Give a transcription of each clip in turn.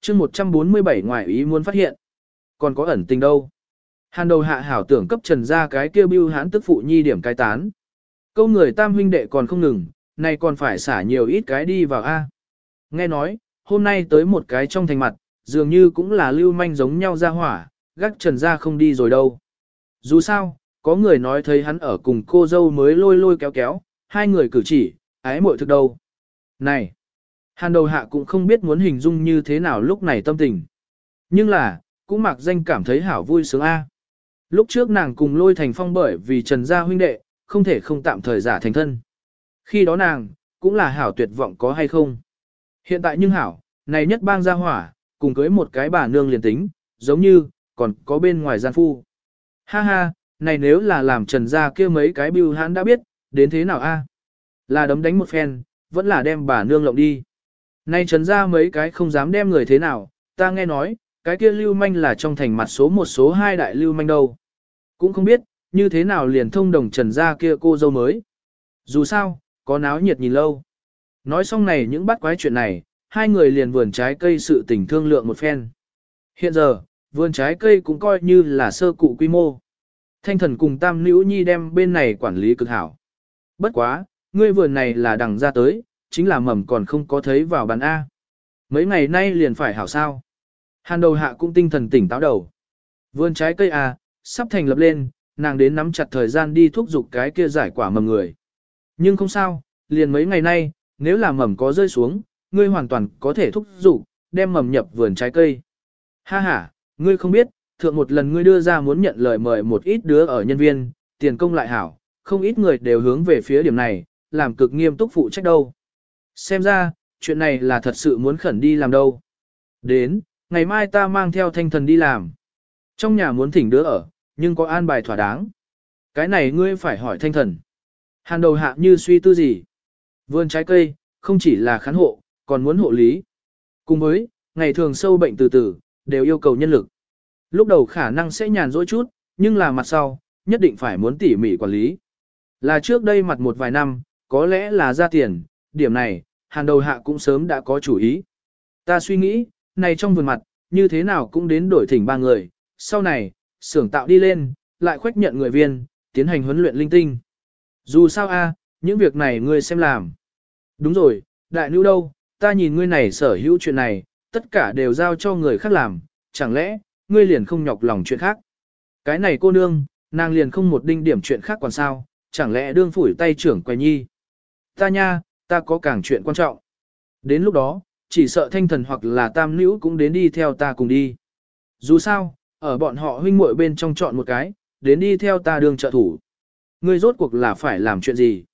chương 147 ngoài ý muốn phát hiện. Còn có ẩn tình đâu. Hàn đầu hạ hảo tưởng cấp trần ra cái kêu bưu hãn tức phụ nhi điểm cai tán. Câu người tam huynh đệ còn không ngừng, này còn phải xả nhiều ít cái đi vào A. Nghe nói, hôm nay tới một cái trong thành mặt, dường như cũng là lưu manh giống nhau ra hỏa, gác trần ra không đi rồi đâu. Dù sao, có người nói thấy hắn ở cùng cô dâu mới lôi lôi kéo kéo, hai người cử chỉ, ái muội thực đâu. Này, hàn đầu hạ cũng không biết muốn hình dung như thế nào lúc này tâm tình. Nhưng là, cũng mặc danh cảm thấy hảo vui sướng A. Lúc trước nàng cùng lôi thành phong bởi vì trần gia huynh đệ, không thể không tạm thời giả thành thân. Khi đó nàng, cũng là hảo tuyệt vọng có hay không. Hiện tại nhưng hảo, này nhất bang gia hỏa, cùng cưới một cái bà nương liền tính, giống như, còn có bên ngoài gian phu. Ha ha, này nếu là làm trần gia kia mấy cái bưu hãn đã biết, đến thế nào a? Là đấm đánh một phen, vẫn là đem bà nương lộng đi nay trần gia mấy cái không dám đem người thế nào, ta nghe nói, cái kia lưu manh là trong thành mặt số một số hai đại lưu manh đâu. Cũng không biết, như thế nào liền thông đồng trần gia kia cô dâu mới. Dù sao, có náo nhiệt nhìn lâu. Nói xong này những bắt quái chuyện này, hai người liền vườn trái cây sự tình thương lượng một phen. Hiện giờ, vườn trái cây cũng coi như là sơ cụ quy mô. Thanh thần cùng tam nữ nhi đem bên này quản lý cực hảo. Bất quá, ngươi vườn này là đằng ra tới, chính là mầm còn không có thấy vào bàn A. Mấy ngày nay liền phải hảo sao. Hàn đầu hạ cũng tinh thần tỉnh táo đầu. Vườn trái cây A, sắp thành lập lên, nàng đến nắm chặt thời gian đi thúc giục cái kia giải quả mầm người. Nhưng không sao, liền mấy ngày nay, nếu là mầm có rơi xuống, ngươi hoàn toàn có thể thúc giục, đem mầm nhập vườn trái cây. Ha ha, ngươi không biết, thượng một lần ngươi đưa ra muốn nhận lời mời một ít đứa ở nhân viên, tiền công lại hảo, không ít người đều hướng về phía điểm này, làm cực nghiêm túc phụ trách đâu. Xem ra, chuyện này là thật sự muốn khẩn đi làm đâu. Đến, ngày mai ta mang theo thanh thần đi làm. Trong nhà muốn thỉnh đứa ở, nhưng có an bài thỏa đáng. Cái này ngươi phải hỏi thanh thần. Hàn đầu hạ như suy tư gì. Vườn trái cây, không chỉ là khán hộ, còn muốn hộ lý. Cùng với, ngày thường sâu bệnh từ từ, đều yêu cầu nhân lực. Lúc đầu khả năng sẽ nhàn rỗi chút, nhưng là mặt sau, nhất định phải muốn tỉ mỉ quản lý. Là trước đây mặt một vài năm, có lẽ là ra tiền, điểm này, hàn đầu hạ cũng sớm đã có chủ ý. Ta suy nghĩ, này trong vườn mặt, như thế nào cũng đến đổi thỉnh ba người, sau này, xưởng tạo đi lên, lại khoách nhận người viên, tiến hành huấn luyện linh tinh. Dù sao a, những việc này ngươi xem làm. Đúng rồi, đại nữ đâu, ta nhìn ngươi này sở hữu chuyện này, tất cả đều giao cho người khác làm, chẳng lẽ, ngươi liền không nhọc lòng chuyện khác. Cái này cô nương, nàng liền không một đinh điểm chuyện khác còn sao, chẳng lẽ đương phủi tay trưởng quầy nhi. Ta nha, ta có càng chuyện quan trọng. Đến lúc đó, chỉ sợ thanh thần hoặc là tam nữ cũng đến đi theo ta cùng đi. Dù sao, ở bọn họ huynh muội bên trong chọn một cái, đến đi theo ta đường trợ thủ. Ngươi rốt cuộc là phải làm chuyện gì?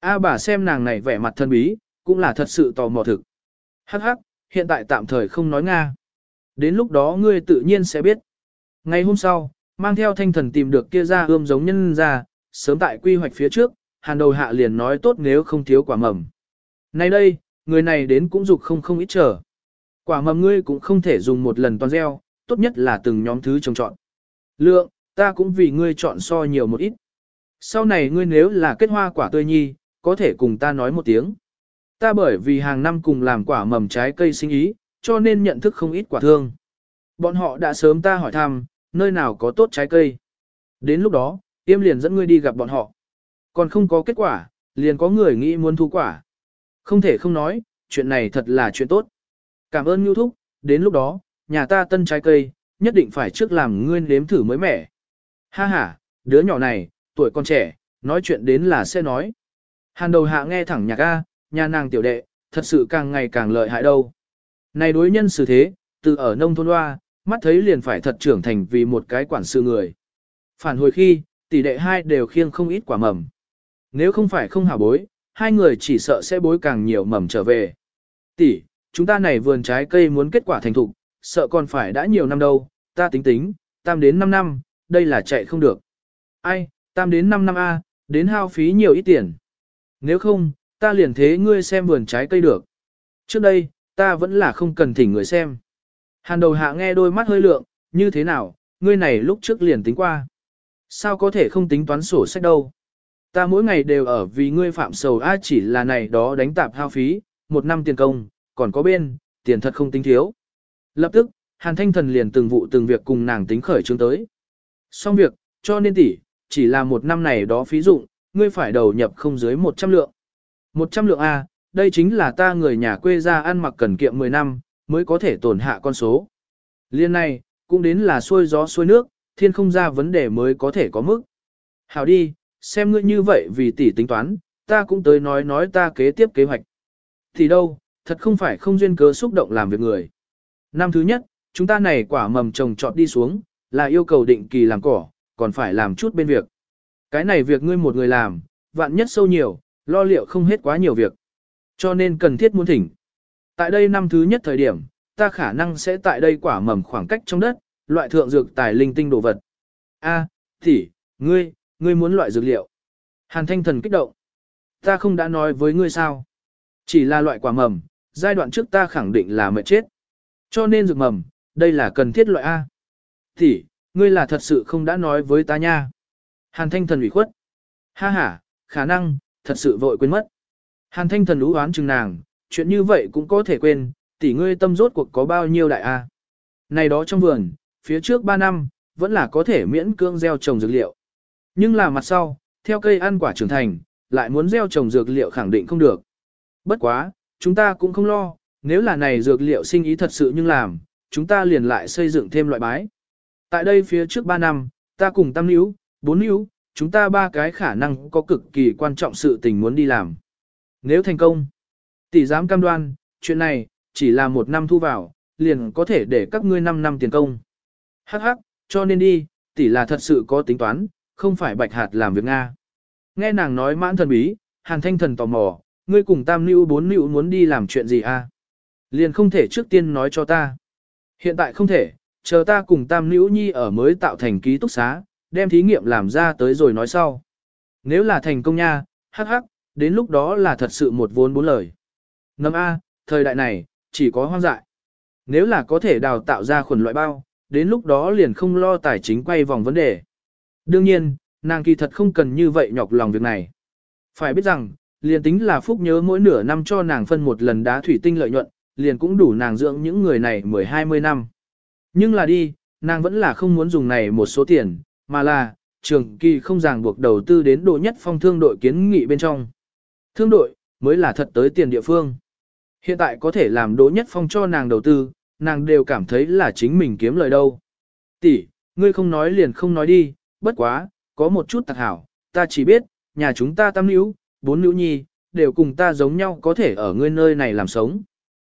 A bà xem nàng này vẻ mặt thân bí, cũng là thật sự tò mò thực. Hắc hắc, hiện tại tạm thời không nói Nga. Đến lúc đó ngươi tự nhiên sẽ biết. Ngày hôm sau, mang theo thanh thần tìm được kia ra ươm giống nhân ra, sớm tại quy hoạch phía trước, hàn đầu hạ liền nói tốt nếu không thiếu quả mầm. Nay đây, người này đến cũng dục không không ít chờ. Quả mầm ngươi cũng không thể dùng một lần toàn gieo, tốt nhất là từng nhóm thứ trồng chọn. Lượng, ta cũng vì ngươi chọn so nhiều một ít. Sau này ngươi nếu là kết hoa quả tươi nhi, có thể cùng ta nói một tiếng. Ta bởi vì hàng năm cùng làm quả mầm trái cây sinh ý, cho nên nhận thức không ít quả thương. Bọn họ đã sớm ta hỏi thăm, nơi nào có tốt trái cây. Đến lúc đó, tiêm liền dẫn ngươi đi gặp bọn họ. Còn không có kết quả, liền có người nghĩ muốn thu quả. Không thể không nói, chuyện này thật là chuyện tốt. Cảm ơn Nhu Thúc, đến lúc đó, nhà ta tân trái cây, nhất định phải trước làm ngươi nếm thử mới mẻ. Ha ha, đứa nhỏ này, tuổi còn trẻ, nói chuyện đến là sẽ nói. Hàn đầu hạ nghe thẳng nhạc A, nhà nàng tiểu đệ, thật sự càng ngày càng lợi hại đâu. Này đối nhân xử thế, từ ở nông thôn hoa, mắt thấy liền phải thật trưởng thành vì một cái quản sự người. Phản hồi khi, tỷ đệ hai đều khiêng không ít quả mầm. Nếu không phải không hảo bối, hai người chỉ sợ sẽ bối càng nhiều mầm trở về. Tỷ, chúng ta này vườn trái cây muốn kết quả thành thục, sợ còn phải đã nhiều năm đâu, ta tính tính, tam đến 5 năm, đây là chạy không được. Ai, tam đến 5 năm A, đến hao phí nhiều ít tiền. Nếu không, ta liền thế ngươi xem vườn trái cây được. Trước đây, ta vẫn là không cần thỉnh người xem. Hàn đầu hạ nghe đôi mắt hơi lượng, như thế nào, ngươi này lúc trước liền tính qua. Sao có thể không tính toán sổ sách đâu. Ta mỗi ngày đều ở vì ngươi phạm sầu a chỉ là này đó đánh tạp hao phí, một năm tiền công, còn có bên, tiền thật không tính thiếu. Lập tức, Hàn Thanh Thần liền từng vụ từng việc cùng nàng tính khởi chương tới. Xong việc, cho nên tỷ, chỉ là một năm này đó phí dụng, ngươi phải đầu nhập không dưới 100 lượng. 100 lượng A, đây chính là ta người nhà quê ra ăn mặc cần kiệm 10 năm, mới có thể tổn hạ con số. Liên này, cũng đến là xuôi gió xuôi nước, thiên không ra vấn đề mới có thể có mức. Hảo đi, xem ngươi như vậy vì tỷ tính toán, ta cũng tới nói nói ta kế tiếp kế hoạch. Thì đâu, thật không phải không duyên cớ xúc động làm việc người. Năm thứ nhất, chúng ta này quả mầm trồng trọt đi xuống, là yêu cầu định kỳ làm cỏ, còn phải làm chút bên việc. Cái này việc ngươi một người làm, vạn nhất sâu nhiều, lo liệu không hết quá nhiều việc. Cho nên cần thiết muốn thỉnh. Tại đây năm thứ nhất thời điểm, ta khả năng sẽ tại đây quả mầm khoảng cách trong đất, loại thượng dược tài linh tinh đồ vật. A, tỷ ngươi, ngươi muốn loại dược liệu. Hàn thanh thần kích động. Ta không đã nói với ngươi sao. Chỉ là loại quả mầm, giai đoạn trước ta khẳng định là mệt chết. Cho nên dược mầm, đây là cần thiết loại A. Thì, ngươi là thật sự không đã nói với ta nha. Hàn thanh thần ủy khuất. Ha ha, khả năng, thật sự vội quên mất. Hàn thanh thần ú oán chừng nàng, chuyện như vậy cũng có thể quên, tỷ ngươi tâm rốt cuộc có bao nhiêu đại A. Này đó trong vườn, phía trước 3 năm, vẫn là có thể miễn cưỡng gieo trồng dược liệu. Nhưng là mặt sau, theo cây ăn quả trưởng thành, lại muốn gieo trồng dược liệu khẳng định không được. Bất quá, chúng ta cũng không lo, nếu là này dược liệu sinh ý thật sự nhưng làm, chúng ta liền lại xây dựng thêm loại bái. Tại đây phía trước 3 năm, ta cùng tam níu, bốn níu, chúng ta ba cái khả năng có cực kỳ quan trọng sự tình muốn đi làm. Nếu thành công, tỷ dám cam đoan, chuyện này, chỉ là một năm thu vào, liền có thể để các ngươi 5 năm tiền công. Hắc hắc, cho nên đi, tỷ là thật sự có tính toán, không phải bạch hạt làm việc Nga. Nghe nàng nói mãn thần bí, hàn thanh thần tò mò, ngươi cùng tam nữ bốn nữ muốn đi làm chuyện gì a? Liền không thể trước tiên nói cho ta. Hiện tại không thể, chờ ta cùng tam nữ nhi ở mới tạo thành ký túc xá, đem thí nghiệm làm ra tới rồi nói sau. Nếu là thành công nha, hắc hắc, đến lúc đó là thật sự một vốn bốn lời. Nấm A, thời đại này, chỉ có hoang dại. Nếu là có thể đào tạo ra khuẩn loại bao, đến lúc đó liền không lo tài chính quay vòng vấn đề. Đương nhiên, nàng kỳ thật không cần như vậy nhọc lòng việc này. Phải biết rằng, liền tính là phúc nhớ mỗi nửa năm cho nàng phân một lần đá thủy tinh lợi nhuận, liền cũng đủ nàng dưỡng những người này 10-20 năm. Nhưng là đi, nàng vẫn là không muốn dùng này một số tiền, mà là, trường kỳ không ràng buộc đầu tư đến độ nhất phong thương đội kiến nghị bên trong. Thương đội, mới là thật tới tiền địa phương. Hiện tại có thể làm đỗ nhất phong cho nàng đầu tư, nàng đều cảm thấy là chính mình kiếm lời đâu. Tỷ, ngươi không nói liền không nói đi, bất quá, có một chút tặc hảo, ta chỉ biết, nhà chúng ta tam nữ, bốn nữ nhi, đều cùng ta giống nhau có thể ở ngươi nơi này làm sống.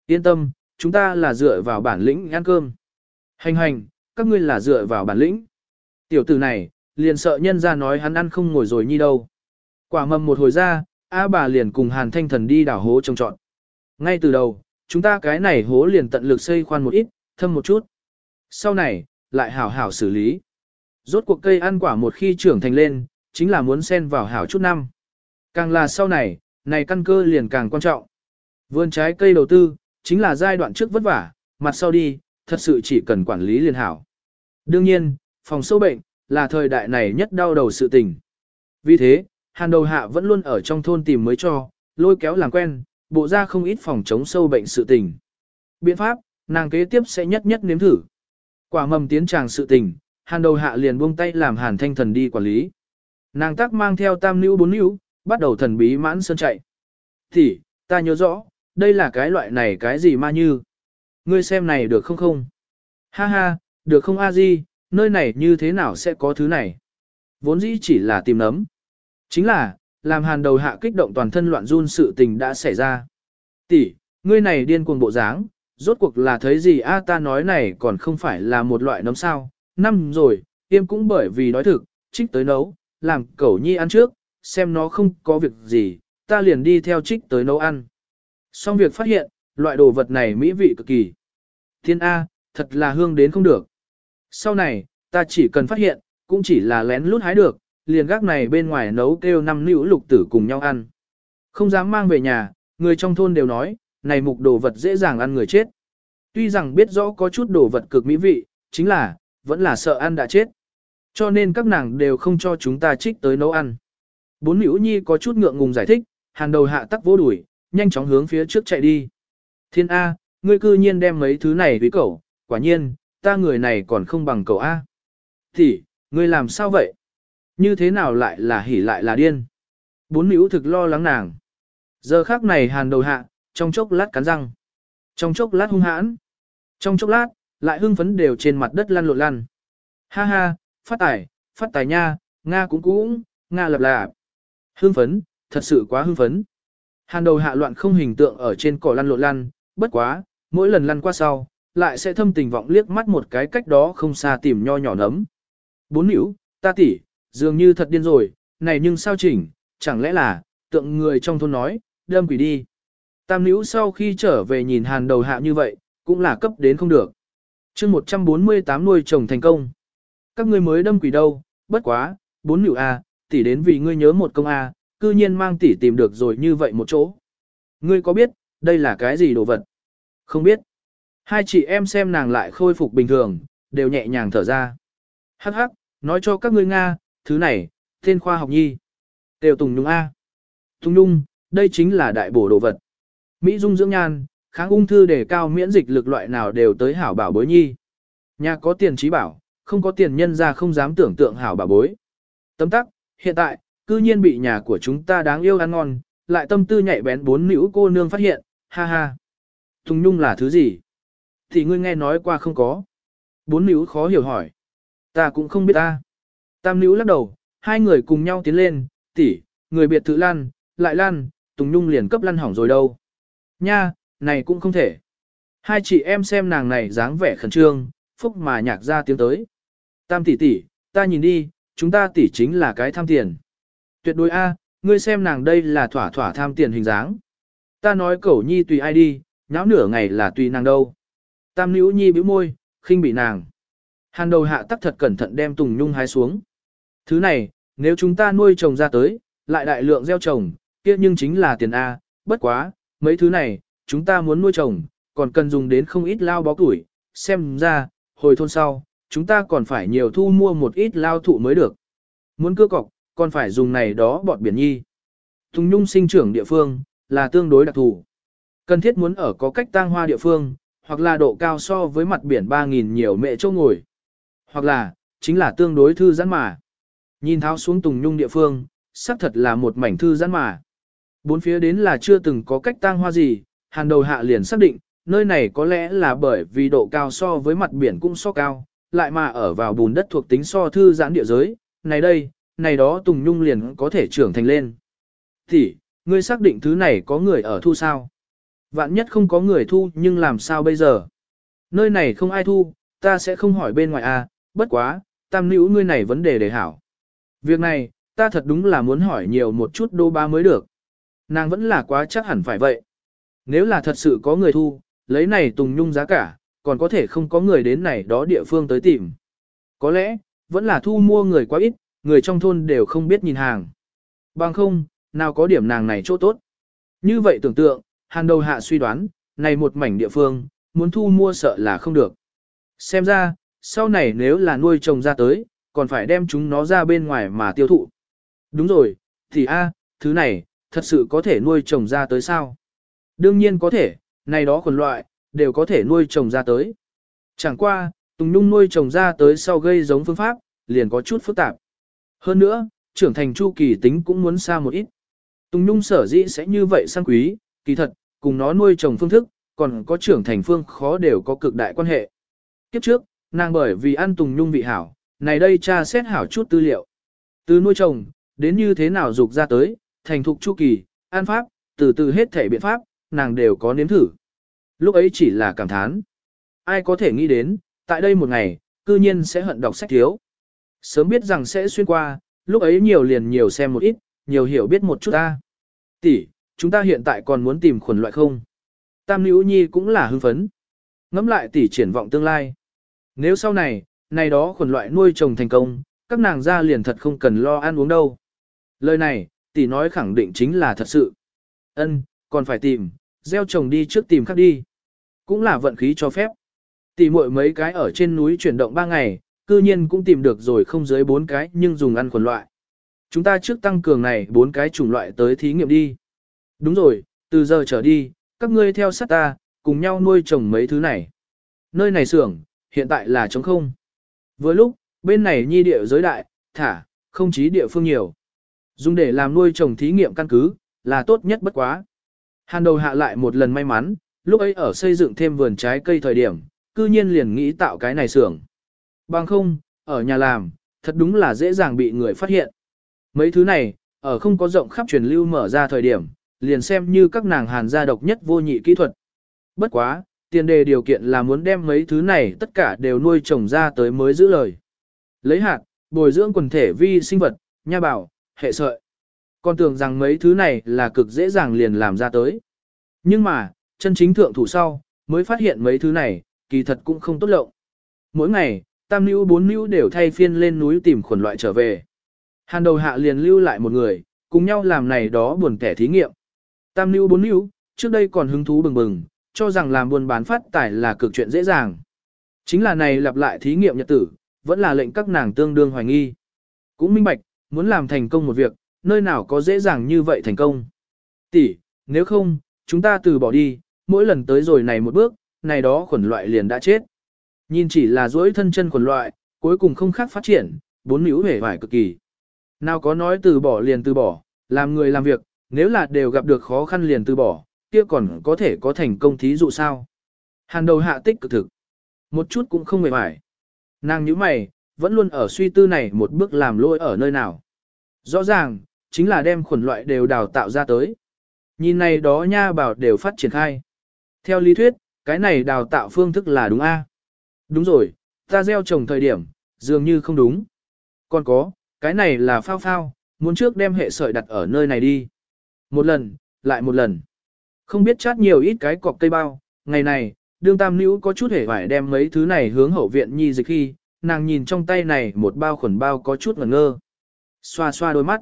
Yên tâm, chúng ta là dựa vào bản lĩnh ăn cơm. Hành hành, các ngươi là dựa vào bản lĩnh. Tiểu tử này, liền sợ nhân ra nói hắn ăn không ngồi rồi nhi đâu. Quả mầm một hồi ra, A bà liền cùng Hàn Thanh Thần đi đảo hố trồng trọn. Ngay từ đầu, chúng ta cái này hố liền tận lực xây khoan một ít, thâm một chút. Sau này, lại hảo hảo xử lý. Rốt cuộc cây ăn quả một khi trưởng thành lên, chính là muốn xen vào hảo chút năm. Càng là sau này, này căn cơ liền càng quan trọng. Vườn trái cây đầu tư, chính là giai đoạn trước vất vả, mặt sau đi, thật sự chỉ cần quản lý liền hảo. Đương nhiên, phòng sâu bệnh, là thời đại này nhất đau đầu sự tình. Vì thế, hàn đầu hạ vẫn luôn ở trong thôn tìm mới cho, lôi kéo làm quen, bộ ra không ít phòng chống sâu bệnh sự tình. Biện pháp, nàng kế tiếp sẽ nhất nhất nếm thử. Quả mầm tiến tràng sự tình, hàn đầu hạ liền buông tay làm hàn thanh thần đi quản lý. Nàng Tắc mang theo tam nữ bốn nữ, bắt đầu thần bí mãn sơn chạy. Thì, ta nhớ rõ, đây là cái loại này cái gì ma như. Ngươi xem này được không không? Ha ha, được không a di, nơi này như thế nào sẽ có thứ này? Vốn dĩ chỉ là tìm nấm. Chính là, làm hàn đầu hạ kích động toàn thân loạn run sự tình đã xảy ra. Tỷ, ngươi này điên cuồng bộ dáng, rốt cuộc là thấy gì a ta nói này còn không phải là một loại nấm sao, năm rồi, tiêm cũng bởi vì đói thực, trích tới nấu, làm cẩu nhi ăn trước, xem nó không có việc gì, ta liền đi theo trích tới nấu ăn. Xong việc phát hiện, loại đồ vật này mỹ vị cực kỳ. Thiên A, thật là hương đến không được. Sau này, ta chỉ cần phát hiện, cũng chỉ là lén lút hái được, liền gác này bên ngoài nấu kêu năm nữ lục tử cùng nhau ăn. Không dám mang về nhà, người trong thôn đều nói, này mục đồ vật dễ dàng ăn người chết. Tuy rằng biết rõ có chút đồ vật cực mỹ vị, chính là, vẫn là sợ ăn đã chết. Cho nên các nàng đều không cho chúng ta trích tới nấu ăn. Bốn nữ nhi có chút ngượng ngùng giải thích, hàng đầu hạ tắc vô đuổi, nhanh chóng hướng phía trước chạy đi. Thiên A, ngươi cư nhiên đem mấy thứ này với cậu, quả nhiên, ta người này còn không bằng cậu A. Thì, ngươi làm sao vậy? Như thế nào lại là hỉ lại là điên? Bốn nữ thực lo lắng nàng. Giờ khác này hàn đầu hạ, trong chốc lát cắn răng. Trong chốc lát hung hãn. Trong chốc lát, lại hưng phấn đều trên mặt đất lăn lộn lăn. Ha ha, phát tài, phát tài nha, Nga cũng cũng, Nga lập lạp. Hưng phấn, thật sự quá hưng phấn. Hàn đầu hạ loạn không hình tượng ở trên cỏ lăn lộn lăn, bất quá, mỗi lần lăn qua sau, lại sẽ thâm tình vọng liếc mắt một cái cách đó không xa tìm nho nhỏ nấm. Bốn nữ, ta tỷ, dường như thật điên rồi, này nhưng sao chỉnh, chẳng lẽ là, tượng người trong thôn nói, đâm quỷ đi. Tam nữ sau khi trở về nhìn hàn đầu hạ như vậy, cũng là cấp đến không được chương 148 nuôi chồng thành công. Các ngươi mới đâm quỷ đâu, bất quá, bốn nữ A, tỷ đến vì ngươi nhớ một công A, cư nhiên mang tỷ tìm được rồi như vậy một chỗ. Ngươi có biết, đây là cái gì đồ vật? Không biết. Hai chị em xem nàng lại khôi phục bình thường, đều nhẹ nhàng thở ra. Hắc hắc, nói cho các ngươi Nga, thứ này, tên khoa học nhi. đều Tùng Nhung A. Tùng Nhung, đây chính là đại bổ đồ vật. Mỹ dung dưỡng nhan, kháng ung thư để cao miễn dịch lực loại nào đều tới hảo bảo bối nhi. Nhà có tiền trí bảo, không có tiền nhân ra không dám tưởng tượng hảo bảo bối. Tấm tắc, hiện tại, cư nhiên bị nhà của chúng ta đáng yêu ăn ngon, lại tâm tư nhạy bén bốn nữ cô nương phát hiện, ha ha. Tùng Nhung là thứ gì? Thì ngươi nghe nói qua không có. Bốn nữ khó hiểu hỏi. Ta cũng không biết ta. Tam nữ lắc đầu, hai người cùng nhau tiến lên, tỷ, người biệt thự lan, lại lan, Tùng Nhung liền cấp lăn hỏng rồi đâu. Nha, này cũng không thể. Hai chị em xem nàng này dáng vẻ khẩn trương, phúc mà nhạc ra tiếng tới. Tam tỷ tỷ, ta nhìn đi, chúng ta tỷ chính là cái tham tiền. Tuyệt đối A, ngươi xem nàng đây là thỏa thỏa tham tiền hình dáng. Ta nói cẩu nhi tùy ai đi, nháo nửa ngày là tùy nàng đâu. Tam nữ nhi bĩu môi, khinh bị nàng. Hàn đầu hạ tắc thật cẩn thận đem Tùng Nhung hái xuống. Thứ này, nếu chúng ta nuôi trồng ra tới, lại đại lượng gieo trồng, kia nhưng chính là tiền A, bất quá, mấy thứ này, chúng ta muốn nuôi trồng, còn cần dùng đến không ít lao bó tuổi, xem ra, hồi thôn sau, chúng ta còn phải nhiều thu mua một ít lao thụ mới được. Muốn cưa cọc, còn phải dùng này đó bọt biển nhi. Tùng Nhung sinh trưởng địa phương, là tương đối đặc thù. Cần thiết muốn ở có cách tang hoa địa phương, hoặc là độ cao so với mặt biển 3.000 nhiều mẹ châu ngồi. Hoặc là, chính là tương đối thư giãn mà. Nhìn tháo xuống Tùng Nhung địa phương, xác thật là một mảnh thư giãn mà. Bốn phía đến là chưa từng có cách tang hoa gì, hàn đầu hạ liền xác định, nơi này có lẽ là bởi vì độ cao so với mặt biển cũng so cao, lại mà ở vào bùn đất thuộc tính so thư giãn địa giới, này đây, này đó Tùng Nhung liền có thể trưởng thành lên. Thì, ngươi xác định thứ này có người ở thu sao? Vạn nhất không có người thu nhưng làm sao bây giờ? Nơi này không ai thu, ta sẽ không hỏi bên ngoài à, bất quá, tam nữ ngươi này vấn đề để hảo. Việc này, ta thật đúng là muốn hỏi nhiều một chút đô ba mới được. Nàng vẫn là quá chắc hẳn phải vậy. Nếu là thật sự có người thu, lấy này tùng nhung giá cả, còn có thể không có người đến này đó địa phương tới tìm. Có lẽ, vẫn là thu mua người quá ít, người trong thôn đều không biết nhìn hàng. Bằng không, nào có điểm nàng này chỗ tốt. Như vậy tưởng tượng, hàn đầu hạ suy đoán, này một mảnh địa phương, muốn thu mua sợ là không được. Xem ra, sau này nếu là nuôi trồng ra tới, còn phải đem chúng nó ra bên ngoài mà tiêu thụ. Đúng rồi, thì a, thứ này, thật sự có thể nuôi trồng ra tới sao? Đương nhiên có thể, này đó quần loại, đều có thể nuôi trồng ra tới. Chẳng qua, Tùng Nhung nuôi trồng ra tới sau gây giống phương pháp, liền có chút phức tạp. Hơn nữa, trưởng thành chu kỳ tính cũng muốn xa một ít. Tùng Nhung sở dĩ sẽ như vậy sang quý, kỳ thật, cùng nó nuôi trồng phương thức, còn có trưởng thành phương khó đều có cực đại quan hệ. Kiếp trước, nàng bởi vì ăn Tùng Nhung vị hảo, này đây cha xét hảo chút tư liệu. Từ nuôi trồng, đến như thế nào dục ra tới, thành thục chu kỳ, an pháp, từ từ hết thể biện pháp, nàng đều có nếm thử. Lúc ấy chỉ là cảm thán. Ai có thể nghĩ đến, tại đây một ngày, cư nhiên sẽ hận đọc sách thiếu. Sớm biết rằng sẽ xuyên qua, lúc ấy nhiều liền nhiều xem một ít, nhiều hiểu biết một chút ta. Tỷ, chúng ta hiện tại còn muốn tìm khuẩn loại không? Tam Nữ Nhi cũng là hưng phấn. Ngắm lại tỷ triển vọng tương lai. Nếu sau này, này đó khuẩn loại nuôi trồng thành công, các nàng ra liền thật không cần lo ăn uống đâu. Lời này, tỷ nói khẳng định chính là thật sự. Ân, còn phải tìm, gieo trồng đi trước tìm khác đi. Cũng là vận khí cho phép. Tỷ muội mấy cái ở trên núi chuyển động 3 ngày, cư nhiên cũng tìm được rồi không dưới 4 cái nhưng dùng ăn quần loại. Chúng ta trước tăng cường này 4 cái chủng loại tới thí nghiệm đi. Đúng rồi, từ giờ trở đi, các ngươi theo sát ta, cùng nhau nuôi trồng mấy thứ này. nơi này xưởng, hiện tại là trống không. Vừa lúc, bên này nhi địa giới đại, thả, không chí địa phương nhiều. Dùng để làm nuôi trồng thí nghiệm căn cứ, là tốt nhất bất quá. Hàn đầu hạ lại một lần may mắn, lúc ấy ở xây dựng thêm vườn trái cây thời điểm, cư nhiên liền nghĩ tạo cái này xưởng. Bằng không, ở nhà làm, thật đúng là dễ dàng bị người phát hiện. Mấy thứ này, ở không có rộng khắp truyền lưu mở ra thời điểm, liền xem như các nàng hàn gia độc nhất vô nhị kỹ thuật. Bất quá, tiền đề điều kiện là muốn đem mấy thứ này tất cả đều nuôi trồng ra tới mới giữ lời. Lấy hạt, bồi dưỡng quần thể vi sinh vật, nha bảo, hệ sợi. Con tưởng rằng mấy thứ này là cực dễ dàng liền làm ra tới. Nhưng mà, chân chính thượng thủ sau, mới phát hiện mấy thứ này, kỳ thật cũng không tốt lộng. Mỗi ngày, tam nữ bốn nữ đều thay phiên lên núi tìm khuẩn loại trở về. Hàn đầu hạ liền lưu lại một người, cùng nhau làm này đó buồn kẻ thí nghiệm. Tam nữ bốn nữ, trước đây còn hứng thú bừng bừng, cho rằng làm buôn bán phát tải là cực chuyện dễ dàng. Chính là này lặp lại thí nghiệm nhật tử, vẫn là lệnh các nàng tương đương hoài nghi. Cũng minh bạch, muốn làm thành công một việc, nơi nào có dễ dàng như vậy thành công. Tỷ, nếu không, chúng ta từ bỏ đi, mỗi lần tới rồi này một bước, này đó khuẩn loại liền đã chết. Nhìn chỉ là duỗi thân chân khuẩn loại, cuối cùng không khác phát triển, bốn nữ hề vải cực kỳ. Nào có nói từ bỏ liền từ bỏ, làm người làm việc, nếu là đều gặp được khó khăn liền từ bỏ, kia còn có thể có thành công thí dụ sao. Hàn đầu hạ tích cực thực. Một chút cũng không mệt mỏi. Nàng như mày, vẫn luôn ở suy tư này một bước làm lỗi ở nơi nào. Rõ ràng, chính là đem khuẩn loại đều đào tạo ra tới. Nhìn này đó nha bảo đều phát triển khai. Theo lý thuyết, cái này đào tạo phương thức là đúng A. Đúng rồi, ta gieo trồng thời điểm, dường như không đúng. Còn có, cái này là phao phao, muốn trước đem hệ sợi đặt ở nơi này đi. Một lần, lại một lần. Không biết chát nhiều ít cái cọc cây bao, ngày này, đương tam nữ có chút hề phải đem mấy thứ này hướng hậu viện nhi dịch khi, nàng nhìn trong tay này một bao khuẩn bao có chút ngẩn ngơ. Xoa xoa đôi mắt.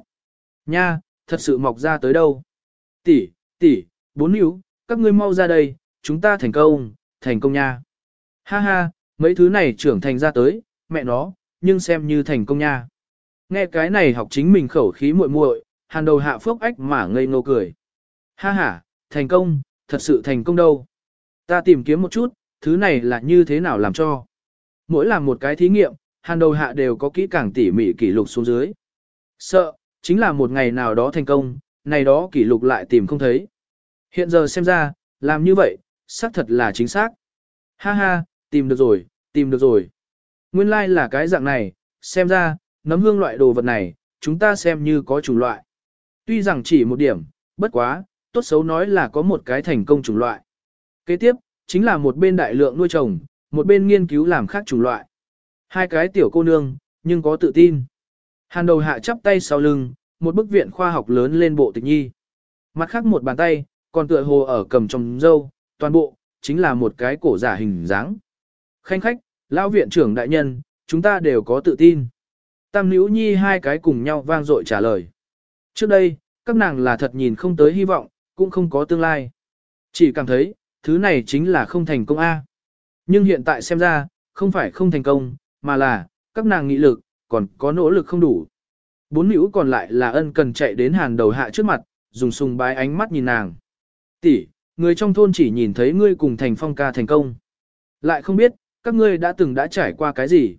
Nha, thật sự mọc ra tới đâu. Tỷ, tỷ, bốn níu, các ngươi mau ra đây, chúng ta thành công, thành công nha. Ha ha, mấy thứ này trưởng thành ra tới, mẹ nó, nhưng xem như thành công nha. Nghe cái này học chính mình khẩu khí muội muội, hàn đầu hạ phốc ách mà ngây ngô cười. Ha ha, thành công, thật sự thành công đâu. Ta tìm kiếm một chút, thứ này là như thế nào làm cho. Mỗi làm một cái thí nghiệm, hàn đầu hạ đều có kỹ càng tỉ mỉ kỷ lục xuống dưới. Sợ, chính là một ngày nào đó thành công, này đó kỷ lục lại tìm không thấy. Hiện giờ xem ra, làm như vậy, xác thật là chính xác. Ha ha, tìm được rồi, tìm được rồi. Nguyên lai like là cái dạng này, xem ra, nấm hương loại đồ vật này, chúng ta xem như có chủng loại. Tuy rằng chỉ một điểm, bất quá, tốt xấu nói là có một cái thành công chủng loại. Kế tiếp, chính là một bên đại lượng nuôi trồng, một bên nghiên cứu làm khác chủng loại. Hai cái tiểu cô nương, nhưng có tự tin. Hàn đầu hạ chắp tay sau lưng, một bức viện khoa học lớn lên bộ tịch nhi. Mặt khác một bàn tay, còn tựa hồ ở cầm trong dâu, toàn bộ, chính là một cái cổ giả hình dáng. Khanh khách, lão viện trưởng đại nhân, chúng ta đều có tự tin. Tam nữ nhi hai cái cùng nhau vang dội trả lời. Trước đây, các nàng là thật nhìn không tới hy vọng, cũng không có tương lai. Chỉ cảm thấy, thứ này chính là không thành công A. Nhưng hiện tại xem ra, không phải không thành công, mà là, các nàng nghị lực, còn có nỗ lực không đủ. Bốn nữ còn lại là ân cần chạy đến hàn đầu hạ trước mặt, dùng sùng bái ánh mắt nhìn nàng. Tỷ, người trong thôn chỉ nhìn thấy ngươi cùng thành phong ca thành công. Lại không biết, các ngươi đã từng đã trải qua cái gì.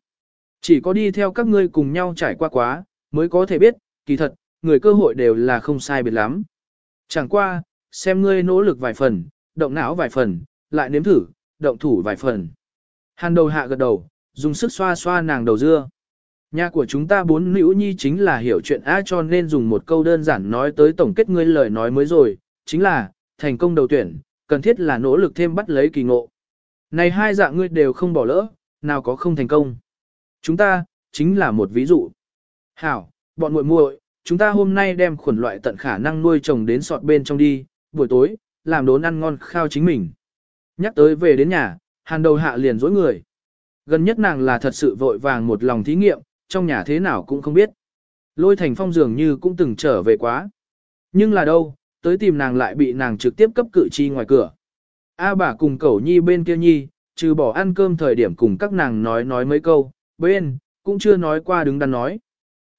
Chỉ có đi theo các ngươi cùng nhau trải qua quá, mới có thể biết, kỳ thật, người cơ hội đều là không sai biệt lắm. Chẳng qua, xem ngươi nỗ lực vài phần, động não vài phần, lại nếm thử, động thủ vài phần. Hàn đầu hạ gật đầu, dùng sức xoa xoa nàng đầu dưa. Nhà của chúng ta bốn nữ nhi chính là hiểu chuyện A cho nên dùng một câu đơn giản nói tới tổng kết ngươi lời nói mới rồi, chính là, thành công đầu tuyển, cần thiết là nỗ lực thêm bắt lấy kỳ ngộ. Này hai dạng ngươi đều không bỏ lỡ, nào có không thành công. Chúng ta, chính là một ví dụ. Hảo, bọn muội muội, chúng ta hôm nay đem khuẩn loại tận khả năng nuôi trồng đến sọt bên trong đi, buổi tối, làm đốn ăn ngon khao chính mình. Nhắc tới về đến nhà, hàn đầu hạ liền dối người. Gần nhất nàng là thật sự vội vàng một lòng thí nghiệm, trong nhà thế nào cũng không biết. Lôi thành phong dường như cũng từng trở về quá. Nhưng là đâu, tới tìm nàng lại bị nàng trực tiếp cấp cự chi ngoài cửa. A bà cùng cẩu nhi bên kia nhi, trừ bỏ ăn cơm thời điểm cùng các nàng nói nói mấy câu, bên, cũng chưa nói qua đứng đắn nói.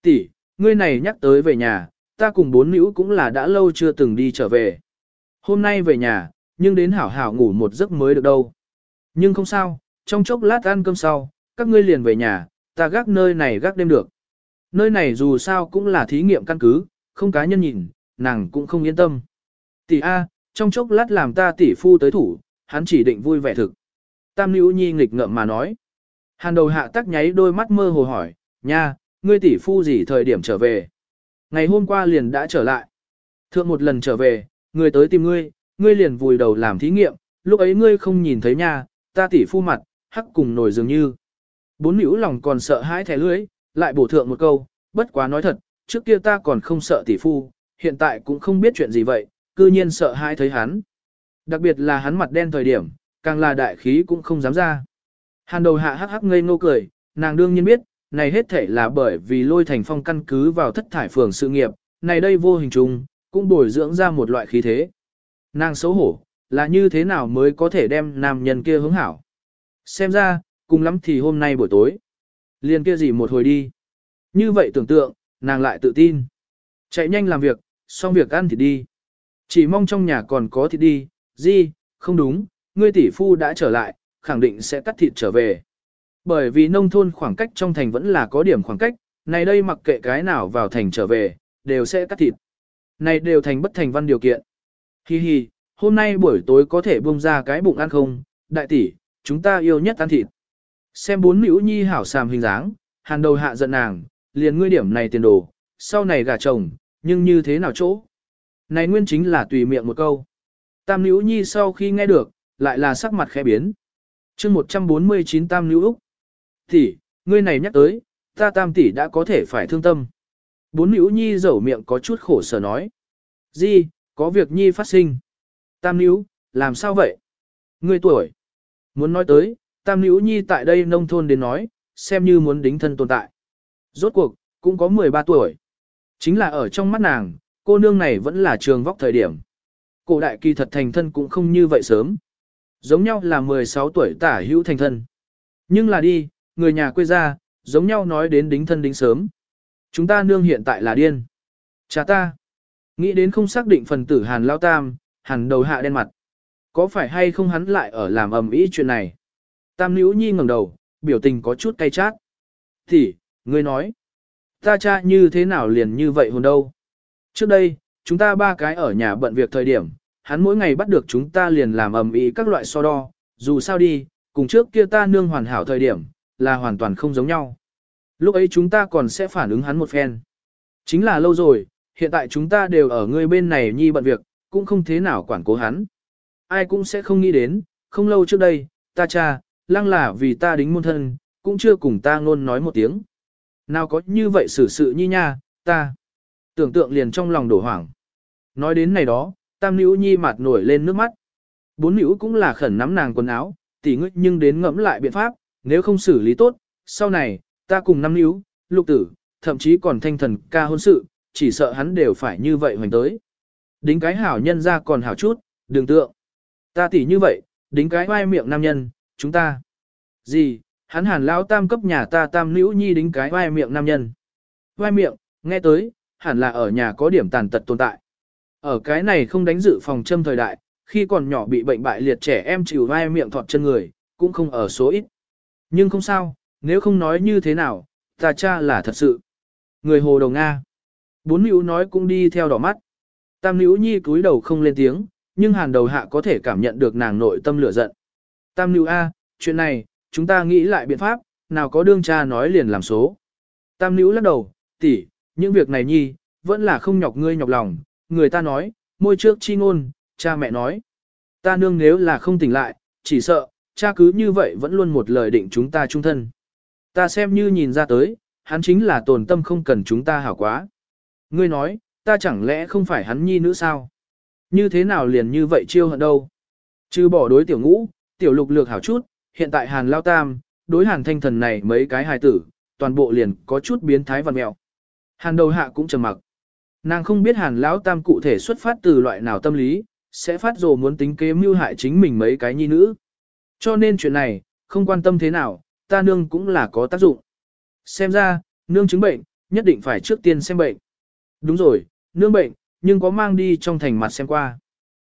Tỷ, ngươi này nhắc tới về nhà, ta cùng bốn nữ cũng là đã lâu chưa từng đi trở về. Hôm nay về nhà, nhưng đến hảo hảo ngủ một giấc mới được đâu. Nhưng không sao, trong chốc lát ăn cơm sau, các ngươi liền về nhà, ta gác nơi này gác đêm được. Nơi này dù sao cũng là thí nghiệm căn cứ, không cá nhân nhìn, nàng cũng không yên tâm. Tỷ A, trong chốc lát làm ta tỷ phu tới thủ, hắn chỉ định vui vẻ thực. Tam Nữ Nhi nghịch ngợm mà nói. Hàn đầu hạ tắc nháy đôi mắt mơ hồ hỏi, nha, ngươi tỷ phu gì thời điểm trở về? Ngày hôm qua liền đã trở lại. Thượng một lần trở về, người tới tìm ngươi, ngươi liền vùi đầu làm thí nghiệm, lúc ấy ngươi không nhìn thấy nha, ta tỷ phu mặt, hắc cùng nổi dường như. Bốn nữ lòng còn sợ hãi thẻ lưới, lại bổ thượng một câu, bất quá nói thật, trước kia ta còn không sợ tỷ phu, hiện tại cũng không biết chuyện gì vậy, cư nhiên sợ hãi thấy hắn. Đặc biệt là hắn mặt đen thời điểm, càng là đại khí cũng không dám ra. Hàn đầu hạ hắc hắc ngây ngô cười, nàng đương nhiên biết, này hết thể là bởi vì lôi thành phong căn cứ vào thất thải phường sự nghiệp, này đây vô hình trùng, cũng bồi dưỡng ra một loại khí thế. Nàng xấu hổ, là như thế nào mới có thể đem nam nhân kia hướng hảo. Xem ra, cùng lắm thì hôm nay buổi tối. Liên kia gì một hồi đi. Như vậy tưởng tượng, nàng lại tự tin. Chạy nhanh làm việc, xong việc ăn thì đi. Chỉ mong trong nhà còn có thịt đi, gì, không đúng, ngươi tỷ phu đã trở lại, khẳng định sẽ cắt thịt trở về. Bởi vì nông thôn khoảng cách trong thành vẫn là có điểm khoảng cách, này đây mặc kệ cái nào vào thành trở về, đều sẽ cắt thịt. Này đều thành bất thành văn điều kiện. Hi hi, hôm nay buổi tối có thể buông ra cái bụng ăn không, đại tỷ, chúng ta yêu nhất ăn thịt. Xem bốn nữ nhi hảo sàm hình dáng, hàn đầu hạ giận nàng, liền ngươi điểm này tiền đồ, sau này gả chồng, nhưng như thế nào chỗ? Này nguyên chính là tùy miệng một câu. Tam nữ nhi sau khi nghe được, lại là sắc mặt khẽ biến. chương 149 tam nữ Úc. Tỷ, ngươi này nhắc tới, ta tam tỷ đã có thể phải thương tâm. Bốn nữ nhi dẩu miệng có chút khổ sở nói. Di, có việc nhi phát sinh. Tam nữ, làm sao vậy? Ngươi tuổi. Muốn nói tới, tam nữ nhi tại đây nông thôn đến nói, xem như muốn đính thân tồn tại. Rốt cuộc, cũng có 13 tuổi. Chính là ở trong mắt nàng, cô nương này vẫn là trường vóc thời điểm. Cổ đại kỳ thật thành thân cũng không như vậy sớm. Giống nhau là 16 tuổi tả hữu thành thân. Nhưng là đi, người nhà quê ra, giống nhau nói đến đính thân đính sớm. Chúng ta nương hiện tại là điên. Cha ta. Nghĩ đến không xác định phần tử hàn lao tam, hàn đầu hạ đen mặt. Có phải hay không hắn lại ở làm ầm ĩ chuyện này? Tam nữ nhi ngẩng đầu, biểu tình có chút cay chát. Thì, ngươi nói. Ta cha như thế nào liền như vậy hồn đâu? Trước đây, chúng ta ba cái ở nhà bận việc thời điểm, hắn mỗi ngày bắt được chúng ta liền làm ầm ĩ các loại so đo, dù sao đi, cùng trước kia ta nương hoàn hảo thời điểm, là hoàn toàn không giống nhau. Lúc ấy chúng ta còn sẽ phản ứng hắn một phen. Chính là lâu rồi, hiện tại chúng ta đều ở ngươi bên này nhi bận việc, cũng không thế nào quản cố hắn. Ai cũng sẽ không nghĩ đến, không lâu trước đây, ta cha, lăng là vì ta đính môn thân, cũng chưa cùng ta ngôn nói một tiếng. Nào có như vậy xử sự nhi nha, ta. Tưởng tượng liền trong lòng đổ hoảng. Nói đến này đó, tam nữ nhi mặt nổi lên nước mắt. Bốn nữ cũng là khẩn nắm nàng quần áo, tỉ ngươi nhưng đến ngẫm lại biện pháp, nếu không xử lý tốt, sau này, ta cùng năm nữ, lục tử, thậm chí còn thanh thần ca hôn sự, chỉ sợ hắn đều phải như vậy hoành tới. Đính cái hảo nhân ra còn hảo chút, đừng tượng. Ta tỉ như vậy, đính cái vai miệng nam nhân, chúng ta. Gì, hắn hàn lão tam cấp nhà ta tam nữ nhi đính cái vai miệng nam nhân. Vai miệng, nghe tới, hẳn là ở nhà có điểm tàn tật tồn tại. Ở cái này không đánh dự phòng châm thời đại, khi còn nhỏ bị bệnh bại liệt trẻ em chịu vai miệng thọt chân người, cũng không ở số ít. Nhưng không sao, nếu không nói như thế nào, ta cha là thật sự. Người hồ đầu Nga. Bốn nữ nói cũng đi theo đỏ mắt. Tam nữ nhi cúi đầu không lên tiếng, nhưng hàn đầu hạ có thể cảm nhận được nàng nội tâm lửa giận. Tam nữ A, chuyện này, chúng ta nghĩ lại biện pháp, nào có đương cha nói liền làm số. Tam nữ lắc đầu, tỷ, những việc này nhi, vẫn là không nhọc ngươi nhọc lòng, người ta nói, môi trước chi ngôn, cha mẹ nói. Ta nương nếu là không tỉnh lại, chỉ sợ, cha cứ như vậy vẫn luôn một lời định chúng ta trung thân. Ta xem như nhìn ra tới, hắn chính là tồn tâm không cần chúng ta hảo quá. Ngươi nói, ta chẳng lẽ không phải hắn nhi nữ sao? Như thế nào liền như vậy chiêu hận đâu? Chứ bỏ đối tiểu ngũ, tiểu lục lược hảo chút, hiện tại hàn lao tam, đối hàn thanh thần này mấy cái hài tử, toàn bộ liền có chút biến thái văn mẹo. Hàn đầu hạ cũng trầm mặc. Nàng không biết hàn lão tam cụ thể xuất phát từ loại nào tâm lý, sẽ phát rồ muốn tính kế mưu hại chính mình mấy cái nhi nữ. Cho nên chuyện này, không quan tâm thế nào, ta nương cũng là có tác dụng. Xem ra, nương chứng bệnh, nhất định phải trước tiên xem bệnh. Đúng rồi, nương bệnh, nhưng có mang đi trong thành mặt xem qua.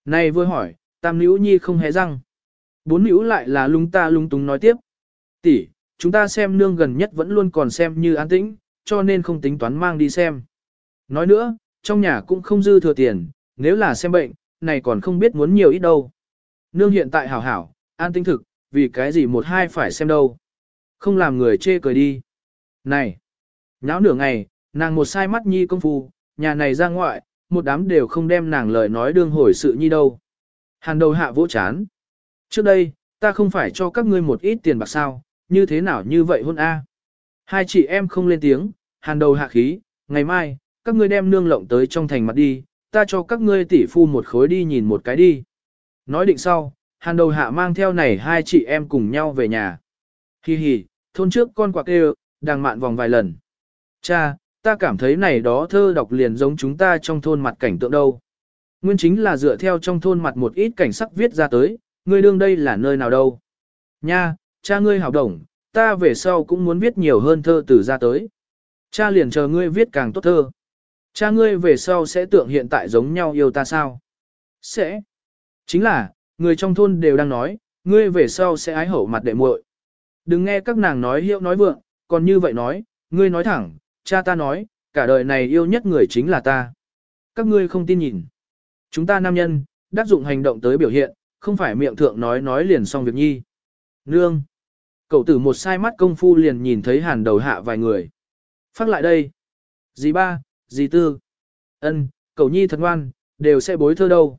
Này vừa hỏi, tam nữ nhi không hé răng. Bốn nữ lại là lung ta lung túng nói tiếp. tỷ, chúng ta xem nương gần nhất vẫn luôn còn xem như an tĩnh, cho nên không tính toán mang đi xem. Nói nữa, trong nhà cũng không dư thừa tiền, nếu là xem bệnh, này còn không biết muốn nhiều ít đâu. Nương hiện tại hảo hảo, an tĩnh thực, vì cái gì một hai phải xem đâu. Không làm người chê cười đi. Này, nháo nửa ngày, nàng một sai mắt nhi công phu, nhà này ra ngoại, một đám đều không đem nàng lời nói đương hồi sự nhi đâu. Hàn đầu hạ vỗ chán. Trước đây, ta không phải cho các ngươi một ít tiền bạc sao, như thế nào như vậy hôn a? Hai chị em không lên tiếng, hàn đầu hạ khí, ngày mai, các ngươi đem nương lộng tới trong thành mặt đi, ta cho các ngươi tỷ phu một khối đi nhìn một cái đi. Nói định sau, hàn đầu hạ mang theo này hai chị em cùng nhau về nhà. Hi hi, thôn trước con quạc kêu, đang mạn vòng vài lần. Cha, ta cảm thấy này đó thơ đọc liền giống chúng ta trong thôn mặt cảnh tượng đâu. Nguyên chính là dựa theo trong thôn mặt một ít cảnh sắc viết ra tới, ngươi đương đây là nơi nào đâu. Nha, cha ngươi học đồng, ta về sau cũng muốn viết nhiều hơn thơ từ ra tới. Cha liền chờ ngươi viết càng tốt thơ. Cha ngươi về sau sẽ tượng hiện tại giống nhau yêu ta sao? Sẽ. Chính là, người trong thôn đều đang nói, ngươi về sau sẽ ái hậu mặt đệ muội. Đừng nghe các nàng nói hiệu nói vượng, còn như vậy nói, ngươi nói thẳng, cha ta nói, cả đời này yêu nhất người chính là ta. Các ngươi không tin nhìn. Chúng ta nam nhân, đáp dụng hành động tới biểu hiện, không phải miệng thượng nói nói liền xong việc nhi. Nương. Cậu tử một sai mắt công phu liền nhìn thấy hàn đầu hạ vài người. Phát lại đây. Dì ba, dì tư. ân, cậu nhi thật ngoan, đều sẽ bối thơ đâu.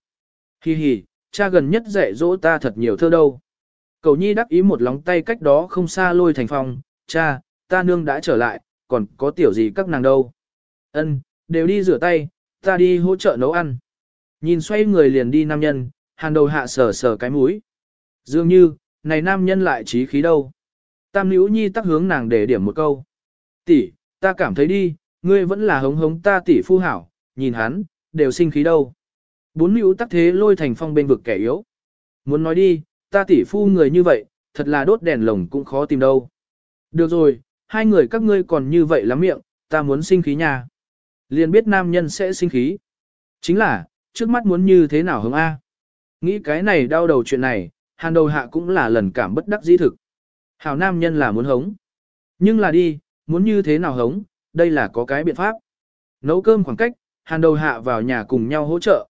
Hi hi, cha gần nhất dạy dỗ ta thật nhiều thơ đâu. Cậu nhi đắc ý một lóng tay cách đó không xa lôi thành phong, cha, ta nương đã trở lại, còn có tiểu gì các nàng đâu. Ân, đều đi rửa tay, ta đi hỗ trợ nấu ăn. Nhìn xoay người liền đi nam nhân, hàn đầu hạ sờ sờ cái mũi. Dường như, này nam nhân lại trí khí đâu. Tam nữ nhi tắc hướng nàng để điểm một câu. Tỷ, ta cảm thấy đi, ngươi vẫn là hống hống ta tỷ phu hảo, nhìn hắn, đều sinh khí đâu. Bốn nữ tắc thế lôi thành phong bên vực kẻ yếu. Muốn nói đi, ta tỷ phu người như vậy, thật là đốt đèn lồng cũng khó tìm đâu. Được rồi, hai người các ngươi còn như vậy lắm miệng, ta muốn sinh khí nha. Liền biết nam nhân sẽ sinh khí. Chính là, trước mắt muốn như thế nào hứng A. Nghĩ cái này đau đầu chuyện này, hàn đầu hạ cũng là lần cảm bất đắc dĩ thực. Hảo nam nhân là muốn hống. Nhưng là đi, muốn như thế nào hống, đây là có cái biện pháp. Nấu cơm khoảng cách, hàn đầu hạ vào nhà cùng nhau hỗ trợ.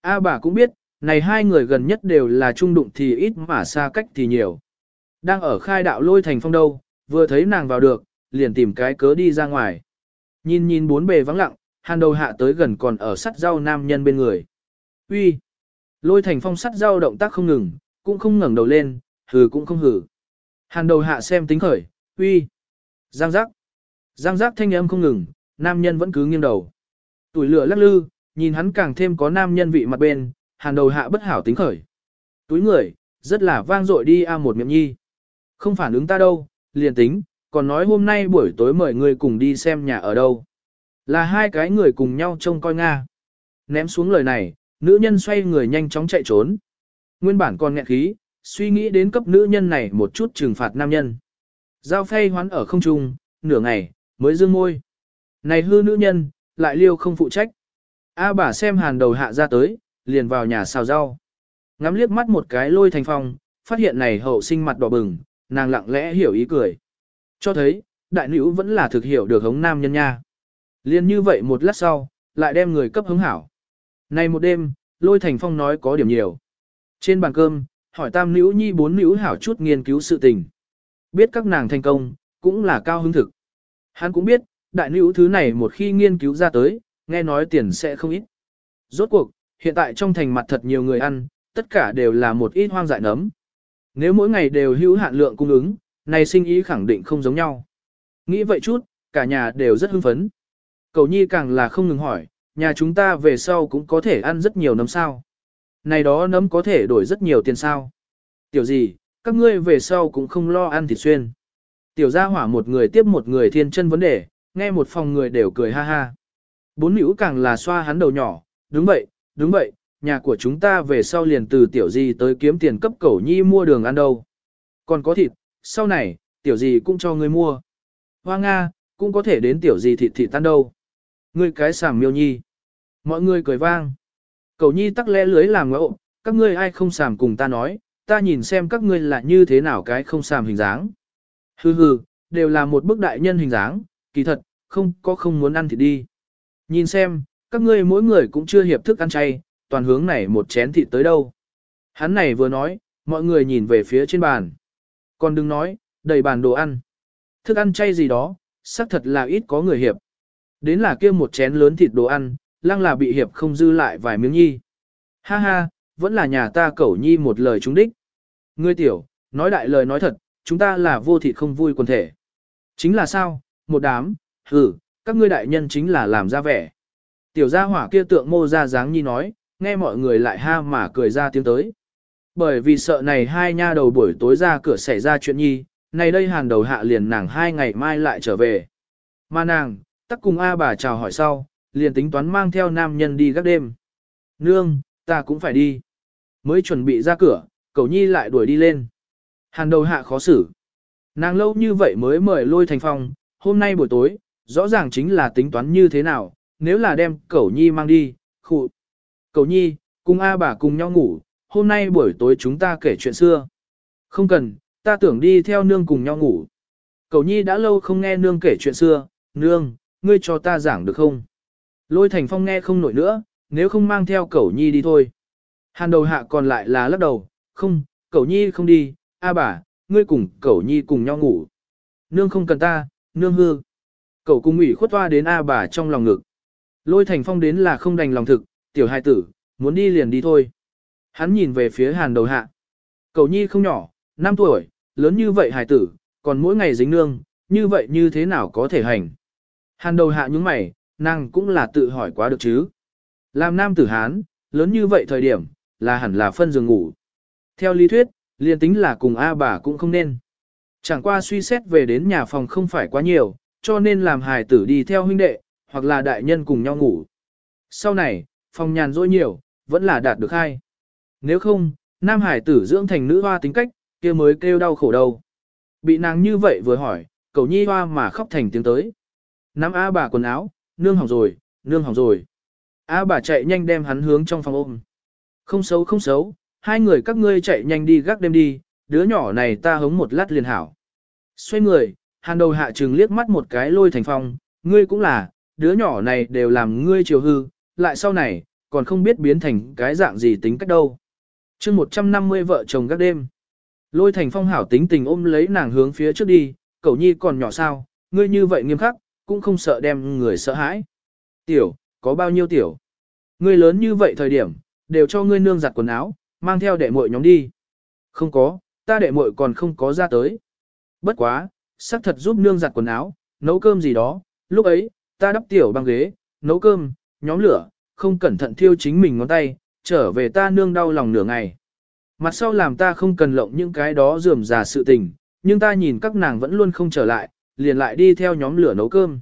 A bà cũng biết, này hai người gần nhất đều là trung đụng thì ít mà xa cách thì nhiều. Đang ở khai đạo lôi thành phong đâu, vừa thấy nàng vào được, liền tìm cái cớ đi ra ngoài. Nhìn nhìn bốn bề vắng lặng, hàn đầu hạ tới gần còn ở sắt rau nam nhân bên người. Uy, Lôi thành phong sắt dao động tác không ngừng, cũng không ngẩng đầu lên, hừ cũng không hừ. Hàn đầu hạ xem tính khởi, uy, Giang giác. Giang giác thanh âm không ngừng, nam nhân vẫn cứ nghiêng đầu. Tuổi lửa lắc lư, nhìn hắn càng thêm có nam nhân vị mặt bên, hàn đầu hạ bất hảo tính khởi. Túi người, rất là vang dội đi a một miệng nhi. Không phản ứng ta đâu, liền tính, còn nói hôm nay buổi tối mời người cùng đi xem nhà ở đâu. Là hai cái người cùng nhau trông coi Nga. Ném xuống lời này, nữ nhân xoay người nhanh chóng chạy trốn. Nguyên bản còn nghẹn khí, suy nghĩ đến cấp nữ nhân này một chút trừng phạt nam nhân. Giao phay hoán ở không trung, nửa ngày, mới dương môi. Này hư nữ nhân, lại liêu không phụ trách. A bà xem hàn đầu hạ ra tới, liền vào nhà xào rau. Ngắm liếc mắt một cái lôi thành phong, phát hiện này hậu sinh mặt đỏ bừng, nàng lặng lẽ hiểu ý cười. Cho thấy, đại nữ vẫn là thực hiểu được hống nam nhân nha. Liên như vậy một lát sau, lại đem người cấp hứng hảo. Này một đêm, lôi thành phong nói có điểm nhiều. Trên bàn cơm, hỏi tam nữ nhi bốn nữ hảo chút nghiên cứu sự tình. Biết các nàng thành công, cũng là cao hứng thực. Hắn cũng biết, đại nữ thứ này một khi nghiên cứu ra tới, nghe nói tiền sẽ không ít. Rốt cuộc, hiện tại trong thành mặt thật nhiều người ăn, tất cả đều là một ít hoang dại nấm. Nếu mỗi ngày đều hữu hạn lượng cung ứng, này sinh ý khẳng định không giống nhau. Nghĩ vậy chút, cả nhà đều rất hưng phấn. Cầu nhi càng là không ngừng hỏi, nhà chúng ta về sau cũng có thể ăn rất nhiều nấm sao. Này đó nấm có thể đổi rất nhiều tiền sao. Tiểu gì, các ngươi về sau cũng không lo ăn thịt xuyên. Tiểu gia hỏa một người tiếp một người thiên chân vấn đề, nghe một phòng người đều cười ha ha. Bốn nữ càng là xoa hắn đầu nhỏ, đúng vậy, đúng vậy, nhà của chúng ta về sau liền từ tiểu gì tới kiếm tiền cấp cẩu nhi mua đường ăn đâu. Còn có thịt, sau này, tiểu gì cũng cho ngươi mua. Hoa Nga, cũng có thể đến tiểu gì thịt thịt tan đâu. Ngươi cái sàng miêu nhi. Mọi người cười vang. cầu nhi tắc lẽ lưới làm ngộ, các ngươi ai không sàm cùng ta nói, ta nhìn xem các ngươi là như thế nào cái không sàm hình dáng. Hừ hừ, đều là một bức đại nhân hình dáng, kỳ thật, không có không muốn ăn thịt đi. Nhìn xem, các ngươi mỗi người cũng chưa hiệp thức ăn chay, toàn hướng này một chén thịt tới đâu. Hắn này vừa nói, mọi người nhìn về phía trên bàn. Còn đừng nói, đầy bàn đồ ăn. Thức ăn chay gì đó, xác thật là ít có người hiệp. Đến là kia một chén lớn thịt đồ ăn, lăng là bị hiệp không dư lại vài miếng nhi. Ha ha, vẫn là nhà ta cẩu nhi một lời trúng đích. Ngươi tiểu, nói đại lời nói thật, chúng ta là vô thịt không vui quần thể. Chính là sao, một đám, hử, các ngươi đại nhân chính là làm ra vẻ. Tiểu gia hỏa kia tượng mô ra dáng nhi nói, nghe mọi người lại ha mà cười ra tiếng tới. Bởi vì sợ này hai nha đầu buổi tối ra cửa xảy ra chuyện nhi, này đây hàng đầu hạ liền nàng hai ngày mai lại trở về. Mà nàng, tắc cùng A bà chào hỏi sau, liền tính toán mang theo nam nhân đi gác đêm. Nương, ta cũng phải đi. Mới chuẩn bị ra cửa, cầu nhi lại đuổi đi lên. Hàn đầu hạ khó xử. Nàng lâu như vậy mới mời lôi thành phong, hôm nay buổi tối, rõ ràng chính là tính toán như thế nào, nếu là đem cẩu nhi mang đi, khụ. Cẩu nhi, cùng A bà cùng nhau ngủ, hôm nay buổi tối chúng ta kể chuyện xưa. Không cần, ta tưởng đi theo nương cùng nhau ngủ. Cẩu nhi đã lâu không nghe nương kể chuyện xưa, nương, ngươi cho ta giảng được không? Lôi thành phong nghe không nổi nữa, nếu không mang theo cẩu nhi đi thôi. Hàn đầu hạ còn lại là lắc đầu, không, cẩu nhi không đi, a bà, ngươi cùng cẩu nhi cùng nhau ngủ. Nương không cần ta, nương hư. Cẩu cùng ủy khuất toa đến a bà trong lòng ngực. Lôi thành phong đến là không đành lòng thực, tiểu hai tử, muốn đi liền đi thôi. Hắn nhìn về phía hàn đầu hạ. Cẩu nhi không nhỏ, 5 tuổi, lớn như vậy hài tử, còn mỗi ngày dính nương, như vậy như thế nào có thể hành. Hàn đầu hạ những mày, nàng cũng là tự hỏi quá được chứ. Làm nam tử Hán, lớn như vậy thời điểm, là hẳn là phân giường ngủ. Theo lý thuyết, liền tính là cùng A bà cũng không nên. Chẳng qua suy xét về đến nhà phòng không phải quá nhiều, cho nên làm hài tử đi theo huynh đệ, hoặc là đại nhân cùng nhau ngủ. Sau này, phòng nhàn rỗi nhiều, vẫn là đạt được hai. Nếu không, nam hải tử dưỡng thành nữ hoa tính cách, kia mới kêu đau khổ đâu. Bị nàng như vậy vừa hỏi, cầu nhi hoa mà khóc thành tiếng tới. Nắm A bà quần áo, nương hỏng rồi, nương hỏng rồi. A bà chạy nhanh đem hắn hướng trong phòng ôm. Không xấu không xấu, hai người các ngươi chạy nhanh đi gác đêm đi, đứa nhỏ này ta hống một lát liền hảo. Xoay người, hàn đầu hạ trừng liếc mắt một cái lôi thành phong, ngươi cũng là, đứa nhỏ này đều làm ngươi chiều hư, lại sau này, còn không biết biến thành cái dạng gì tính cách đâu. chương 150 vợ chồng gác đêm. Lôi thành phong hảo tính tình ôm lấy nàng hướng phía trước đi, cậu nhi còn nhỏ sao, ngươi như vậy nghiêm khắc, cũng không sợ đem người sợ hãi. Tiểu, có bao nhiêu tiểu? Ngươi lớn như vậy thời điểm, đều cho ngươi nương giặt quần áo, mang theo đệ muội nhóm đi. Không có, ta đệ muội còn không có ra tới. Bất quá, sắc thật giúp nương giặt quần áo, nấu cơm gì đó, lúc ấy, ta đắp tiểu băng ghế, nấu cơm, nhóm lửa, không cẩn thận thiêu chính mình ngón tay, trở về ta nương đau lòng nửa ngày. Mặt sau làm ta không cần lộng những cái đó dườm già sự tình, nhưng ta nhìn các nàng vẫn luôn không trở lại, liền lại đi theo nhóm lửa nấu cơm.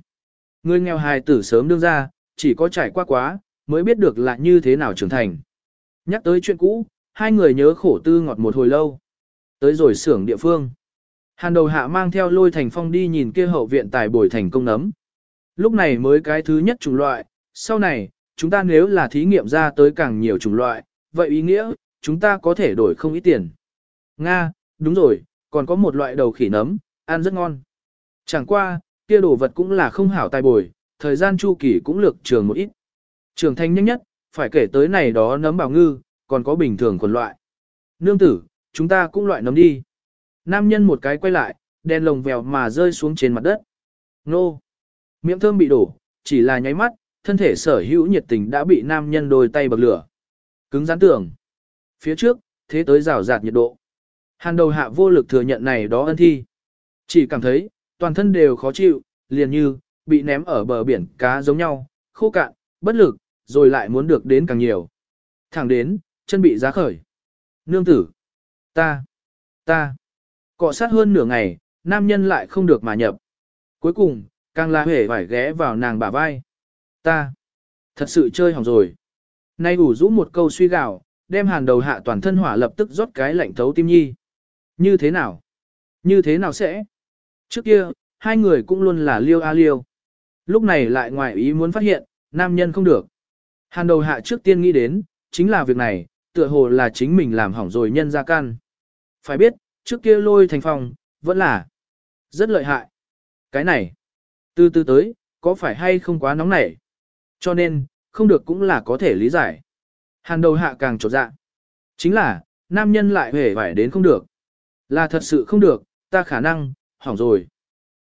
Người nghèo hài tử sớm đương ra, chỉ có trải qua quá, mới biết được là như thế nào trưởng thành. Nhắc tới chuyện cũ, hai người nhớ khổ tư ngọt một hồi lâu. Tới rồi xưởng địa phương. Hàn đầu hạ mang theo lôi thành phong đi nhìn kia hậu viện tài bồi thành công nấm. Lúc này mới cái thứ nhất chủng loại, sau này, chúng ta nếu là thí nghiệm ra tới càng nhiều chủng loại, vậy ý nghĩa, chúng ta có thể đổi không ít tiền. Nga, đúng rồi, còn có một loại đầu khỉ nấm, ăn rất ngon. Chẳng qua, kia đồ vật cũng là không hảo tài bồi, thời gian chu kỳ cũng lược trường một ít. Trường thanh nhanh nhất, phải kể tới này đó nấm bảo ngư, còn có bình thường quần loại. Nương tử, chúng ta cũng loại nấm đi. Nam nhân một cái quay lại, đèn lồng vèo mà rơi xuống trên mặt đất. Nô! Miệng thơm bị đổ, chỉ là nháy mắt, thân thể sở hữu nhiệt tình đã bị nam nhân đôi tay bậc lửa. Cứng rắn tưởng. Phía trước, thế tới rào rạt nhiệt độ. Hàn đầu hạ vô lực thừa nhận này đó ân thi. Chỉ cảm thấy, toàn thân đều khó chịu, liền như, bị ném ở bờ biển cá giống nhau, khô cạn, bất lực, rồi lại muốn được đến càng nhiều. Thẳng đến, chân bị giá khởi. Nương tử. Ta. Ta. Cọ sát hơn nửa ngày, nam nhân lại không được mà nhập. Cuối cùng, càng là hề phải ghé vào nàng bả vai. Ta. Thật sự chơi hỏng rồi. Nay ủ rũ một câu suy gạo, đem hàn đầu hạ toàn thân hỏa lập tức rót cái lạnh thấu tim nhi. Như thế nào? Như thế nào sẽ? Trước kia, hai người cũng luôn là liêu a liêu. Lúc này lại ngoài ý muốn phát hiện, nam nhân không được. Hàn đầu hạ trước tiên nghĩ đến, chính là việc này, tựa hồ là chính mình làm hỏng rồi nhân ra can. Phải biết, trước kia lôi thành phòng vẫn là rất lợi hại. Cái này, từ từ tới, có phải hay không quá nóng nảy? Cho nên, không được cũng là có thể lý giải. Hàn đầu hạ càng trột dạ. Chính là, nam nhân lại hề phải đến không được. Là thật sự không được, ta khả năng, hỏng rồi.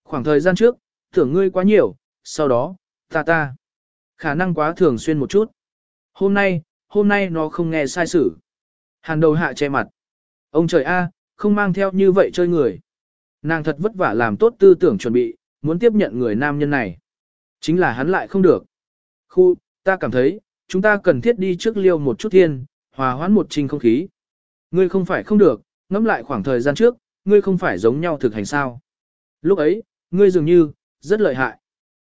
Khoảng thời gian trước, tưởng ngươi quá nhiều, sau đó, ta ta. Khả năng quá thường xuyên một chút. Hôm nay, hôm nay nó không nghe sai sử. Hàn đầu hạ che mặt. Ông trời a, không mang theo như vậy chơi người. Nàng thật vất vả làm tốt tư tưởng chuẩn bị, muốn tiếp nhận người nam nhân này. Chính là hắn lại không được. Khu, ta cảm thấy, chúng ta cần thiết đi trước liêu một chút thiên, hòa hoãn một trình không khí. Ngươi không phải không được, ngẫm lại khoảng thời gian trước, ngươi không phải giống nhau thực hành sao. Lúc ấy, ngươi dường như, rất lợi hại.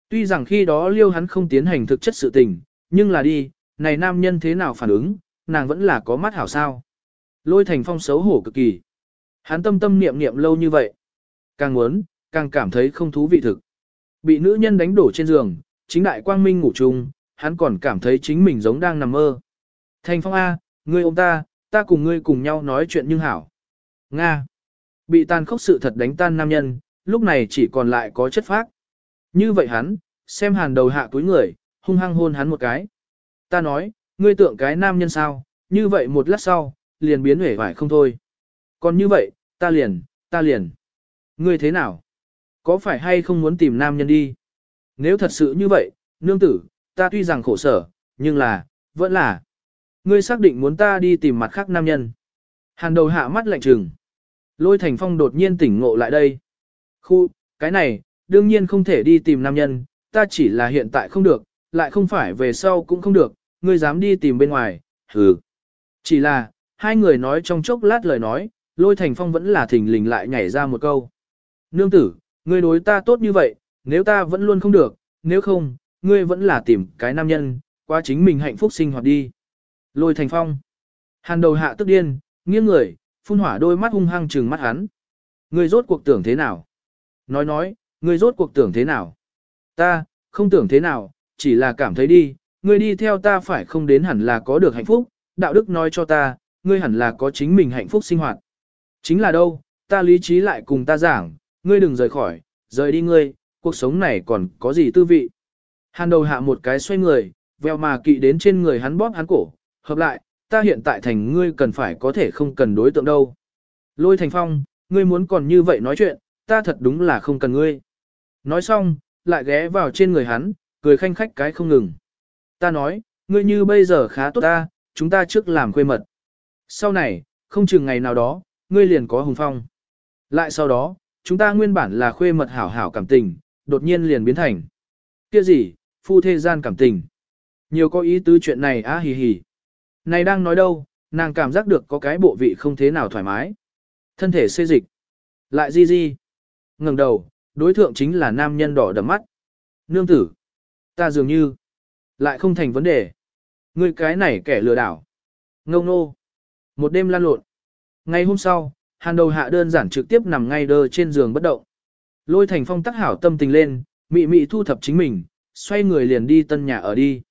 Tuy rằng khi đó liêu hắn không tiến hành thực chất sự tình, nhưng là đi, này nam nhân thế nào phản ứng, nàng vẫn là có mắt hảo sao. Lôi thành phong xấu hổ cực kỳ. Hắn tâm tâm niệm niệm lâu như vậy. Càng muốn, càng cảm thấy không thú vị thực. Bị nữ nhân đánh đổ trên giường, chính đại quang minh ngủ chung, hắn còn cảm thấy chính mình giống đang nằm mơ. Thành phong A, ngươi ôm ta, ta cùng ngươi cùng nhau nói chuyện nhưng hảo. Nga. Bị tàn khốc sự thật đánh tan nam nhân, lúc này chỉ còn lại có chất phác. Như vậy hắn, xem hàn đầu hạ túi người, hung hăng hôn hắn một cái. Ta nói, ngươi tượng cái nam nhân sao, như vậy một lát sau, liền biến hể vải không thôi. Còn như vậy, ta liền, ta liền. Ngươi thế nào? Có phải hay không muốn tìm nam nhân đi? Nếu thật sự như vậy, nương tử, ta tuy rằng khổ sở, nhưng là, vẫn là. Ngươi xác định muốn ta đi tìm mặt khác nam nhân. Hàn đầu hạ mắt lạnh trừng. Lôi thành phong đột nhiên tỉnh ngộ lại đây. Khu, cái này, đương nhiên không thể đi tìm nam nhân, ta chỉ là hiện tại không được, lại không phải về sau cũng không được, ngươi dám đi tìm bên ngoài, hừ. Chỉ là, hai người nói trong chốc lát lời nói, lôi thành phong vẫn là thình lình lại nhảy ra một câu. Nương tử, ngươi đối ta tốt như vậy, nếu ta vẫn luôn không được, nếu không, ngươi vẫn là tìm cái nam nhân, qua chính mình hạnh phúc sinh hoạt đi. Lôi thành phong. Hàn đầu hạ tức điên, nghiêng người, phun hỏa đôi mắt hung hăng trừng mắt hắn. Ngươi rốt cuộc tưởng thế nào? Nói nói, ngươi rốt cuộc tưởng thế nào? Ta, không tưởng thế nào, chỉ là cảm thấy đi, ngươi đi theo ta phải không đến hẳn là có được hạnh phúc, đạo đức nói cho ta, ngươi hẳn là có chính mình hạnh phúc sinh hoạt. Chính là đâu, ta lý trí lại cùng ta giảng, ngươi đừng rời khỏi, rời đi ngươi, cuộc sống này còn có gì tư vị. Hàn đầu hạ một cái xoay người, veo mà kỵ đến trên người hắn bóp hắn cổ, hợp lại, ta hiện tại thành ngươi cần phải có thể không cần đối tượng đâu. Lôi thành phong, ngươi muốn còn như vậy nói chuyện, ta thật đúng là không cần ngươi. Nói xong, lại ghé vào trên người hắn, cười khanh khách cái không ngừng. Ta nói, ngươi như bây giờ khá tốt ta, chúng ta trước làm quê mật. Sau này, không chừng ngày nào đó, ngươi liền có hùng phong. Lại sau đó, chúng ta nguyên bản là khuê mật hảo hảo cảm tình, đột nhiên liền biến thành. Kia gì, phu thế gian cảm tình. Nhiều có ý tứ chuyện này á hì hì. Này đang nói đâu, nàng cảm giác được có cái bộ vị không thế nào thoải mái. Thân thể xê dịch. Lại di di ngẩng đầu, đối thượng chính là nam nhân đỏ đầm mắt. Nương tử. Ta dường như. Lại không thành vấn đề. Ngươi cái này kẻ lừa đảo. Ngông nô. Một đêm lan lộn. Ngày hôm sau, hàn đầu hạ đơn giản trực tiếp nằm ngay đơ trên giường bất động. Lôi thành phong tắc hảo tâm tình lên, mị mị thu thập chính mình, xoay người liền đi tân nhà ở đi.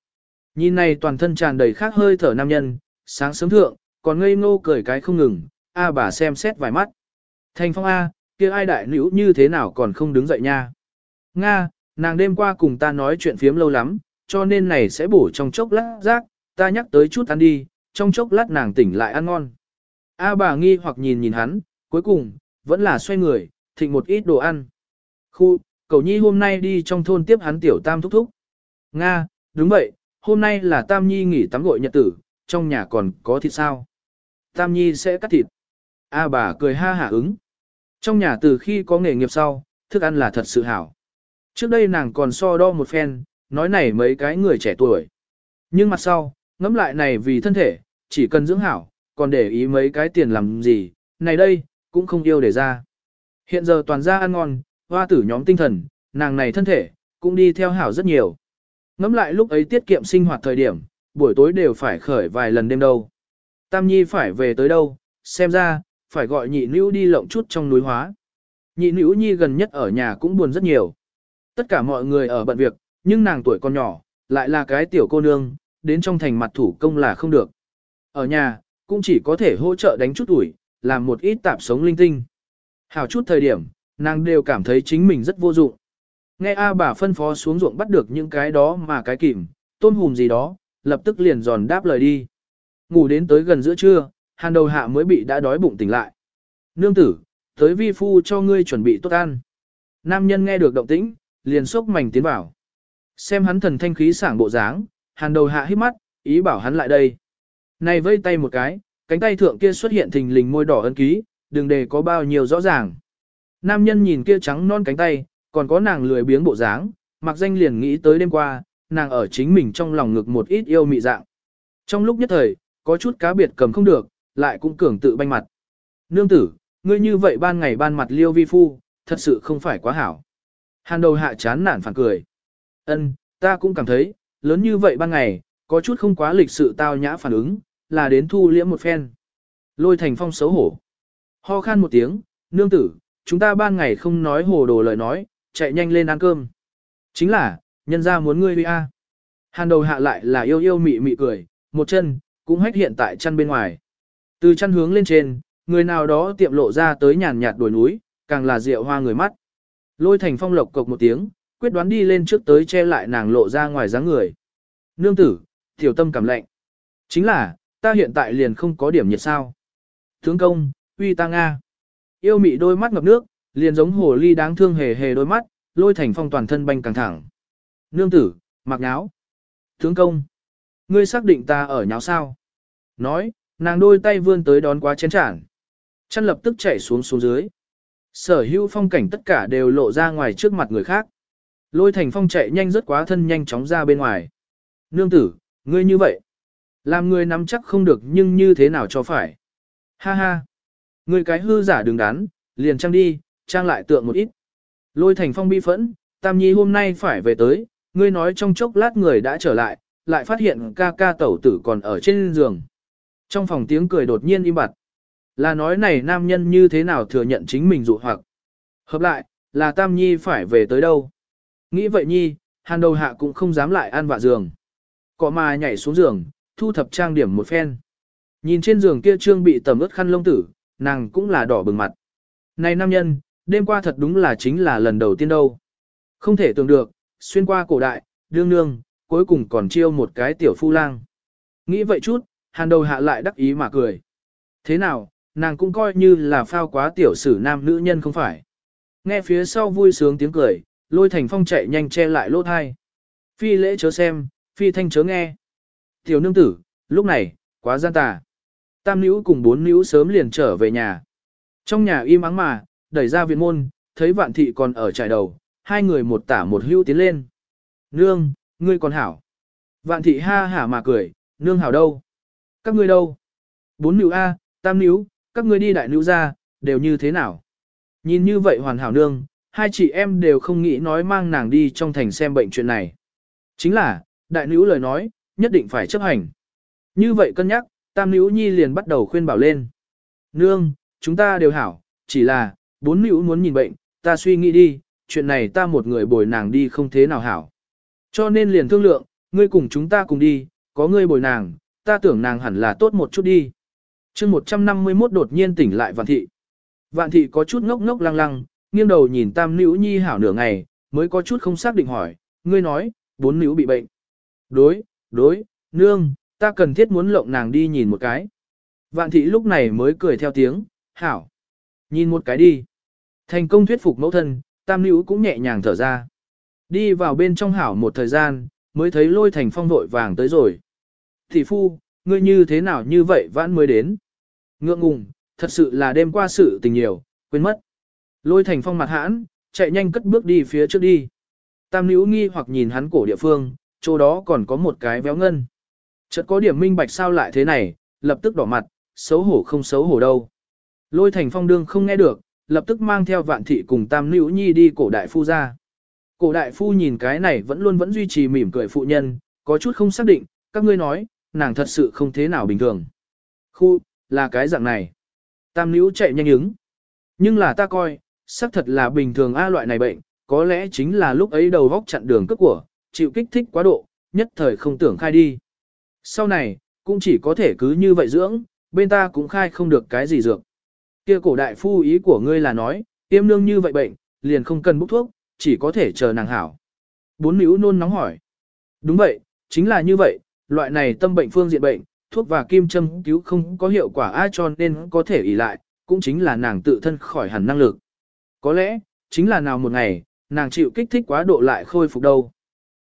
Nhìn này toàn thân tràn đầy khác hơi thở nam nhân, sáng sớm thượng, còn ngây ngô cười cái không ngừng, a bà xem xét vài mắt. Thành phong A, kia ai đại nữ như thế nào còn không đứng dậy nha. Nga, nàng đêm qua cùng ta nói chuyện phiếm lâu lắm, cho nên này sẽ bổ trong chốc lát rác, ta nhắc tới chút ăn đi, trong chốc lát nàng tỉnh lại ăn ngon. A bà nghi hoặc nhìn nhìn hắn, cuối cùng, vẫn là xoay người, thịnh một ít đồ ăn. Khu, cầu nhi hôm nay đi trong thôn tiếp hắn tiểu tam thúc thúc. Nga, đúng vậy, hôm nay là tam nhi nghỉ tắm gội nhật tử, trong nhà còn có thịt sao. Tam nhi sẽ cắt thịt. A bà cười ha hả ứng. Trong nhà từ khi có nghề nghiệp sau, thức ăn là thật sự hảo. Trước đây nàng còn so đo một phen, nói này mấy cái người trẻ tuổi. Nhưng mặt sau, ngẫm lại này vì thân thể, chỉ cần dưỡng hảo, còn để ý mấy cái tiền làm gì, này đây, cũng không yêu để ra. Hiện giờ toàn ra ăn ngon, hoa tử nhóm tinh thần, nàng này thân thể, cũng đi theo hảo rất nhiều. Ngẫm lại lúc ấy tiết kiệm sinh hoạt thời điểm, buổi tối đều phải khởi vài lần đêm đâu. Tam Nhi phải về tới đâu, xem ra, phải gọi nhị nữ đi lộng chút trong núi hóa. Nhị nữ nhi gần nhất ở nhà cũng buồn rất nhiều. Tất cả mọi người ở bận việc, nhưng nàng tuổi còn nhỏ, lại là cái tiểu cô nương, đến trong thành mặt thủ công là không được. Ở nhà, cũng chỉ có thể hỗ trợ đánh chút ủi, làm một ít tạp sống linh tinh. Hảo chút thời điểm, nàng đều cảm thấy chính mình rất vô dụng. Nghe A bà phân phó xuống ruộng bắt được những cái đó mà cái kìm, tôm hùm gì đó, lập tức liền giòn đáp lời đi. Ngủ đến tới gần giữa trưa, hàn đầu hạ mới bị đã đói bụng tỉnh lại. Nương tử, tới vi phu cho ngươi chuẩn bị tốt ăn. Nam nhân nghe được động tĩnh, liền sốc mảnh tiến vào. Xem hắn thần thanh khí sảng bộ dáng, hàn đầu hạ hít mắt, ý bảo hắn lại đây. Này vây tay một cái, cánh tay thượng kia xuất hiện thình lình môi đỏ ấn ký, đừng để có bao nhiêu rõ ràng. Nam nhân nhìn kia trắng non cánh tay, còn có nàng lười biếng bộ dáng, mặc danh liền nghĩ tới đêm qua, nàng ở chính mình trong lòng ngực một ít yêu mị dạng. Trong lúc nhất thời, có chút cá biệt cầm không được, lại cũng cường tự banh mặt. Nương tử, ngươi như vậy ban ngày ban mặt liêu vi phu, thật sự không phải quá hảo. Hàn đầu hạ chán nản phản cười. Ân, ta cũng cảm thấy, lớn như vậy ban ngày, có chút không quá lịch sự tao nhã phản ứng, là đến thu liễm một phen. Lôi thành phong xấu hổ. Ho khan một tiếng, nương tử, chúng ta ban ngày không nói hồ đồ lời nói, chạy nhanh lên ăn cơm. Chính là, nhân ra muốn ngươi đi a. Hàn đầu hạ lại là yêu yêu mị mị cười, một chân, cũng hách hiện tại chân bên ngoài. Từ chân hướng lên trên, người nào đó tiệm lộ ra tới nhàn nhạt đồi núi, càng là rượu hoa người mắt. Lôi thành phong lộc cộc một tiếng, quyết đoán đi lên trước tới che lại nàng lộ ra ngoài dáng người. Nương tử, tiểu tâm cảm lạnh. Chính là, ta hiện tại liền không có điểm nhiệt sao. Thướng công, uy ta Nga. Yêu mị đôi mắt ngập nước, liền giống hồ ly đáng thương hề hề đôi mắt, lôi thành phong toàn thân banh căng thẳng. Nương tử, mặc nháo. Thướng công, ngươi xác định ta ở nháo sao? Nói, nàng đôi tay vươn tới đón quá chén chản. Chân lập tức chạy xuống xuống dưới. Sở hữu phong cảnh tất cả đều lộ ra ngoài trước mặt người khác. Lôi thành phong chạy nhanh rất quá thân nhanh chóng ra bên ngoài. Nương tử, ngươi như vậy. Làm người nắm chắc không được nhưng như thế nào cho phải. Ha ha. Ngươi cái hư giả đừng đắn, liền trang đi, trang lại tượng một ít. Lôi thành phong bi phẫn, tam nhi hôm nay phải về tới, ngươi nói trong chốc lát người đã trở lại, lại phát hiện ca ca tẩu tử còn ở trên giường. Trong phòng tiếng cười đột nhiên im bặt. Là nói này nam nhân như thế nào thừa nhận chính mình dụ hoặc. Hợp lại, là tam nhi phải về tới đâu. Nghĩ vậy nhi, hàn đầu hạ cũng không dám lại ăn vạ giường. Cọ mà nhảy xuống giường, thu thập trang điểm một phen. Nhìn trên giường kia trương bị tầm ướt khăn lông tử, nàng cũng là đỏ bừng mặt. Này nam nhân, đêm qua thật đúng là chính là lần đầu tiên đâu. Không thể tưởng được, xuyên qua cổ đại, đương nương, cuối cùng còn chiêu một cái tiểu phu lang. Nghĩ vậy chút, hàn đầu hạ lại đắc ý mà cười. Thế nào, nàng cũng coi như là phao quá tiểu sử nam nữ nhân không phải. Nghe phía sau vui sướng tiếng cười, lôi thành phong chạy nhanh che lại lỗ thai. Phi lễ chớ xem, phi thanh chớ nghe. Tiểu nương tử, lúc này, quá gian tà. Tam nữ cùng bốn nữ sớm liền trở về nhà. Trong nhà im ắng mà, đẩy ra viện môn, thấy vạn thị còn ở trại đầu, hai người một tả một hữu tiến lên. Nương, ngươi còn hảo. Vạn thị ha hả mà cười, nương hảo đâu? Các ngươi đâu? Bốn nữ A, tam nữ, các ngươi đi đại nữ ra, đều như thế nào? Nhìn như vậy hoàn hảo nương, hai chị em đều không nghĩ nói mang nàng đi trong thành xem bệnh chuyện này. Chính là, đại nữ lời nói, nhất định phải chấp hành. Như vậy cân nhắc, tam nữ nhi liền bắt đầu khuyên bảo lên. Nương, chúng ta đều hảo, chỉ là, bốn nữ muốn nhìn bệnh, ta suy nghĩ đi, chuyện này ta một người bồi nàng đi không thế nào hảo. Cho nên liền thương lượng, ngươi cùng chúng ta cùng đi, có ngươi bồi nàng, ta tưởng nàng hẳn là tốt một chút đi. chương 151 đột nhiên tỉnh lại vạn thị. Vạn thị có chút ngốc ngốc lăng lăng, nghiêng đầu nhìn tam nữ nhi hảo nửa ngày, mới có chút không xác định hỏi, ngươi nói, bốn nữ bị bệnh. Đối, đối, nương, ta cần thiết muốn lộng nàng đi nhìn một cái. Vạn thị lúc này mới cười theo tiếng, hảo. Nhìn một cái đi. Thành công thuyết phục mẫu thân, tam nữ cũng nhẹ nhàng thở ra. Đi vào bên trong hảo một thời gian, mới thấy lôi thành phong vội vàng tới rồi. Thị phu, ngươi như thế nào như vậy vãn mới đến. Ngượng ngùng, thật sự là đêm qua sự tình nhiều, quên mất. Lôi thành phong mặt hãn, chạy nhanh cất bước đi phía trước đi. Tam nữ nghi hoặc nhìn hắn cổ địa phương, chỗ đó còn có một cái véo ngân. Chợt có điểm minh bạch sao lại thế này, lập tức đỏ mặt, xấu hổ không xấu hổ đâu. Lôi thành phong đương không nghe được, lập tức mang theo vạn thị cùng tam nữ nhi đi cổ đại phu ra. Cổ đại phu nhìn cái này vẫn luôn vẫn duy trì mỉm cười phụ nhân, có chút không xác định, các ngươi nói, nàng thật sự không thế nào bình thường. Khu, là cái dạng này. Tam nữ chạy nhanh ứng. Nhưng là ta coi, xác thật là bình thường A loại này bệnh, có lẽ chính là lúc ấy đầu vóc chặn đường cước của, chịu kích thích quá độ, nhất thời không tưởng khai đi. Sau này, cũng chỉ có thể cứ như vậy dưỡng, bên ta cũng khai không được cái gì dược. Kia cổ đại phu ý của ngươi là nói, tiêm nương như vậy bệnh, liền không cần bốc thuốc, chỉ có thể chờ nàng hảo. Bốn nữ nôn nóng hỏi. Đúng vậy, chính là như vậy, loại này tâm bệnh phương diện bệnh, thuốc và kim châm cứu không có hiệu quả ai cho nên có thể ỷ lại, cũng chính là nàng tự thân khỏi hẳn năng lực. Có lẽ, chính là nào một ngày, nàng chịu kích thích quá độ lại khôi phục đâu.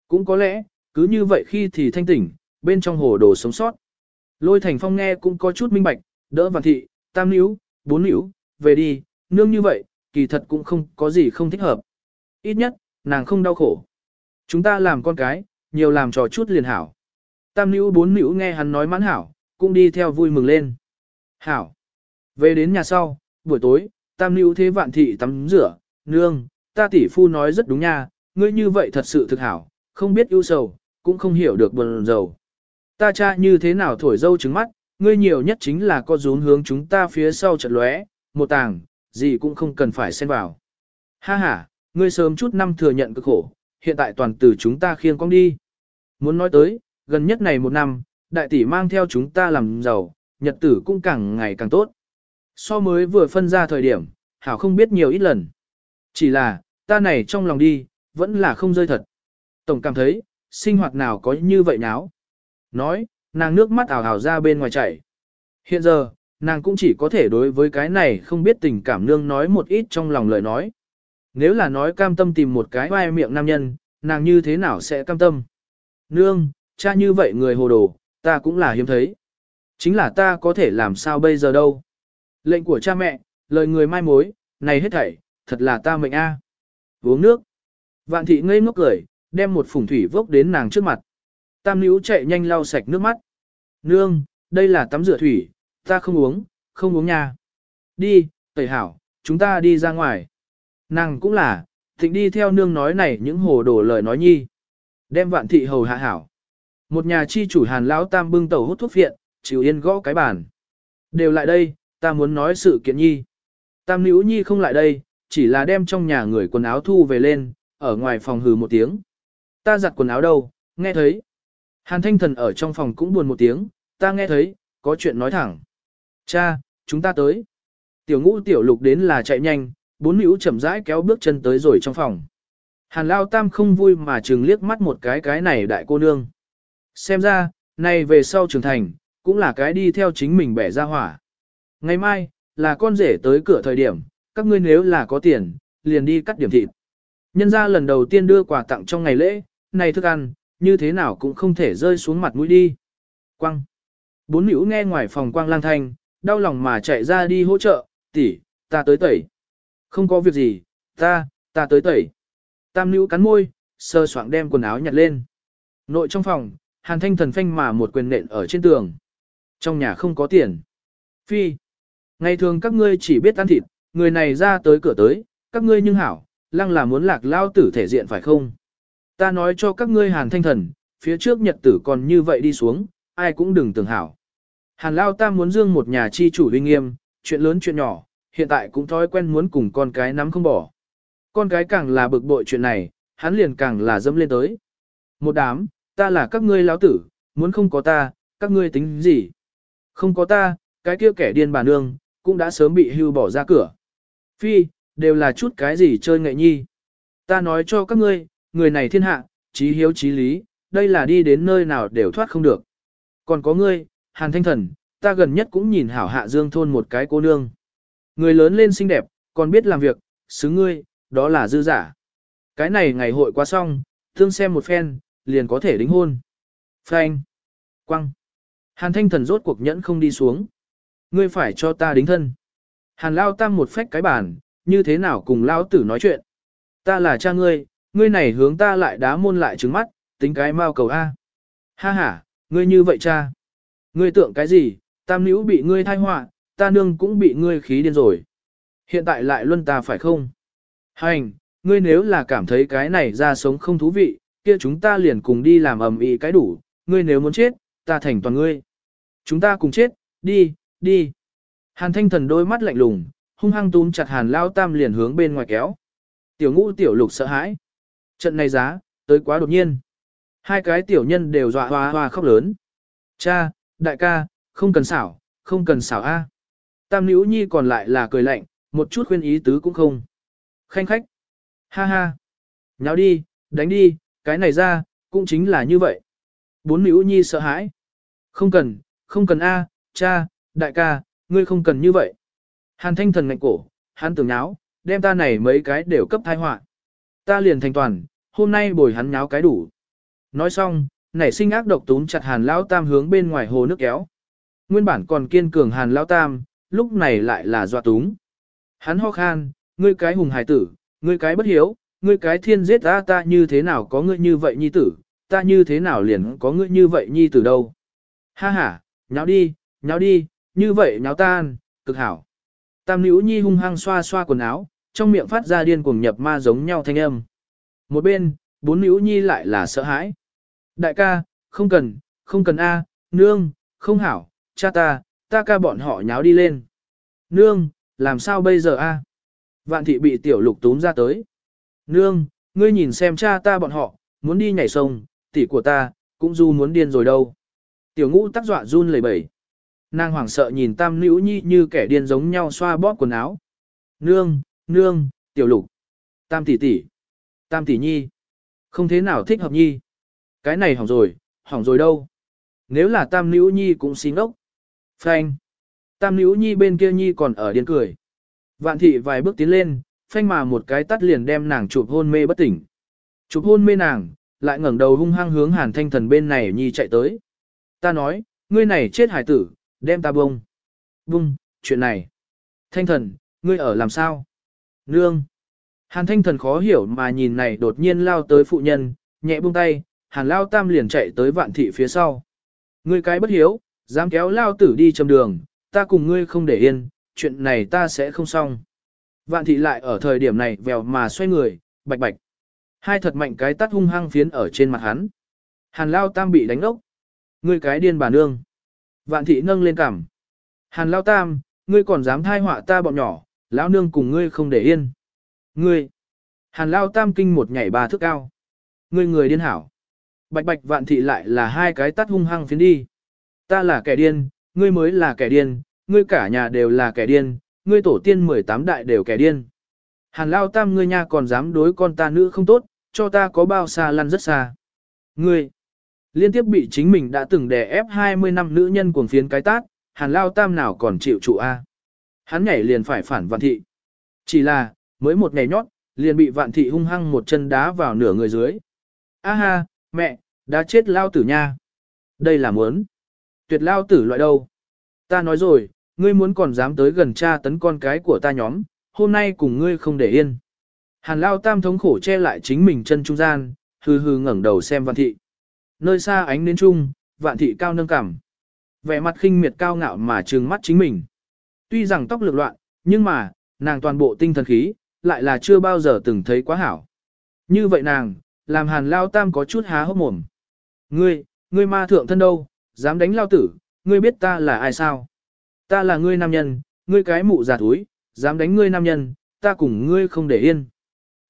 Cũng có lẽ, cứ như vậy khi thì thanh tỉnh, bên trong hồ đồ sống sót. Lôi thành phong nghe cũng có chút minh bạch, đỡ vạn thị, tam níu, bốn níu, về đi, nương như vậy, kỳ thật cũng không có gì không thích hợp. Ít nhất, nàng không đau khổ. Chúng ta làm con cái, nhiều làm trò chút liền hảo. Tam nữ bốn nữ nghe hắn nói mãn hảo, cũng đi theo vui mừng lên. Hảo. Về đến nhà sau, buổi tối, tam nữ thế vạn thị tắm rửa, nương, ta tỷ phu nói rất đúng nha, ngươi như vậy thật sự thực hảo, không biết ưu sầu, cũng không hiểu được buồn rầu. Ta cha như thế nào thổi dâu trứng mắt, ngươi nhiều nhất chính là có rún hướng chúng ta phía sau trận lóe, một tàng, gì cũng không cần phải xen vào. Ha ha, ngươi sớm chút năm thừa nhận cực khổ, hiện tại toàn từ chúng ta khiêng cong đi. Muốn nói tới, gần nhất này một năm, đại tỷ mang theo chúng ta làm giàu, nhật tử cũng càng ngày càng tốt. So mới vừa phân ra thời điểm, Hảo không biết nhiều ít lần. Chỉ là, ta này trong lòng đi, vẫn là không rơi thật. Tổng cảm thấy, sinh hoạt nào có như vậy náo. Nói, nàng nước mắt ảo ảo ra bên ngoài chảy. Hiện giờ, nàng cũng chỉ có thể đối với cái này không biết tình cảm nương nói một ít trong lòng lời nói. Nếu là nói cam tâm tìm một cái vai miệng nam nhân, nàng như thế nào sẽ cam tâm? Nương, cha như vậy người hồ đồ, ta cũng là hiếm thấy. Chính là ta có thể làm sao bây giờ đâu. Lệnh của cha mẹ, lời người mai mối, này hết thảy, thật là ta mệnh a. Uống nước. Vạn thị ngây ngốc cười, đem một phùng thủy vốc đến nàng trước mặt. Tam nữ chạy nhanh lau sạch nước mắt. Nương, đây là tắm rửa thủy, ta không uống, không uống nha. Đi, tẩy hảo, chúng ta đi ra ngoài. Nàng cũng là, thịnh đi theo nương nói này những hồ đồ lời nói nhi. Đem vạn thị hầu hạ hảo. Một nhà chi chủ hàn lão tam bưng tàu hút thuốc viện, chịu yên gõ cái bàn. Đều lại đây, ta muốn nói sự kiện nhi. Tam nữ nhi không lại đây, chỉ là đem trong nhà người quần áo thu về lên, ở ngoài phòng hừ một tiếng. Ta giặt quần áo đâu, nghe thấy. Hàn thanh thần ở trong phòng cũng buồn một tiếng, ta nghe thấy, có chuyện nói thẳng. Cha, chúng ta tới. Tiểu ngũ tiểu lục đến là chạy nhanh, bốn nữ chậm rãi kéo bước chân tới rồi trong phòng. Hàn lao tam không vui mà chừng liếc mắt một cái cái này đại cô nương. Xem ra, nay về sau trưởng thành, cũng là cái đi theo chính mình bẻ ra hỏa. Ngày mai, là con rể tới cửa thời điểm, các ngươi nếu là có tiền, liền đi cắt điểm thịt. Nhân ra lần đầu tiên đưa quà tặng trong ngày lễ, này thức ăn, như thế nào cũng không thể rơi xuống mặt mũi đi. Quang. Bốn nữ nghe ngoài phòng quang lang thanh, đau lòng mà chạy ra đi hỗ trợ, tỷ, ta tới tẩy. Không có việc gì, ta, ta tới tẩy. Tam nữ cắn môi, sơ soạng đem quần áo nhặt lên. Nội trong phòng, hàn thanh thần phanh mà một quyền nện ở trên tường. Trong nhà không có tiền. Phi. Ngày thường các ngươi chỉ biết ăn thịt, người này ra tới cửa tới, các ngươi nhưng hảo, lăng là muốn lạc lao tử thể diện phải không? Ta nói cho các ngươi hàn thanh thần, phía trước nhật tử còn như vậy đi xuống, ai cũng đừng tưởng hảo. Hàn lao ta muốn dương một nhà chi chủ uy nghiêm, chuyện lớn chuyện nhỏ, hiện tại cũng thói quen muốn cùng con cái nắm không bỏ. Con cái càng là bực bội chuyện này, hắn liền càng là dâm lên tới. Một đám, ta là các ngươi lão tử, muốn không có ta, các ngươi tính gì? Không có ta, cái kia kẻ điên bà nương, cũng đã sớm bị hưu bỏ ra cửa. Phi, đều là chút cái gì chơi nghệ nhi. Ta nói cho các ngươi, người này thiên hạ, trí hiếu trí lý, đây là đi đến nơi nào đều thoát không được. Còn có ngươi, Hàn Thanh Thần, ta gần nhất cũng nhìn hảo hạ dương thôn một cái cô nương. Người lớn lên xinh đẹp, còn biết làm việc, xứ ngươi, đó là dư giả. Cái này ngày hội qua xong, thương xem một phen, liền có thể đính hôn. Phanh. Quăng. Hàn Thanh Thần rốt cuộc nhẫn không đi xuống. Ngươi phải cho ta đính thân. Hàn Lao Tam một phách cái bàn, như thế nào cùng Lao Tử nói chuyện. Ta là cha ngươi, ngươi này hướng ta lại đá môn lại trứng mắt, tính cái mau cầu A. Ha ha, ngươi như vậy cha. Ngươi tưởng cái gì, tam nữ bị ngươi thai họa, ta nương cũng bị ngươi khí điên rồi. Hiện tại lại luân ta phải không? Hành, ngươi nếu là cảm thấy cái này ra sống không thú vị, kia chúng ta liền cùng đi làm ầm ĩ cái đủ, ngươi nếu muốn chết, ta thành toàn ngươi. Chúng ta cùng chết, đi, đi. Hàn thanh thần đôi mắt lạnh lùng, hung hăng túm chặt hàn lao tam liền hướng bên ngoài kéo. Tiểu ngũ tiểu lục sợ hãi. Trận này giá, tới quá đột nhiên. Hai cái tiểu nhân đều dọa hoa hoa khóc lớn. Cha, đại ca, không cần xảo, không cần xảo A. Tam nữ nhi còn lại là cười lạnh, một chút khuyên ý tứ cũng không. Khanh khách. Ha ha. Nháo đi, đánh đi, cái này ra, cũng chính là như vậy. Bốn nữ nhi sợ hãi. Không cần, không cần a, cha, đại ca, ngươi không cần như vậy. Hàn thanh thần ngạnh cổ, hắn tưởng nháo, đem ta này mấy cái đều cấp thai họa Ta liền thành toàn, hôm nay bồi hắn nháo cái đủ. Nói xong, nảy sinh ác độc túm chặt hàn lão tam hướng bên ngoài hồ nước kéo. Nguyên bản còn kiên cường hàn lão tam, lúc này lại là dọa túng. Hắn ho khan, ngươi cái hùng hải tử, ngươi cái bất hiếu, ngươi cái thiên giết ta ta như thế nào có ngươi như vậy nhi tử, ta như thế nào liền có ngươi như vậy nhi tử đâu. Ha ha, nháo đi, nháo đi, như vậy nháo tan, cực hảo. Tam nữ nhi hung hăng xoa xoa quần áo, trong miệng phát ra điên cuồng nhập ma giống nhau thanh âm. Một bên, bốn nữ nhi lại là sợ hãi. Đại ca, không cần, không cần a, nương, không hảo, cha ta, ta ca bọn họ nháo đi lên. Nương, làm sao bây giờ a? Vạn thị bị tiểu lục túm ra tới. Nương, ngươi nhìn xem cha ta bọn họ, muốn đi nhảy sông, tỷ của ta, cũng du muốn điên rồi đâu. Tiểu ngũ tác dọa run lẩy bẩy. Nàng hoảng sợ nhìn tam nữ nhi như kẻ điên giống nhau xoa bóp quần áo. Nương, nương, tiểu lục, tam tỷ tỷ, tam tỷ nhi. Không thế nào thích hợp nhi. Cái này hỏng rồi, hỏng rồi đâu. Nếu là tam nữ nhi cũng xin ốc. Phanh. Tam nữ nhi bên kia nhi còn ở điên cười. Vạn thị vài bước tiến lên, phanh mà một cái tắt liền đem nàng chụp hôn mê bất tỉnh. Chụp hôn mê nàng, lại ngẩng đầu hung hăng hướng hàn thanh thần bên này nhi chạy tới. Ta nói, ngươi này chết hải tử, đem ta bông. Bung, chuyện này. Thanh thần, ngươi ở làm sao? Nương. Hàn thanh thần khó hiểu mà nhìn này đột nhiên lao tới phụ nhân, nhẹ buông tay, hàn lao tam liền chạy tới vạn thị phía sau. Ngươi cái bất hiếu, dám kéo lao tử đi chầm đường, ta cùng ngươi không để yên, chuyện này ta sẽ không xong. Vạn thị lại ở thời điểm này vèo mà xoay người, bạch bạch. Hai thật mạnh cái tắt hung hăng phiến ở trên mặt hắn. Hàn lao tam bị đánh ốc. Ngươi cái điên bà nương. Vạn thị nâng lên cằm. Hàn lao tam, ngươi còn dám thai họa ta bọn nhỏ, lão nương cùng ngươi không để yên. Ngươi. Hàn lao tam kinh một nhảy ba thước cao. Ngươi người điên hảo. Bạch bạch vạn thị lại là hai cái tắt hung hăng phiến đi. Ta là kẻ điên, ngươi mới là kẻ điên, ngươi cả nhà đều là kẻ điên, ngươi tổ tiên 18 đại đều kẻ điên. Hàn lao tam ngươi nha còn dám đối con ta nữ không tốt, cho ta có bao xa lăn rất xa. Ngươi, liên tiếp bị chính mình đã từng đè ép 20 năm nữ nhân cuồng phiến cái tát, hàn lao tam nào còn chịu trụ A. Hắn nhảy liền phải phản vạn thị. Chỉ là, mới một ngày nhót, liền bị vạn thị hung hăng một chân đá vào nửa người dưới. A ha, mẹ, đã chết lao tử nha. Đây là muốn. Tuyệt lao tử loại đâu. Ta nói rồi, ngươi muốn còn dám tới gần cha tấn con cái của ta nhóm, hôm nay cùng ngươi không để yên. Hàn lao tam thống khổ che lại chính mình chân trung gian, hừ hừ ngẩng đầu xem vạn thị. Nơi xa ánh đến trung, vạn thị cao nâng cằm. Vẻ mặt khinh miệt cao ngạo mà trừng mắt chính mình. Tuy rằng tóc lược loạn, nhưng mà, nàng toàn bộ tinh thần khí, lại là chưa bao giờ từng thấy quá hảo. Như vậy nàng, làm hàn lao tam có chút há hốc mồm. Ngươi, ngươi ma thượng thân đâu, dám đánh lao tử, ngươi biết ta là ai sao? Ta là ngươi nam nhân, ngươi cái mụ già túi, dám đánh ngươi nam nhân, ta cùng ngươi không để yên.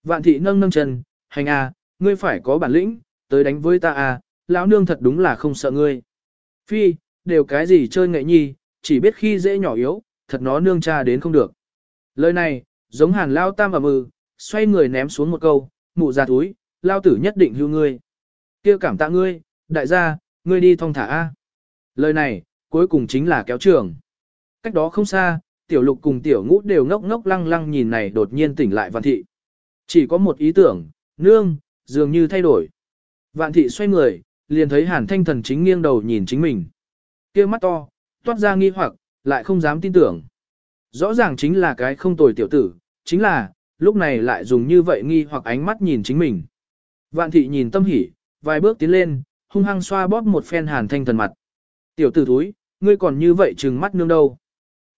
Vạn thị nâng nâng chân, hành à, ngươi phải có bản lĩnh, tới đánh với ta à, lão nương thật đúng là không sợ ngươi. Phi, đều cái gì chơi nghệ nhi, chỉ biết khi dễ nhỏ yếu, thật nó nương cha đến không được. Lời này, giống hàn lao tam và mừ, xoay người ném xuống một câu, mụ già túi, lao tử nhất định hưu ngươi. kia cảm tạ ngươi, đại gia, ngươi đi thong thả A. Lời này, cuối cùng chính là kéo trường. Cách đó không xa, tiểu lục cùng tiểu ngũ đều ngốc ngốc lăng lăng nhìn này đột nhiên tỉnh lại vạn thị. Chỉ có một ý tưởng, nương, dường như thay đổi. Vạn thị xoay người, liền thấy hàn thanh thần chính nghiêng đầu nhìn chính mình. kia mắt to, toát ra nghi hoặc, lại không dám tin tưởng. Rõ ràng chính là cái không tồi tiểu tử, chính là, lúc này lại dùng như vậy nghi hoặc ánh mắt nhìn chính mình. Vạn thị nhìn tâm hỉ, vài bước tiến lên, hung hăng xoa bóp một phen hàn thanh thần mặt. Tiểu tử thúi, ngươi còn như vậy trừng mắt nương đâu.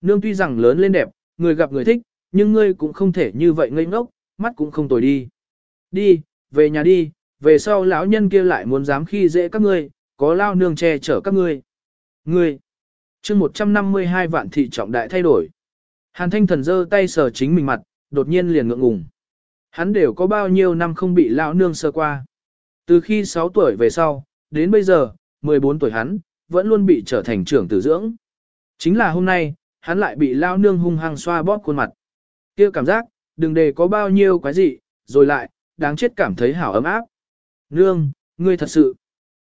Nương tuy rằng lớn lên đẹp, người gặp người thích, nhưng ngươi cũng không thể như vậy ngây ngốc, mắt cũng không tồi đi. Đi, về nhà đi, về sau lão nhân kia lại muốn dám khi dễ các ngươi, có lao nương che chở các ngươi. Ngươi, chương 152 vạn thị trọng đại thay đổi. Hàn thanh thần giơ tay sờ chính mình mặt, đột nhiên liền ngượng ngùng. Hắn đều có bao nhiêu năm không bị lão nương sơ qua. Từ khi 6 tuổi về sau, đến bây giờ, 14 tuổi hắn, vẫn luôn bị trở thành trưởng tử dưỡng. Chính là hôm nay, hắn lại bị lao nương hung hăng xoa bóp khuôn mặt. kia cảm giác, đừng để có bao nhiêu quái gì, rồi lại, đáng chết cảm thấy hảo ấm áp. Nương, ngươi thật sự.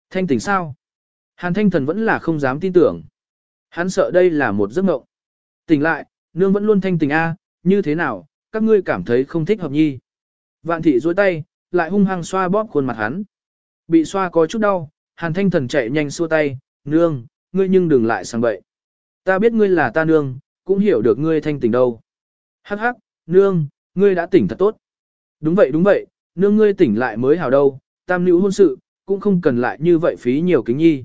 Thanh tỉnh sao? Hàn thanh thần vẫn là không dám tin tưởng. Hắn sợ đây là một giấc mộng. Tỉnh lại, nương vẫn luôn thanh tỉnh A, như thế nào, các ngươi cảm thấy không thích hợp nhi. Vạn thị duỗi tay, lại hung hăng xoa bóp khuôn mặt hắn. Bị xoa có chút đau, hàn thanh thần chạy nhanh xua tay, nương, ngươi nhưng đừng lại sang bậy. Ta biết ngươi là ta nương, cũng hiểu được ngươi thanh tỉnh đâu. Hắc hắc, nương, ngươi đã tỉnh thật tốt. Đúng vậy đúng vậy, nương ngươi tỉnh lại mới hảo đâu, tam nữ hôn sự, cũng không cần lại như vậy phí nhiều kính nhi.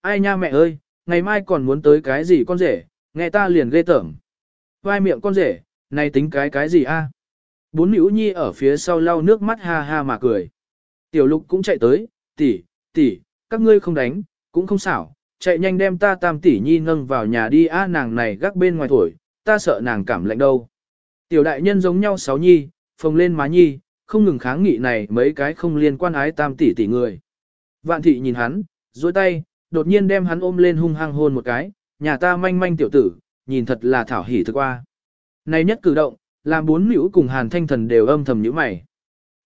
Ai nha mẹ ơi, ngày mai còn muốn tới cái gì con rể, nghe ta liền ghê tởm. Vai miệng con rể, này tính cái cái gì a? Bốn nữ nhi ở phía sau lau nước mắt ha ha mà cười. Tiểu lục cũng chạy tới, tỷ, tỷ, các ngươi không đánh, cũng không xảo, chạy nhanh đem ta tam tỷ nhi nâng vào nhà đi a nàng này gác bên ngoài thổi, ta sợ nàng cảm lạnh đâu. Tiểu đại nhân giống nhau sáu nhi, phồng lên má nhi, không ngừng kháng nghị này mấy cái không liên quan ái tam tỷ tỷ người. Vạn thị nhìn hắn, duỗi tay, đột nhiên đem hắn ôm lên hung hăng hôn một cái, nhà ta manh manh tiểu tử, nhìn thật là thảo hỉ thực qua. Này nhất cử động, làm bốn nữ cùng hàn thanh thần đều âm thầm nhíu mày.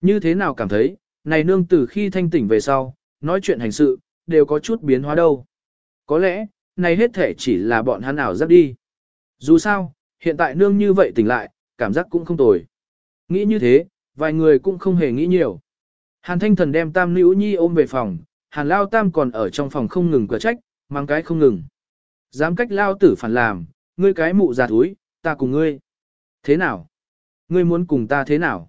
Như thế nào cảm thấy, này nương từ khi thanh tỉnh về sau, nói chuyện hành sự, đều có chút biến hóa đâu. Có lẽ, này hết thể chỉ là bọn hắn ảo giác đi. Dù sao, hiện tại nương như vậy tỉnh lại, cảm giác cũng không tồi. Nghĩ như thế, vài người cũng không hề nghĩ nhiều. Hàn thanh thần đem tam nữ nhi ôm về phòng, hàn lao tam còn ở trong phòng không ngừng cửa trách, mang cái không ngừng. Dám cách lao tử phản làm, ngươi cái mụ già thúi, ta cùng ngươi. Thế nào? Ngươi muốn cùng ta thế nào?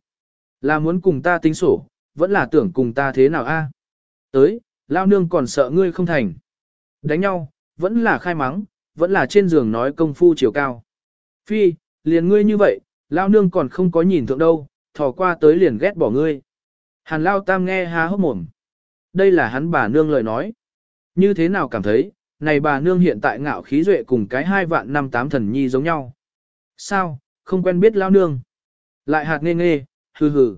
Là muốn cùng ta tính sổ, vẫn là tưởng cùng ta thế nào a? Tới, lao nương còn sợ ngươi không thành. Đánh nhau, vẫn là khai mắng, vẫn là trên giường nói công phu chiều cao. Phi, liền ngươi như vậy, lao nương còn không có nhìn thượng đâu, thò qua tới liền ghét bỏ ngươi. Hàn lao tam nghe há hốc mồm. Đây là hắn bà nương lời nói. Như thế nào cảm thấy, này bà nương hiện tại ngạo khí duệ cùng cái hai vạn năm tám thần nhi giống nhau. Sao, không quen biết lao nương. Lại hạt nghe nghe, hừ hừ.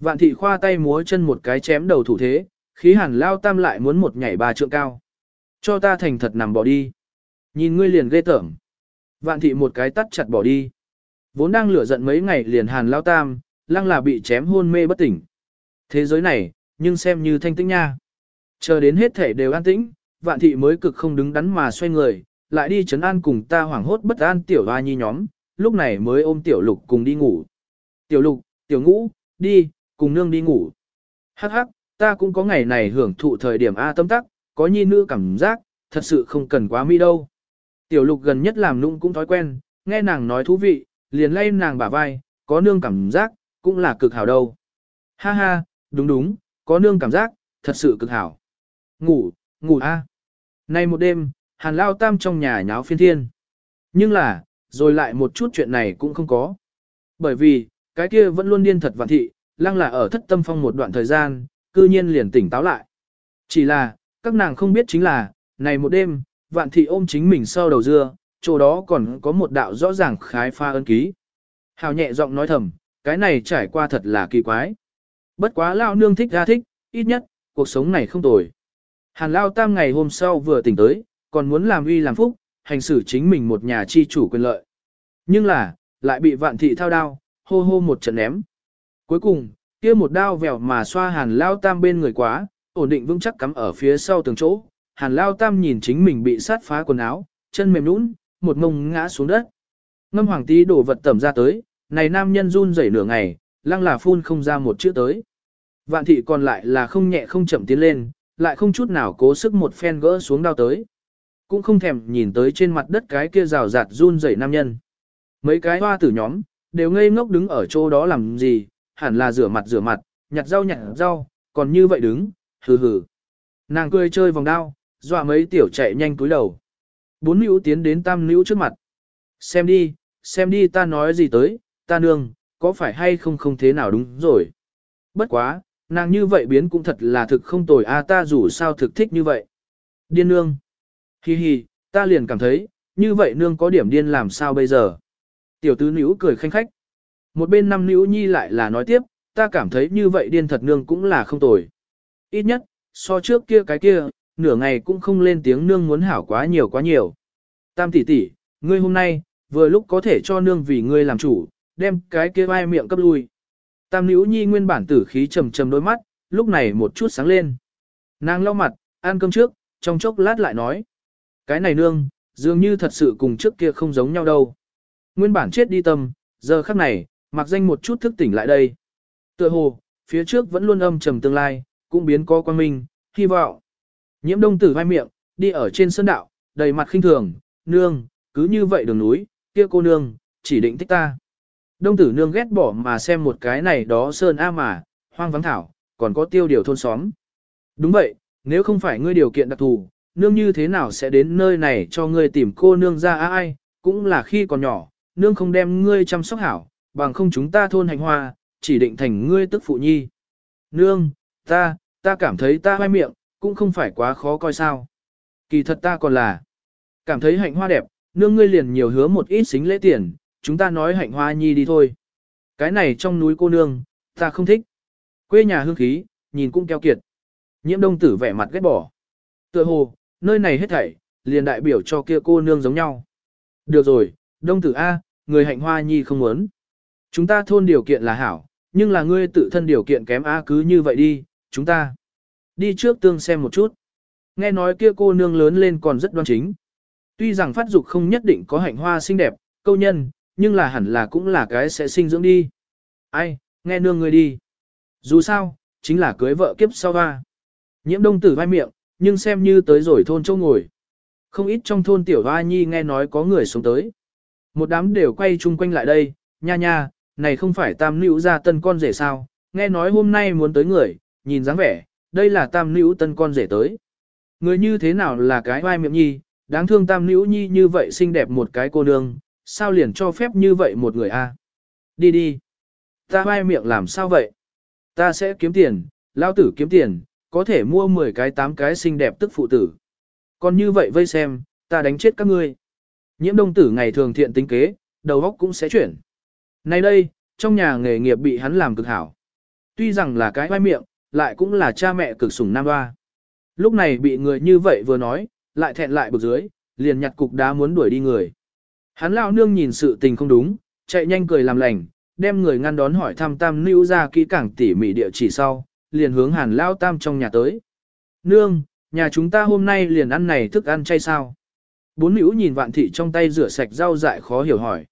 Vạn thị khoa tay múa chân một cái chém đầu thủ thế, khí hàn lao tam lại muốn một nhảy ba trượng cao. Cho ta thành thật nằm bỏ đi. Nhìn ngươi liền ghê tởm. Vạn thị một cái tắt chặt bỏ đi. Vốn đang lửa giận mấy ngày liền hàn lao tam, lăng là bị chém hôn mê bất tỉnh. Thế giới này, nhưng xem như thanh tĩnh nha. Chờ đến hết thể đều an tĩnh, vạn thị mới cực không đứng đắn mà xoay người, lại đi chấn an cùng ta hoảng hốt bất an tiểu hoa nhi nhóm, lúc này mới ôm tiểu lục cùng đi ngủ. Tiểu lục, tiểu ngũ, đi, cùng nương đi ngủ. Hắc hắc, ta cũng có ngày này hưởng thụ thời điểm A tâm tắc, có nhi nữ cảm giác, thật sự không cần quá mi đâu. Tiểu lục gần nhất làm nũng cũng thói quen, nghe nàng nói thú vị, liền lay nàng bả vai, có nương cảm giác, cũng là cực hảo đâu. Ha ha, đúng đúng, có nương cảm giác, thật sự cực hảo. Ngủ, ngủ a. Nay một đêm, hàn lao tam trong nhà nháo phiên thiên. Nhưng là, rồi lại một chút chuyện này cũng không có. Bởi vì, cái kia vẫn luôn điên thật vạn thị, lăng là ở thất tâm phong một đoạn thời gian, cư nhiên liền tỉnh táo lại. Chỉ là, các nàng không biết chính là, này một đêm, vạn thị ôm chính mình sau đầu dưa, chỗ đó còn có một đạo rõ ràng khái pha ân ký. Hào nhẹ giọng nói thầm, cái này trải qua thật là kỳ quái. Bất quá lao nương thích ra thích, ít nhất, cuộc sống này không tồi. Hàn lao tam ngày hôm sau vừa tỉnh tới, còn muốn làm uy làm phúc, hành xử chính mình một nhà chi chủ quyền lợi. Nhưng là, lại bị vạn thị thao đao, hô hô một trận ném. Cuối cùng, kia một đao vèo mà xoa hàn lao tam bên người quá, ổn định vững chắc cắm ở phía sau tường chỗ. Hàn lao tam nhìn chính mình bị sát phá quần áo, chân mềm nũng, một mông ngã xuống đất. Ngâm hoàng tí đổ vật tẩm ra tới, này nam nhân run rẩy nửa ngày, lăng là phun không ra một chữ tới. Vạn thị còn lại là không nhẹ không chậm tiến lên, lại không chút nào cố sức một phen gỡ xuống đao tới. Cũng không thèm nhìn tới trên mặt đất cái kia rào rạt run rẩy nam nhân. Mấy cái hoa tử nhóm, đều ngây ngốc đứng ở chỗ đó làm gì, hẳn là rửa mặt rửa mặt, nhặt rau nhặt rau, còn như vậy đứng, hừ hừ. Nàng cười chơi vòng đao, dọa mấy tiểu chạy nhanh túi đầu. Bốn nữ tiến đến tam nữ trước mặt. Xem đi, xem đi ta nói gì tới, ta nương, có phải hay không không thế nào đúng rồi. Bất quá, nàng như vậy biến cũng thật là thực không tồi a ta dù sao thực thích như vậy. Điên nương. Hi hi, ta liền cảm thấy, như vậy nương có điểm điên làm sao bây giờ. Tiểu tứ nữ cười khanh khách. Một bên năm nữ nhi lại là nói tiếp, ta cảm thấy như vậy điên thật nương cũng là không tồi. Ít nhất, so trước kia cái kia, nửa ngày cũng không lên tiếng nương muốn hảo quá nhiều quá nhiều. Tam tỷ tỷ, Ngươi hôm nay, vừa lúc có thể cho nương vì ngươi làm chủ, đem cái kia vai miệng cấp lui. Tam nữ nhi nguyên bản tử khí trầm trầm đôi mắt, lúc này một chút sáng lên. Nàng lau mặt, ăn cơm trước, trong chốc lát lại nói. Cái này nương, dường như thật sự cùng trước kia không giống nhau đâu. Nguyên bản chết đi tâm, giờ khắc này, mặc danh một chút thức tỉnh lại đây. Tựa hồ, phía trước vẫn luôn âm trầm tương lai, cũng biến có quan minh, hy vọng. Nhiễm đông tử vai miệng, đi ở trên sân đạo, đầy mặt khinh thường, nương, cứ như vậy đường núi, kia cô nương, chỉ định thích ta. Đông tử nương ghét bỏ mà xem một cái này đó sơn a mà, hoang vắng thảo, còn có tiêu điều thôn xóm. Đúng vậy, nếu không phải ngươi điều kiện đặc thù, nương như thế nào sẽ đến nơi này cho ngươi tìm cô nương ra ai, cũng là khi còn nhỏ, nương không đem ngươi chăm sóc hảo, bằng không chúng ta thôn hành hoa, chỉ định thành ngươi tức phụ nhi. Nương, ta, ta cảm thấy ta hoai miệng, cũng không phải quá khó coi sao. Kỳ thật ta còn là, cảm thấy hạnh hoa đẹp, nương ngươi liền nhiều hứa một ít xính lễ tiền, chúng ta nói hạnh hoa nhi đi thôi. Cái này trong núi cô nương, ta không thích. Quê nhà hương khí, nhìn cũng keo kiệt. Nhiễm đông tử vẻ mặt ghét bỏ. Tựa hồ, nơi này hết thảy, liền đại biểu cho kia cô nương giống nhau. Được rồi, đông tử A, người hạnh hoa nhi không muốn. Chúng ta thôn điều kiện là hảo, nhưng là ngươi tự thân điều kiện kém A cứ như vậy đi, chúng ta. Đi trước tương xem một chút. Nghe nói kia cô nương lớn lên còn rất đoan chính. Tuy rằng phát dục không nhất định có hạnh hoa xinh đẹp, câu nhân, nhưng là hẳn là cũng là cái sẽ sinh dưỡng đi. Ai, nghe nương người đi. Dù sao, chính là cưới vợ kiếp sau hoa. Nhiễm đông tử vai miệng, nhưng xem như tới rồi thôn châu ngồi. Không ít trong thôn tiểu hoa nhi nghe nói có người sống tới. Một đám đều quay chung quanh lại đây, nha nha, này không phải tam nữ ra tân con rể sao, nghe nói hôm nay muốn tới người, nhìn dáng vẻ, đây là tam nữ tân con rể tới. Người như thế nào là cái oai miệng nhi, đáng thương tam nữ nhi như vậy xinh đẹp một cái cô nương, sao liền cho phép như vậy một người a? Đi đi. Ta oai miệng làm sao vậy? Ta sẽ kiếm tiền, lao tử kiếm tiền, có thể mua 10 cái 8 cái xinh đẹp tức phụ tử. Còn như vậy vây xem, ta đánh chết các ngươi. Nhiễm đông tử ngày thường thiện tính kế, đầu óc cũng sẽ chuyển. Nay đây, trong nhà nghề nghiệp bị hắn làm cực hảo. Tuy rằng là cái vai miệng, lại cũng là cha mẹ cực sủng nam hoa. Lúc này bị người như vậy vừa nói, lại thẹn lại bực dưới, liền nhặt cục đá muốn đuổi đi người. Hắn lão nương nhìn sự tình không đúng, chạy nhanh cười làm lành, đem người ngăn đón hỏi thăm tam nữ ra kỹ càng tỉ mỉ địa chỉ sau, liền hướng hàn lao tam trong nhà tới. Nương, nhà chúng ta hôm nay liền ăn này thức ăn chay sao? Bốn nữ nhìn vạn thị trong tay rửa sạch rau dại khó hiểu hỏi.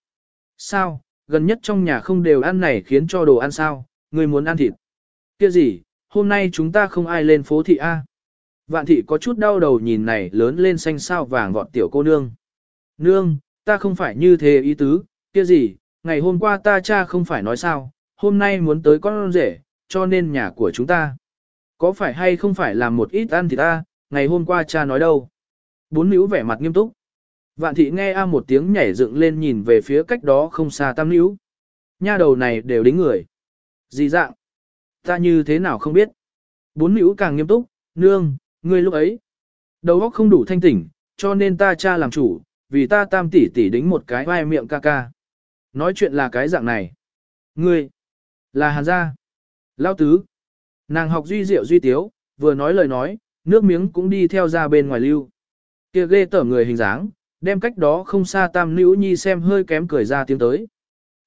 Sao, gần nhất trong nhà không đều ăn này khiến cho đồ ăn sao, người muốn ăn thịt. Kia gì, hôm nay chúng ta không ai lên phố thị A. Vạn thị có chút đau đầu nhìn này lớn lên xanh sao vàng vọt tiểu cô nương. Nương, ta không phải như thế ý tứ, kia gì, ngày hôm qua ta cha không phải nói sao, hôm nay muốn tới con rể, cho nên nhà của chúng ta. Có phải hay không phải làm một ít ăn thì ta, ngày hôm qua cha nói đâu. Bốn nữ vẻ mặt nghiêm túc. Vạn thị nghe a một tiếng nhảy dựng lên nhìn về phía cách đó không xa tam nữ. Nha đầu này đều đính người. Gì dạng? Ta như thế nào không biết. Bốn nữ càng nghiêm túc, nương, ngươi lúc ấy. Đầu óc không đủ thanh tỉnh, cho nên ta cha làm chủ, vì ta tam tỷ tỷ đính một cái vai miệng ca ca. Nói chuyện là cái dạng này. Ngươi, là hàn gia. Lao tứ. Nàng học duy diệu duy tiếu, vừa nói lời nói, nước miếng cũng đi theo ra bên ngoài lưu. Kia ghê tởm người hình dáng, đem cách đó không xa tam nữ nhi xem hơi kém cười ra tiếng tới.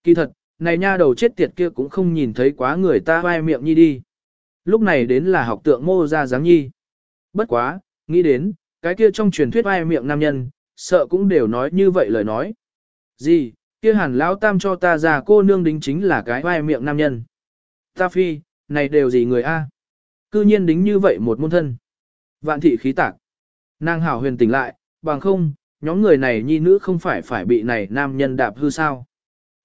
Kỳ thật, này nha đầu chết tiệt kia cũng không nhìn thấy quá người ta vai miệng nhi đi. Lúc này đến là học tượng mô ra dáng nhi. Bất quá, nghĩ đến, cái kia trong truyền thuyết vai miệng nam nhân, sợ cũng đều nói như vậy lời nói. Gì, kia hẳn lão tam cho ta già cô nương đính chính là cái vai miệng nam nhân. Ta phi, này đều gì người a? Cư nhiên đính như vậy một môn thân. Vạn thị khí tạc. Nàng hảo huyền tỉnh lại, bằng không, nhóm người này nhi nữ không phải phải bị này nam nhân đạp hư sao.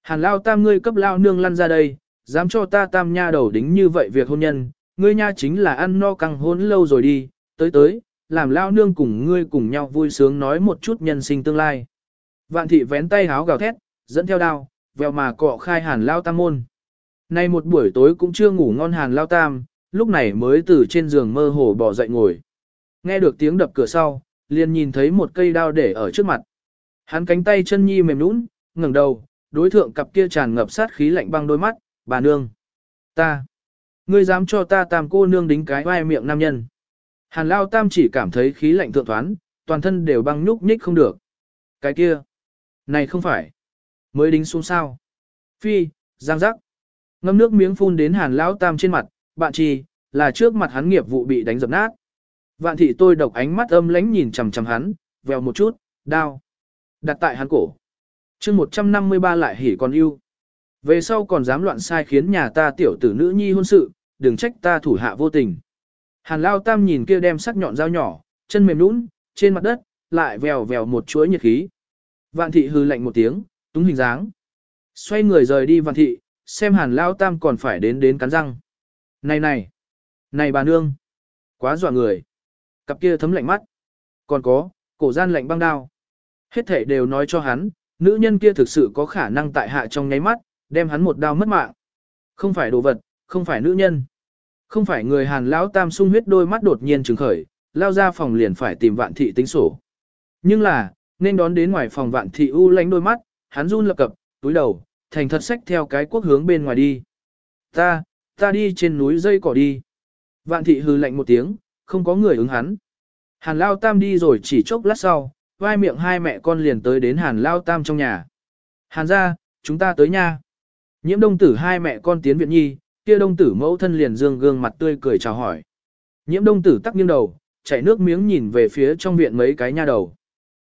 Hàn lao tam ngươi cấp lao nương lăn ra đây, dám cho ta tam nha đầu đính như vậy việc hôn nhân, ngươi nha chính là ăn no căng hôn lâu rồi đi, tới tới, làm lao nương cùng ngươi cùng nhau vui sướng nói một chút nhân sinh tương lai. Vạn thị vén tay háo gào thét, dẫn theo đao, vèo mà cọ khai hàn lao tam môn. Nay một buổi tối cũng chưa ngủ ngon hàn lao tam, lúc này mới từ trên giường mơ hồ bỏ dậy ngồi. Nghe được tiếng đập cửa sau, liền nhìn thấy một cây đao để ở trước mặt. Hắn cánh tay chân nhi mềm nũng, ngẩng đầu, đối thượng cặp kia tràn ngập sát khí lạnh băng đôi mắt, bà nương. Ta. Ngươi dám cho ta tam cô nương đính cái vai miệng nam nhân. Hàn lao tam chỉ cảm thấy khí lạnh thượng thoán, toàn thân đều băng nhúc nhích không được. Cái kia. Này không phải. Mới đính xuống sao. Phi, giang giác. Ngâm nước miếng phun đến hàn lão tam trên mặt, bạn chi, là trước mặt hắn nghiệp vụ bị đánh dập nát. Vạn thị tôi độc ánh mắt âm lánh nhìn chằm chằm hắn, vèo một chút, đao. Đặt tại hắn cổ chương 153 lại hỉ còn yêu. Về sau còn dám loạn sai khiến nhà ta tiểu tử nữ nhi hôn sự, đừng trách ta thủ hạ vô tình. Hàn lao tam nhìn kia đem sắc nhọn dao nhỏ, chân mềm nũng, trên mặt đất, lại vèo vèo một chuỗi nhiệt khí. Vạn thị hư lạnh một tiếng, túng hình dáng. Xoay người rời đi vạn thị, xem hàn lao tam còn phải đến đến cắn răng. Này này, này bà nương, quá dọa người. Cặp kia thấm lạnh mắt. Còn có, cổ gian lạnh băng đao. Hết thể đều nói cho hắn, nữ nhân kia thực sự có khả năng tại hạ trong nháy mắt, đem hắn một đao mất mạng. Không phải đồ vật, không phải nữ nhân. Không phải người Hàn lão tam sung huyết đôi mắt đột nhiên trừng khởi, lao ra phòng liền phải tìm vạn thị tính sổ. Nhưng là, nên đón đến ngoài phòng vạn thị u lánh đôi mắt, hắn run lập cập, túi đầu, thành thật sách theo cái quốc hướng bên ngoài đi. Ta, ta đi trên núi dây cỏ đi. Vạn thị hư lạnh một tiếng, không có người ứng hắn. Hàn Lao Tam đi rồi chỉ chốc lát sau, vai miệng hai mẹ con liền tới đến Hàn Lao Tam trong nhà. Hàn ra, chúng ta tới nha. Nhiễm đông tử hai mẹ con tiến viện nhi, kia đông tử mẫu thân liền dương gương mặt tươi cười chào hỏi. Nhiễm đông tử tắc nghiêng đầu, chảy nước miếng nhìn về phía trong viện mấy cái nha đầu.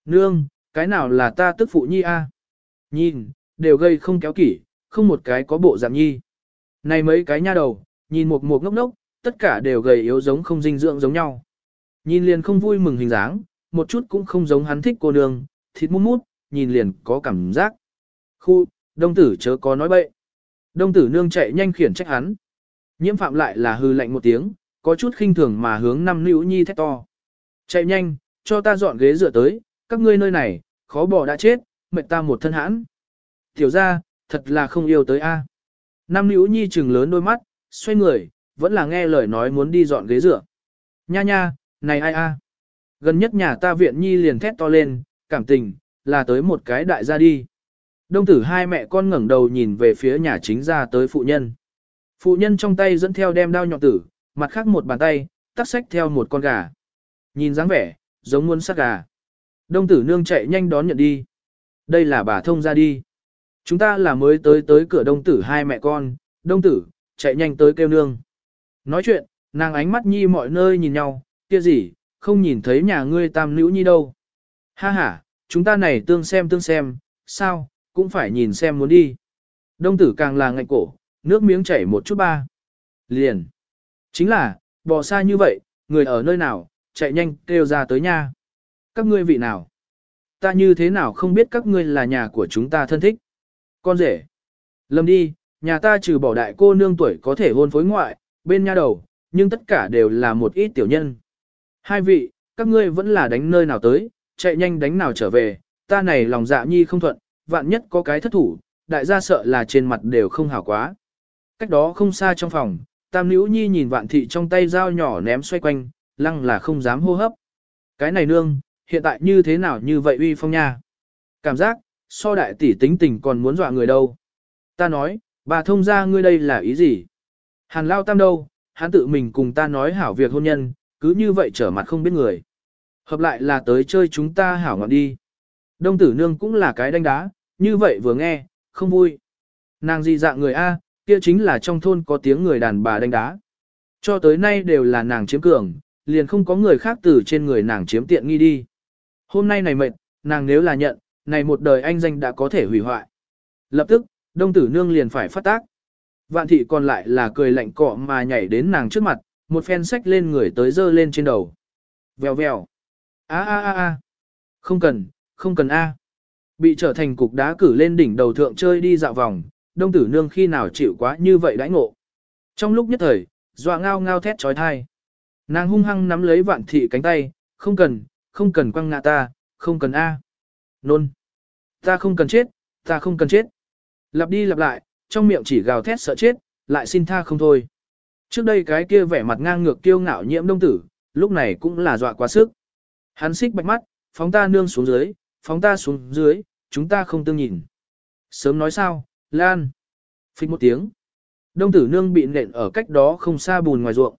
Nương, cái nào là ta tức phụ nhi a? Nhìn, đều gây không kéo kỷ, không một cái có bộ dạng nhi. Này mấy cái nha đầu, nhìn một một ngốc ngốc, tất cả đều gầy yếu giống không dinh dưỡng giống nhau. Nhìn liền không vui mừng hình dáng, một chút cũng không giống hắn thích cô nương, thịt mút mút, nhìn liền có cảm giác. Khu, đông tử chớ có nói bậy. Đông tử nương chạy nhanh khiển trách hắn. Nhiễm phạm lại là hư lạnh một tiếng, có chút khinh thường mà hướng năm nữ nhi thét to. Chạy nhanh, cho ta dọn ghế dựa tới, các ngươi nơi này, khó bỏ đã chết, mệt ta một thân hãn. Tiểu ra, thật là không yêu tới a. Năm nữ nhi trừng lớn đôi mắt, xoay người, vẫn là nghe lời nói muốn đi dọn ghế dựa. Nha nha, này ai a? Gần nhất nhà ta viện nhi liền thét to lên, cảm tình, là tới một cái đại gia đi. Đông tử hai mẹ con ngẩng đầu nhìn về phía nhà chính ra tới phụ nhân. Phụ nhân trong tay dẫn theo đem đao nhọn tử, mặt khác một bàn tay, tắt sách theo một con gà. Nhìn dáng vẻ, giống muốn sát gà. Đông tử nương chạy nhanh đón nhận đi. Đây là bà thông ra đi. Chúng ta là mới tới tới cửa đông tử hai mẹ con, đông tử, chạy nhanh tới kêu nương. Nói chuyện, nàng ánh mắt nhi mọi nơi nhìn nhau, kia gì, không nhìn thấy nhà ngươi tam nữ nhi đâu. Ha ha, chúng ta này tương xem tương xem, sao, cũng phải nhìn xem muốn đi. Đông tử càng là ngạnh cổ, nước miếng chảy một chút ba. Liền. Chính là, bỏ xa như vậy, người ở nơi nào, chạy nhanh kêu ra tới nha. Các ngươi vị nào? Ta như thế nào không biết các ngươi là nhà của chúng ta thân thích. Con rể. Lâm đi, nhà ta trừ bỏ đại cô nương tuổi có thể hôn phối ngoại, bên nha đầu, nhưng tất cả đều là một ít tiểu nhân. Hai vị, các ngươi vẫn là đánh nơi nào tới, chạy nhanh đánh nào trở về, ta này lòng dạ nhi không thuận, vạn nhất có cái thất thủ, đại gia sợ là trên mặt đều không hảo quá. Cách đó không xa trong phòng, tam nữ nhi nhìn vạn thị trong tay dao nhỏ ném xoay quanh, lăng là không dám hô hấp. Cái này nương, hiện tại như thế nào như vậy uy phong nha. Cảm giác, so đại tỷ tính tình còn muốn dọa người đâu. Ta nói, bà thông ra ngươi đây là ý gì? Hàn lao tam đâu, hắn tự mình cùng ta nói hảo việc hôn nhân, cứ như vậy trở mặt không biết người. Hợp lại là tới chơi chúng ta hảo ngọn đi. Đông tử nương cũng là cái đánh đá, như vậy vừa nghe, không vui. Nàng gì dạng người A, kia chính là trong thôn có tiếng người đàn bà đánh đá. Cho tới nay đều là nàng chiếm cường, liền không có người khác từ trên người nàng chiếm tiện nghi đi. Hôm nay này mệt, nàng nếu là nhận, này một đời anh danh đã có thể hủy hoại. Lập tức, đông tử nương liền phải phát tác. Vạn thị còn lại là cười lạnh cọ mà nhảy đến nàng trước mặt, một phen sách lên người tới dơ lên trên đầu. Vèo vèo. a a a a. Không cần, không cần a. Bị trở thành cục đá cử lên đỉnh đầu thượng chơi đi dạo vòng, đông tử nương khi nào chịu quá như vậy đãi ngộ. Trong lúc nhất thời, dọa ngao ngao thét trói thai. Nàng hung hăng nắm lấy vạn thị cánh tay, không cần, không cần quăng ngạ ta, không cần a. Nôn. Ta không cần chết, ta không cần chết. Lặp đi lặp lại, trong miệng chỉ gào thét sợ chết, lại xin tha không thôi. Trước đây cái kia vẻ mặt ngang ngược kiêu ngạo nhiễm đông tử, lúc này cũng là dọa quá sức. Hắn xích bạch mắt, phóng ta nương xuống dưới, phóng ta xuống dưới, chúng ta không tương nhìn. Sớm nói sao, Lan. Phích một tiếng. Đông tử nương bị nện ở cách đó không xa bùn ngoài ruộng.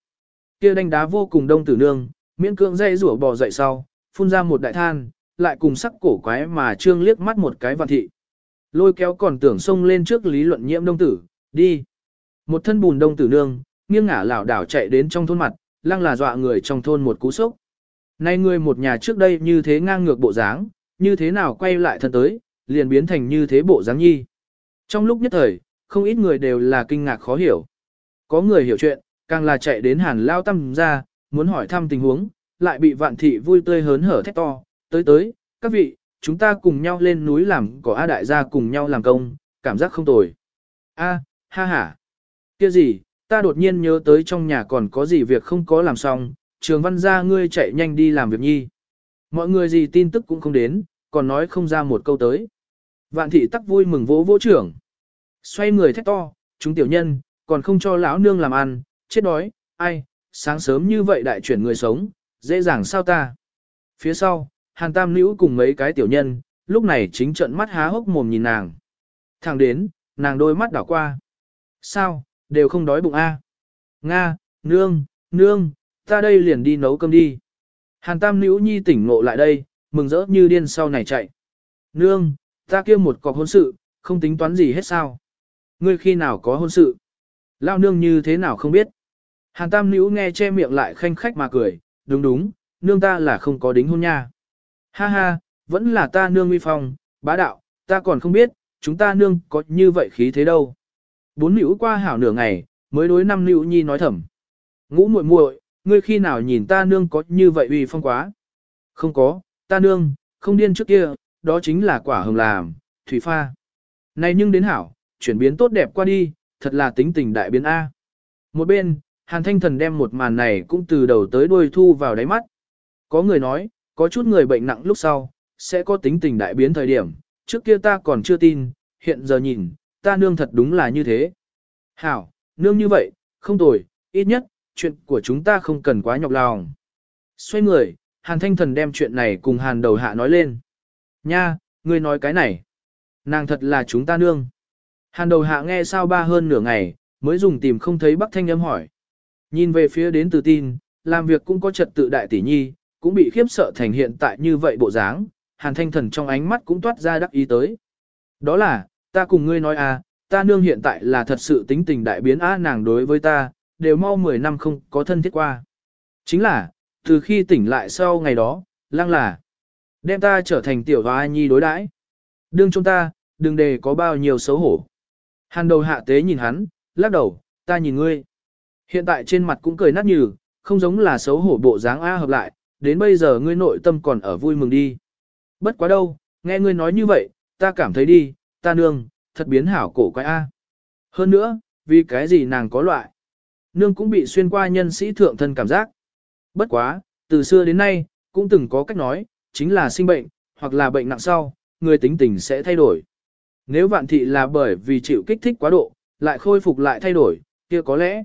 Kia đánh đá vô cùng đông tử nương, miễn cưỡng dây rủa bò dậy sau, phun ra một đại than, lại cùng sắc cổ quái mà trương liếc mắt một cái vạn thị. Lôi kéo còn tưởng xông lên trước lý luận nhiễm đông tử, đi. Một thân bùn đông tử nương, nghiêng ngả lảo đảo chạy đến trong thôn mặt, lăng là dọa người trong thôn một cú sốc. Nay người một nhà trước đây như thế ngang ngược bộ dáng, như thế nào quay lại thân tới, liền biến thành như thế bộ dáng nhi. Trong lúc nhất thời, không ít người đều là kinh ngạc khó hiểu. Có người hiểu chuyện, càng là chạy đến hàn lao tâm ra, muốn hỏi thăm tình huống, lại bị vạn thị vui tươi hớn hở thét to, tới tới, các vị, chúng ta cùng nhau lên núi làm có A đại gia cùng nhau làm công, cảm giác không tồi. A, ha ha. Kia gì, ta đột nhiên nhớ tới trong nhà còn có gì việc không có làm xong, trường văn ra ngươi chạy nhanh đi làm việc nhi. Mọi người gì tin tức cũng không đến, còn nói không ra một câu tới. Vạn thị tắc vui mừng vỗ vỗ trưởng. Xoay người thét to, chúng tiểu nhân, còn không cho lão nương làm ăn, chết đói, ai, sáng sớm như vậy đại chuyển người sống, dễ dàng sao ta. Phía sau, hàn tam nữ cùng mấy cái tiểu nhân, lúc này chính trận mắt há hốc mồm nhìn nàng. Thẳng đến, nàng đôi mắt đảo qua. Sao, đều không đói bụng a? Nga, nương, nương, ta đây liền đi nấu cơm đi. Hàn tam nữ nhi tỉnh ngộ lại đây, mừng rỡ như điên sau này chạy. Nương, ta kia một cọc hôn sự, không tính toán gì hết sao. Ngươi khi nào có hôn sự? Lao nương như thế nào không biết? Hàn tam nữ nghe che miệng lại khanh khách mà cười, đúng đúng, nương ta là không có đính hôn nha. Ha ha, vẫn là ta nương uy phong, bá đạo, ta còn không biết, chúng ta nương có như vậy khí thế đâu. Bốn nữ qua hảo nửa ngày, mới đối năm nữ nhi nói thầm. Ngũ muội muội, ngươi khi nào nhìn ta nương có như vậy uy phong quá? Không có, ta nương, không điên trước kia, đó chính là quả hồng làm, thủy pha. Này nhưng đến hảo, chuyển biến tốt đẹp qua đi, thật là tính tình đại biến A. Một bên, Hàn Thanh Thần đem một màn này cũng từ đầu tới đuôi thu vào đáy mắt. Có người nói, có chút người bệnh nặng lúc sau, sẽ có tính tình đại biến thời điểm, trước kia ta còn chưa tin, hiện giờ nhìn, ta nương thật đúng là như thế. Hảo, nương như vậy, không tồi, ít nhất, chuyện của chúng ta không cần quá nhọc lòng. Xoay người, Hàn Thanh Thần đem chuyện này cùng Hàn đầu hạ nói lên. Nha, ngươi nói cái này. Nàng thật là chúng ta nương. Hàn đầu hạ nghe sao ba hơn nửa ngày, mới dùng tìm không thấy Bắc Thanh âm hỏi. Nhìn về phía đến từ tin, làm việc cũng có trật tự đại tỷ nhi, cũng bị khiếp sợ thành hiện tại như vậy bộ dáng, hàn thanh thần trong ánh mắt cũng toát ra đắc ý tới. Đó là, ta cùng ngươi nói à, ta nương hiện tại là thật sự tính tình đại biến á nàng đối với ta, đều mau 10 năm không có thân thiết qua. Chính là, từ khi tỉnh lại sau ngày đó, lăng là, đem ta trở thành tiểu hoa nhi đối đãi. Đương chúng ta, đừng đề có bao nhiêu xấu hổ. Hàn đầu hạ tế nhìn hắn, lắc đầu, ta nhìn ngươi. Hiện tại trên mặt cũng cười nát nhừ, không giống là xấu hổ bộ dáng A hợp lại, đến bây giờ ngươi nội tâm còn ở vui mừng đi. Bất quá đâu, nghe ngươi nói như vậy, ta cảm thấy đi, ta nương, thật biến hảo cổ quái A. Hơn nữa, vì cái gì nàng có loại. Nương cũng bị xuyên qua nhân sĩ thượng thân cảm giác. Bất quá, từ xưa đến nay, cũng từng có cách nói, chính là sinh bệnh, hoặc là bệnh nặng sau, người tính tình sẽ thay đổi. Nếu vạn thị là bởi vì chịu kích thích quá độ, lại khôi phục lại thay đổi, kia có lẽ,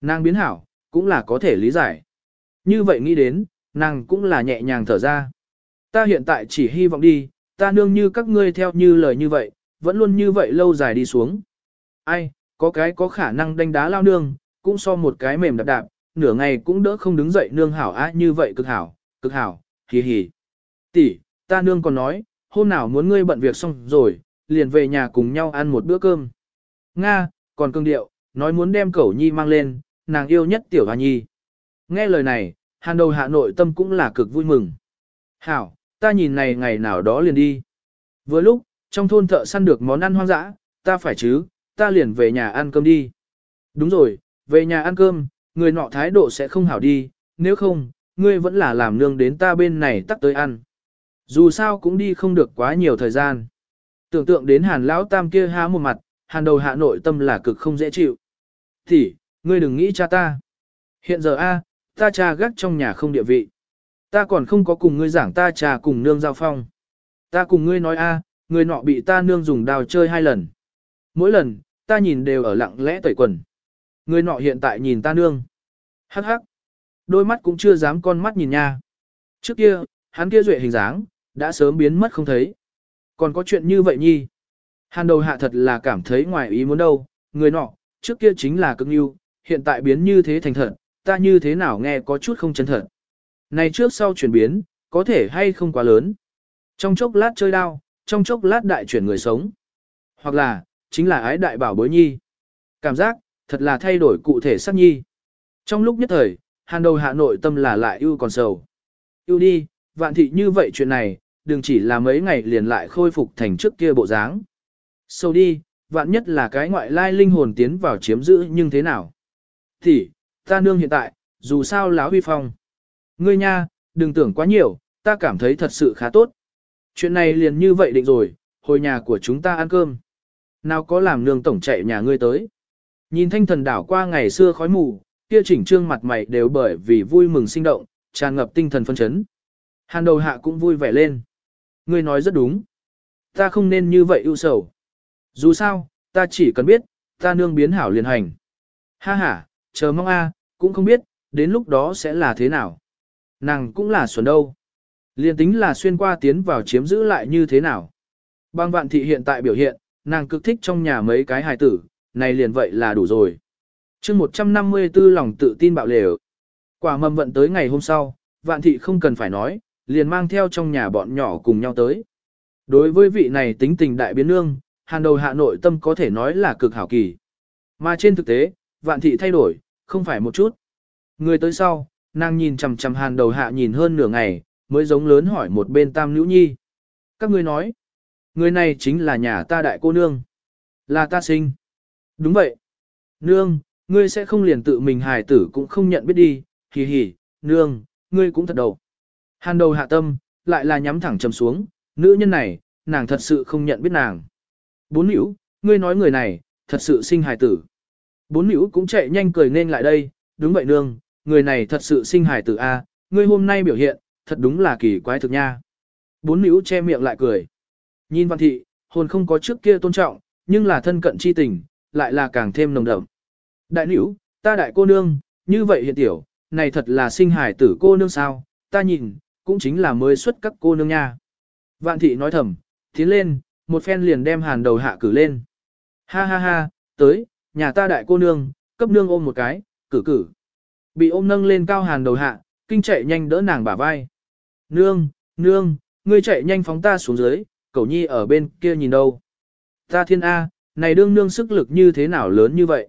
nàng biến hảo, cũng là có thể lý giải. Như vậy nghĩ đến, nàng cũng là nhẹ nhàng thở ra. Ta hiện tại chỉ hy vọng đi, ta nương như các ngươi theo như lời như vậy, vẫn luôn như vậy lâu dài đi xuống. Ai, có cái có khả năng đánh đá lao nương, cũng so một cái mềm đạp đạp, nửa ngày cũng đỡ không đứng dậy nương hảo á như vậy cực hảo, cực hảo, hì hì. Tỷ, ta nương còn nói, hôm nào muốn ngươi bận việc xong rồi, liền về nhà cùng nhau ăn một bữa cơm. Nga, còn cương điệu, nói muốn đem cẩu nhi mang lên, nàng yêu nhất tiểu hoa nhi. Nghe lời này, hàn đầu hạ nội tâm cũng là cực vui mừng. Hảo, ta nhìn này ngày nào đó liền đi. Vừa lúc, trong thôn thợ săn được món ăn hoang dã, ta phải chứ, ta liền về nhà ăn cơm đi. Đúng rồi, về nhà ăn cơm, người nọ thái độ sẽ không hảo đi, nếu không, ngươi vẫn là làm nương đến ta bên này tắt tới ăn. Dù sao cũng đi không được quá nhiều thời gian. Tưởng tượng đến hàn lão tam kia há một mặt, hàn đầu hạ nội tâm là cực không dễ chịu. Thì, ngươi đừng nghĩ cha ta. Hiện giờ a, ta cha gác trong nhà không địa vị. Ta còn không có cùng ngươi giảng ta cha cùng nương giao phong. Ta cùng ngươi nói a, người nọ bị ta nương dùng đào chơi hai lần. Mỗi lần, ta nhìn đều ở lặng lẽ tẩy quần. Người nọ hiện tại nhìn ta nương. Hắc hắc. Đôi mắt cũng chưa dám con mắt nhìn nha. Trước kia, hắn kia duệ hình dáng, đã sớm biến mất không thấy. Còn có chuyện như vậy nhi. Hàn đầu hạ thật là cảm thấy ngoài ý muốn đâu, người nọ, trước kia chính là cực yêu, hiện tại biến như thế thành thật, ta như thế nào nghe có chút không chân thật. Này trước sau chuyển biến, có thể hay không quá lớn. Trong chốc lát chơi đao, trong chốc lát đại chuyển người sống. Hoặc là, chính là ái đại bảo bối nhi. Cảm giác, thật là thay đổi cụ thể sắc nhi. Trong lúc nhất thời, hàn đầu hạ nội tâm là lại ưu còn sầu. Ưu đi, vạn thị như vậy chuyện này, đừng chỉ là mấy ngày liền lại khôi phục thành trước kia bộ dáng. Sâu đi, vạn nhất là cái ngoại lai linh hồn tiến vào chiếm giữ nhưng thế nào? Thì, ta nương hiện tại, dù sao láo huy phong. Ngươi nha, đừng tưởng quá nhiều, ta cảm thấy thật sự khá tốt. Chuyện này liền như vậy định rồi, hồi nhà của chúng ta ăn cơm. Nào có làm nương tổng chạy nhà ngươi tới. Nhìn thanh thần đảo qua ngày xưa khói mù, kia chỉnh trương mặt mày đều bởi vì vui mừng sinh động, tràn ngập tinh thần phân chấn. Hàn đầu hạ cũng vui vẻ lên. Ngươi nói rất đúng. Ta không nên như vậy ưu sầu. Dù sao, ta chỉ cần biết, ta nương biến hảo liền hành. Ha ha, chờ mong a, cũng không biết, đến lúc đó sẽ là thế nào. Nàng cũng là xuẩn đâu. Liền tính là xuyên qua tiến vào chiếm giữ lại như thế nào. Bang vạn thị hiện tại biểu hiện, nàng cực thích trong nhà mấy cái hài tử, này liền vậy là đủ rồi. chương 154 lòng tự tin bạo lều. Quả mầm vận tới ngày hôm sau, vạn thị không cần phải nói, liền mang theo trong nhà bọn nhỏ cùng nhau tới. Đối với vị này tính tình đại biến nương, hàn đầu hạ nội tâm có thể nói là cực hảo kỳ. Mà trên thực tế, vạn thị thay đổi, không phải một chút. Người tới sau, nàng nhìn chằm chằm hàn đầu hạ nhìn hơn nửa ngày, mới giống lớn hỏi một bên tam nữ nhi. Các ngươi nói, người này chính là nhà ta đại cô nương. Là ta sinh. Đúng vậy. Nương, ngươi sẽ không liền tự mình hài tử cũng không nhận biết đi, hì hì, nương, ngươi cũng thật đầu. Hàn đầu hạ tâm, lại là nhắm thẳng trầm xuống, nữ nhân này, nàng thật sự không nhận biết nàng. Bốn nữ, ngươi nói người này, thật sự sinh hài tử. Bốn nữ cũng chạy nhanh cười nên lại đây, đúng vậy nương, người này thật sự sinh hài tử A, ngươi hôm nay biểu hiện, thật đúng là kỳ quái thực nha. Bốn nữ che miệng lại cười. Nhìn văn thị, hồn không có trước kia tôn trọng, nhưng là thân cận chi tình, lại là càng thêm nồng đậm. Đại nữ, ta đại cô nương, như vậy hiện tiểu, này thật là sinh hải tử cô nương sao, ta nhìn, cũng chính là mới xuất các cô nương nha. Vạn thị nói thầm, tiến lên, một phen liền đem hàn đầu hạ cử lên. Ha ha ha, tới, nhà ta đại cô nương, cấp nương ôm một cái, cử cử. Bị ôm nâng lên cao hàn đầu hạ, kinh chạy nhanh đỡ nàng bả vai. Nương, nương, ngươi chạy nhanh phóng ta xuống dưới, cậu nhi ở bên kia nhìn đâu. Ta thiên A, này đương nương sức lực như thế nào lớn như vậy.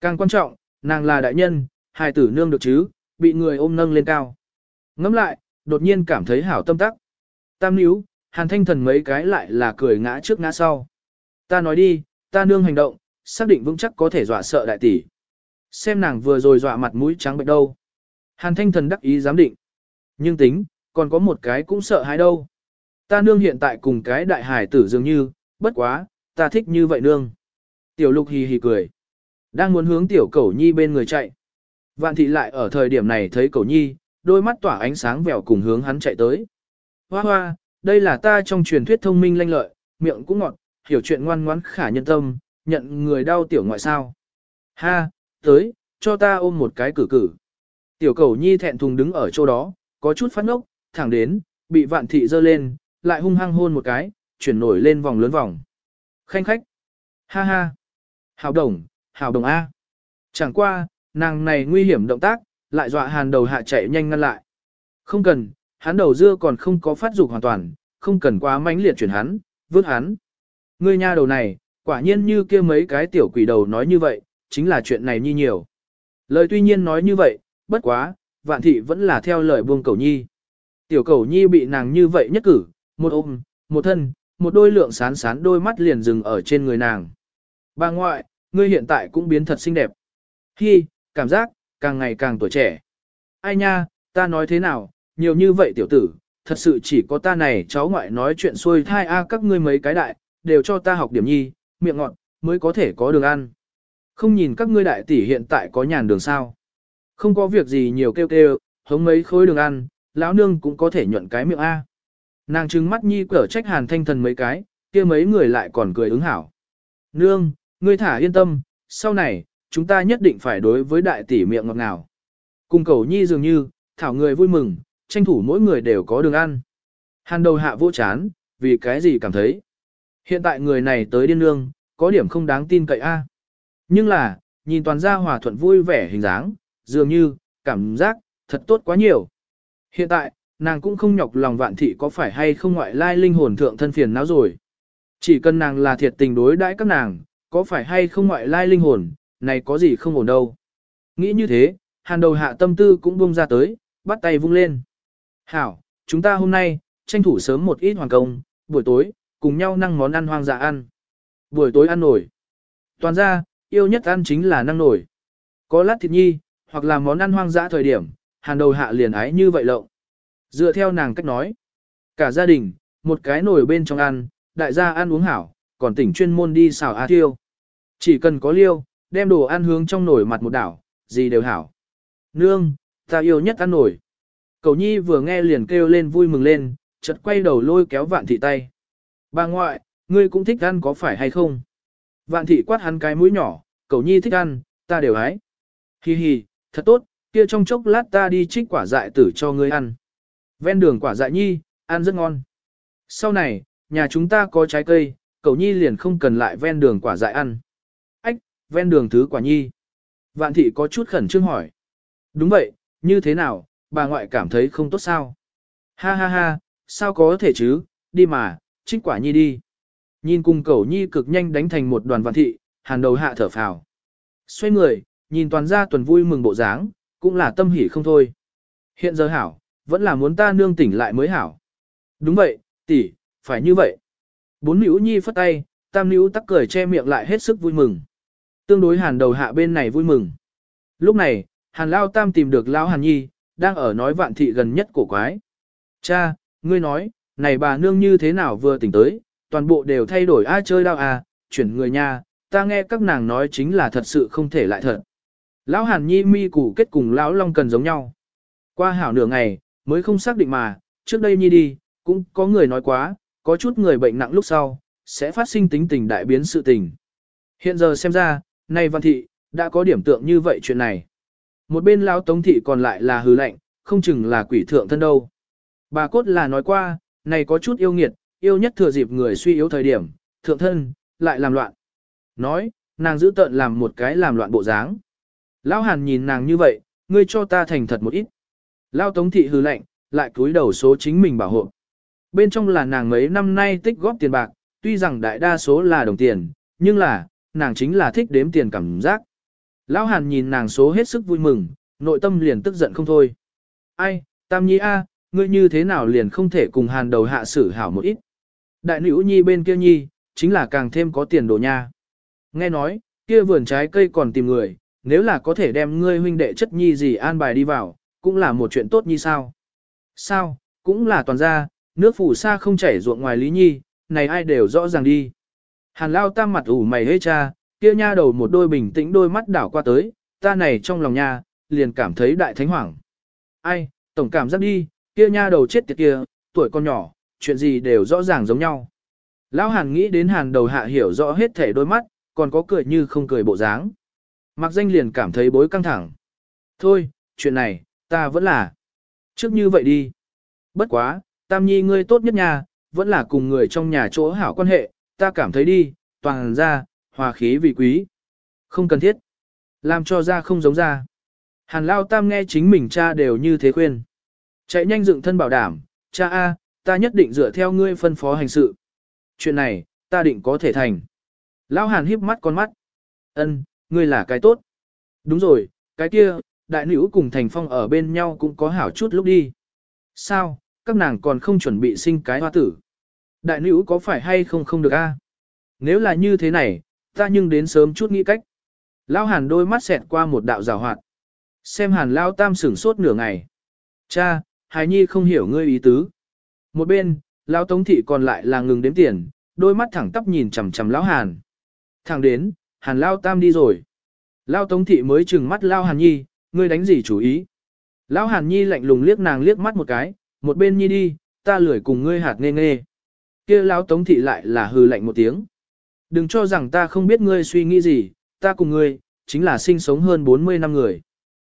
Càng quan trọng, nàng là đại nhân, hài tử nương được chứ, bị người ôm nâng lên cao. Ngắm lại, đột nhiên cảm thấy hảo tâm tắc. Tam níu, hàn thanh thần mấy cái lại là cười ngã trước ngã sau. Ta nói đi, ta nương hành động, xác định vững chắc có thể dọa sợ đại tỷ. Xem nàng vừa rồi dọa mặt mũi trắng bệnh đâu. Hàn thanh thần đắc ý giám định. Nhưng tính, còn có một cái cũng sợ hãi đâu. Ta nương hiện tại cùng cái đại hải tử dường như, bất quá, ta thích như vậy nương. Tiểu lục hì hì cười. Đang muốn hướng tiểu cẩu nhi bên người chạy. Vạn thị lại ở thời điểm này thấy cẩu nhi, đôi mắt tỏa ánh sáng vèo cùng hướng hắn chạy tới. Hoa hoa, đây là ta trong truyền thuyết thông minh lanh lợi, miệng cũng ngọt, hiểu chuyện ngoan ngoãn khả nhân tâm, nhận người đau tiểu ngoại sao. Ha, tới, cho ta ôm một cái cử cử. Tiểu cẩu nhi thẹn thùng đứng ở chỗ đó, có chút phát ngốc, thẳng đến, bị vạn thị dơ lên, lại hung hăng hôn một cái, chuyển nổi lên vòng lớn vòng. Khanh khách. Ha ha. Hào đồng, hào đồng A. Chẳng qua, nàng này nguy hiểm động tác, lại dọa hàn đầu hạ chạy nhanh ngăn lại. Không cần, hắn đầu dưa còn không có phát dục hoàn toàn, không cần quá mãnh liệt chuyển hắn, vứt hắn. Ngươi nha đầu này, quả nhiên như kia mấy cái tiểu quỷ đầu nói như vậy, chính là chuyện này nhi nhiều. Lời tuy nhiên nói như vậy, bất quá, vạn thị vẫn là theo lời buông cầu nhi. Tiểu cầu nhi bị nàng như vậy nhất cử, một ôm, một thân, một đôi lượng sán sán đôi mắt liền dừng ở trên người nàng. Bà ngoại, ngươi hiện tại cũng biến thật xinh đẹp. Hi, cảm giác, càng ngày càng tuổi trẻ. Ai nha, ta nói thế nào, nhiều như vậy tiểu tử, thật sự chỉ có ta này cháu ngoại nói chuyện xuôi thai a các ngươi mấy cái đại, đều cho ta học điểm nhi, miệng ngọt, mới có thể có đường ăn. Không nhìn các ngươi đại tỷ hiện tại có nhàn đường sao. Không có việc gì nhiều kêu kêu, hống mấy khối đường ăn, lão nương cũng có thể nhuận cái miệng A. Nàng trừng mắt nhi cở trách hàn thanh thần mấy cái, kia mấy người lại còn cười ứng hảo. Nương, ngươi thả yên tâm, sau này, chúng ta nhất định phải đối với đại tỷ miệng ngọt ngào. Cùng cầu nhi dường như, thảo người vui mừng, tranh thủ mỗi người đều có đường ăn. Hàn đầu hạ vô chán, vì cái gì cảm thấy. Hiện tại người này tới điên nương, có điểm không đáng tin cậy a. Nhưng là, nhìn toàn gia hòa thuận vui vẻ hình dáng, dường như, cảm giác, thật tốt quá nhiều. Hiện tại, nàng cũng không nhọc lòng vạn thị có phải hay không ngoại lai linh hồn thượng thân phiền não rồi. Chỉ cần nàng là thiệt tình đối đãi các nàng, có phải hay không ngoại lai linh hồn, này có gì không ổn đâu. Nghĩ như thế, hàn đầu hạ tâm tư cũng buông ra tới, bắt tay vung lên. Hảo, chúng ta hôm nay, tranh thủ sớm một ít hoàn công, buổi tối, cùng nhau năng món ăn hoang dã ăn. Buổi tối ăn nổi. Toàn ra, yêu nhất ăn chính là năng nổi. Có lát thịt nhi, hoặc là món ăn hoang dã thời điểm, hàn đầu hạ liền ái như vậy lộng. Dựa theo nàng cách nói, cả gia đình, một cái nồi bên trong ăn, đại gia ăn uống hảo, còn tỉnh chuyên môn đi xào a tiêu. Chỉ cần có liêu, đem đồ ăn hướng trong nồi mặt một đảo, gì đều hảo. Nương, ta yêu nhất ăn nổi. Cầu nhi vừa nghe liền kêu lên vui mừng lên, chợt quay đầu lôi kéo vạn thị tay. Bà ngoại, ngươi cũng thích ăn có phải hay không? Vạn thị quát hắn cái mũi nhỏ, cầu nhi thích ăn, ta đều hái. Hi hi, thật tốt, kia trong chốc lát ta đi trích quả dại tử cho ngươi ăn. Ven đường quả dại nhi, ăn rất ngon. Sau này, nhà chúng ta có trái cây, cầu nhi liền không cần lại ven đường quả dại ăn. Ách, ven đường thứ quả nhi. Vạn thị có chút khẩn trương hỏi. Đúng vậy, như thế nào, bà ngoại cảm thấy không tốt sao? Ha ha ha, sao có thể chứ, đi mà, trích quả nhi đi. Nhìn cùng cậu nhi cực nhanh đánh thành một đoàn vạn thị, hàn đầu hạ thở phào. Xoay người, nhìn toàn gia tuần vui mừng bộ dáng, cũng là tâm hỉ không thôi. Hiện giờ hảo, vẫn là muốn ta nương tỉnh lại mới hảo. Đúng vậy, tỷ, phải như vậy. Bốn nữ nhi phất tay, tam nữ tắc cười che miệng lại hết sức vui mừng. Tương đối hàn đầu hạ bên này vui mừng. Lúc này, hàn lao tam tìm được lão hàn nhi, đang ở nói vạn thị gần nhất cổ quái. Cha, ngươi nói, này bà nương như thế nào vừa tỉnh tới, toàn bộ đều thay đổi ai chơi đau à, chuyển người nha, ta nghe các nàng nói chính là thật sự không thể lại thật. Lão hàn nhi mi củ kết cùng lão long cần giống nhau. Qua hảo nửa ngày, mới không xác định mà, trước đây nhi đi, cũng có người nói quá, có chút người bệnh nặng lúc sau, sẽ phát sinh tính tình đại biến sự tình. Hiện giờ xem ra, nay văn thị, đã có điểm tượng như vậy chuyện này. Một bên lão tống thị còn lại là hư lệnh, không chừng là quỷ thượng thân đâu. Bà cốt là nói qua, này có chút yêu nghiệt, yêu nhất thừa dịp người suy yếu thời điểm, thượng thân, lại làm loạn. Nói, nàng giữ tận làm một cái làm loạn bộ dáng. Lão hàn nhìn nàng như vậy, ngươi cho ta thành thật một ít. Lão tống thị hư lạnh, lại cúi đầu số chính mình bảo hộ. Bên trong là nàng mấy năm nay tích góp tiền bạc, tuy rằng đại đa số là đồng tiền, nhưng là, nàng chính là thích đếm tiền cảm giác. Lão Hàn nhìn nàng số hết sức vui mừng, nội tâm liền tức giận không thôi. Ai, Tam Nhi A, ngươi như thế nào liền không thể cùng Hàn đầu hạ xử hảo một ít. Đại nữ Nhi bên kia Nhi, chính là càng thêm có tiền đồ nha. Nghe nói, kia vườn trái cây còn tìm người, nếu là có thể đem ngươi huynh đệ chất Nhi gì an bài đi vào, cũng là một chuyện tốt như sao. Sao, cũng là toàn ra, nước phủ xa không chảy ruộng ngoài Lý Nhi, này ai đều rõ ràng đi. Hàn lao tam mặt ủ mày hê cha, kia nha đầu một đôi bình tĩnh đôi mắt đảo qua tới, ta này trong lòng nha, liền cảm thấy đại thánh hoảng. Ai, tổng cảm giác đi, kia nha đầu chết tiệt kia, tuổi con nhỏ, chuyện gì đều rõ ràng giống nhau. Lão hàn nghĩ đến hàn đầu hạ hiểu rõ hết thể đôi mắt, còn có cười như không cười bộ dáng. Mạc danh liền cảm thấy bối căng thẳng. Thôi, chuyện này, ta vẫn là. Trước như vậy đi. Bất quá, tam nhi ngươi tốt nhất nha, vẫn là cùng người trong nhà chỗ hảo quan hệ, ta cảm thấy đi, toàn ra, hòa khí vì quý. Không cần thiết. Làm cho ra không giống ra. Hàn Lao Tam nghe chính mình cha đều như thế khuyên. Chạy nhanh dựng thân bảo đảm, cha A, ta nhất định dựa theo ngươi phân phó hành sự. Chuyện này, ta định có thể thành. Lão Hàn híp mắt con mắt. Ân, ngươi là cái tốt. Đúng rồi, cái kia, đại nữ cùng Thành Phong ở bên nhau cũng có hảo chút lúc đi. Sao, các nàng còn không chuẩn bị sinh cái hoa tử. Đại nữ có phải hay không không được a? Nếu là như thế này, ta nhưng đến sớm chút nghĩ cách. Lão hàn đôi mắt xẹt qua một đạo rào hoạt. Xem hàn lao tam sửng sốt nửa ngày. Cha, hài nhi không hiểu ngươi ý tứ. Một bên, lão tống thị còn lại là ngừng đếm tiền, đôi mắt thẳng tắp nhìn chằm chằm lão hàn. Thẳng đến, hàn lao tam đi rồi. Lão tống thị mới chừng mắt lão hàn nhi, ngươi đánh gì chủ ý. Lão hàn nhi lạnh lùng liếc nàng liếc mắt một cái, một bên nhi đi, ta lười cùng ngươi hạt nghe nghe. kia lão tống thị lại là hừ lạnh một tiếng. Đừng cho rằng ta không biết ngươi suy nghĩ gì, ta cùng ngươi, chính là sinh sống hơn 40 năm người.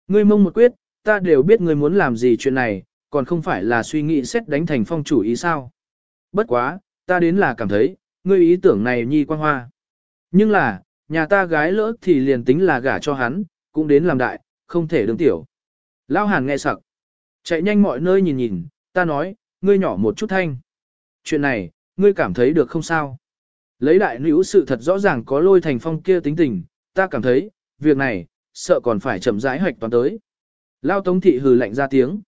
Ngươi mông một quyết, ta đều biết ngươi muốn làm gì chuyện này, còn không phải là suy nghĩ xét đánh thành phong chủ ý sao. Bất quá, ta đến là cảm thấy, ngươi ý tưởng này nhi quan hoa. Nhưng là, nhà ta gái lỡ thì liền tính là gả cho hắn, cũng đến làm đại, không thể đứng tiểu. Lao hàn nghe sặc. Chạy nhanh mọi nơi nhìn nhìn, Ta nói, ngươi nhỏ một chút thanh. Chuyện này, ngươi cảm thấy được không sao? Lấy đại nữ sự thật rõ ràng có lôi thành phong kia tính tình, ta cảm thấy, việc này, sợ còn phải chậm rãi hoạch toàn tới. Lao tống thị hừ lạnh ra tiếng.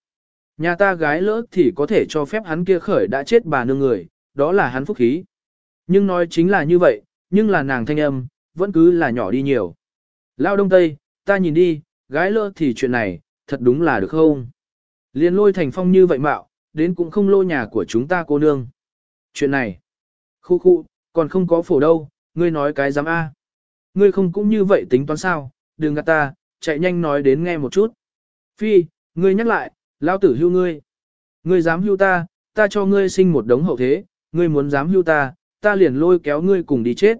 Nhà ta gái lỡ thì có thể cho phép hắn kia khởi đã chết bà nương người, đó là hắn phúc khí. Nhưng nói chính là như vậy, nhưng là nàng thanh âm, vẫn cứ là nhỏ đi nhiều. Lao đông tây, ta nhìn đi, gái lỡ thì chuyện này, thật đúng là được không? Liên lôi thành phong như vậy mạo, đến cũng không lô nhà của chúng ta cô nương. Chuyện này, khu khu, còn không có phổ đâu, ngươi nói cái dám A. Ngươi không cũng như vậy tính toán sao, đừng gạt ta, chạy nhanh nói đến nghe một chút. Phi, ngươi nhắc lại, lao tử hưu ngươi. Ngươi dám hưu ta, ta cho ngươi sinh một đống hậu thế, ngươi muốn dám hưu ta, ta liền lôi kéo ngươi cùng đi chết.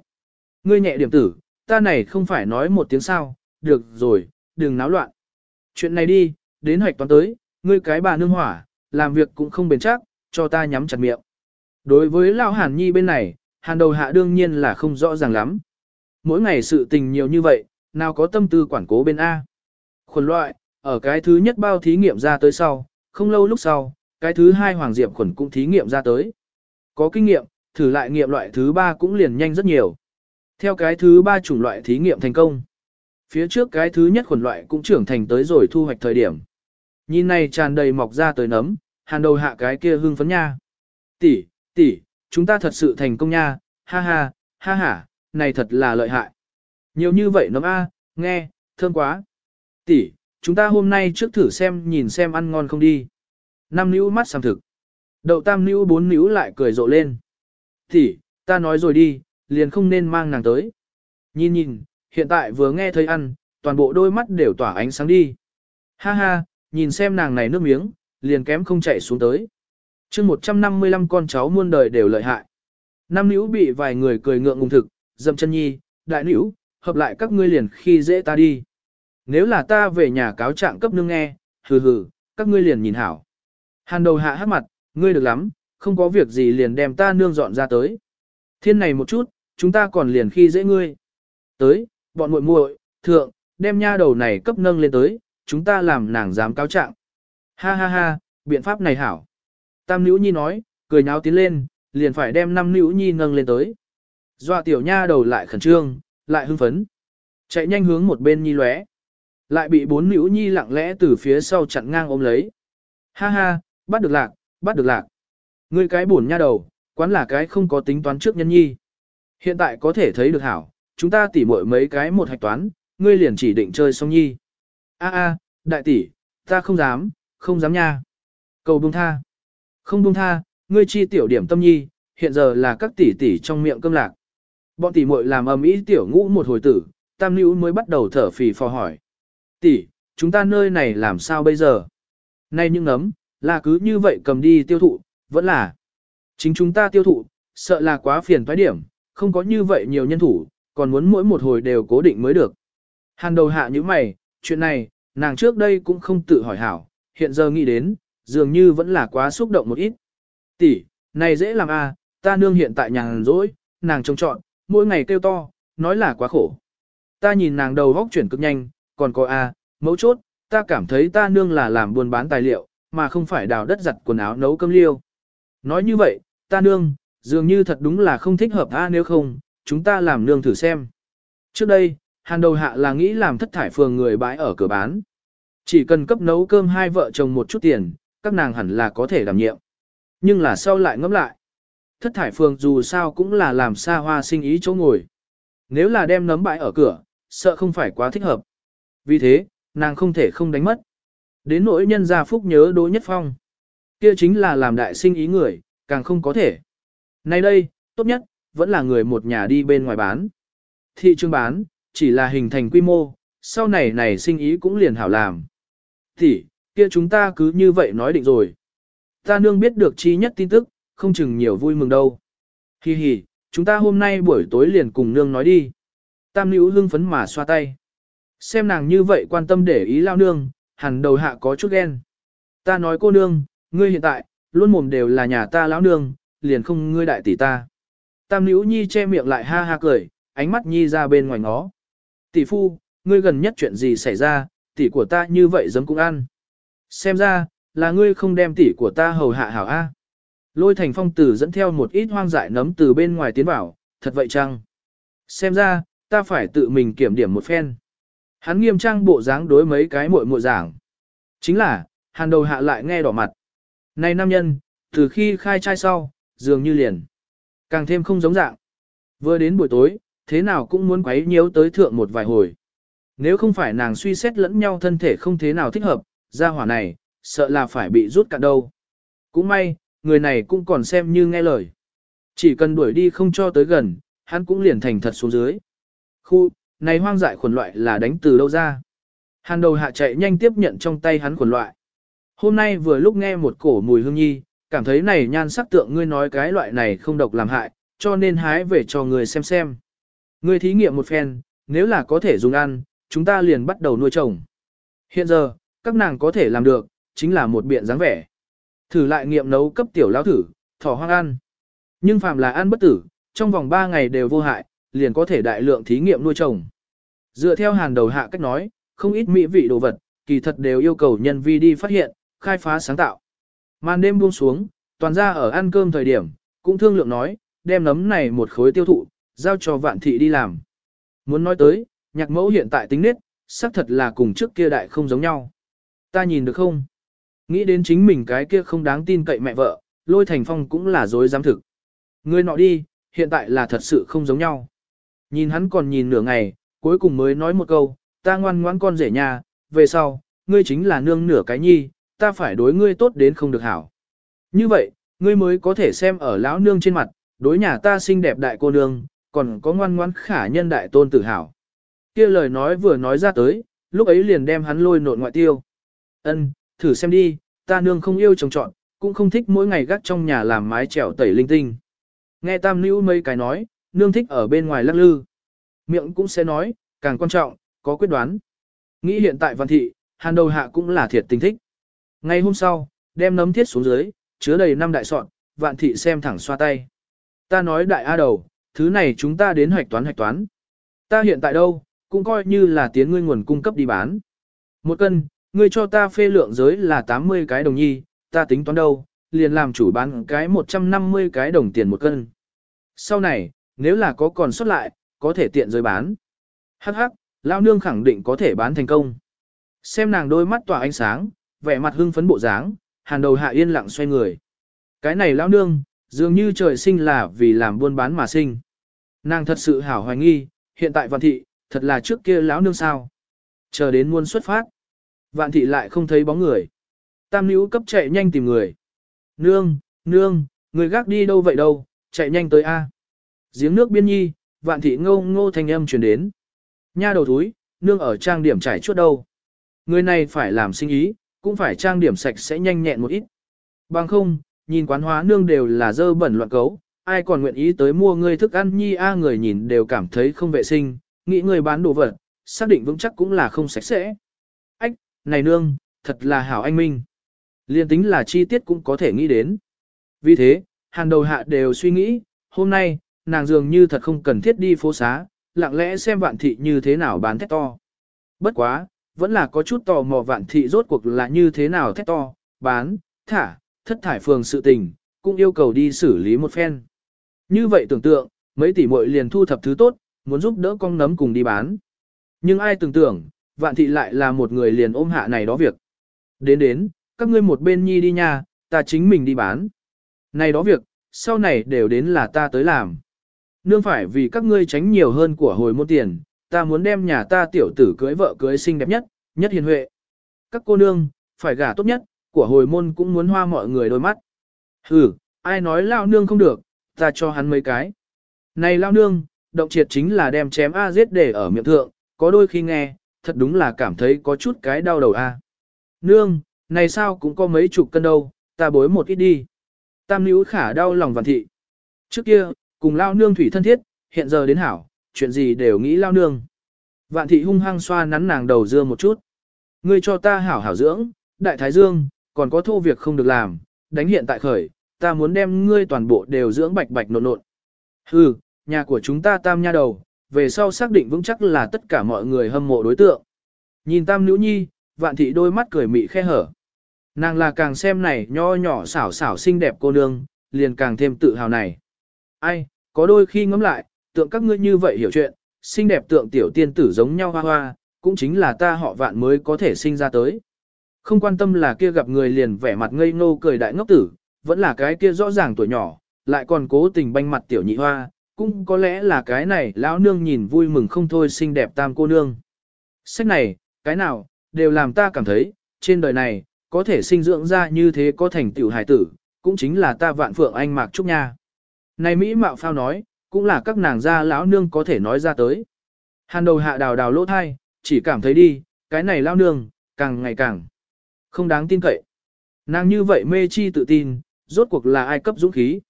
Ngươi nhẹ điểm tử, ta này không phải nói một tiếng sao, được rồi, đừng náo loạn. Chuyện này đi, đến hoạch toán tới, ngươi cái bà nương hỏa, làm việc cũng không bền chắc, cho ta nhắm chặt miệng. Đối với Lão Hàn Nhi bên này, Hàn đầu hạ đương nhiên là không rõ ràng lắm. Mỗi ngày sự tình nhiều như vậy, nào có tâm tư quản cố bên A. Khuẩn loại, ở cái thứ nhất bao thí nghiệm ra tới sau, không lâu lúc sau, cái thứ hai Hoàng Diệp khuẩn cũng thí nghiệm ra tới. Có kinh nghiệm, thử lại nghiệm loại thứ ba cũng liền nhanh rất nhiều. Theo cái thứ ba chủng loại thí nghiệm thành công. Phía trước cái thứ nhất khuẩn loại cũng trưởng thành tới rồi thu hoạch thời điểm. Nhìn này tràn đầy mọc ra tới nấm, hàn đầu hạ cái kia hưng phấn nha. Tỷ, tỷ, chúng ta thật sự thành công nha, ha ha, ha ha, này thật là lợi hại. Nhiều như vậy nấm a, nghe, thơm quá. Tỷ, chúng ta hôm nay trước thử xem nhìn xem ăn ngon không đi. Năm nữ mắt sàm thực. Đậu tam nữ bốn nữ lại cười rộ lên. Tỷ, ta nói rồi đi, liền không nên mang nàng tới. Nhìn nhìn, hiện tại vừa nghe thấy ăn, toàn bộ đôi mắt đều tỏa ánh sáng đi. Ha ha, nhìn xem nàng này nước miếng, liền kém không chạy xuống tới. chương 155 con cháu muôn đời đều lợi hại. Nam nữ bị vài người cười ngượng ngùng thực, dầm chân nhi, đại nữ, hợp lại các ngươi liền khi dễ ta đi. Nếu là ta về nhà cáo trạng cấp nương nghe, hừ hừ, các ngươi liền nhìn hảo. Hàn đầu hạ hát mặt, ngươi được lắm, không có việc gì liền đem ta nương dọn ra tới. Thiên này một chút, chúng ta còn liền khi dễ ngươi. Tới, bọn muội muội, thượng, đem nha đầu này cấp nâng lên tới, chúng ta làm nàng dám cáo trạng. Ha ha ha, biện pháp này hảo. Tam Nữ Nhi nói, cười nháo tiến lên, liền phải đem năm Nữ Nhi nâng lên tới. Dọa tiểu nha đầu lại khẩn trương, lại hưng phấn. Chạy nhanh hướng một bên Nhi lóe. Lại bị bốn Nữ Nhi lặng lẽ từ phía sau chặn ngang ôm lấy. Ha ha, bắt được lạc, bắt được lạc. Ngươi cái bổn nha đầu, quán là cái không có tính toán trước nhân nhi. Hiện tại có thể thấy được hảo, chúng ta tỉ muội mấy cái một hạch toán, ngươi liền chỉ định chơi song nhi. A a, đại tỷ, ta không dám, không dám nha. Cầu buông tha. Không buông tha, ngươi chi tiểu điểm tâm nhi, hiện giờ là các tỷ tỷ trong miệng cơm lạc. Bọn tỷ muội làm ầm ĩ tiểu ngũ một hồi tử, tam nữ mới bắt đầu thở phì phò hỏi. Tỷ, chúng ta nơi này làm sao bây giờ? Nay những ấm, là cứ như vậy cầm đi tiêu thụ, vẫn là. Chính chúng ta tiêu thụ, sợ là quá phiền toái điểm, không có như vậy nhiều nhân thủ, còn muốn mỗi một hồi đều cố định mới được. Hàn đầu hạ như mày, chuyện này, nàng trước đây cũng không tự hỏi hảo, hiện giờ nghĩ đến, dường như vẫn là quá xúc động một ít. Tỷ, này dễ làm a, à, ta nương hiện tại nhàn rỗi, nàng trông trọn, mỗi ngày kêu to, nói là quá khổ. Ta nhìn nàng đầu góc chuyển cực nhanh, còn có a, à, mấu chốt, ta cảm thấy ta nương là làm buôn bán tài liệu, mà không phải đào đất giặt quần áo nấu cơm liêu. Nói như vậy, ta nương, dường như thật đúng là không thích hợp a nếu không, chúng ta làm nương thử xem. Trước đây, hàn đầu hạ là nghĩ làm thất thải phường người bãi ở cửa bán. Chỉ cần cấp nấu cơm hai vợ chồng một chút tiền, các nàng hẳn là có thể đảm nhiệm. Nhưng là sau lại ngẫm lại. Thất thải phường dù sao cũng là làm xa hoa sinh ý chỗ ngồi. Nếu là đem nấm bãi ở cửa, sợ không phải quá thích hợp. Vì thế, nàng không thể không đánh mất. Đến nỗi nhân gia phúc nhớ Đỗ Nhất Phong. Kia chính là làm đại sinh ý người, càng không có thể. Nay đây, tốt nhất, vẫn là người một nhà đi bên ngoài bán. Thị trường bán, chỉ là hình thành quy mô, sau này này sinh ý cũng liền hảo làm. Thì, kia chúng ta cứ như vậy nói định rồi. Ta nương biết được chi nhất tin tức, không chừng nhiều vui mừng đâu. Hi hi, chúng ta hôm nay buổi tối liền cùng nương nói đi. Tam nữ hưng phấn mà xoa tay. Xem nàng như vậy quan tâm để ý lao nương, hẳn đầu hạ có chút ghen. Ta nói cô nương, ngươi hiện tại, luôn mồm đều là nhà ta lão nương, liền không ngươi đại tỷ ta. Tam nữ nhi che miệng lại ha ha cười, ánh mắt nhi ra bên ngoài ngó. Tỷ phu, ngươi gần nhất chuyện gì xảy ra, tỷ của ta như vậy giấm cũng ăn. Xem ra, là ngươi không đem tỷ của ta hầu hạ hảo A. Lôi thành phong tử dẫn theo một ít hoang dại nấm từ bên ngoài tiến vào, thật vậy chăng? Xem ra, ta phải tự mình kiểm điểm một phen. Hắn nghiêm trang bộ dáng đối mấy cái muội muội giảng. Chính là, hàn đầu hạ lại nghe đỏ mặt. Này nam nhân, từ khi khai trai sau, dường như liền. Càng thêm không giống dạng. Vừa đến buổi tối, thế nào cũng muốn quấy nhiễu tới thượng một vài hồi. Nếu không phải nàng suy xét lẫn nhau thân thể không thế nào thích hợp, ra hỏa này, sợ là phải bị rút cạn đâu. Cũng may, người này cũng còn xem như nghe lời. Chỉ cần đuổi đi không cho tới gần, hắn cũng liền thành thật xuống dưới. Khu, này hoang dại khuẩn loại là đánh từ đâu ra. Hàn đầu hạ chạy nhanh tiếp nhận trong tay hắn khuẩn loại. Hôm nay vừa lúc nghe một cổ mùi hương nhi, cảm thấy này nhan sắc tượng ngươi nói cái loại này không độc làm hại, cho nên hái về cho người xem xem. Ngươi thí nghiệm một phen, nếu là có thể dùng ăn, chúng ta liền bắt đầu nuôi trồng. Hiện giờ, các nàng có thể làm được, chính là một biện dáng vẻ. Thử lại nghiệm nấu cấp tiểu lão thử, thỏ hoang ăn. Nhưng phàm là ăn bất tử, trong vòng 3 ngày đều vô hại, liền có thể đại lượng thí nghiệm nuôi trồng. Dựa theo hàn đầu hạ cách nói, không ít mỹ vị đồ vật, kỳ thật đều yêu cầu nhân vi đi phát hiện, khai phá sáng tạo. Màn đêm buông xuống, toàn ra ở ăn cơm thời điểm, cũng thương lượng nói, đem nấm này một khối tiêu thụ, giao cho vạn thị đi làm. Muốn nói tới, nhạc mẫu hiện tại tính nết, xác thật là cùng trước kia đại không giống nhau. Ta nhìn được không? Nghĩ đến chính mình cái kia không đáng tin cậy mẹ vợ, lôi thành phong cũng là dối dám thực. Người nọ đi, hiện tại là thật sự không giống nhau. Nhìn hắn còn nhìn nửa ngày, cuối cùng mới nói một câu, ta ngoan ngoãn con rể nhà, về sau, ngươi chính là nương nửa cái nhi, ta phải đối ngươi tốt đến không được hảo. Như vậy, ngươi mới có thể xem ở lão nương trên mặt, đối nhà ta xinh đẹp đại cô nương, còn có ngoan ngoãn khả nhân đại tôn tử hảo. Kia lời nói vừa nói ra tới, lúc ấy liền đem hắn lôi nộn ngoại tiêu. Ân, thử xem đi, ta nương không yêu trồng trọn, cũng không thích mỗi ngày gác trong nhà làm mái trèo tẩy linh tinh. Nghe tam nữ mấy cái nói, nương thích ở bên ngoài lắc lư. Miệng cũng sẽ nói, càng quan trọng, có quyết đoán. Nghĩ hiện tại văn thị, hàn đầu hạ cũng là thiệt tình thích. Ngày hôm sau, đem nấm thiết xuống dưới, chứa đầy năm đại sọn, vạn thị xem thẳng xoa tay. Ta nói đại A đầu, thứ này chúng ta đến hoạch toán hoạch toán. Ta hiện tại đâu, cũng coi như là tiến ngươi nguồn cung cấp đi bán. Một cân, ngươi cho ta phê lượng giới là 80 cái đồng nhi, ta tính toán đâu, liền làm chủ bán cái 150 cái đồng tiền một cân. Sau này, nếu là có còn xuất lại, có thể tiện giới bán. Hắc hắc, lao nương khẳng định có thể bán thành công. Xem nàng đôi mắt tỏa ánh sáng, vẻ mặt hưng phấn bộ dáng, hàn đầu hạ yên lặng xoay người. Cái này lão nương, dường như trời sinh là vì làm buôn bán mà sinh. Nàng thật sự hảo hoài nghi, hiện tại vạn thị, thật là trước kia lão nương sao. Chờ đến muôn xuất phát. Vạn thị lại không thấy bóng người. Tam nữ cấp chạy nhanh tìm người. Nương, nương, người gác đi đâu vậy đâu, chạy nhanh tới A. Giếng nước biên nhi, vạn thị ngô ngô thanh âm truyền đến. Nha đầu thúi, nương ở trang điểm trải chuốt đâu. Người này phải làm sinh ý, cũng phải trang điểm sạch sẽ nhanh nhẹn một ít. Bằng không, nhìn quán hóa nương đều là dơ bẩn loạn cấu, ai còn nguyện ý tới mua người thức ăn nhi a người nhìn đều cảm thấy không vệ sinh, nghĩ người bán đồ vật, xác định vững chắc cũng là không sạch sẽ. Ách, này nương, thật là hảo anh minh. Liên tính là chi tiết cũng có thể nghĩ đến. Vì thế, hàng đầu hạ đều suy nghĩ, hôm nay, nàng dường như thật không cần thiết đi phố xá, lặng lẽ xem vạn thị như thế nào bán thét to. Bất quá, vẫn là có chút tò mò vạn thị rốt cuộc là như thế nào thét to, bán, thả, thất thải phường sự tình, cũng yêu cầu đi xử lý một phen. Như vậy tưởng tượng, mấy tỷ muội liền thu thập thứ tốt, muốn giúp đỡ con nấm cùng đi bán. Nhưng ai tưởng tượng, vạn thị lại là một người liền ôm hạ này đó việc. Đến đến, các ngươi một bên nhi đi nha, ta chính mình đi bán. Này đó việc, sau này đều đến là ta tới làm. Nương phải vì các ngươi tránh nhiều hơn của hồi môn tiền, ta muốn đem nhà ta tiểu tử cưới vợ cưới xinh đẹp nhất, nhất hiền huệ. Các cô nương, phải gả tốt nhất, của hồi môn cũng muốn hoa mọi người đôi mắt. Hừ, ai nói lao nương không được, ta cho hắn mấy cái. Này lao nương, động triệt chính là đem chém A giết để ở miệng thượng, có đôi khi nghe, thật đúng là cảm thấy có chút cái đau đầu A. Nương, này sao cũng có mấy chục cân đâu, ta bối một ít đi. Tam nữ khả đau lòng vạn thị. Trước kia, cùng lao nương thủy thân thiết, hiện giờ đến hảo, chuyện gì đều nghĩ lao nương. Vạn thị hung hăng xoa nắn nàng đầu dưa một chút. Ngươi cho ta hảo hảo dưỡng, đại thái dương, còn có thô việc không được làm, đánh hiện tại khởi, ta muốn đem ngươi toàn bộ đều dưỡng bạch bạch nộn nộn. Hừ, nhà của chúng ta tam nha đầu, về sau xác định vững chắc là tất cả mọi người hâm mộ đối tượng. Nhìn tam nữ nhi, vạn thị đôi mắt cười mị khe hở. Nàng là càng xem này nho nhỏ xảo xảo xinh đẹp cô nương, liền càng thêm tự hào này. Ai, có đôi khi ngẫm lại, tượng các ngươi như vậy hiểu chuyện, xinh đẹp tượng tiểu tiên tử giống nhau hoa hoa, cũng chính là ta họ vạn mới có thể sinh ra tới. Không quan tâm là kia gặp người liền vẻ mặt ngây ngô cười đại ngốc tử, vẫn là cái kia rõ ràng tuổi nhỏ, lại còn cố tình banh mặt tiểu nhị hoa, cũng có lẽ là cái này lão nương nhìn vui mừng không thôi xinh đẹp tam cô nương. Sách này, cái nào, đều làm ta cảm thấy, trên đời này, có thể sinh dưỡng ra như thế có thành tiểu hài tử, cũng chính là ta vạn phượng anh mạc trúc nha. Này Mỹ Mạo Phao nói, cũng là các nàng gia lão nương có thể nói ra tới. Hàn đầu hạ đào đào lỗ thai, chỉ cảm thấy đi, cái này lão nương, càng ngày càng không đáng tin cậy. Nàng như vậy mê chi tự tin, rốt cuộc là ai cấp dũng khí.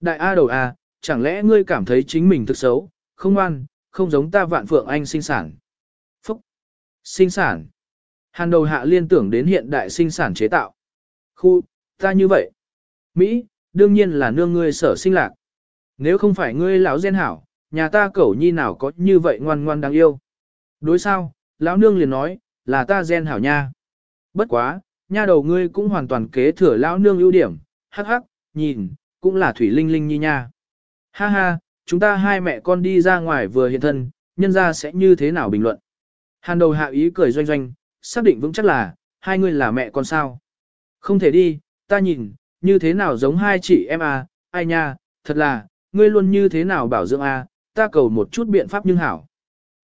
Đại A đầu A, chẳng lẽ ngươi cảm thấy chính mình thực xấu, không ngoan, không giống ta vạn phượng anh sinh sản. Phúc! Sinh sản! Hàn đầu hạ liên tưởng đến hiện đại sinh sản chế tạo. Khu, ta như vậy. Mỹ, đương nhiên là nương ngươi sở sinh lạc. Nếu không phải ngươi lão gen hảo, nhà ta cẩu nhi nào có như vậy ngoan ngoan đáng yêu. Đối sao, lão nương liền nói, là ta gen hảo nha. Bất quá, nha đầu ngươi cũng hoàn toàn kế thừa lão nương ưu điểm, hắc hắc, nhìn, cũng là thủy linh linh nhi nha. Ha ha, chúng ta hai mẹ con đi ra ngoài vừa hiện thân, nhân ra sẽ như thế nào bình luận. Hàn đầu hạ ý cười doanh doanh, xác định vững chắc là, hai người là mẹ con sao. Không thể đi, ta nhìn, như thế nào giống hai chị em à, ai nha, thật là, ngươi luôn như thế nào bảo dưỡng à, ta cầu một chút biện pháp nhưng hảo.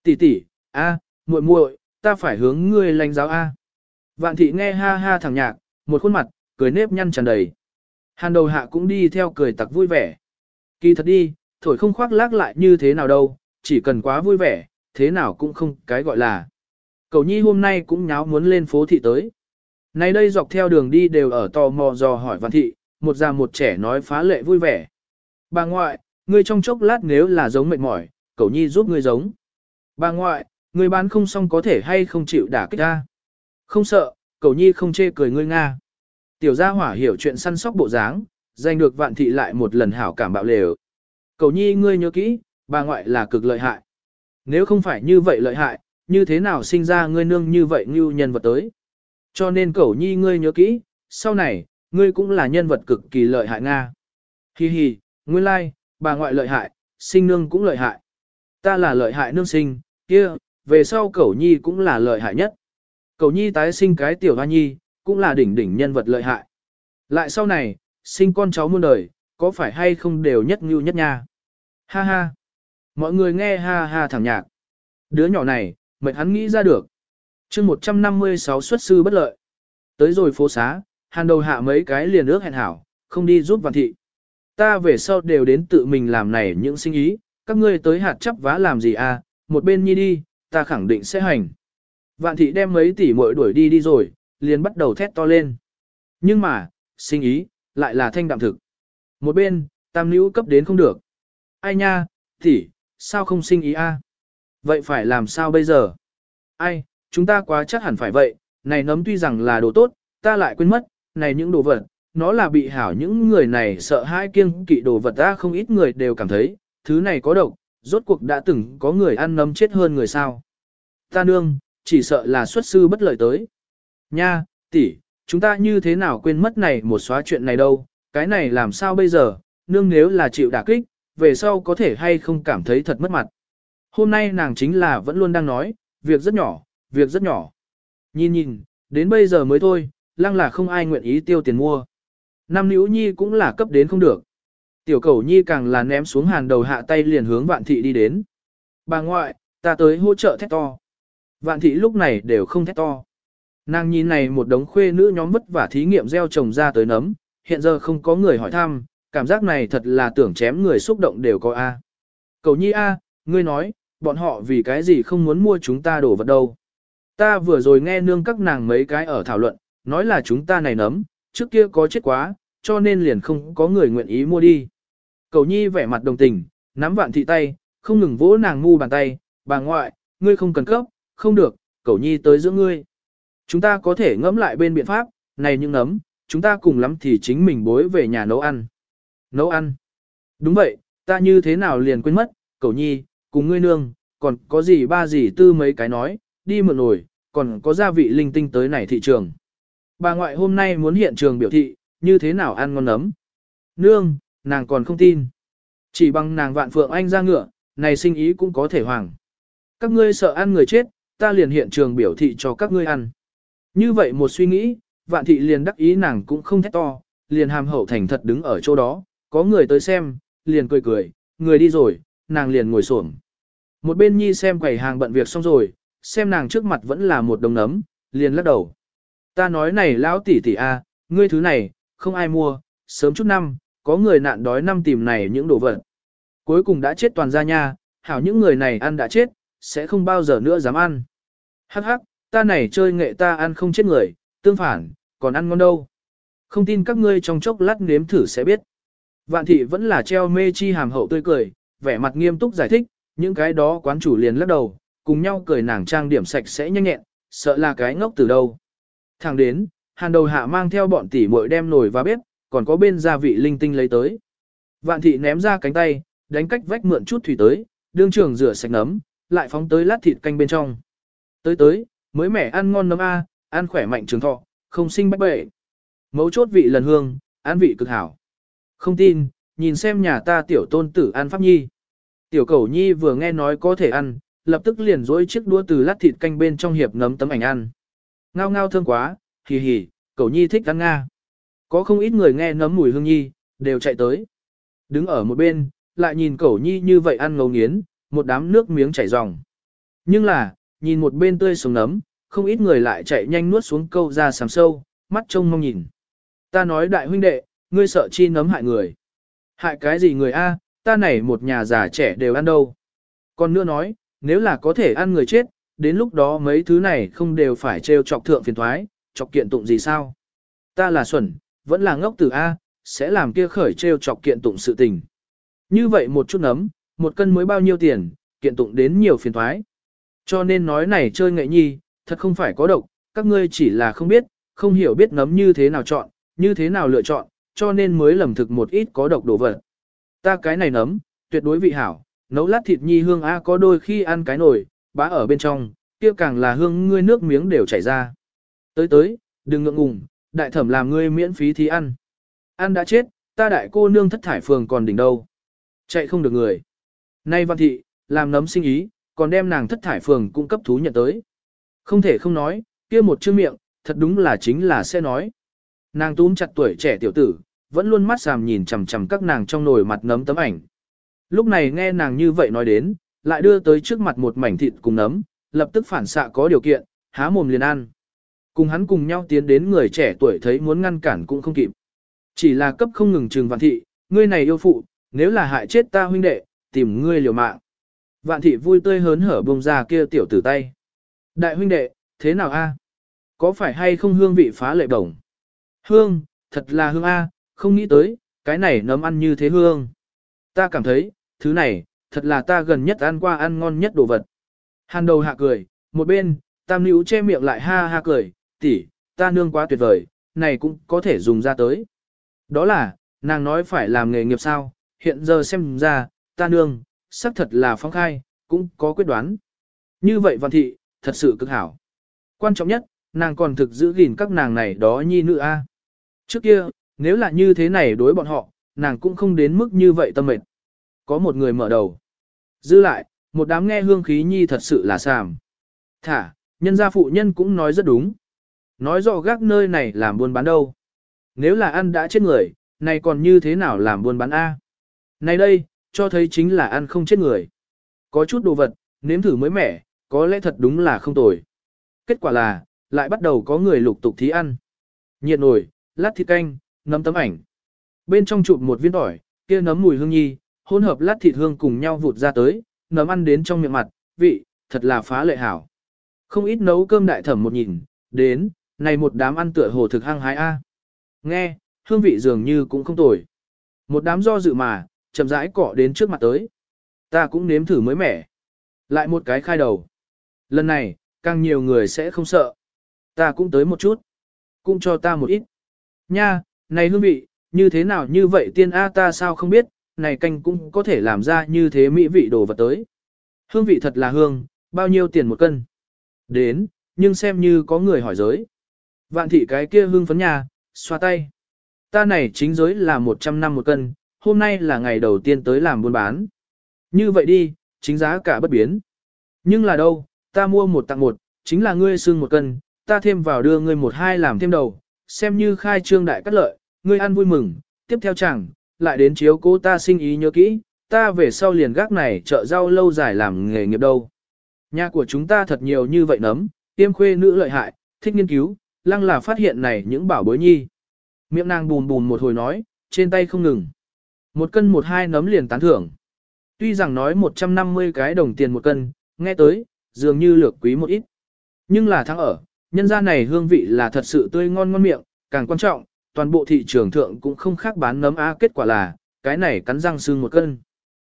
Tỷ tỷ, a, muội muội, ta phải hướng ngươi lãnh giáo a. Vạn thị nghe ha ha thẳng nhạc, một khuôn mặt, cười nếp nhăn tràn đầy. Hàn đầu hạ cũng đi theo cười tặc vui vẻ. Kỳ thật đi, thổi không khoác lác lại như thế nào đâu, chỉ cần quá vui vẻ, thế nào cũng không cái gọi là. Cầu nhi hôm nay cũng nháo muốn lên phố thị tới. Này đây dọc theo đường đi đều ở tò mò dò hỏi văn thị, một già một trẻ nói phá lệ vui vẻ. Bà ngoại, ngươi trong chốc lát nếu là giống mệt mỏi, cầu nhi giúp ngươi giống. Bà ngoại, ngươi bán không xong có thể hay không chịu đả kích ta. Không sợ, cầu nhi không chê cười ngươi Nga. Tiểu gia hỏa hiểu chuyện săn sóc bộ dáng, giành được vạn thị lại một lần hảo cảm bạo lều. Cầu nhi ngươi nhớ kỹ, bà ngoại là cực lợi hại. Nếu không phải như vậy lợi hại, như thế nào sinh ra ngươi nương như vậy như nhân vật tới. Cho nên cậu nhi ngươi nhớ kỹ, sau này, ngươi cũng là nhân vật cực kỳ lợi hại Nga. Hi hi, nguyên lai, bà ngoại lợi hại, sinh nương cũng lợi hại. Ta là lợi hại nương sinh, kia, về sau cẩu nhi cũng là lợi hại nhất. Cẩu nhi tái sinh cái tiểu hoa nhi, cũng là đỉnh đỉnh nhân vật lợi hại. Lại sau này, sinh con cháu muôn đời, có phải hay không đều nhất ngưu nhất nha. Ha ha. Mọi người nghe ha ha thẳng nhạc. Đứa nhỏ này, mệt hắn nghĩ ra được. chương 156 xuất sư bất lợi. Tới rồi phố xá, hàn đầu hạ mấy cái liền ước hẹn hảo, không đi giúp vạn thị. Ta về sau đều đến tự mình làm này những sinh ý, các ngươi tới hạt chấp vá làm gì à, một bên nhi đi, ta khẳng định sẽ hành. Vạn thị đem mấy tỷ muội đuổi đi đi rồi, liền bắt đầu thét to lên. Nhưng mà, sinh ý, lại là thanh đạm thực. Một bên, tam nữ cấp đến không được. Ai nha, tỷ, sao không sinh ý a? Vậy phải làm sao bây giờ? Ai, chúng ta quá chắc hẳn phải vậy, này nấm tuy rằng là đồ tốt, ta lại quên mất, này những đồ vật, nó là bị hảo những người này sợ hai kiêng kỵ đồ vật ta không ít người đều cảm thấy, thứ này có độc, rốt cuộc đã từng có người ăn nấm chết hơn người sao. Ta nương, chỉ sợ là xuất sư bất lợi tới. Nha, tỷ, chúng ta như thế nào quên mất này một xóa chuyện này đâu, cái này làm sao bây giờ, nương nếu là chịu đả kích, về sau có thể hay không cảm thấy thật mất mặt. Hôm nay nàng chính là vẫn luôn đang nói, việc rất nhỏ, việc rất nhỏ. Nhìn nhìn, đến bây giờ mới thôi, lăng là không ai nguyện ý tiêu tiền mua. Nam nữ nhi cũng là cấp đến không được. Tiểu cầu nhi càng là ném xuống hàn đầu hạ tay liền hướng vạn thị đi đến. Bà ngoại, ta tới hỗ trợ thét to. Vạn thị lúc này đều không thét to. Nàng nhìn này một đống khuê nữ nhóm vất vả thí nghiệm gieo trồng ra tới nấm, hiện giờ không có người hỏi thăm, cảm giác này thật là tưởng chém người xúc động đều có A. Cầu nhi A, ngươi nói, bọn họ vì cái gì không muốn mua chúng ta đổ vật đâu. Ta vừa rồi nghe nương các nàng mấy cái ở thảo luận, nói là chúng ta này nấm, trước kia có chết quá, cho nên liền không có người nguyện ý mua đi. Cầu nhi vẻ mặt đồng tình, nắm vạn thị tay, không ngừng vỗ nàng ngu bàn tay, bà ngoại, ngươi không cần cấp, không được, cầu nhi tới giữa ngươi. Chúng ta có thể ngẫm lại bên biện pháp, này những nấm, chúng ta cùng lắm thì chính mình bối về nhà nấu ăn. Nấu ăn. Đúng vậy, ta như thế nào liền quên mất, cầu nhi, cùng ngươi nương, còn có gì ba gì tư mấy cái nói, đi mượn nổi, còn có gia vị linh tinh tới này thị trường bà ngoại hôm nay muốn hiện trường biểu thị, như thế nào ăn ngon nấm. Nương, nàng còn không tin. Chỉ bằng nàng vạn phượng anh ra ngựa, này sinh ý cũng có thể hoàng. Các ngươi sợ ăn người chết, ta liền hiện trường biểu thị cho các ngươi ăn. Như vậy một suy nghĩ, vạn thị liền đắc ý nàng cũng không thét to, liền hàm hậu thành thật đứng ở chỗ đó, có người tới xem, liền cười cười, người đi rồi, nàng liền ngồi xổm. Một bên nhi xem quầy hàng bận việc xong rồi, xem nàng trước mặt vẫn là một đồng nấm, liền lắc đầu. Ta nói này lão tỷ tỷ a, ngươi thứ này, không ai mua, sớm chút năm, có người nạn đói năm tìm này những đồ vật. Cuối cùng đã chết toàn gia nha, hảo những người này ăn đã chết, sẽ không bao giờ nữa dám ăn. Hắc hắc, ta này chơi nghệ ta ăn không chết người, tương phản, còn ăn ngon đâu. Không tin các ngươi trong chốc lát nếm thử sẽ biết. Vạn thị vẫn là treo mê chi hàm hậu tươi cười, vẻ mặt nghiêm túc giải thích, những cái đó quán chủ liền lắc đầu, cùng nhau cười nàng trang điểm sạch sẽ nhanh nhẹn, sợ là cái ngốc từ đâu. Thẳng đến, hàn đầu hạ mang theo bọn tỷ muội đem nồi và bếp, còn có bên gia vị linh tinh lấy tới. Vạn thị ném ra cánh tay, đánh cách vách mượn chút thủy tới, đương trường rửa sạch nấm, lại phóng tới lát thịt canh bên trong. Tới tới, mới mẻ ăn ngon nấm A, ăn khỏe mạnh trường thọ, không sinh bách bệ. Mấu chốt vị lần hương, ăn vị cực hảo. Không tin, nhìn xem nhà ta tiểu tôn tử ăn pháp nhi. Tiểu cầu nhi vừa nghe nói có thể ăn, lập tức liền dối chiếc đũa từ lát thịt canh bên trong hiệp nấm tấm ảnh ăn. Ngao ngao thơm quá, hì hì, cậu nhi thích ăn nga. Có không ít người nghe nấm mùi hương nhi, đều chạy tới. Đứng ở một bên, lại nhìn cậu nhi như vậy ăn ngấu nghiến, một đám nước miếng chảy ròng. Nhưng là, nhìn một bên tươi sống nấm, không ít người lại chạy nhanh nuốt xuống câu ra sàm sâu, mắt trông mong nhìn. Ta nói đại huynh đệ, ngươi sợ chi nấm hại người. Hại cái gì người a? ta này một nhà già trẻ đều ăn đâu. Còn nữa nói, nếu là có thể ăn người chết, đến lúc đó mấy thứ này không đều phải trêu chọc thượng phiền thoái, chọc kiện tụng gì sao? Ta là xuẩn, vẫn là ngốc tử A, sẽ làm kia khởi trêu chọc kiện tụng sự tình. Như vậy một chút nấm, một cân mới bao nhiêu tiền, kiện tụng đến nhiều phiền thoái. Cho nên nói này chơi nghệ nhi, thật không phải có độc, các ngươi chỉ là không biết, không hiểu biết nấm như thế nào chọn, như thế nào lựa chọn, cho nên mới lầm thực một ít có độc đồ vật. Ta cái này nấm, tuyệt đối vị hảo, nấu lát thịt nhi hương A có đôi khi ăn cái nồi, bá ở bên trong, kia càng là hương ngươi nước miếng đều chảy ra. Tới tới, đừng ngượng ngùng, đại thẩm làm ngươi miễn phí thì ăn. Ăn đã chết, ta đại cô nương thất thải phường còn đỉnh đâu. Chạy không được người. Nay văn thị, làm nấm sinh ý, còn đem nàng thất thải phường cung cấp thú nhận tới. Không thể không nói, kia một chữ miệng, thật đúng là chính là sẽ nói. Nàng túm chặt tuổi trẻ tiểu tử, vẫn luôn mắt sàm nhìn chằm chằm các nàng trong nồi mặt nấm tấm ảnh. Lúc này nghe nàng như vậy nói đến, lại đưa tới trước mặt một mảnh thịt cùng nấm, lập tức phản xạ có điều kiện, há mồm liền ăn. Cùng hắn cùng nhau tiến đến người trẻ tuổi thấy muốn ngăn cản cũng không kịp. Chỉ là cấp không ngừng trừng vạn thị, ngươi này yêu phụ, nếu là hại chết ta huynh đệ, tìm ngươi liều mạng. Vạn thị vui tươi hớn hở bông ra kia tiểu tử tay. Đại huynh đệ, thế nào a? Có phải hay không hương vị phá lệ đồng? Hương, thật là hương a, không nghĩ tới, cái này nấm ăn như thế hương. Ta cảm thấy, thứ này, thật là ta gần nhất ăn qua ăn ngon nhất đồ vật. Hàn đầu hạ cười, một bên, tam nữ che miệng lại ha ha cười, tỷ, ta nương quá tuyệt vời, này cũng có thể dùng ra tới. Đó là, nàng nói phải làm nghề nghiệp sao, hiện giờ xem ra, ta nương, xác thật là phong khai, cũng có quyết đoán. Như vậy văn thị, thật sự cực hảo. Quan trọng nhất, nàng còn thực giữ gìn các nàng này đó nhi nữ a. Trước kia, nếu là như thế này đối bọn họ, nàng cũng không đến mức như vậy tâm mệt. Có một người mở đầu. Dư lại, một đám nghe hương khí nhi thật sự là sàm. Thả, nhân gia phụ nhân cũng nói rất đúng. Nói rõ gác nơi này làm buôn bán đâu. Nếu là ăn đã chết người, này còn như thế nào làm buôn bán A? Này đây, cho thấy chính là ăn không chết người. Có chút đồ vật, nếm thử mới mẻ, có lẽ thật đúng là không tồi. Kết quả là, lại bắt đầu có người lục tục thí ăn. Nhiệt nổi, lát thịt canh, nấm tấm ảnh. Bên trong chụp một viên tỏi, kia nấm mùi hương nhi, hỗn hợp lát thịt hương cùng nhau vụt ra tới, nấm ăn đến trong miệng mặt, vị, thật là phá lệ hảo. Không ít nấu cơm đại thẩm một nhìn, đến, này một đám ăn tựa hồ thực hăng hái a. À. Nghe, hương vị dường như cũng không tồi. Một đám do dự mà, chậm rãi cọ đến trước mặt tới. Ta cũng nếm thử mới mẻ. Lại một cái khai đầu. Lần này, càng nhiều người sẽ không sợ. Ta cũng tới một chút. Cũng cho ta một ít. Nha, này hương vị, như thế nào như vậy tiên A ta sao không biết, này canh cũng có thể làm ra như thế mỹ vị đồ vật tới. Hương vị thật là hương, bao nhiêu tiền một cân. Đến, nhưng xem như có người hỏi giới. Vạn thị cái kia hương phấn nhà, xoa tay. Ta này chính giới là 100 năm một cân, hôm nay là ngày đầu tiên tới làm buôn bán. Như vậy đi, chính giá cả bất biến. Nhưng là đâu, ta mua một tặng một, chính là ngươi xương một cân, ta thêm vào đưa ngươi một hai làm thêm đầu, xem như khai trương đại cắt lợi, ngươi ăn vui mừng, tiếp theo chẳng, lại đến chiếu cố ta sinh ý nhớ kỹ, ta về sau liền gác này chợ rau lâu dài làm nghề nghiệp đâu. Nhà của chúng ta thật nhiều như vậy nấm, tiêm khuê nữ lợi hại, thích nghiên cứu, lăng là phát hiện này những bảo bối nhi. Miệng nàng bùn bùn một hồi nói, trên tay không ngừng. Một cân một hai nấm liền tán thưởng. Tuy rằng nói 150 cái đồng tiền một cân, nghe tới, dường như lược quý một ít. Nhưng là thắng ở, nhân gia này hương vị là thật sự tươi ngon ngon miệng, càng quan trọng, toàn bộ thị trường thượng cũng không khác bán nấm a kết quả là, cái này cắn răng xương một cân.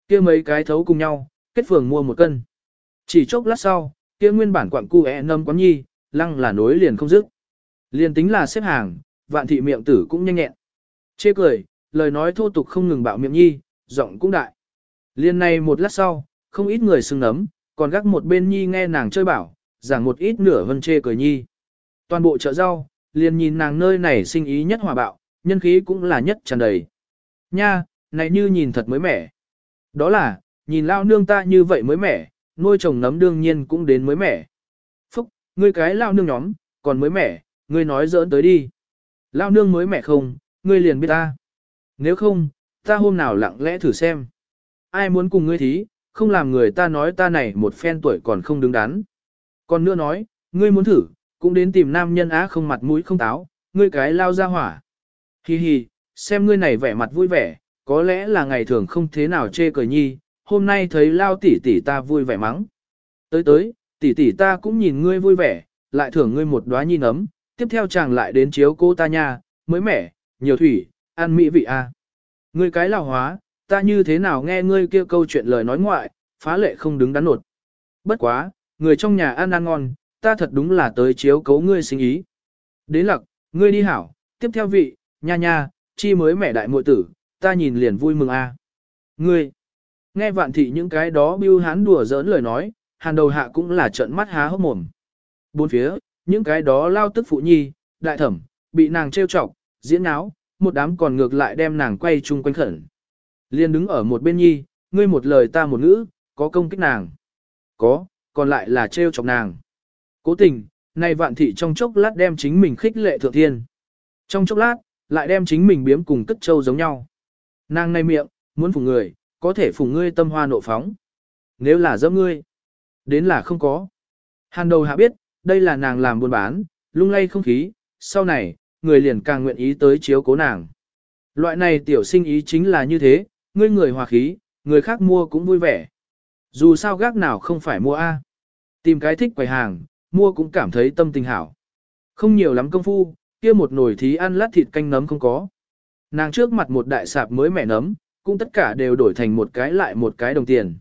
kia mấy cái thấu cùng nhau, kết phường mua một cân. Chỉ chốc lát sau, kia nguyên bản quặng cu e nấm quán nhi, lăng là nối liền không dứt. Liền tính là xếp hàng, vạn thị miệng tử cũng nhanh nhẹn. Chê cười, lời nói thô tục không ngừng bạo miệng nhi, giọng cũng đại. Liên này một lát sau, không ít người sưng nấm, còn gác một bên nhi nghe nàng chơi bảo, giảng một ít nửa vân chê cười nhi. Toàn bộ chợ rau, liền nhìn nàng nơi này sinh ý nhất hòa bạo, nhân khí cũng là nhất tràn đầy. Nha, này như nhìn thật mới mẻ. Đó là, nhìn lao nương ta như vậy mới mẻ, nuôi chồng nấm đương nhiên cũng đến mới mẻ. Phúc, ngươi cái lao nương nhóm, còn mới mẻ, ngươi nói giỡn tới đi. Lao nương mới mẻ không, ngươi liền biết ta. Nếu không, ta hôm nào lặng lẽ thử xem. Ai muốn cùng ngươi thí, không làm người ta nói ta này một phen tuổi còn không đứng đắn. Còn nữa nói, ngươi muốn thử, cũng đến tìm nam nhân á không mặt mũi không táo, ngươi cái lao ra hỏa. Hi hi, xem ngươi này vẻ mặt vui vẻ, có lẽ là ngày thường không thế nào chê cười nhi, hôm nay thấy lao tỷ tỷ ta vui vẻ mắng. Tới tới, tỷ tỷ ta cũng nhìn ngươi vui vẻ, lại thưởng ngươi một đóa nhi nấm, tiếp theo chàng lại đến chiếu cô ta nha, mới mẻ, nhiều thủy, ăn mỹ vị a. Ngươi cái lao hóa, ta như thế nào nghe ngươi kia câu chuyện lời nói ngoại, phá lệ không đứng đắn nột. Bất quá, người trong nhà ăn ăn ngon, ta thật đúng là tới chiếu cấu ngươi sinh ý. Đế lặc, ngươi đi hảo, tiếp theo vị, nha nha, chi mới mẹ đại muội tử, ta nhìn liền vui mừng a. Ngươi, nghe vạn thị những cái đó bưu hán đùa giỡn lời nói, hàn đầu hạ cũng là trợn mắt há hốc mồm. Bốn phía, những cái đó lao tức phụ nhi, đại thẩm, bị nàng trêu chọc, diễn áo, một đám còn ngược lại đem nàng quay chung quanh khẩn. Liên đứng ở một bên nhi, ngươi một lời ta một ngữ, có công kích nàng. Có, còn lại là trêu chọc nàng. Cố tình, này vạn thị trong chốc lát đem chính mình khích lệ thượng thiên. Trong chốc lát, lại đem chính mình biếm cùng cất châu giống nhau. Nàng này miệng, muốn phụng người, có thể phụng ngươi tâm hoa nộ phóng. Nếu là dâm ngươi, đến là không có. Hàn đầu hạ biết, đây là nàng làm buôn bán, lung lay không khí, sau này, người liền càng nguyện ý tới chiếu cố nàng. Loại này tiểu sinh ý chính là như thế, ngươi người hòa khí, người khác mua cũng vui vẻ. Dù sao gác nào không phải mua A. Tìm cái thích quầy hàng, mua cũng cảm thấy tâm tình hảo. Không nhiều lắm công phu, kia một nồi thí ăn lát thịt canh nấm không có. Nàng trước mặt một đại sạp mới mẻ nấm, cũng tất cả đều đổi thành một cái lại một cái đồng tiền.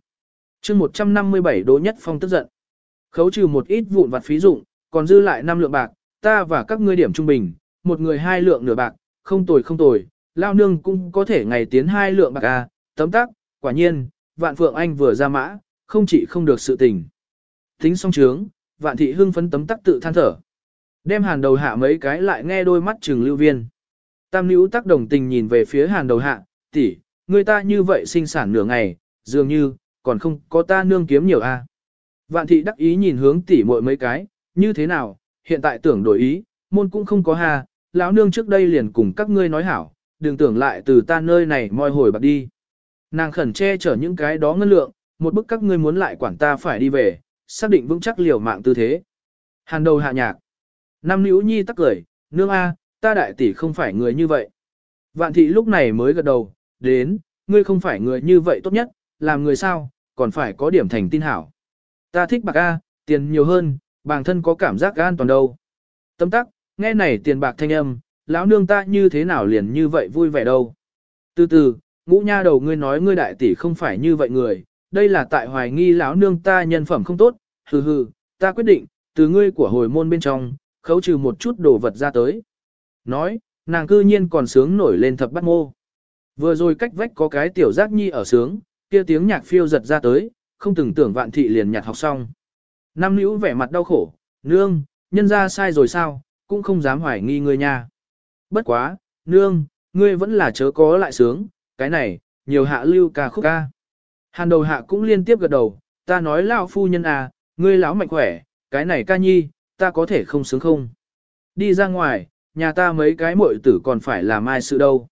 chương 157 đỗ nhất phong tức giận. Khấu trừ một ít vụn vặt phí dụng, còn dư lại 5 lượng bạc, ta và các ngươi điểm trung bình, một người hai lượng nửa bạc, không tồi không tồi, lao nương cũng có thể ngày tiến hai lượng bạc à, tấm tắc, quả nhiên, vạn phượng anh vừa ra mã, không chỉ không được sự tình. Tính xong trướng, vạn thị hưng phấn tấm tắc tự than thở. Đem hàn đầu hạ mấy cái lại nghe đôi mắt trừng lưu viên. Tam nữ tác đồng tình nhìn về phía hàn đầu hạ, tỷ, người ta như vậy sinh sản nửa ngày, dường như, còn không có ta nương kiếm nhiều a. À. Vạn thị đắc ý nhìn hướng tỷ muội mấy cái, như thế nào, hiện tại tưởng đổi ý, môn cũng không có hà, lão nương trước đây liền cùng các ngươi nói hảo, đừng tưởng lại từ ta nơi này moi hồi bạc đi. Nàng khẩn che chở những cái đó ngân lượng, một bức các ngươi muốn lại quản ta phải đi về, xác định vững chắc liều mạng tư thế. Hàn đầu hạ nhạc. Nam nữ nhi tắc cười, nương a, ta đại tỷ không phải người như vậy. Vạn thị lúc này mới gật đầu, đến, ngươi không phải người như vậy tốt nhất, làm người sao, còn phải có điểm thành tin hảo. Ta thích bạc a, tiền nhiều hơn, bản thân có cảm giác an toàn đâu. Tâm tắc, nghe này tiền bạc thanh âm, lão nương ta như thế nào liền như vậy vui vẻ đâu. Từ từ, ngũ nha đầu ngươi nói ngươi đại tỷ không phải như vậy người, đây là tại hoài nghi lão nương ta nhân phẩm không tốt, hừ hừ, ta quyết định, từ ngươi của hồi môn bên trong, khấu trừ một chút đồ vật ra tới. Nói, nàng cư nhiên còn sướng nổi lên thập bắt mô. Vừa rồi cách vách có cái tiểu giác nhi ở sướng, kia tiếng nhạc phiêu giật ra tới, không từng tưởng vạn thị liền nhạc học xong. Nam nữ vẻ mặt đau khổ, nương, nhân ra sai rồi sao, cũng không dám hoài nghi ngươi nha. Bất quá, nương, ngươi vẫn là chớ có lại sướng, cái này, nhiều hạ lưu ca khúc ca. Hàn đầu hạ cũng liên tiếp gật đầu, ta nói lão phu nhân à, ngươi lão mạnh khỏe, cái này ca nhi, ta có thể không sướng không. Đi ra ngoài, nhà ta mấy cái muội tử còn phải làm ai sự đâu.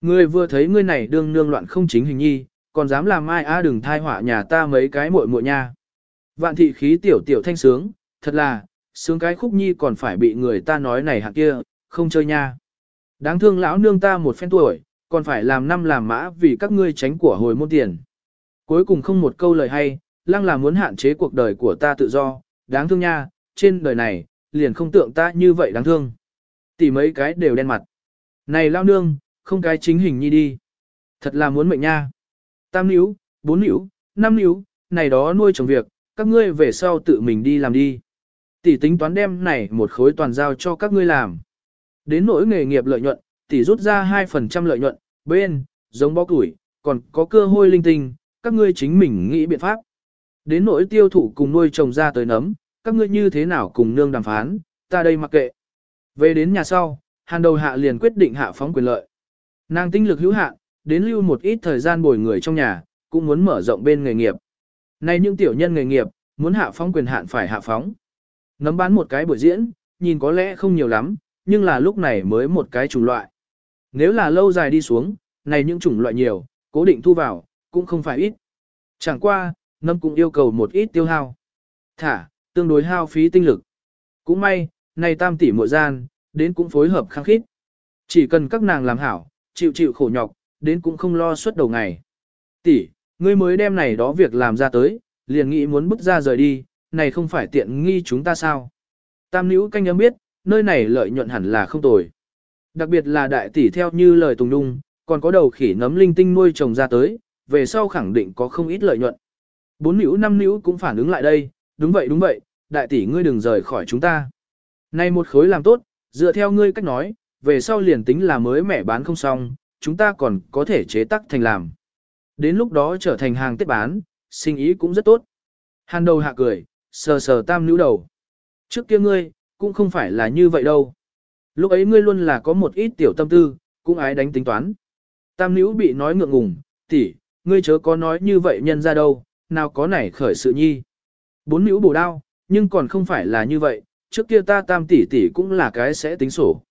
Ngươi vừa thấy ngươi này đương nương loạn không chính hình nhi, còn dám làm ai a đừng thai họa nhà ta mấy cái muội muội nha. Vạn thị khí tiểu tiểu thanh sướng, thật là, sướng cái khúc nhi còn phải bị người ta nói này hạng kia, không chơi nha. Đáng thương lão nương ta một phen tuổi, còn phải làm năm làm mã vì các ngươi tránh của hồi môn tiền. Cuối cùng không một câu lời hay, lăng là muốn hạn chế cuộc đời của ta tự do, đáng thương nha, trên đời này, liền không tượng ta như vậy đáng thương. Tỷ mấy cái đều đen mặt. Này lao nương, không cái chính hình nhi đi. Thật là muốn mệnh nha. Tam níu, bốn níu, năm níu, này đó nuôi trồng việc, các ngươi về sau tự mình đi làm đi. Tỷ tính toán đem này một khối toàn giao cho các ngươi làm. Đến nỗi nghề nghiệp lợi nhuận, tỷ rút ra 2% lợi nhuận, bên, giống bó củi, còn có cơ hôi linh tinh, các ngươi chính mình nghĩ biện pháp. Đến nỗi tiêu thụ cùng nuôi trồng ra tới nấm, các ngươi như thế nào cùng nương đàm phán, ta đây mặc kệ. Về đến nhà sau, hàn đầu hạ liền quyết định hạ phóng quyền lợi. Nàng tinh lực hữu hạn, đến lưu một ít thời gian bồi người trong nhà, cũng muốn mở rộng bên nghề nghiệp. Này những tiểu nhân nghề nghiệp, muốn hạ phóng quyền hạn phải hạ phóng. Nấm bán một cái buổi diễn, nhìn có lẽ không nhiều lắm, nhưng là lúc này mới một cái chủng loại. Nếu là lâu dài đi xuống, này những chủng loại nhiều, cố định thu vào, cũng không phải ít. Chẳng qua, nấm cũng yêu cầu một ít tiêu hao. Thả, tương đối hao phí tinh lực. Cũng may, này tam tỷ muội gian, đến cũng phối hợp khăng khít. Chỉ cần các nàng làm hảo, chịu chịu khổ nhọc, đến cũng không lo suốt đầu ngày. Tỷ, ngươi mới đem này đó việc làm ra tới, liền nghĩ muốn bước ra rời đi, này không phải tiện nghi chúng ta sao. Tam nữ canh ấm biết, nơi này lợi nhuận hẳn là không tồi. Đặc biệt là đại tỷ theo như lời Tùng Đung, còn có đầu khỉ nấm linh tinh nuôi trồng ra tới, về sau khẳng định có không ít lợi nhuận. Bốn nữ năm nữ cũng phản ứng lại đây, đúng vậy đúng vậy, đại tỷ ngươi đừng rời khỏi chúng ta. nay một khối làm tốt, dựa theo ngươi cách nói, về sau liền tính là mới mẻ bán không xong, chúng ta còn có thể chế tác thành làm. Đến lúc đó trở thành hàng tiếp bán, sinh ý cũng rất tốt. Hàn đầu hạ cười, sờ sờ tam nữ đầu. Trước kia ngươi, cũng không phải là như vậy đâu. Lúc ấy ngươi luôn là có một ít tiểu tâm tư, cũng ái đánh tính toán. Tam nữ bị nói ngượng ngùng, tỷ, ngươi chớ có nói như vậy nhân ra đâu, nào có nảy khởi sự nhi. Bốn nữ bổ đao, nhưng còn không phải là như vậy, trước kia ta tam tỷ tỷ cũng là cái sẽ tính sổ.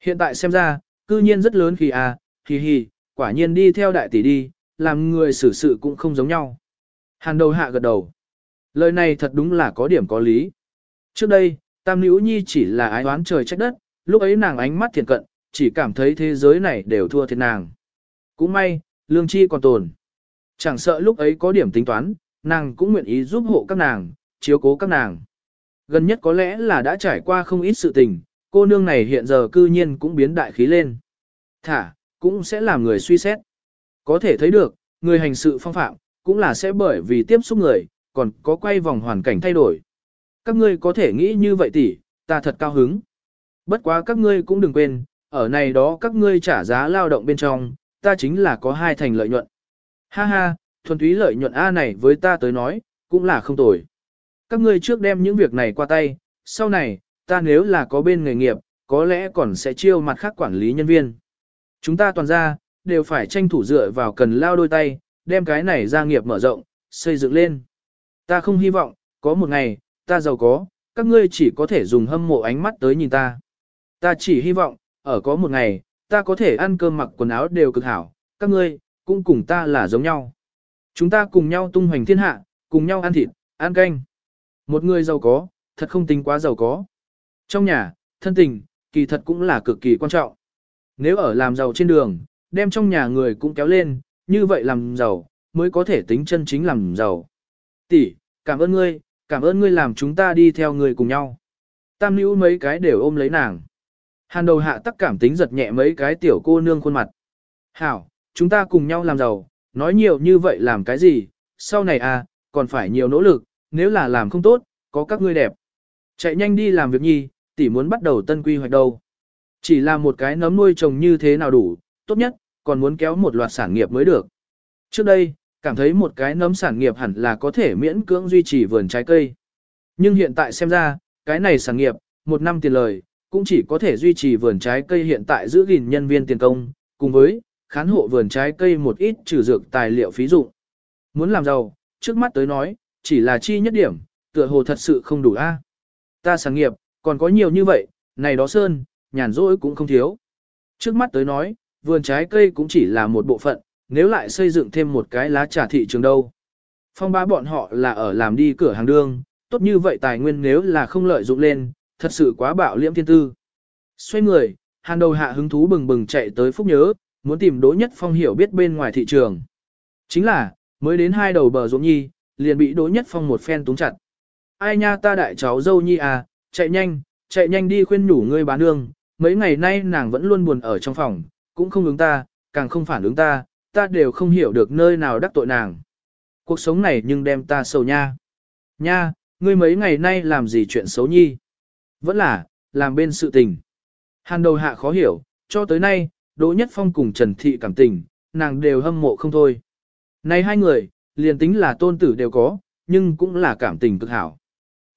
Hiện tại xem ra, cư nhiên rất lớn khi à, hì hì, quả nhiên đi theo đại tỷ đi, làm người xử sự cũng không giống nhau. Hàn đầu hạ gật đầu. Lời này thật đúng là có điểm có lý. Trước đây, Tam Nữ Nhi chỉ là ái oán trời trách đất, lúc ấy nàng ánh mắt thiện cận, chỉ cảm thấy thế giới này đều thua thiệt nàng. Cũng may, lương chi còn tồn. Chẳng sợ lúc ấy có điểm tính toán, nàng cũng nguyện ý giúp hộ các nàng, chiếu cố các nàng. Gần nhất có lẽ là đã trải qua không ít sự tình, cô nương này hiện giờ cư nhiên cũng biến đại khí lên. Thả, cũng sẽ làm người suy xét. Có thể thấy được, người hành sự phong phạm, cũng là sẽ bởi vì tiếp xúc người, còn có quay vòng hoàn cảnh thay đổi. Các ngươi có thể nghĩ như vậy tỷ, ta thật cao hứng. Bất quá các ngươi cũng đừng quên, ở này đó các ngươi trả giá lao động bên trong, ta chính là có hai thành lợi nhuận. Ha ha, thuần túy lợi nhuận A này với ta tới nói, cũng là không tồi. Các ngươi trước đem những việc này qua tay, sau này, ta nếu là có bên nghề nghiệp, có lẽ còn sẽ chiêu mặt khác quản lý nhân viên. Chúng ta toàn ra, đều phải tranh thủ dựa vào cần lao đôi tay, đem cái này ra nghiệp mở rộng, xây dựng lên. Ta không hy vọng, có một ngày, ta giàu có, các ngươi chỉ có thể dùng hâm mộ ánh mắt tới nhìn ta. Ta chỉ hy vọng, ở có một ngày, ta có thể ăn cơm mặc quần áo đều cực hảo, các ngươi, cũng cùng ta là giống nhau. Chúng ta cùng nhau tung hoành thiên hạ, cùng nhau ăn thịt, ăn canh. Một người giàu có, thật không tính quá giàu có. Trong nhà, thân tình, kỳ thật cũng là cực kỳ quan trọng. Nếu ở làm giàu trên đường, đem trong nhà người cũng kéo lên, như vậy làm giàu, mới có thể tính chân chính làm giàu. Tỷ, cảm ơn ngươi, cảm ơn ngươi làm chúng ta đi theo người cùng nhau. Tam nữ mấy cái đều ôm lấy nàng. Hàn đầu hạ tắc cảm tính giật nhẹ mấy cái tiểu cô nương khuôn mặt. Hảo, chúng ta cùng nhau làm giàu, nói nhiều như vậy làm cái gì, sau này à, còn phải nhiều nỗ lực, nếu là làm không tốt, có các ngươi đẹp. Chạy nhanh đi làm việc nhi, tỷ muốn bắt đầu tân quy hoạch đâu. Chỉ là một cái nấm nuôi trồng như thế nào đủ, tốt nhất, còn muốn kéo một loạt sản nghiệp mới được. Trước đây, cảm thấy một cái nấm sản nghiệp hẳn là có thể miễn cưỡng duy trì vườn trái cây. Nhưng hiện tại xem ra, cái này sản nghiệp, một năm tiền lời, cũng chỉ có thể duy trì vườn trái cây hiện tại giữ gìn nhân viên tiền công, cùng với khán hộ vườn trái cây một ít trừ dược tài liệu phí dụng. Muốn làm giàu, trước mắt tới nói, chỉ là chi nhất điểm, tựa hồ thật sự không đủ a. Ta sáng nghiệp, còn có nhiều như vậy, này đó sơn, nhàn rỗi cũng không thiếu. Trước mắt tới nói, vườn trái cây cũng chỉ là một bộ phận, nếu lại xây dựng thêm một cái lá trà thị trường đâu. Phong ba bọn họ là ở làm đi cửa hàng đương, tốt như vậy tài nguyên nếu là không lợi dụng lên, thật sự quá bạo liễm thiên tư. Xoay người, hàn đầu hạ hứng thú bừng bừng chạy tới phúc nhớ, muốn tìm Đỗ Nhất Phong hiểu biết bên ngoài thị trường. Chính là, mới đến hai đầu bờ ruộng nhi, liền bị Đỗ Nhất Phong một phen túng chặt. Ai nha ta đại cháu dâu nhi à, chạy nhanh, chạy nhanh đi khuyên nhủ ngươi bán nương, mấy ngày nay nàng vẫn luôn buồn ở trong phòng, cũng không ứng ta, càng không phản ứng ta, ta đều không hiểu được nơi nào đắc tội nàng. Cuộc sống này nhưng đem ta sầu nha. Nha, ngươi mấy ngày nay làm gì chuyện xấu nhi? Vẫn là, làm bên sự tình. Hàn đầu hạ khó hiểu, cho tới nay, Đỗ Nhất Phong cùng Trần Thị cảm tình, nàng đều hâm mộ không thôi. Này hai người, liền tính là tôn tử đều có, nhưng cũng là cảm tình cực hảo.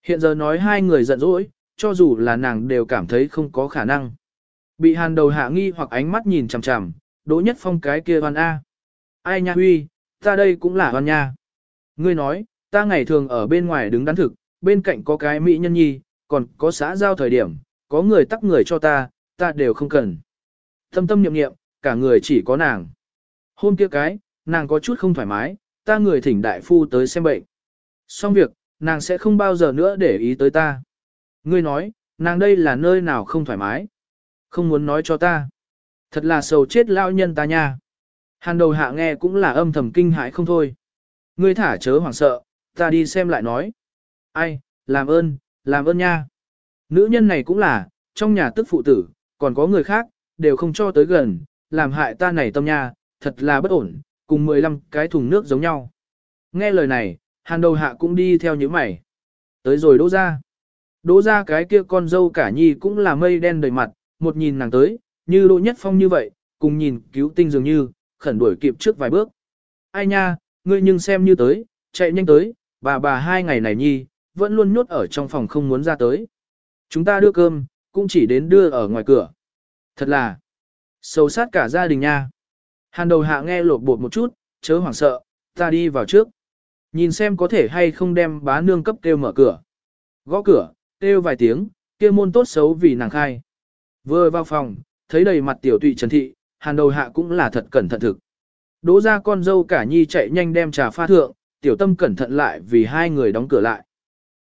Hiện giờ nói hai người giận dỗi, cho dù là nàng đều cảm thấy không có khả năng. Bị hàn đầu hạ nghi hoặc ánh mắt nhìn chằm chằm, Đỗ Nhất Phong cái kia văn A. Ai nha huy, ta đây cũng là văn nha. Ngươi nói, ta ngày thường ở bên ngoài đứng đắn thực, bên cạnh có cái mỹ nhân nhi, còn có xã giao thời điểm, có người tắc người cho ta, ta đều không cần. Thâm tâm niệm niệm, cả người chỉ có nàng. Hôm kia cái, nàng có chút không thoải mái, ta người thỉnh đại phu tới xem bệnh. Xong việc, nàng sẽ không bao giờ nữa để ý tới ta. Ngươi nói, nàng đây là nơi nào không thoải mái. Không muốn nói cho ta. Thật là sầu chết lao nhân ta nha. Hàn đầu hạ nghe cũng là âm thầm kinh hãi không thôi. Ngươi thả chớ hoảng sợ, ta đi xem lại nói. Ai, làm ơn, làm ơn nha. Nữ nhân này cũng là, trong nhà tức phụ tử, còn có người khác, đều không cho tới gần, làm hại ta này tâm nha, thật là bất ổn, cùng 15 cái thùng nước giống nhau. Nghe lời này, hàn đầu hạ cũng đi theo những mày. Tới rồi đỗ ra. Đỗ ra cái kia con dâu cả nhi cũng là mây đen đầy mặt, một nhìn nàng tới, như đỗ nhất phong như vậy, cùng nhìn cứu tinh dường như, khẩn đuổi kịp trước vài bước. Ai nha, ngươi nhưng xem như tới, chạy nhanh tới, bà bà hai ngày này nhi, vẫn luôn nhốt ở trong phòng không muốn ra tới. Chúng ta đưa cơm, cũng chỉ đến đưa ở ngoài cửa. Thật là, sâu sát cả gia đình nha. Hàn đầu hạ nghe lột bột một chút, chớ hoảng sợ, ta đi vào trước. Nhìn xem có thể hay không đem bá nương cấp kêu mở cửa. Gõ cửa, kêu vài tiếng, kia môn tốt xấu vì nàng khai. Vừa vào phòng, thấy đầy mặt tiểu tụy trần thị, hàn đầu hạ cũng là thật cẩn thận thực. Đỗ ra con dâu cả nhi chạy nhanh đem trà pha thượng, tiểu tâm cẩn thận lại vì hai người đóng cửa lại.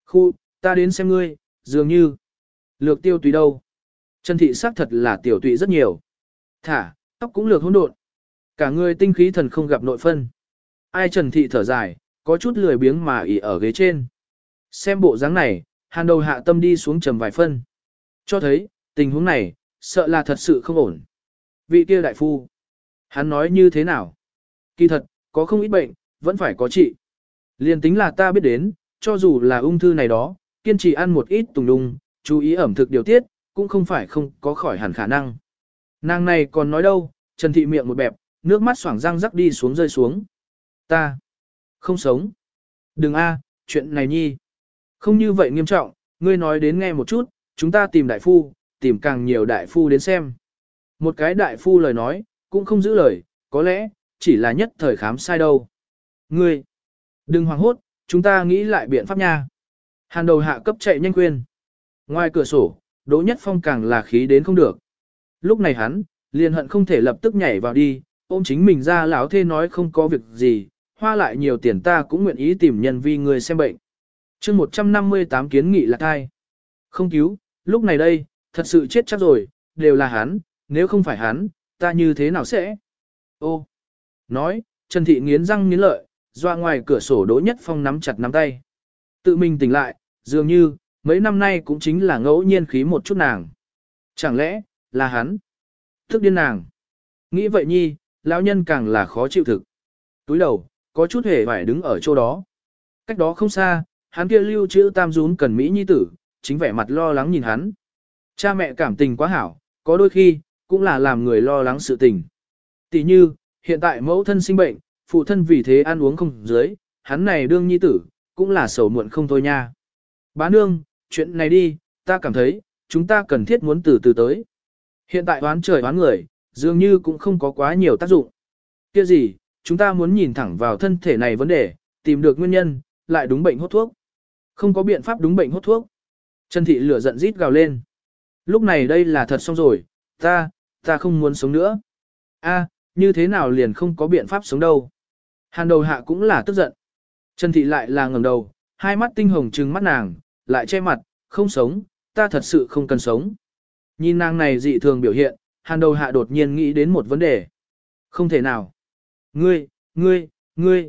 Khu, ta đến xem ngươi, dường như, lược tiêu tùy đâu. Trần thị xác thật là tiểu tụy rất nhiều. Thả, tóc cũng lược hỗn độn. Cả người tinh khí thần không gặp nội phân. Ai Trần thị thở dài, có chút lười biếng mà ỉ ở ghế trên. Xem bộ dáng này, hàn đầu hạ tâm đi xuống trầm vài phân. Cho thấy, tình huống này, sợ là thật sự không ổn. Vị kia đại phu, hắn nói như thế nào? Kỳ thật, có không ít bệnh, vẫn phải có trị. Liên tính là ta biết đến, cho dù là ung thư này đó, kiên trì ăn một ít tùng đùng, chú ý ẩm thực điều tiết, cũng không phải không có khỏi hẳn khả năng. Nàng này còn nói đâu, Trần Thị miệng một bẹp, nước mắt xoảng răng rắc đi xuống rơi xuống. Ta, không sống. Đừng a, chuyện này nhi. Không như vậy nghiêm trọng, ngươi nói đến nghe một chút, chúng ta tìm đại phu, tìm càng nhiều đại phu đến xem. Một cái đại phu lời nói, cũng không giữ lời, có lẽ, chỉ là nhất thời khám sai đâu. Ngươi, đừng hoảng hốt, chúng ta nghĩ lại biện pháp nha. Hàn đầu hạ cấp chạy nhanh quên. Ngoài cửa sổ, Đỗ Nhất Phong càng là khí đến không được. Lúc này hắn, liền hận không thể lập tức nhảy vào đi, ôm chính mình ra lão thê nói không có việc gì, hoa lại nhiều tiền ta cũng nguyện ý tìm nhân vi người xem bệnh. chương 158 kiến nghị là thai. Không cứu, lúc này đây, thật sự chết chắc rồi, đều là hắn, nếu không phải hắn, ta như thế nào sẽ? Ô, Nói, Trần Thị nghiến răng nghiến lợi, doa ngoài cửa sổ Đỗ Nhất Phong nắm chặt nắm tay. Tự mình tỉnh lại, dường như, mấy năm nay cũng chính là ngẫu nhiên khí một chút nàng. Chẳng lẽ, là hắn? Thức điên nàng. Nghĩ vậy nhi, lão nhân càng là khó chịu thực. Túi đầu, có chút hề phải đứng ở chỗ đó. Cách đó không xa, hắn kia lưu chữ tam rún cần Mỹ nhi tử, chính vẻ mặt lo lắng nhìn hắn. Cha mẹ cảm tình quá hảo, có đôi khi, cũng là làm người lo lắng sự tình. Tỷ như, Hiện tại mẫu thân sinh bệnh, phụ thân vì thế ăn uống không dưới, hắn này đương nhi tử, cũng là sầu muộn không thôi nha. Bá nương, chuyện này đi, ta cảm thấy, chúng ta cần thiết muốn từ từ tới. Hiện tại oán trời oán người, dường như cũng không có quá nhiều tác dụng. Kia gì, chúng ta muốn nhìn thẳng vào thân thể này vấn đề, tìm được nguyên nhân, lại đúng bệnh hốt thuốc. Không có biện pháp đúng bệnh hốt thuốc. Trần Thị lửa giận rít gào lên. Lúc này đây là thật xong rồi, ta, ta không muốn sống nữa. A, như thế nào liền không có biện pháp sống đâu. Hàn đầu hạ cũng là tức giận. Trần Thị lại là ngẩng đầu, hai mắt tinh hồng trừng mắt nàng, lại che mặt, không sống, ta thật sự không cần sống. Nhìn nàng này dị thường biểu hiện, hàn đầu hạ đột nhiên nghĩ đến một vấn đề. Không thể nào. Ngươi, ngươi, ngươi.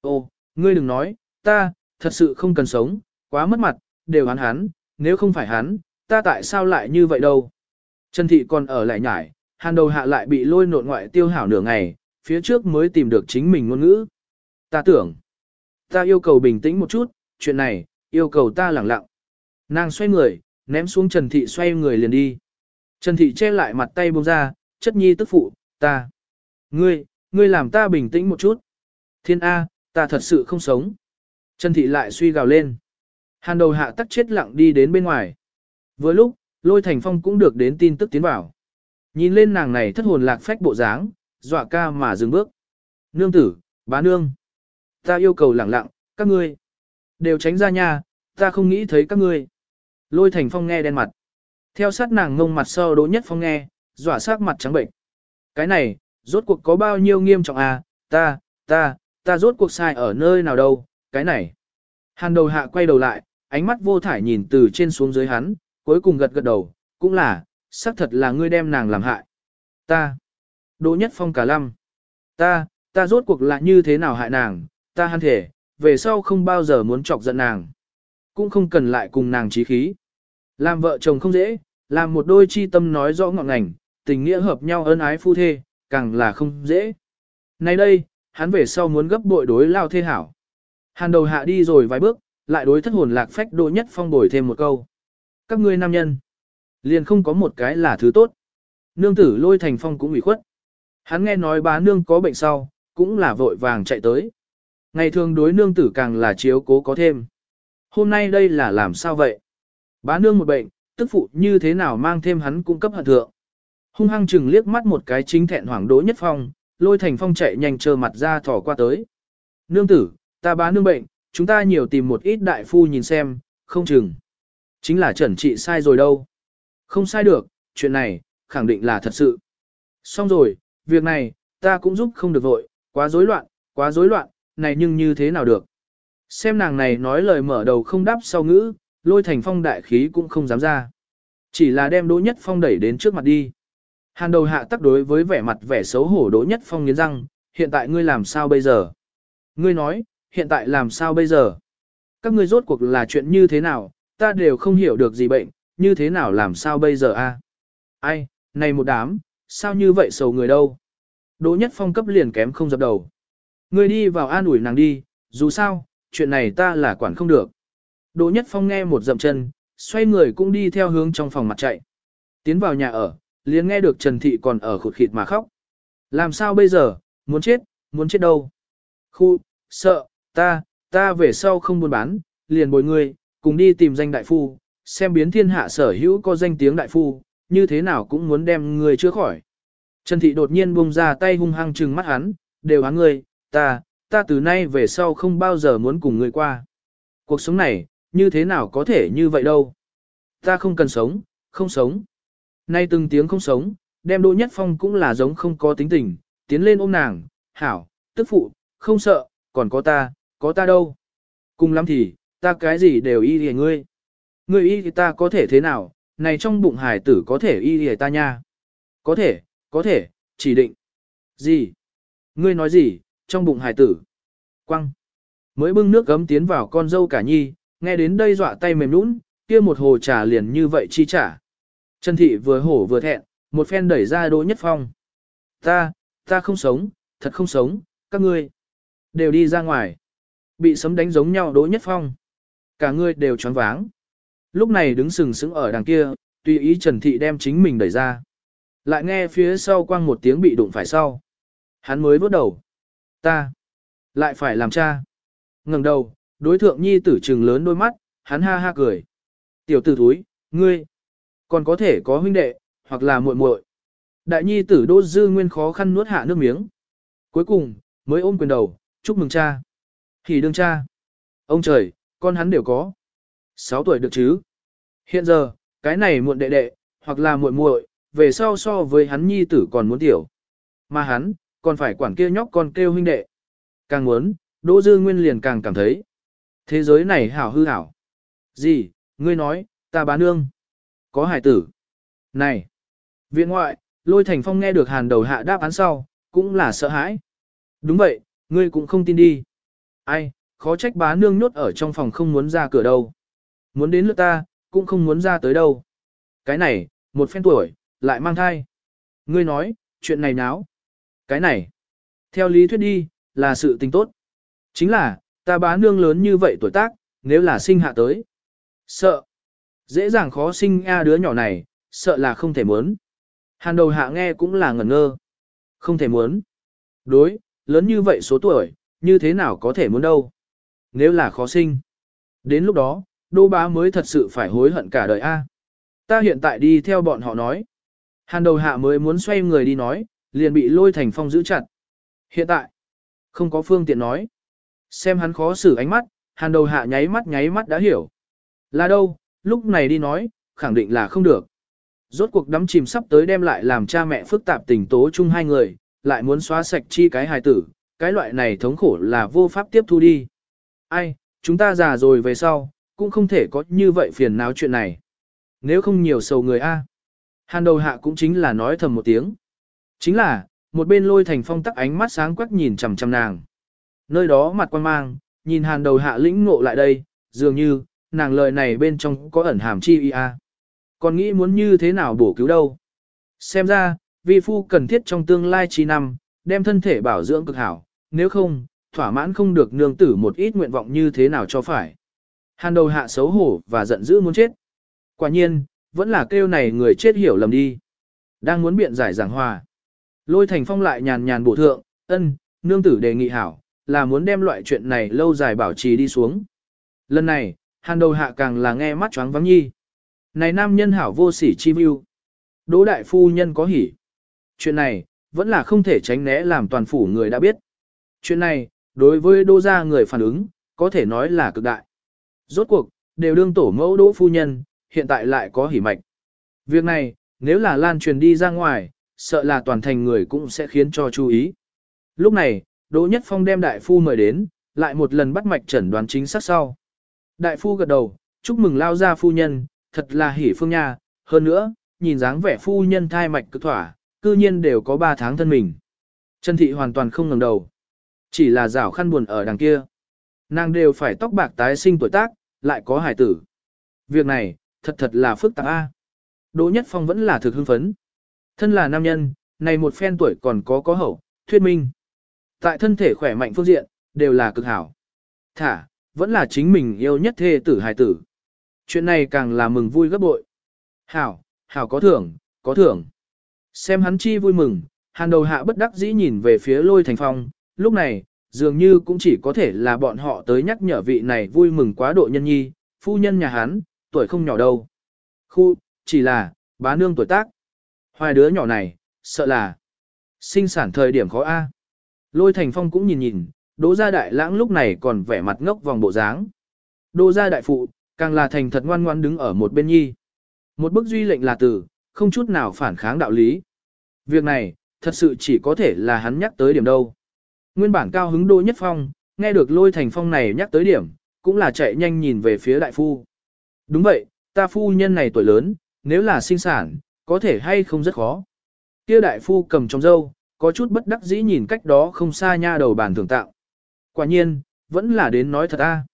Ồ, ngươi đừng nói, ta, thật sự không cần sống, quá mất mặt, đều hắn hắn, nếu không phải hắn, ta tại sao lại như vậy đâu. Trần Thị còn ở lại nhải, hàn đầu hạ lại bị lôi nộn ngoại tiêu hảo nửa ngày, phía trước mới tìm được chính mình ngôn ngữ. Ta tưởng, ta yêu cầu bình tĩnh một chút, chuyện này, yêu cầu ta lẳng lặng. Nàng xoay người, ném xuống Trần Thị xoay người liền đi. Trần Thị che lại mặt tay buông ra, chất nhi tức phụ, ta. Ngươi, ngươi làm ta bình tĩnh một chút. Thiên A, ta thật sự không sống. Trần Thị lại suy gào lên. Hàn đầu hạ tắc chết lặng đi đến bên ngoài. vừa lúc, lôi thành phong cũng được đến tin tức tiến vào. Nhìn lên nàng này thất hồn lạc phách bộ dáng, dọa ca mà dừng bước. Nương tử, bá nương. Ta yêu cầu lẳng lặng, các ngươi. Đều tránh ra nha, ta không nghĩ thấy các ngươi. Lôi thành phong nghe đen mặt. Theo sát nàng ngông mặt sau đỗ nhất phong nghe, dọa sát mặt trắng bệnh. Cái này, rốt cuộc có bao nhiêu nghiêm trọng à, ta, ta, ta rốt cuộc sai ở nơi nào đâu, cái này. Hàn đầu hạ quay đầu lại, ánh mắt vô thải nhìn từ trên xuống dưới hắn, cuối cùng gật gật đầu, cũng là, xác thật là ngươi đem nàng làm hại. Ta, Đỗ Nhất Phong cả lăm. Ta, ta rốt cuộc là như thế nào hại nàng, ta hắn thể, về sau không bao giờ muốn chọc giận nàng. Cũng không cần lại cùng nàng trí khí. Làm vợ chồng không dễ, làm một đôi chi tâm nói rõ ngọn ngành, tình nghĩa hợp nhau ân ái phu thê, càng là không dễ. Nay đây, hắn về sau muốn gấp bội đối lao thê hảo. Hàn đầu hạ đi rồi vài bước, lại đối thất hồn lạc phách Đỗ Nhất Phong bồi thêm một câu. Các ngươi nam nhân, liền không có một cái là thứ tốt. Nương tử lôi thành phong cũng ủy khuất. Hắn nghe nói bá nương có bệnh sau, cũng là vội vàng chạy tới. Ngày thường đối nương tử càng là chiếu cố có thêm. Hôm nay đây là làm sao vậy? Bá nương một bệnh, tức phụ như thế nào mang thêm hắn cung cấp hận thượng. Hung hăng chừng liếc mắt một cái chính thẹn hoảng đỗ nhất phong, lôi thành phong chạy nhanh trơ mặt ra thỏ qua tới. Nương tử, ta bá nương bệnh, chúng ta nhiều tìm một ít đại phu nhìn xem, không chừng. Chính là trần trị sai rồi đâu. Không sai được, chuyện này, khẳng định là thật sự. Xong rồi, việc này, ta cũng giúp không được vội, quá rối loạn, quá rối loạn, này nhưng như thế nào được. Xem nàng này nói lời mở đầu không đáp sau ngữ, lôi thành phong đại khí cũng không dám ra. Chỉ là đem Đỗ Nhất Phong đẩy đến trước mặt đi. Hàn đầu hạ tắc đối với vẻ mặt vẻ xấu hổ Đỗ Nhất Phong nghiến răng, hiện tại ngươi làm sao bây giờ? Ngươi nói, hiện tại làm sao bây giờ? Các ngươi rốt cuộc là chuyện như thế nào, ta đều không hiểu được gì bệnh, như thế nào làm sao bây giờ a? Ai, này một đám, sao như vậy sầu người đâu? Đỗ Nhất Phong cấp liền kém không dập đầu. Ngươi đi vào an ủi nàng đi, dù sao, chuyện này ta là quản không được. Đỗ Nhất Phong nghe một dậm chân, xoay người cũng đi theo hướng trong phòng mặt chạy. Tiến vào nhà ở, liền nghe được Trần Thị còn ở khụt khịt mà khóc. Làm sao bây giờ, muốn chết, muốn chết đâu? Khu, sợ, ta, ta về sau không buôn bán, liền bồi ngươi, cùng đi tìm danh đại phu, xem biến thiên hạ sở hữu có danh tiếng đại phu, như thế nào cũng muốn đem ngươi chữa khỏi. Trần Thị đột nhiên buông ra tay hung hăng trừng mắt hắn, đều hắn ngươi, ta, ta từ nay về sau không bao giờ muốn cùng ngươi qua. Cuộc sống này, như thế nào có thể như vậy đâu. Ta không cần sống, không sống. Nay từng tiếng không sống, đem Đỗ Nhất Phong cũng là giống không có tính tình, tiến lên ôm nàng, hảo, tức phụ, không sợ, còn có ta, có ta đâu. Cùng lắm thì, ta cái gì đều y hề ngươi. Ngươi y thì ta có thể thế nào, này trong bụng hải tử có thể y hề ta nha. Có thể, có thể, chỉ định. Gì? Ngươi nói gì, trong bụng hải tử? Quăng. Mới bưng nước gấm tiến vào con dâu cả nhi, nghe đến đây dọa tay mềm nũng, kia một hồ trà liền như vậy chi trả. Trần thị vừa hổ vừa thẹn, một phen đẩy ra Đỗ Nhất Phong. Ta, ta không sống, thật không sống, các ngươi đều đi ra ngoài. Bị sấm đánh giống nhau Đỗ Nhất Phong. Cả ngươi đều choáng váng. Lúc này đứng sừng sững ở đằng kia, tùy ý Trần thị đem chính mình đẩy ra. Lại nghe phía sau quang một tiếng bị đụng phải sau. Hắn mới bước đầu. Ta, lại phải làm cha. ngẩng đầu, đối thượng nhi tử trừng lớn đôi mắt, hắn ha ha cười. Tiểu tử thúi, ngươi, Còn có thể có huynh đệ, hoặc là muội muội. Đại nhi tử Đỗ Dư Nguyên khó khăn nuốt hạ nước miếng. Cuối cùng, mới ôm quyền đầu, chúc mừng cha. Thì đương cha. Ông trời, con hắn đều có. 6 tuổi được chứ. Hiện giờ, cái này muộn đệ đệ, hoặc là muội muội, về sau so với hắn nhi tử còn muốn tiểu. Mà hắn, còn phải quản kia nhóc con kêu huynh đệ. Càng muốn, Đỗ Dư Nguyên liền càng cảm thấy. Thế giới này hảo hư hảo. Gì, ngươi nói, ta bá nương. Có hải tử. Này. Viện ngoại, lôi thành phong nghe được hàn đầu hạ đáp án sau, cũng là sợ hãi. Đúng vậy, ngươi cũng không tin đi. Ai, khó trách bá nương nhốt ở trong phòng không muốn ra cửa đâu. Muốn đến lượt ta, cũng không muốn ra tới đâu. Cái này, một phen tuổi, lại mang thai. Ngươi nói, chuyện này náo. Cái này, theo lý thuyết đi, là sự tình tốt. Chính là, ta bá nương lớn như vậy tuổi tác, nếu là sinh hạ tới. Sợ. Dễ dàng khó sinh a đứa nhỏ này, sợ là không thể muốn. Hàn đầu hạ nghe cũng là ngẩn ngơ. Không thể muốn. Đối, lớn như vậy số tuổi, như thế nào có thể muốn đâu. Nếu là khó sinh. Đến lúc đó, đô bá mới thật sự phải hối hận cả đời a. Ta hiện tại đi theo bọn họ nói. Hàn đầu hạ mới muốn xoay người đi nói, liền bị lôi thành phong giữ chặt. Hiện tại, không có phương tiện nói. Xem hắn khó xử ánh mắt, hàn đầu hạ nháy mắt nháy mắt đã hiểu. Là đâu, lúc này đi nói, khẳng định là không được. Rốt cuộc đắm chìm sắp tới đem lại làm cha mẹ phức tạp tình tố chung hai người, lại muốn xóa sạch chi cái hài tử, cái loại này thống khổ là vô pháp tiếp thu đi. Ai, chúng ta già rồi về sau, cũng không thể có như vậy phiền não chuyện này. Nếu không nhiều sầu người A. Hàn đầu hạ cũng chính là nói thầm một tiếng. Chính là, một bên lôi thành phong tắc ánh mắt sáng quắc nhìn chằm chằm nàng. Nơi đó mặt quan mang, nhìn hàn đầu hạ lĩnh ngộ lại đây, dường như, nàng lời này bên trong có ẩn hàm chi y a. À. Còn nghĩ muốn như thế nào bổ cứu đâu. Xem ra, vi phu cần thiết trong tương lai chi năm, đem thân thể bảo dưỡng cực hảo, nếu không, thỏa mãn không được nương tử một ít nguyện vọng như thế nào cho phải. Hàn đầu hạ xấu hổ và giận dữ muốn chết. Quả nhiên, vẫn là kêu này người chết hiểu lầm đi. Đang muốn biện giải giảng hòa. Lôi thành phong lại nhàn nhàn bổ thượng, ân, nương tử đề nghị hảo, là muốn đem loại chuyện này lâu dài bảo trì đi xuống. Lần này, hàn đầu hạ càng là nghe mắt choáng vắng nhi. Này nam nhân hảo vô sỉ chi mưu. Đỗ đại phu nhân có hỉ. Chuyện này, vẫn là không thể tránh né làm toàn phủ người đã biết. Chuyện này, đối với đô gia người phản ứng, có thể nói là cực đại. Rốt cuộc, đều đương tổ mẫu đỗ phu nhân, hiện tại lại có hỉ mạch. Việc này, nếu là lan truyền đi ra ngoài, sợ là toàn thành người cũng sẽ khiến cho chú ý. Lúc này, Đỗ Nhất Phong đem đại phu mời đến, lại một lần bắt mạch chẩn đoán chính xác sau. Đại phu gật đầu, chúc mừng lao ra phu nhân, thật là hỉ phương nha, hơn nữa, nhìn dáng vẻ phu nhân thai mạch cực thỏa, cư nhiên đều có 3 tháng thân mình. Trần Thị hoàn toàn không ngẩng đầu. Chỉ là rảo khăn buồn ở đằng kia. Nàng đều phải tóc bạc tái sinh tuổi tác, lại có hải tử. Việc này, thật thật là phức tạp a. Đỗ Nhất Phong vẫn là thực hưng phấn. Thân là nam nhân, này một phen tuổi còn có có hậu, thuyết minh. Tại thân thể khỏe mạnh phương diện, đều là cực hảo. Thả, vẫn là chính mình yêu nhất thê tử hài tử. Chuyện này càng là mừng vui gấp bội. Hảo, hảo có thưởng, có thưởng. Xem hắn chi vui mừng, hàn đầu hạ bất đắc dĩ nhìn về phía lôi thành phong, lúc này, dường như cũng chỉ có thể là bọn họ tới nhắc nhở vị này vui mừng quá độ nhân nhi, phu nhân nhà hắn, tuổi không nhỏ đâu. Khu, chỉ là, bá nương tuổi tác. Hoài đứa nhỏ này, sợ là sinh sản thời điểm khó A. Lôi thành phong cũng nhìn nhìn, đỗ gia đại lãng lúc này còn vẻ mặt ngốc vòng bộ dáng. Đỗ gia đại phụ, càng là thành thật ngoan ngoan đứng ở một bên nhi. Một bức duy lệnh là từ, không chút nào phản kháng đạo lý. Việc này, thật sự chỉ có thể là hắn nhắc tới điểm đâu. Nguyên bản cao hứng Đỗ nhất phong, nghe được lôi thành phong này nhắc tới điểm, cũng là chạy nhanh nhìn về phía đại phu. Đúng vậy, ta phu nhân này tuổi lớn, nếu là sinh sản, có thể hay không rất khó. Kia đại phu cầm trong dâu, có chút bất đắc dĩ nhìn cách đó không xa nha đầu bàn thường tạo. Quả nhiên, vẫn là đến nói thật a.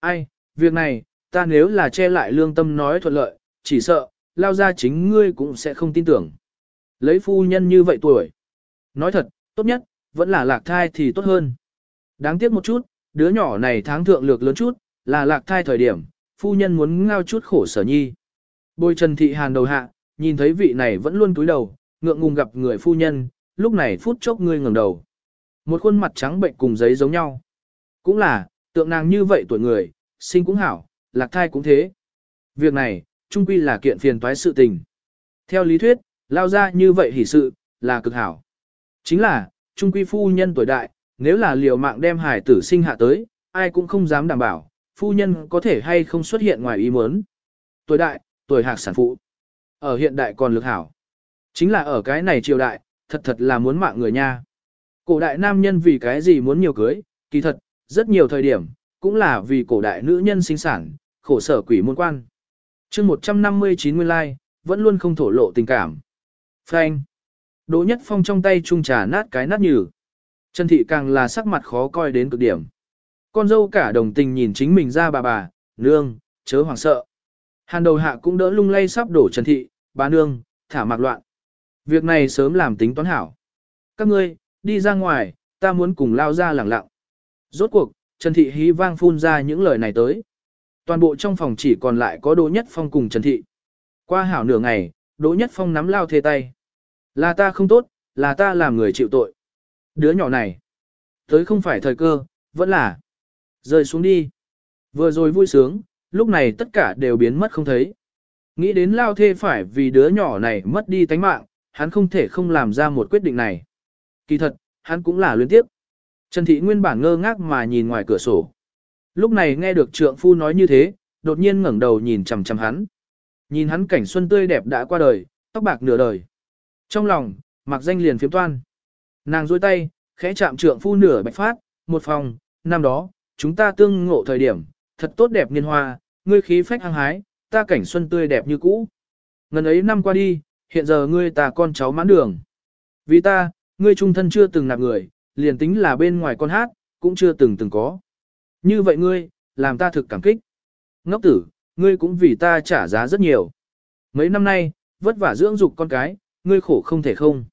Ai, việc này, ta nếu là che lại lương tâm nói thuận lợi, chỉ sợ, lao ra chính ngươi cũng sẽ không tin tưởng. Lấy phu nhân như vậy tuổi. Nói thật, tốt nhất, vẫn là lạc thai thì tốt hơn. Đáng tiếc một chút, đứa nhỏ này tháng thượng lược lớn chút, là lạc thai thời điểm, phu nhân muốn ngao chút khổ sở nhi. Bôi Trần Thị Hàn đầu hạ, nhìn thấy vị này vẫn luôn cúi đầu, ngượng ngùng gặp người phu nhân, lúc này phút chốc ngươi ngẩng đầu. Một khuôn mặt trắng bệnh cùng giấy giống nhau. Cũng là, tượng nàng như vậy tuổi người, sinh cũng hảo, lạc thai cũng thế. Việc này, trung quy là kiện phiền toái sự tình. Theo lý thuyết, lao ra như vậy hỉ sự, là cực hảo. Chính là, trung quy phu nhân tuổi đại, nếu là liều mạng đem hải tử sinh hạ tới, ai cũng không dám đảm bảo, phu nhân có thể hay không xuất hiện ngoài ý muốn. Tuổi đại, tuổi hạc sản phụ. Ở hiện đại còn lực hảo. Chính là ở cái này triều đại, thật thật là muốn mạng người nha. Cổ đại nam nhân vì cái gì muốn nhiều cưới, kỳ thật, rất nhiều thời điểm, cũng là vì cổ đại nữ nhân sinh sản, khổ sở quỷ môn quan. chương 159 nguyên lai, vẫn luôn không thổ lộ tình cảm. Frank. Đỗ Nhất Phong trong tay trung trà nát cái nát nhừ. Trần Thị càng là sắc mặt khó coi đến cực điểm. Con dâu cả đồng tình nhìn chính mình ra bà bà, nương, chớ hoảng sợ. Hàn đầu hạ cũng đỡ lung lay sắp đổ Trần Thị, bà nương, thả mạc loạn. Việc này sớm làm tính toán hảo. Các ngươi, đi ra ngoài, ta muốn cùng lao ra lẳng lặng. Rốt cuộc, Trần Thị hí vang phun ra những lời này tới. Toàn bộ trong phòng chỉ còn lại có Đỗ Nhất Phong cùng Trần Thị. Qua hảo nửa ngày, Đỗ Nhất Phong nắm lao thê tay. Là ta không tốt, là ta làm người chịu tội. Đứa nhỏ này, tới không phải thời cơ, vẫn là rời xuống đi. Vừa rồi vui sướng, lúc này tất cả đều biến mất không thấy. Nghĩ đến lao thê phải vì đứa nhỏ này mất đi tánh mạng, hắn không thể không làm ra một quyết định này. Kỳ thật, hắn cũng là luyến tiếp. Trần Thị nguyên bản ngơ ngác mà nhìn ngoài cửa sổ. Lúc này nghe được trượng phu nói như thế, đột nhiên ngẩng đầu nhìn chằm chằm hắn. Nhìn hắn cảnh xuân tươi đẹp đã qua đời, tóc bạc nửa đời. Trong lòng, mặc danh liền phiếm toan. Nàng duỗi tay, khẽ chạm trượng phu nửa bạch phát, một phòng, năm đó, chúng ta tương ngộ thời điểm, thật tốt đẹp niên hoa, ngươi khí phách hăng hái, ta cảnh xuân tươi đẹp như cũ. Ngần ấy năm qua đi, hiện giờ ngươi ta con cháu mãn đường. Vì ta, ngươi trung thân chưa từng nạp người, liền tính là bên ngoài con hát, cũng chưa từng từng có. Như vậy ngươi, làm ta thực cảm kích. Ngốc tử, ngươi cũng vì ta trả giá rất nhiều. Mấy năm nay, vất vả dưỡng dục con cái, ngươi khổ không thể không.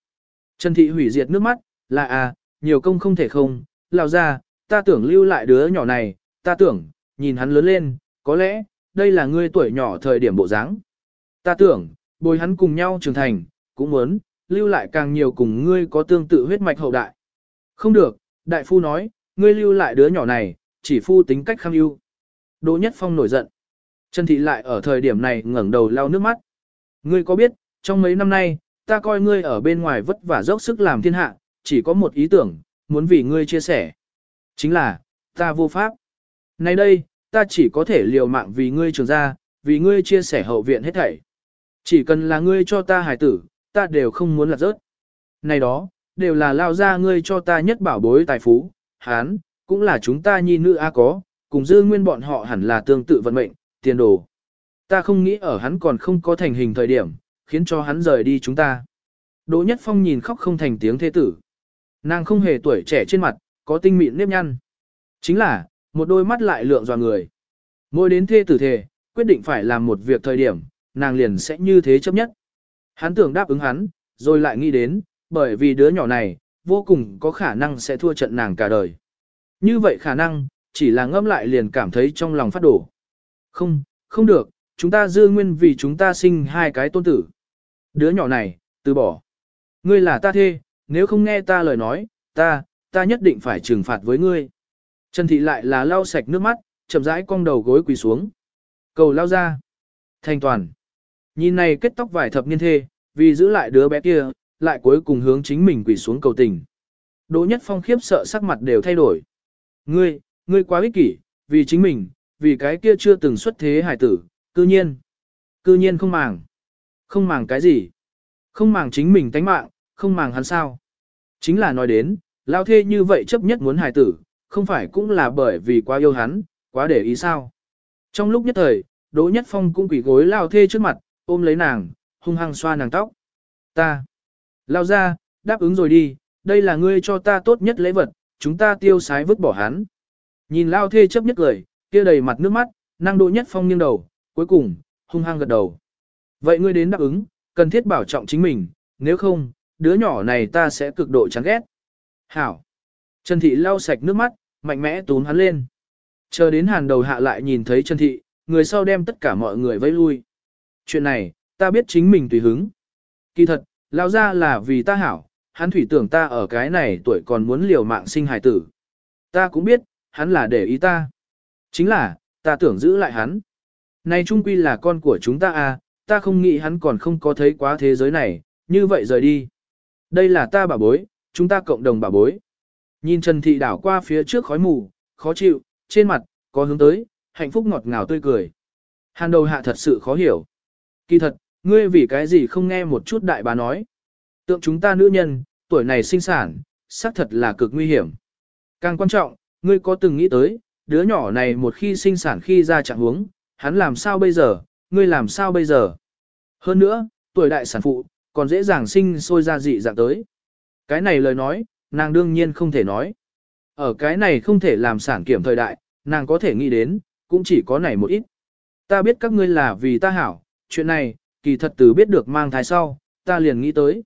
Trần Thị hủy diệt nước mắt, là à, nhiều công không thể không, lao ra, ta tưởng lưu lại đứa nhỏ này, ta tưởng, nhìn hắn lớn lên, có lẽ, đây là ngươi tuổi nhỏ thời điểm bộ dáng. Ta tưởng, bồi hắn cùng nhau trưởng thành, cũng muốn, lưu lại càng nhiều cùng ngươi có tương tự huyết mạch hậu đại. Không được, đại phu nói, ngươi lưu lại đứa nhỏ này, chỉ phu tính cách kham ưu. Đỗ Nhất Phong nổi giận. Trần Thị lại ở thời điểm này ngẩng đầu lau nước mắt. Ngươi có biết, trong mấy năm nay, ta coi ngươi ở bên ngoài vất vả dốc sức làm thiên hạ, chỉ có một ý tưởng, muốn vì ngươi chia sẻ. Chính là, ta vô pháp. Nay đây, ta chỉ có thể liều mạng vì ngươi trường ra, vì ngươi chia sẻ hậu viện hết thảy. Chỉ cần là ngươi cho ta hài tử, ta đều không muốn lạc rớt. Này đó, đều là lao ra ngươi cho ta nhất bảo bối tài phú, hán, cũng là chúng ta nhi nữ a có, cùng dư nguyên bọn họ hẳn là tương tự vận mệnh, tiền đồ. Ta không nghĩ ở hắn còn không có thành hình thời điểm, khiến cho hắn rời đi chúng ta. Đỗ Nhất Phong nhìn khóc không thành tiếng thế tử. Nàng không hề tuổi trẻ trên mặt, có tinh mịn nếp nhăn. Chính là, một đôi mắt lại lượng dò người. Mỗi đến thê tử thề, quyết định phải làm một việc thời điểm, nàng liền sẽ như thế chấp nhất. Hắn tưởng đáp ứng hắn, rồi lại nghĩ đến, bởi vì đứa nhỏ này, vô cùng có khả năng sẽ thua trận nàng cả đời. Như vậy khả năng, chỉ là ngâm lại liền cảm thấy trong lòng phát đổ. Không, không được, chúng ta dư nguyên vì chúng ta sinh hai cái tôn tử. Đứa nhỏ này, từ bỏ. Ngươi là ta thê, nếu không nghe ta lời nói, ta, ta nhất định phải trừng phạt với ngươi. Trần Thị lại là lau sạch nước mắt, chậm rãi cong đầu gối quỳ xuống. Cầu lao ra. Thành toàn. Nhìn này kết tóc vải thập niên thê, vì giữ lại đứa bé kia, lại cuối cùng hướng chính mình quỳ xuống cầu tình. Đỗ Nhất Phong khiếp sợ sắc mặt đều thay đổi. Ngươi, ngươi quá ích kỷ, vì chính mình, vì cái kia chưa từng xuất thế hải tử, cư nhiên. Cư nhiên không màng. Không màng cái gì? Không màng chính mình tánh mạng, không màng hắn sao? Chính là nói đến, lao thê như vậy chấp nhất muốn hải tử, không phải cũng là bởi vì quá yêu hắn, quá để ý sao? Trong lúc nhất thời, Đỗ Nhất Phong cũng quỷ gối lao thê trước mặt, ôm lấy nàng, hung hăng xoa nàng tóc. Ta. Lao ra, đáp ứng rồi đi, đây là ngươi cho ta tốt nhất lễ vật, chúng ta tiêu sái vứt bỏ hắn. Nhìn lao thê chấp nhất cười, kia đầy mặt nước mắt, năng Đỗ Nhất Phong nghiêng đầu, cuối cùng, hung hăng gật đầu. Vậy ngươi đến đáp ứng, cần thiết bảo trọng chính mình, nếu không, đứa nhỏ này ta sẽ cực độ chán ghét. Hảo. Trần Thị lau sạch nước mắt, mạnh mẽ tún hắn lên. Chờ đến hàn đầu hạ lại nhìn thấy Trần Thị, người sau đem tất cả mọi người vây lui. Chuyện này, ta biết chính mình tùy hứng. Kỳ thật, lao ra là vì ta hảo, hắn thủy tưởng ta ở cái này tuổi còn muốn liều mạng sinh hài tử. Ta cũng biết, hắn là để ý ta. Chính là, ta tưởng giữ lại hắn. Này trung quy là con của chúng ta à, ta không nghĩ hắn còn không có thấy quá thế giới này, như vậy rời đi. Đây là ta bà bối, chúng ta cộng đồng bà bối. Nhìn Trần Thị đảo qua phía trước khói mù, khó chịu, trên mặt, có hướng tới, hạnh phúc ngọt ngào tươi cười. Hàn đầu hạ thật sự khó hiểu. Kỳ thật, ngươi vì cái gì không nghe một chút đại bà nói. Tượng chúng ta nữ nhân, tuổi này sinh sản, xác thật là cực nguy hiểm. Càng quan trọng, ngươi có từng nghĩ tới, đứa nhỏ này một khi sinh sản khi ra trạng huống, hắn làm sao bây giờ, ngươi làm sao bây giờ. Hơn nữa, tuổi đại sản phụ, còn dễ dàng sinh sôi ra dị dạng tới. Cái này lời nói, nàng đương nhiên không thể nói. Ở cái này không thể làm sản kiểm thời đại, nàng có thể nghĩ đến, cũng chỉ có này một ít. Ta biết các ngươi là vì ta hảo, chuyện này, kỳ thật từ biết được mang thai sau, ta liền nghĩ tới.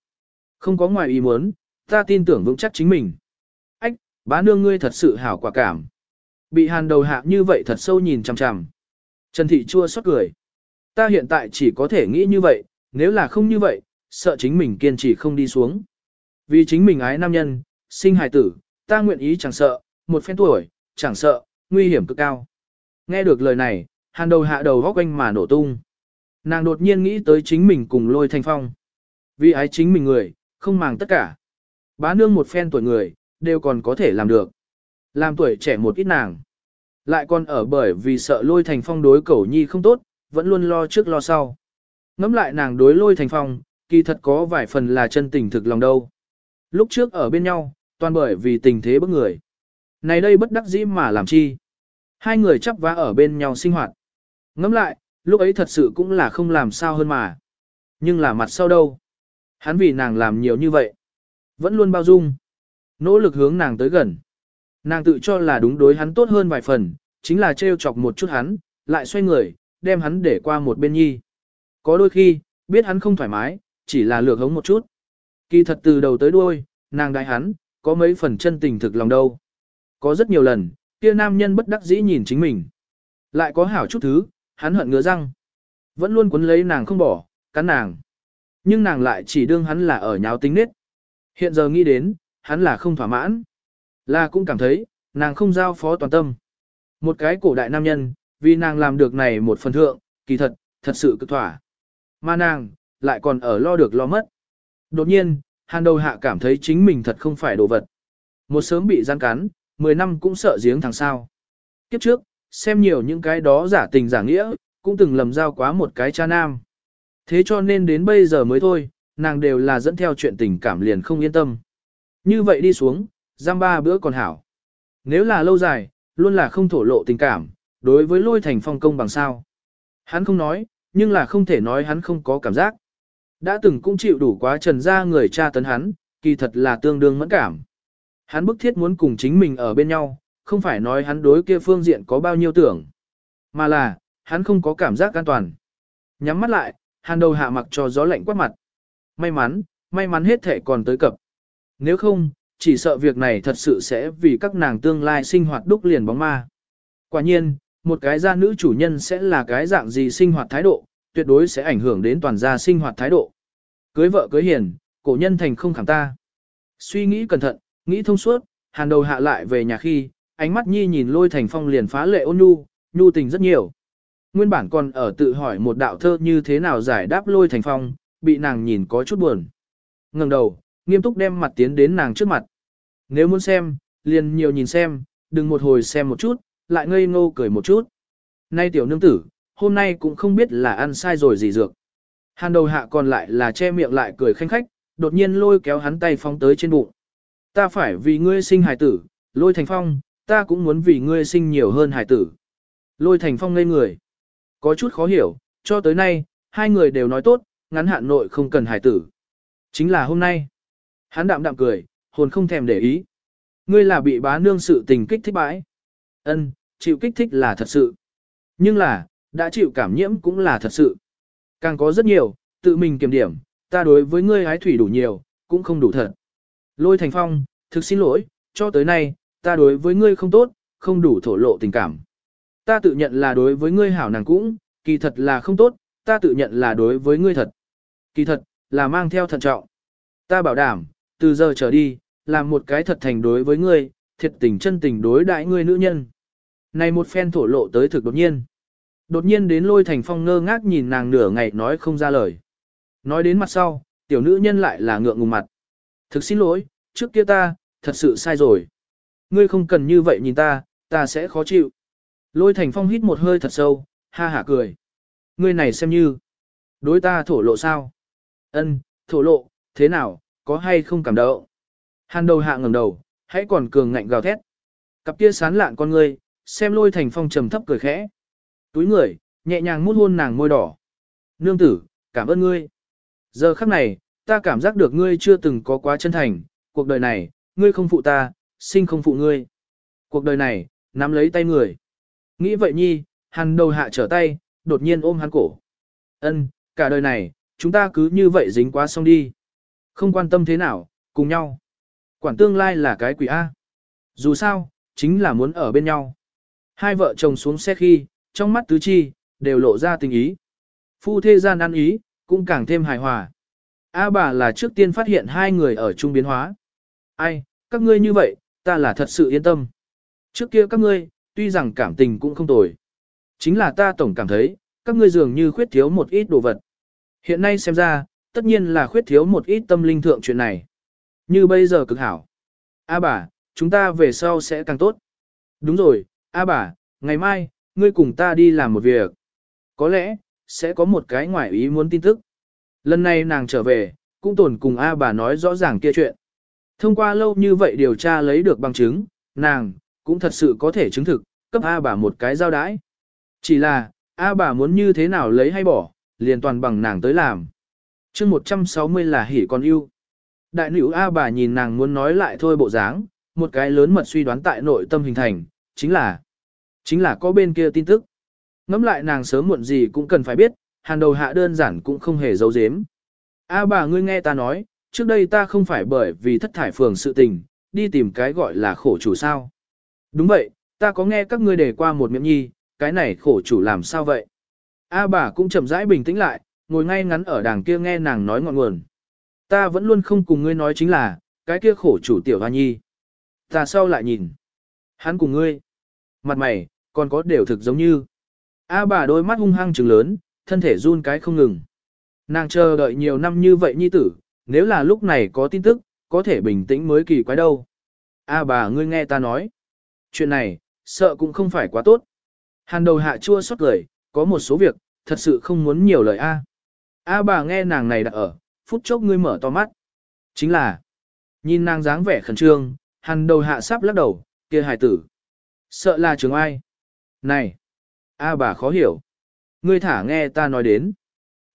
Không có ngoài ý muốn, ta tin tưởng vững chắc chính mình. Ách, bá nương ngươi thật sự hảo quả cảm. Bị hàn đầu hạ như vậy thật sâu nhìn chằm chằm. Trần Thị chua xót cười. Ta hiện tại chỉ có thể nghĩ như vậy, nếu là không như vậy, sợ chính mình kiên trì không đi xuống. Vì chính mình ái nam nhân, sinh hài tử, ta nguyện ý chẳng sợ, một phen tuổi, chẳng sợ, nguy hiểm cực cao. Nghe được lời này, hàn đầu hạ đầu góc quanh mà nổ tung. Nàng đột nhiên nghĩ tới chính mình cùng lôi thanh phong. Vì ái chính mình người, không màng tất cả. Bá nương một phen tuổi người, đều còn có thể làm được. Làm tuổi trẻ một ít nàng. Lại còn ở bởi vì sợ lôi thành phong đối cẩu nhi không tốt, vẫn luôn lo trước lo sau. Ngắm lại nàng đối lôi thành phong, kỳ thật có vài phần là chân tình thực lòng đâu. Lúc trước ở bên nhau, toàn bởi vì tình thế bức người. Này đây bất đắc dĩ mà làm chi. Hai người chắp vá ở bên nhau sinh hoạt. Ngẫm lại, lúc ấy thật sự cũng là không làm sao hơn mà. Nhưng là mặt sau đâu. Hắn vì nàng làm nhiều như vậy. Vẫn luôn bao dung. Nỗ lực hướng nàng tới gần. Nàng tự cho là đúng đối hắn tốt hơn vài phần, chính là trêu chọc một chút hắn, lại xoay người, đem hắn để qua một bên nhi. Có đôi khi, biết hắn không thoải mái, chỉ là lược hống một chút. Kỳ thật từ đầu tới đuôi, nàng đại hắn, có mấy phần chân tình thực lòng đâu. Có rất nhiều lần, kia nam nhân bất đắc dĩ nhìn chính mình. Lại có hảo chút thứ, hắn hận ngứa răng. Vẫn luôn cuốn lấy nàng không bỏ, cắn nàng. Nhưng nàng lại chỉ đương hắn là ở nháo tính nết. Hiện giờ nghĩ đến, hắn là không thỏa mãn. Là cũng cảm thấy, nàng không giao phó toàn tâm. Một cái cổ đại nam nhân, vì nàng làm được này một phần thượng, kỳ thật, thật sự cực thỏa. Mà nàng, lại còn ở lo được lo mất. Đột nhiên, hàn đầu hạ cảm thấy chính mình thật không phải đồ vật. Một sớm bị gian cắn, 10 năm cũng sợ giếng thằng sao. Kiếp trước, xem nhiều những cái đó giả tình giả nghĩa, cũng từng lầm giao quá một cái cha nam. Thế cho nên đến bây giờ mới thôi, nàng đều là dẫn theo chuyện tình cảm liền không yên tâm. Như vậy đi xuống, giam ba bữa còn hảo. Nếu là lâu dài, luôn là không thổ lộ tình cảm, đối với lôi thành phong công bằng sao. Hắn không nói, nhưng là không thể nói hắn không có cảm giác. Đã từng cũng chịu đủ quá trần ra người cha tấn hắn, kỳ thật là tương đương mẫn cảm. Hắn bức thiết muốn cùng chính mình ở bên nhau, không phải nói hắn đối kia phương diện có bao nhiêu tưởng, mà là, hắn không có cảm giác an toàn. Nhắm mắt lại, hàn đầu hạ mặc cho gió lạnh quát mặt. May mắn, may mắn hết thể còn tới cập. Nếu không, chỉ sợ việc này thật sự sẽ vì các nàng tương lai sinh hoạt đúc liền bóng ma. Quả nhiên, một cái gia nữ chủ nhân sẽ là cái dạng gì sinh hoạt thái độ, tuyệt đối sẽ ảnh hưởng đến toàn gia sinh hoạt thái độ. Cưới vợ cưới hiền, cổ nhân thành không khẳng ta. Suy nghĩ cẩn thận, nghĩ thông suốt, hàn đầu hạ lại về nhà khi, ánh mắt nhi nhìn lôi thành phong liền phá lệ ôn nhu, nhu tình rất nhiều. Nguyên bản còn ở tự hỏi một đạo thơ như thế nào giải đáp lôi thành phong, bị nàng nhìn có chút buồn. ngẩng đầu, nghiêm túc đem mặt tiến đến nàng trước mặt. Nếu muốn xem, liền nhiều nhìn xem, đừng một hồi xem một chút, lại ngây ngô cười một chút. Nay tiểu nương tử, hôm nay cũng không biết là ăn sai rồi gì dược. Hàn đầu hạ còn lại là che miệng lại cười khanh khách, đột nhiên lôi kéo hắn tay phong tới trên bụng. Ta phải vì ngươi sinh hài tử, lôi thành phong, ta cũng muốn vì ngươi sinh nhiều hơn hài tử. Lôi thành phong ngây người. Có chút khó hiểu, cho tới nay, hai người đều nói tốt, ngắn hạn nội không cần hài tử. Chính là hôm nay. Hắn đạm đạm cười, hồn không thèm để ý. Ngươi là bị bá nương sự tình kích thích bãi. Ân, chịu kích thích là thật sự. Nhưng là, đã chịu cảm nhiễm cũng là thật sự. Càng có rất nhiều, tự mình kiểm điểm, ta đối với ngươi hái thủy đủ nhiều, cũng không đủ thật. Lôi thành phong, thực xin lỗi, cho tới nay, ta đối với ngươi không tốt, không đủ thổ lộ tình cảm. Ta tự nhận là đối với ngươi hảo nàng cũng, kỳ thật là không tốt, ta tự nhận là đối với ngươi thật. Kỳ thật, là mang theo thận trọng. Ta bảo đảm, từ giờ trở đi, làm một cái thật thành đối với ngươi, thiệt tình chân tình đối đại ngươi nữ nhân. Này một phen thổ lộ tới thực đột nhiên. Đột nhiên đến lôi thành phong ngơ ngác nhìn nàng nửa ngày nói không ra lời. Nói đến mặt sau, tiểu nữ nhân lại là ngượng ngùng mặt. Thực xin lỗi, trước kia ta, thật sự sai rồi. Ngươi không cần như vậy nhìn ta, ta sẽ khó chịu. Lôi thành phong hít một hơi thật sâu, ha hả cười. Ngươi này xem như, đối ta thổ lộ sao? Ân, thổ lộ, thế nào, có hay không cảm động? Hàn đầu hạ ngẩng đầu, hãy còn cường ngạnh gào thét. Cặp kia sán lạn con ngươi, xem lôi thành phong trầm thấp cười khẽ. Túi người, nhẹ nhàng mút hôn nàng môi đỏ. Nương tử, cảm ơn ngươi. Giờ khắc này, ta cảm giác được ngươi chưa từng có quá chân thành, cuộc đời này, ngươi không phụ ta, sinh không phụ ngươi. Cuộc đời này, nắm lấy tay người. Nghĩ vậy nhi, hàn đầu hạ trở tay, đột nhiên ôm hắn cổ. Ân, cả đời này, chúng ta cứ như vậy dính quá xong đi. Không quan tâm thế nào, cùng nhau. Quản tương lai là cái quỷ A. Dù sao, chính là muốn ở bên nhau. Hai vợ chồng xuống xe khi, trong mắt tứ chi, đều lộ ra tình ý. Phu thê gian ăn ý, cũng càng thêm hài hòa. A bà là trước tiên phát hiện hai người ở chung biến hóa. Ai, các ngươi như vậy, ta là thật sự yên tâm. Trước kia các ngươi, tuy rằng cảm tình cũng không tồi. Chính là ta tổng cảm thấy, các ngươi dường như khuyết thiếu một ít đồ vật. Hiện nay xem ra, tất nhiên là khuyết thiếu một ít tâm linh thượng chuyện này. Như bây giờ cực hảo. A bà, chúng ta về sau sẽ càng tốt. Đúng rồi, A bà, ngày mai, ngươi cùng ta đi làm một việc. Có lẽ, sẽ có một cái ngoại ý muốn tin tức. Lần này nàng trở về, cũng tổn cùng A bà nói rõ ràng kia chuyện. Thông qua lâu như vậy điều tra lấy được bằng chứng, nàng, cũng thật sự có thể chứng thực, cấp A bà một cái giao đãi. Chỉ là, A bà muốn như thế nào lấy hay bỏ, liền toàn bằng nàng tới làm. chương 160 là hỉ con yêu. Đại nữ A bà nhìn nàng muốn nói lại thôi bộ dáng, một cái lớn mật suy đoán tại nội tâm hình thành, chính là, chính là có bên kia tin tức. Ngắm lại nàng sớm muộn gì cũng cần phải biết, hàn đầu hạ đơn giản cũng không hề giấu giếm. A bà ngươi nghe ta nói, trước đây ta không phải bởi vì thất thải phường sự tình, đi tìm cái gọi là khổ chủ sao. Đúng vậy, ta có nghe các ngươi đề qua một miệng nhi, cái này khổ chủ làm sao vậy? A bà cũng chậm rãi bình tĩnh lại, ngồi ngay ngắn ở đàng kia nghe nàng nói ngọn nguồn. Ta vẫn luôn không cùng ngươi nói chính là, cái kia khổ chủ tiểu hoa nhi. Ta sau lại nhìn. Hắn cùng ngươi. Mặt mày, còn có đều thực giống như. A bà đôi mắt hung hăng trừng lớn, thân thể run cái không ngừng. Nàng chờ đợi nhiều năm như vậy nhi tử, nếu là lúc này có tin tức, có thể bình tĩnh mới kỳ quái đâu. A bà ngươi nghe ta nói. Chuyện này, sợ cũng không phải quá tốt. Hàn đầu hạ chua xót lời, có một số việc, thật sự không muốn nhiều lời A. A bà nghe nàng này đặt ở, phút chốc ngươi mở to mắt. Chính là, nhìn nàng dáng vẻ khẩn trương, hàn đầu hạ sắp lắc đầu, kia hài tử. Sợ là trường ai? Này! A bà khó hiểu. Ngươi thả nghe ta nói đến.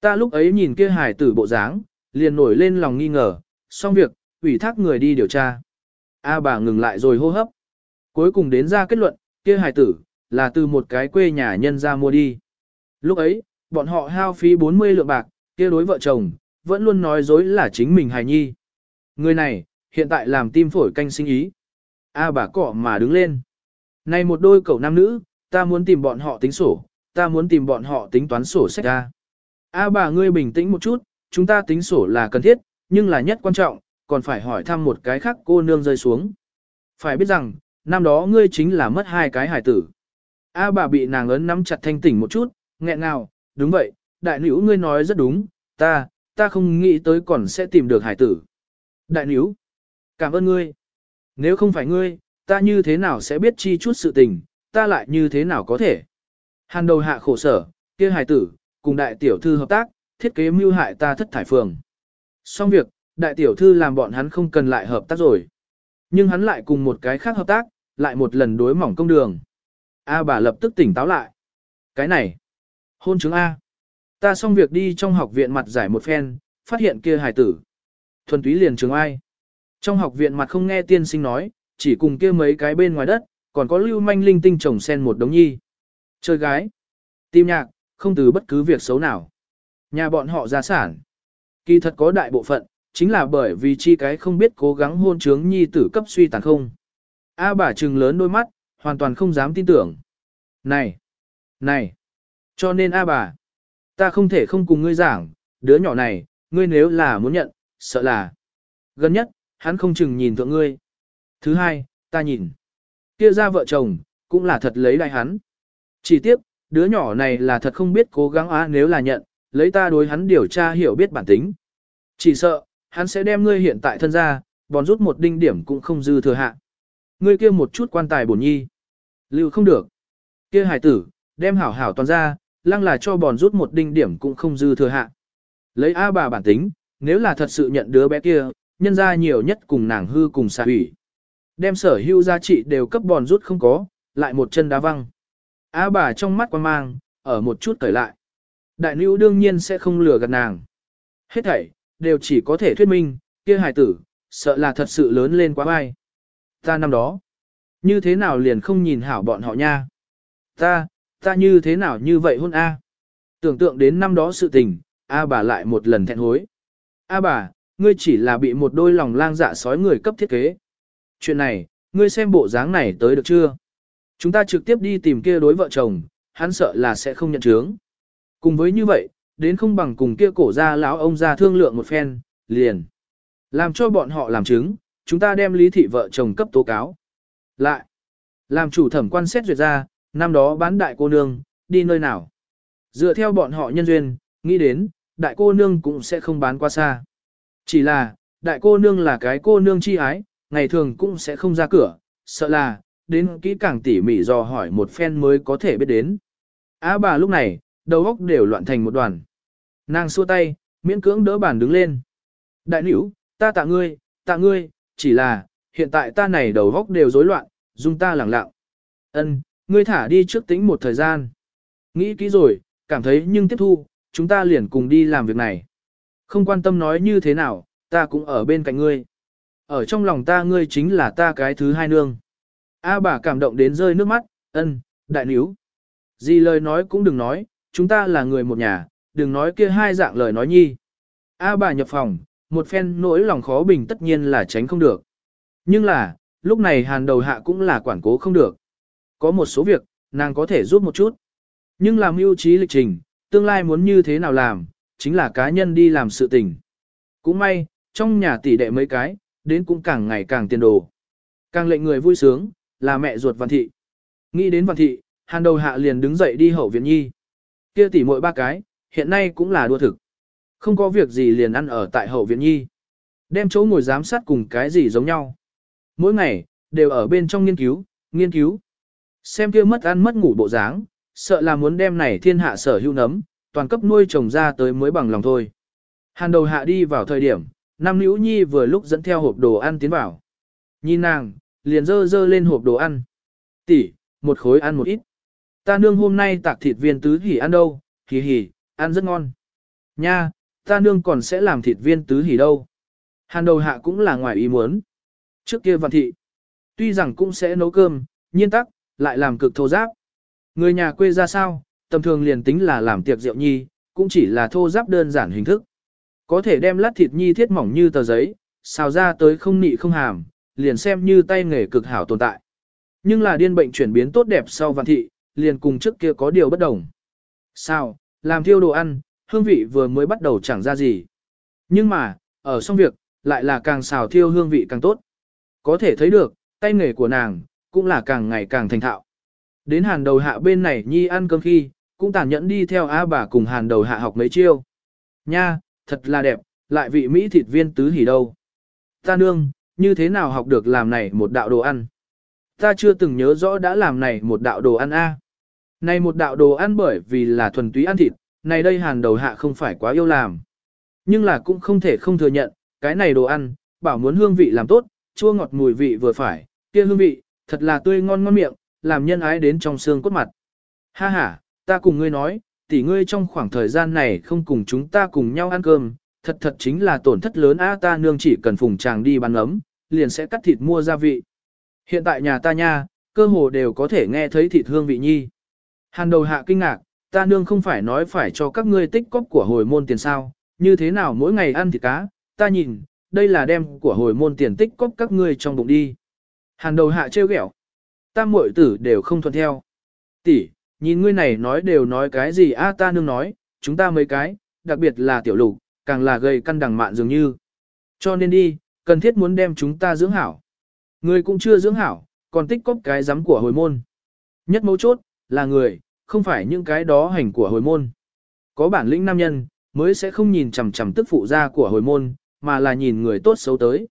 Ta lúc ấy nhìn kia hài tử bộ dáng, liền nổi lên lòng nghi ngờ, xong việc, ủy thác người đi điều tra. A bà ngừng lại rồi hô hấp. Cuối cùng đến ra kết luận, kia hài tử, là từ một cái quê nhà nhân ra mua đi. Lúc ấy, bọn họ hao phí 40 lượng bạc, kia đối vợ chồng, vẫn luôn nói dối là chính mình hài nhi. Người này, hiện tại làm tim phổi canh sinh ý. A bà cọ mà đứng lên. Này một đôi cậu nam nữ, ta muốn tìm bọn họ tính sổ, ta muốn tìm bọn họ tính toán sổ sách ra. A bà ngươi bình tĩnh một chút, chúng ta tính sổ là cần thiết, nhưng là nhất quan trọng, còn phải hỏi thăm một cái khác cô nương rơi xuống. Phải biết rằng, năm đó ngươi chính là mất hai cái hải tử. A bà bị nàng ấn nắm chặt thanh tỉnh một chút, nghẹn ngào, đúng vậy, đại nữ ngươi nói rất đúng, ta, ta không nghĩ tới còn sẽ tìm được hải tử. Đại nữ, cảm ơn ngươi. Nếu không phải ngươi, ta như thế nào sẽ biết chi chút sự tình, ta lại như thế nào có thể. Hàn đầu hạ khổ sở, kia hải tử, cùng đại tiểu thư hợp tác, thiết kế mưu hại ta thất thải phường. Xong việc, đại tiểu thư làm bọn hắn không cần lại hợp tác rồi. Nhưng hắn lại cùng một cái khác hợp tác, lại một lần đối mỏng công đường. A bà lập tức tỉnh táo lại. Cái này, hôn chứng A. Ta xong việc đi trong học viện mặt giải một phen, phát hiện kia hài tử. Thuần túy liền trường ai. Trong học viện mặt không nghe tiên sinh nói, chỉ cùng kia mấy cái bên ngoài đất, còn có lưu manh linh tinh trồng sen một đống nhi. Chơi gái, tim nhạc, không từ bất cứ việc xấu nào. Nhà bọn họ gia sản. Kỳ thật có đại bộ phận, chính là bởi vì chi cái không biết cố gắng hôn trướng nhi tử cấp suy tàn không. A bà trừng lớn đôi mắt, hoàn toàn không dám tin tưởng. Này! Này! Cho nên A bà! Ta không thể không cùng ngươi giảng, đứa nhỏ này, ngươi nếu là muốn nhận, sợ là. Gần nhất, hắn không chừng nhìn thượng ngươi. Thứ hai, ta nhìn. Kia ra vợ chồng, cũng là thật lấy đại hắn. Chỉ tiếc, đứa nhỏ này là thật không biết cố gắng á nếu là nhận, lấy ta đối hắn điều tra hiểu biết bản tính. Chỉ sợ, hắn sẽ đem ngươi hiện tại thân ra, bòn rút một đinh điểm cũng không dư thừa hạ. Ngươi kia một chút quan tài bổn nhi. Lưu không được. Kia hải tử, đem hảo hảo toàn ra, lăng là cho bòn rút một đinh điểm cũng không dư thừa hạ. Lấy A bà bản tính, nếu là thật sự nhận đứa bé kia, nhân ra nhiều nhất cùng nàng hư cùng xà hủy. Đem sở hữu giá trị đều cấp bòn rút không có, lại một chân đá văng. A bà trong mắt quan mang, ở một chút cởi lại. Đại nữ đương nhiên sẽ không lừa gạt nàng. Hết thảy, đều chỉ có thể thuyết minh, kia hài tử, sợ là thật sự lớn lên quá vai. Ta năm đó, như thế nào liền không nhìn hảo bọn họ nha. Ta, ta như thế nào như vậy hôn A. Tưởng tượng đến năm đó sự tình, A bà lại một lần thẹn hối. A bà, ngươi chỉ là bị một đôi lòng lang dạ sói người cấp thiết kế. Chuyện này, ngươi xem bộ dáng này tới được chưa? Chúng ta trực tiếp đi tìm kia đối vợ chồng, hắn sợ là sẽ không nhận chướng. Cùng với như vậy, đến không bằng cùng kia cổ ra lão ông ra thương lượng một phen, liền. Làm cho bọn họ làm chứng, chúng ta đem lý thị vợ chồng cấp tố cáo. Lại, làm chủ thẩm quan xét duyệt ra, năm đó bán đại cô nương, đi nơi nào. Dựa theo bọn họ nhân duyên, nghĩ đến, đại cô nương cũng sẽ không bán qua xa. Chỉ là, đại cô nương là cái cô nương chi ái, ngày thường cũng sẽ không ra cửa, sợ là, đến kỹ càng tỉ mỉ dò hỏi một phen mới có thể biết đến. Á bà lúc này, đầu óc đều loạn thành một đoàn. Nàng xua tay, miễn cưỡng đỡ bàn đứng lên. Đại nữ, ta tạ ngươi, tạ ngươi, chỉ là, hiện tại ta này đầu óc đều rối loạn, dung ta lẳng lặng. Ân, ngươi thả đi trước tính một thời gian. Nghĩ kỹ rồi, cảm thấy nhưng tiếp thu, chúng ta liền cùng đi làm việc này. Không quan tâm nói như thế nào, ta cũng ở bên cạnh ngươi. Ở trong lòng ta ngươi chính là ta cái thứ hai nương. A bà cảm động đến rơi nước mắt, ân, đại níu. Gì lời nói cũng đừng nói, chúng ta là người một nhà, đừng nói kia hai dạng lời nói nhi. A bà nhập phòng, một phen nỗi lòng khó bình tất nhiên là tránh không được. Nhưng là, lúc này hàn đầu hạ cũng là quản cố không được. Có một số việc, nàng có thể giúp một chút. Nhưng làm mưu trí lịch trình, tương lai muốn như thế nào làm, chính là cá nhân đi làm sự tình. Cũng may, trong nhà tỷ đệ mấy cái, đến cũng càng ngày càng tiền đồ. Càng lệnh người vui sướng, là mẹ ruột văn thị. Nghĩ đến văn thị, hàn đầu hạ liền đứng dậy đi hậu viện nhi. Kia tỷ muội ba cái, hiện nay cũng là đua thực. Không có việc gì liền ăn ở tại hậu viện nhi. Đem chỗ ngồi giám sát cùng cái gì giống nhau. Mỗi ngày, đều ở bên trong nghiên cứu, nghiên cứu. Xem kia mất ăn mất ngủ bộ dáng, sợ là muốn đem này thiên hạ sở hữu nấm, toàn cấp nuôi trồng ra tới mới bằng lòng thôi. Hàn đầu hạ đi vào thời điểm, Nam Nữ Nhi vừa lúc dẫn theo hộp đồ ăn tiến vào. Nhìn nàng, liền dơ dơ lên hộp đồ ăn. Tỷ, một khối ăn một ít. Ta nương hôm nay tạc thịt viên tứ hỉ ăn đâu, hỉ hỉ, ăn rất ngon. Nha, ta nương còn sẽ làm thịt viên tứ hỉ đâu. Hàn đầu hạ cũng là ngoài ý muốn. Trước kia văn thị, tuy rằng cũng sẽ nấu cơm, nhiên tắc, lại làm cực thô giáp. Người nhà quê ra sao, tầm thường liền tính là làm tiệc rượu nhi, cũng chỉ là thô giáp đơn giản hình thức. Có thể đem lát thịt nhi thiết mỏng như tờ giấy, xào ra tới không nị không hàm, liền xem như tay nghề cực hảo tồn tại. Nhưng là điên bệnh chuyển biến tốt đẹp sau văn thị, liền cùng trước kia có điều bất đồng. Sao, làm thiêu đồ ăn, hương vị vừa mới bắt đầu chẳng ra gì. Nhưng mà, ở xong việc, lại là càng xào thiêu hương vị càng tốt. Có thể thấy được, tay nghề của nàng, cũng là càng ngày càng thành thạo. Đến hàn đầu hạ bên này nhi ăn cơm khi, cũng tàn nhẫn đi theo A bà cùng hàn đầu hạ học mấy chiêu. Nha, thật là đẹp, lại vị Mỹ thịt viên tứ hỉ đâu. Ta nương, như thế nào học được làm này một đạo đồ ăn? Ta chưa từng nhớ rõ đã làm này một đạo đồ ăn a. Này một đạo đồ ăn bởi vì là thuần túy ăn thịt, này đây hàn đầu hạ không phải quá yêu làm. Nhưng là cũng không thể không thừa nhận, cái này đồ ăn, bảo muốn hương vị làm tốt, chua ngọt mùi vị vừa phải, kia hương vị, thật là tươi ngon ngon miệng, làm nhân ái đến trong xương cốt mặt. Ha ha, ta cùng ngươi nói, tỷ ngươi trong khoảng thời gian này không cùng chúng ta cùng nhau ăn cơm, thật thật chính là tổn thất lớn a ta nương chỉ cần phùng chàng đi bán ấm, liền sẽ cắt thịt mua gia vị. Hiện tại nhà ta nha, cơ hồ đều có thể nghe thấy thịt hương vị nhi. Hàn đầu hạ kinh ngạc, ta nương không phải nói phải cho các ngươi tích cóp của hồi môn tiền sao, như thế nào mỗi ngày ăn thịt cá, ta nhìn, đây là đem của hồi môn tiền tích cóp các ngươi trong bụng đi. Hàn đầu hạ trêu ghẹo, ta muội tử đều không thuận theo. Tỷ, nhìn ngươi này nói đều nói cái gì a ta nương nói, chúng ta mấy cái, đặc biệt là tiểu lục, càng là gây căn đằng mạn dường như. Cho nên đi, cần thiết muốn đem chúng ta dưỡng hảo. ngươi cũng chưa dưỡng hảo, còn tích cóp cái giám của hồi môn. Nhất mấu chốt, là người, không phải những cái đó hành của hồi môn. Có bản lĩnh nam nhân, mới sẽ không nhìn chằm chằm tức phụ ra của hồi môn, mà là nhìn người tốt xấu tới.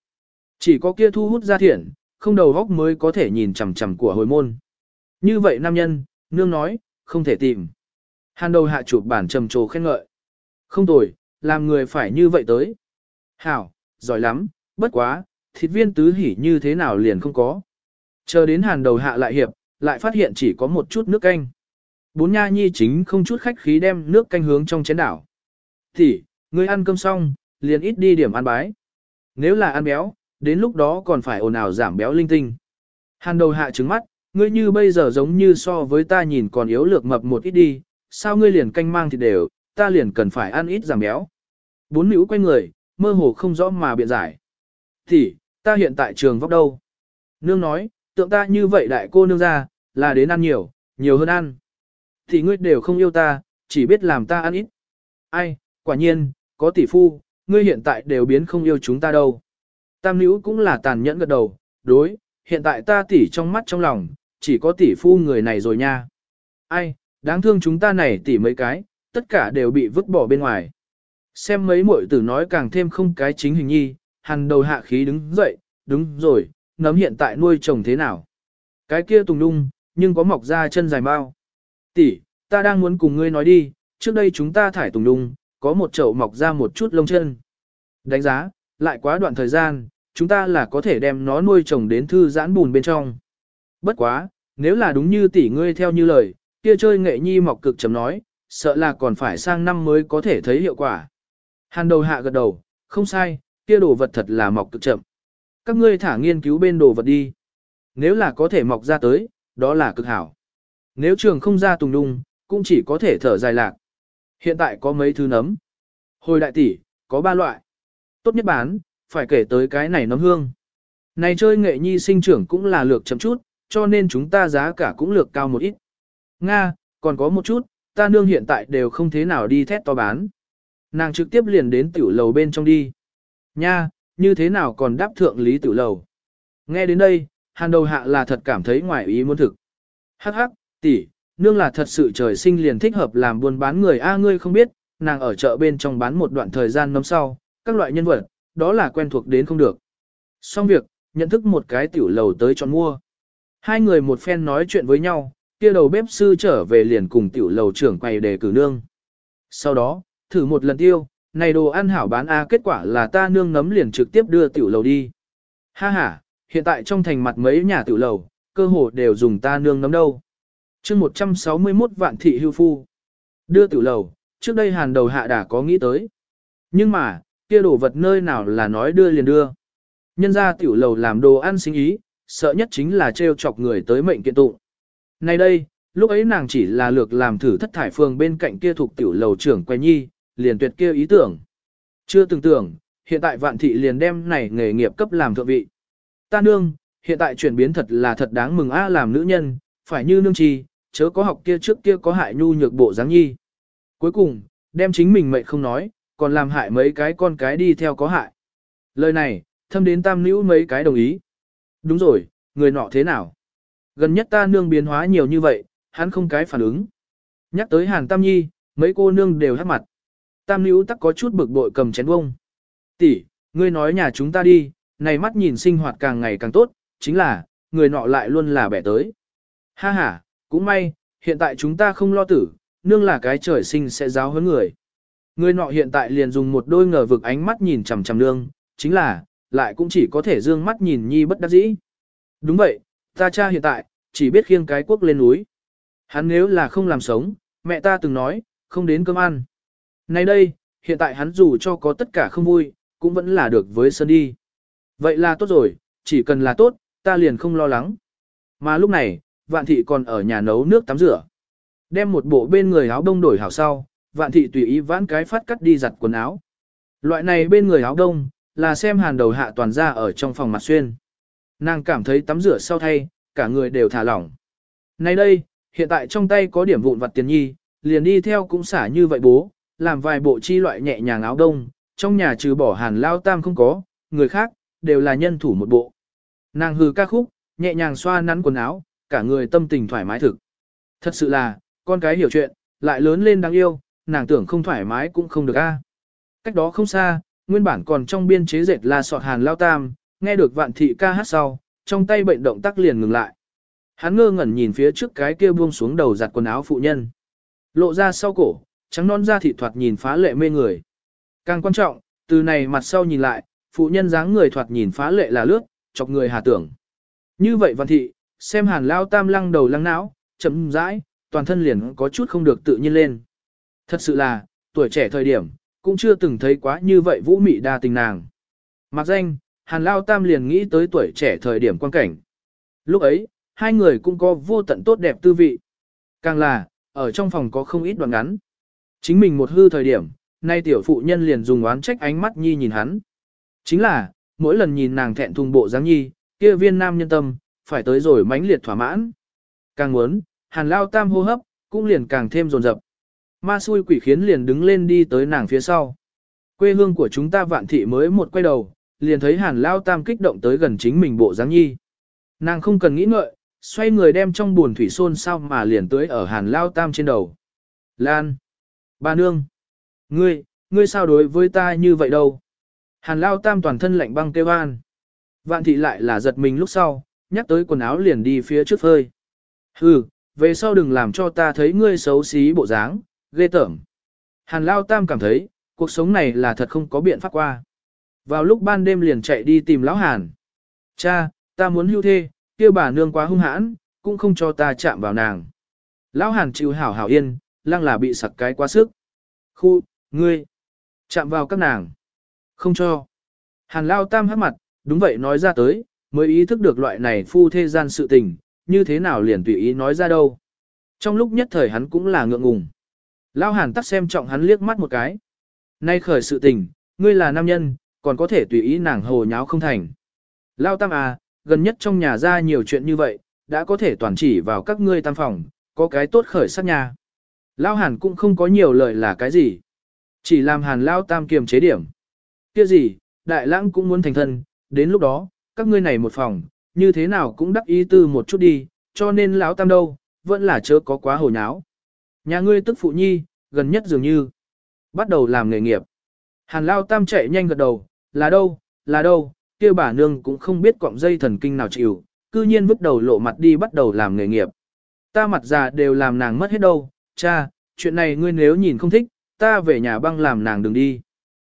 Chỉ có kia thu hút ra thiện, không đầu góc mới có thể nhìn chằm chằm của hồi môn. Như vậy nam nhân, nương nói, không thể tìm. Hàn đầu hạ chụp bản trầm trồ khen ngợi. Không tồi, làm người phải như vậy tới. Hảo, giỏi lắm, bất quá, thịt viên tứ hỉ như thế nào liền không có. Chờ đến hàn đầu hạ lại hiệp, lại phát hiện chỉ có một chút nước canh. Bốn nha nhi chính không chút khách khí đem nước canh hướng trong chén đảo. Thì, ngươi ăn cơm xong, liền ít đi điểm ăn bái. Nếu là ăn béo, đến lúc đó còn phải ồn ào giảm béo linh tinh. Hàn đầu hạ trứng mắt, ngươi như bây giờ giống như so với ta nhìn còn yếu lược mập một ít đi, sao ngươi liền canh mang thịt đều, ta liền cần phải ăn ít giảm béo. Bốn nữ quay người, mơ hồ không rõ mà biện giải. Thì, ta hiện tại trường vóc đâu? Nương nói, tượng ta như vậy đại cô nương ra, là đến ăn nhiều, nhiều hơn ăn. Thì ngươi đều không yêu ta, chỉ biết làm ta ăn ít. Ai, quả nhiên, có tỷ phu, ngươi hiện tại đều biến không yêu chúng ta đâu. Tam nữ cũng là tàn nhẫn gật đầu, đối, hiện tại ta tỷ trong mắt trong lòng, chỉ có tỷ phu người này rồi nha. Ai, đáng thương chúng ta này tỷ mấy cái, tất cả đều bị vứt bỏ bên ngoài. Xem mấy muội tử nói càng thêm không cái chính hình nhi, hàn đầu hạ khí đứng dậy, đúng rồi, nấm hiện tại nuôi chồng thế nào. Cái kia tùng đung, nhưng có mọc ra chân dài mau. Tỷ, ta đang muốn cùng ngươi nói đi, trước đây chúng ta thải tùng đung, có một chậu mọc ra một chút lông chân. Đánh giá, lại quá đoạn thời gian, chúng ta là có thể đem nó nuôi trồng đến thư giãn bùn bên trong. Bất quá, nếu là đúng như tỷ ngươi theo như lời, kia chơi nghệ nhi mọc cực chấm nói, sợ là còn phải sang năm mới có thể thấy hiệu quả. Hàn đầu hạ gật đầu, không sai, kia đồ vật thật là mọc cực chậm. Các ngươi thả nghiên cứu bên đồ vật đi. Nếu là có thể mọc ra tới, đó là cực hảo. Nếu trường không ra tùng đung, cũng chỉ có thể thở dài lạc. Hiện tại có mấy thứ nấm. Hồi đại tỷ, có ba loại. Tốt nhất bán, phải kể tới cái này nấm hương. Này chơi nghệ nhi sinh trưởng cũng là lược chậm chút, cho nên chúng ta giá cả cũng lược cao một ít. Nga, còn có một chút, ta nương hiện tại đều không thế nào đi thét to bán. Nàng trực tiếp liền đến tiểu lầu bên trong đi. Nha, như thế nào còn đáp thượng lý tiểu lầu. Nghe đến đây, hàn đầu hạ là thật cảm thấy ngoài ý muốn thực. Hắc hắc, tỷ, nương là thật sự trời sinh liền thích hợp làm buôn bán người A ngươi không biết, nàng ở chợ bên trong bán một đoạn thời gian năm sau, các loại nhân vật, đó là quen thuộc đến không được. Xong việc, nhận thức một cái tiểu lầu tới chọn mua. Hai người một phen nói chuyện với nhau, kia đầu bếp sư trở về liền cùng tiểu lầu trưởng quay đề cử nương. Sau đó, thử một lần tiêu, này đồ ăn hảo bán A kết quả là ta nương nấm liền trực tiếp đưa tiểu lầu đi. Ha ha, hiện tại trong thành mặt mấy nhà tiểu lầu, cơ hồ đều dùng ta nương nấm đâu. chương 161 vạn thị hưu phu. Đưa tiểu lầu, trước đây hàn đầu hạ đã có nghĩ tới. Nhưng mà, kia đồ vật nơi nào là nói đưa liền đưa. Nhân ra tiểu lầu làm đồ ăn sinh ý, sợ nhất chính là trêu chọc người tới mệnh kiện tụng. Nay đây, lúc ấy nàng chỉ là lược làm thử thất thải phường bên cạnh kia thuộc tiểu lầu trưởng quay nhi, liền tuyệt kia ý tưởng. Chưa từng tưởng, hiện tại vạn thị liền đem này nghề nghiệp cấp làm thượng vị. Ta nương, hiện tại chuyển biến thật là thật đáng mừng a làm nữ nhân, phải như nương chi, chớ có học kia trước kia có hại nhu nhược bộ dáng nhi. Cuối cùng, đem chính mình mệnh không nói, còn làm hại mấy cái con cái đi theo có hại. Lời này, thâm đến tam nữ mấy cái đồng ý. Đúng rồi, người nọ thế nào? Gần nhất ta nương biến hóa nhiều như vậy, hắn không cái phản ứng. Nhắc tới hàn tam nhi, mấy cô nương đều hát mặt. Tam nữ tắc có chút bực bội cầm chén bông. Tỷ, ngươi nói nhà chúng ta đi, này mắt nhìn sinh hoạt càng ngày càng tốt, chính là, người nọ lại luôn là bẻ tới. Ha ha, cũng may, hiện tại chúng ta không lo tử, nương là cái trời sinh sẽ giáo huấn người. Người nọ hiện tại liền dùng một đôi ngờ vực ánh mắt nhìn chằm chằm nương, chính là, lại cũng chỉ có thể dương mắt nhìn nhi bất đắc dĩ. Đúng vậy, ta cha hiện tại, chỉ biết khiêng cái quốc lên núi. Hắn nếu là không làm sống, mẹ ta từng nói, không đến cơm ăn. Nay đây, hiện tại hắn dù cho có tất cả không vui, cũng vẫn là được với Sơn đi. Vậy là tốt rồi, chỉ cần là tốt, ta liền không lo lắng. Mà lúc này, vạn thị còn ở nhà nấu nước tắm rửa. Đem một bộ bên người áo đông đổi hảo sau, vạn thị tùy ý vãn cái phát cắt đi giặt quần áo. Loại này bên người áo đông, là xem hàn đầu hạ toàn ra ở trong phòng mặt xuyên. Nàng cảm thấy tắm rửa sau thay, cả người đều thả lỏng. Nay đây, hiện tại trong tay có điểm vụn vặt tiền nhi, liền đi theo cũng xả như vậy bố, làm vài bộ chi loại nhẹ nhàng áo đông, trong nhà trừ bỏ hàn lao tam không có, người khác, đều là nhân thủ một bộ. Nàng hừ ca khúc, nhẹ nhàng xoa nắn quần áo, cả người tâm tình thoải mái thực. Thật sự là, con cái hiểu chuyện, lại lớn lên đáng yêu, nàng tưởng không thoải mái cũng không được a. Cách đó không xa, nguyên bản còn trong biên chế dệt là sọt hàn lao tam, nghe được vạn thị ca hát sau, trong tay bệnh động tác liền ngừng lại. Hắn ngơ ngẩn nhìn phía trước cái kia buông xuống đầu giặt quần áo phụ nhân. Lộ ra sau cổ, trắng non da thịt thoạt nhìn phá lệ mê người. Càng quan trọng, từ này mặt sau nhìn lại, phụ nhân dáng người thoạt nhìn phá lệ là lướt, chọc người hà tưởng. Như vậy văn thị, xem hàn lao tam lăng đầu lăng não, chậm rãi, toàn thân liền có chút không được tự nhiên lên. Thật sự là, tuổi trẻ thời điểm, cũng chưa từng thấy quá như vậy vũ mị đa tình nàng. Mặc danh, hàn lao tam liền nghĩ tới tuổi trẻ thời điểm quan cảnh. Lúc ấy, hai người cũng có vô tận tốt đẹp tư vị. Càng là, ở trong phòng có không ít đoạn ngắn. Chính mình một hư thời điểm, nay tiểu phụ nhân liền dùng oán trách ánh mắt nhi nhìn hắn. Chính là, mỗi lần nhìn nàng thẹn thùng bộ dáng nhi, kia viên nam nhân tâm, phải tới rồi mãnh liệt thỏa mãn. Càng muốn, hàn lao tam hô hấp, cũng liền càng thêm rồn rập. Ma xui quỷ khiến liền đứng lên đi tới nàng phía sau. Quê hương của chúng ta vạn thị mới một quay đầu, liền thấy hàn lao tam kích động tới gần chính mình bộ dáng nhi. Nàng không cần nghĩ ngợi, xoay người đem trong buồn thủy xôn sao mà liền tới ở hàn lao tam trên đầu. Lan! Ba nương! Ngươi, ngươi sao đối với ta như vậy đâu? Hàn lao tam toàn thân lạnh băng kêu an. Vạn thị lại là giật mình lúc sau, nhắc tới quần áo liền đi phía trước phơi. Hừ, về sau đừng làm cho ta thấy ngươi xấu xí bộ dáng, ghê tởm. Hàn lao tam cảm thấy, cuộc sống này là thật không có biện pháp qua. Vào lúc ban đêm liền chạy đi tìm lão hàn. Cha, ta muốn hưu thê, kia bà nương quá hung hãn, cũng không cho ta chạm vào nàng. Lão hàn chịu hảo hảo yên, lăng là bị sặc cái quá sức. Khu, ngươi, chạm vào các nàng. Không cho. Hàn lao tam hát mặt, đúng vậy nói ra tới, mới ý thức được loại này phu thê gian sự tình, như thế nào liền tùy ý nói ra đâu. Trong lúc nhất thời hắn cũng là ngượng ngùng. Lao hàn tắt xem trọng hắn liếc mắt một cái. Nay khởi sự tình, ngươi là nam nhân, còn có thể tùy ý nàng hồ nháo không thành. Lao tam à, gần nhất trong nhà ra nhiều chuyện như vậy, đã có thể toàn chỉ vào các ngươi tam phòng, có cái tốt khởi sát nhà. Lao hàn cũng không có nhiều lời là cái gì. Chỉ làm hàn lao tam kiềm chế điểm. Kia gì, đại lãng cũng muốn thành thân, đến lúc đó, các ngươi này một phòng, như thế nào cũng đắc ý tư một chút đi, cho nên lão tam đâu, vẫn là chớ có quá hồ nháo. Nhà ngươi tức phụ nhi, gần nhất dường như, bắt đầu làm nghề nghiệp. Hàn lao tam chạy nhanh gật đầu, là đâu, là đâu, kia bà nương cũng không biết cọng dây thần kinh nào chịu, cư nhiên vứt đầu lộ mặt đi bắt đầu làm nghề nghiệp. Ta mặt già đều làm nàng mất hết đâu, cha, chuyện này ngươi nếu nhìn không thích, ta về nhà băng làm nàng đừng đi.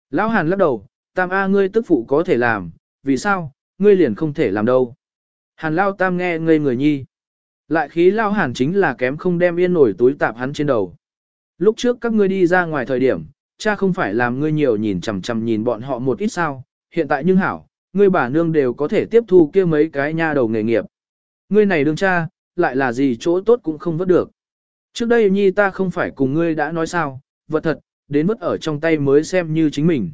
Lão Hàn lắc đầu, tam A ngươi tức phụ có thể làm, vì sao, ngươi liền không thể làm đâu. Hàn Lao Tam nghe ngây người nhi. Lại khí Lao Hàn chính là kém không đem yên nổi túi tạp hắn trên đầu. Lúc trước các ngươi đi ra ngoài thời điểm, cha không phải làm ngươi nhiều nhìn chằm chằm nhìn bọn họ một ít sao, hiện tại nhưng hảo, ngươi bà nương đều có thể tiếp thu kia mấy cái nha đầu nghề nghiệp. Ngươi này đương cha, lại là gì chỗ tốt cũng không vớt được. Trước đây nhi ta không phải cùng ngươi đã nói sao, vật thật, đến mất ở trong tay mới xem như chính mình.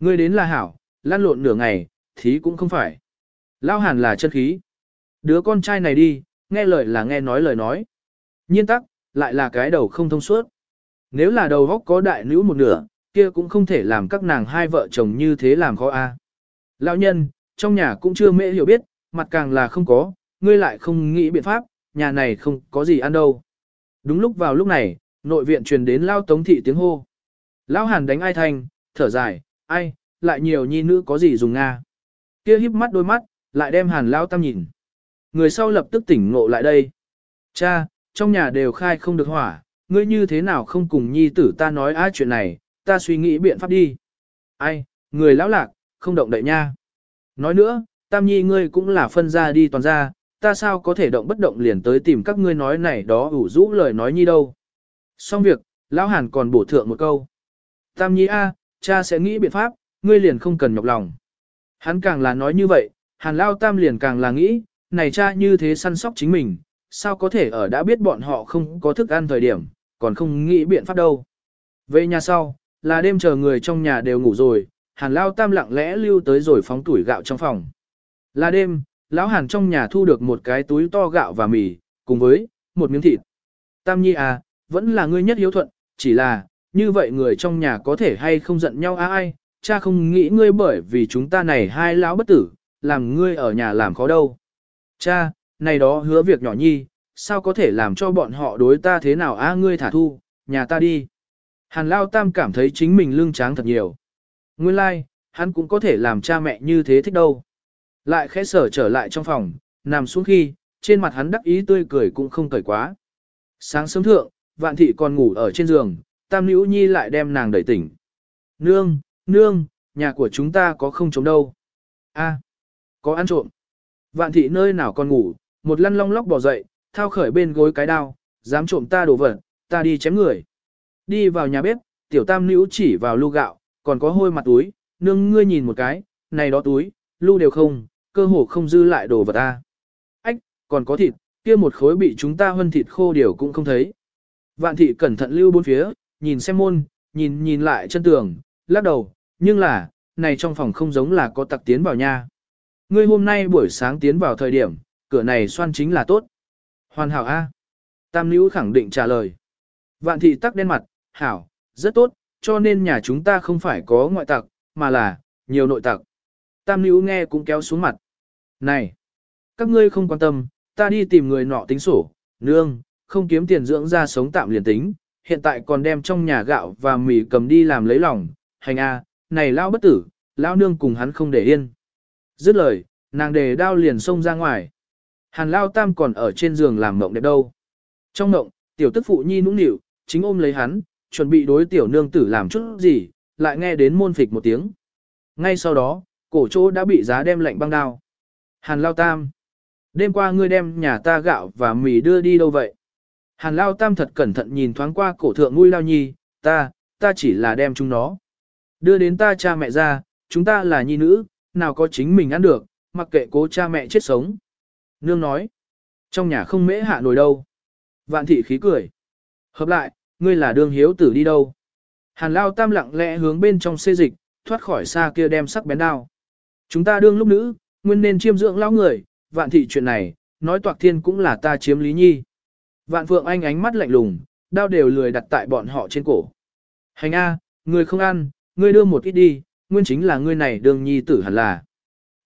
Ngươi đến là hảo, lan lộn nửa ngày, thí cũng không phải. Lao hàn là chân khí. Đứa con trai này đi, nghe lời là nghe nói lời nói. Nhiên tắc, lại là cái đầu không thông suốt. Nếu là đầu góc có đại nữ một nửa, kia cũng không thể làm các nàng hai vợ chồng như thế làm khó a. Lão nhân, trong nhà cũng chưa mễ hiểu biết, mặt càng là không có, ngươi lại không nghĩ biện pháp, nhà này không có gì ăn đâu. Đúng lúc vào lúc này, nội viện truyền đến Lao Tống Thị tiếng hô. Lão Hàn đánh ai thanh, thở dài, ai, lại nhiều nhi nữ có gì dùng Nga. Kia híp mắt đôi mắt, lại đem Hàn Lao Tam nhìn. Người sau lập tức tỉnh ngộ lại đây. Cha, trong nhà đều khai không được hỏa, ngươi như thế nào không cùng nhi tử ta nói ai chuyện này, ta suy nghĩ biện pháp đi. Ai, người lão lạc, không động đậy nha. Nói nữa, tam nhi ngươi cũng là phân ra đi toàn ra, ta sao có thể động bất động liền tới tìm các ngươi nói này đó ủ rũ lời nói nhi đâu. Xong việc, lão hàn còn bổ thượng một câu. Tam nhi a, cha sẽ nghĩ biện pháp, ngươi liền không cần nhọc lòng. Hắn càng là nói như vậy, hàn lao tam liền càng là nghĩ, này cha như thế săn sóc chính mình, sao có thể ở đã biết bọn họ không có thức ăn thời điểm, còn không nghĩ biện pháp đâu. Về nhà sau, là đêm chờ người trong nhà đều ngủ rồi, hàn lao tam lặng lẽ lưu tới rồi phóng tuổi gạo trong phòng. Là đêm, lão hàn trong nhà thu được một cái túi to gạo và mì, cùng với, một miếng thịt. Tam nhi à, vẫn là ngươi nhất hiếu thuận, chỉ là, như vậy người trong nhà có thể hay không giận nhau á ai, cha không nghĩ ngươi bởi vì chúng ta này hai lão bất tử, làm ngươi ở nhà làm khó đâu. Cha, này đó hứa việc nhỏ nhi, sao có thể làm cho bọn họ đối ta thế nào a ngươi thả thu, nhà ta đi. Hàn Lao Tam cảm thấy chính mình lương tráng thật nhiều. Nguyên lai, like, hắn cũng có thể làm cha mẹ như thế thích đâu. Lại khẽ sở trở lại trong phòng, nằm xuống khi, trên mặt hắn đắc ý tươi cười cũng không cởi quá. Sáng sớm thượng, vạn thị còn ngủ ở trên giường, tam nữ nhi lại đem nàng đẩy tỉnh. Nương, nương, nhà của chúng ta có không trống đâu. a có ăn trộm. Vạn thị nơi nào còn ngủ, một lăn long lóc bỏ dậy, thao khởi bên gối cái đao, dám trộm ta đồ vật, ta đi chém người. Đi vào nhà bếp, tiểu tam nữ chỉ vào lu gạo, còn có hôi mặt túi, nương ngươi nhìn một cái, này đó túi, lu đều không, cơ hồ không dư lại đồ vật ta. Ách, còn có thịt, kia một khối bị chúng ta hân thịt khô điều cũng không thấy. Vạn thị cẩn thận lưu bốn phía, nhìn xem môn, nhìn nhìn lại chân tường, lắc đầu, nhưng là, này trong phòng không giống là có tặc tiến vào nha. Ngươi hôm nay buổi sáng tiến vào thời điểm, cửa này xoan chính là tốt. Hoàn hảo A. Tam nữ khẳng định trả lời. Vạn thị tắc đen mặt, hảo, rất tốt, cho nên nhà chúng ta không phải có ngoại tặc, mà là, nhiều nội tặc. Tam nữ nghe cũng kéo xuống mặt. Này, các ngươi không quan tâm, ta đi tìm người nọ tính sổ, nương, không kiếm tiền dưỡng ra sống tạm liền tính, hiện tại còn đem trong nhà gạo và mì cầm đi làm lấy lòng, hành a, này lao bất tử, lao nương cùng hắn không để yên. Dứt lời, nàng đề đao liền xông ra ngoài. Hàn lao tam còn ở trên giường làm mộng đẹp đâu. Trong mộng, tiểu tức phụ nhi nũng nịu, chính ôm lấy hắn, chuẩn bị đối tiểu nương tử làm chút gì, lại nghe đến môn phịch một tiếng. Ngay sau đó, cổ chỗ đã bị giá đem lạnh băng đao. Hàn lao tam. Đêm qua ngươi đem nhà ta gạo và mì đưa đi đâu vậy? Hàn lao tam thật cẩn thận nhìn thoáng qua cổ thượng nguy lao nhi, ta, ta chỉ là đem chúng nó. Đưa đến ta cha mẹ ra, chúng ta là nhi nữ, nào có chính mình ăn được, mặc kệ cố cha mẹ chết sống. Nương nói, trong nhà không mễ hạ nổi đâu. Vạn thị khí cười. Hợp lại, ngươi là đương hiếu tử đi đâu. Hàn lao tam lặng lẽ hướng bên trong xê dịch, thoát khỏi xa kia đem sắc bén đao. Chúng ta đương lúc nữ, nguyên nên chiêm dưỡng lão người, vạn thị chuyện này, nói toạc thiên cũng là ta chiếm lý nhi. Vạn phượng anh ánh mắt lạnh lùng, đao đều lười đặt tại bọn họ trên cổ. Hành A, người không ăn, ngươi đưa một ít đi, nguyên chính là ngươi này đương nhi tử hẳn là.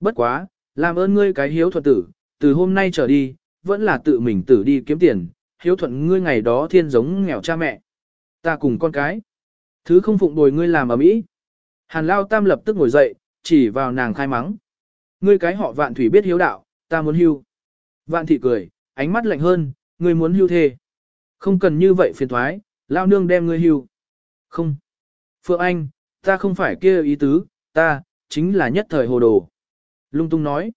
Bất quá, làm ơn ngươi cái hiếu thuận tử, từ hôm nay trở đi, vẫn là tự mình tử đi kiếm tiền, hiếu thuận ngươi ngày đó thiên giống nghèo cha mẹ. Ta cùng con cái. Thứ không phụng bồi ngươi làm ở mỹ. Hàn Lao Tam lập tức ngồi dậy, chỉ vào nàng khai mắng. Ngươi cái họ vạn thủy biết hiếu đạo, ta muốn hưu. Vạn thị cười, ánh mắt lạnh hơn, ngươi muốn hưu thê. Không cần như vậy phiền thoái, Lao nương đem ngươi hưu. Không. Phượng Anh, ta không phải kia ý tứ, ta, chính là nhất thời hồ đồ. Lung tung nói.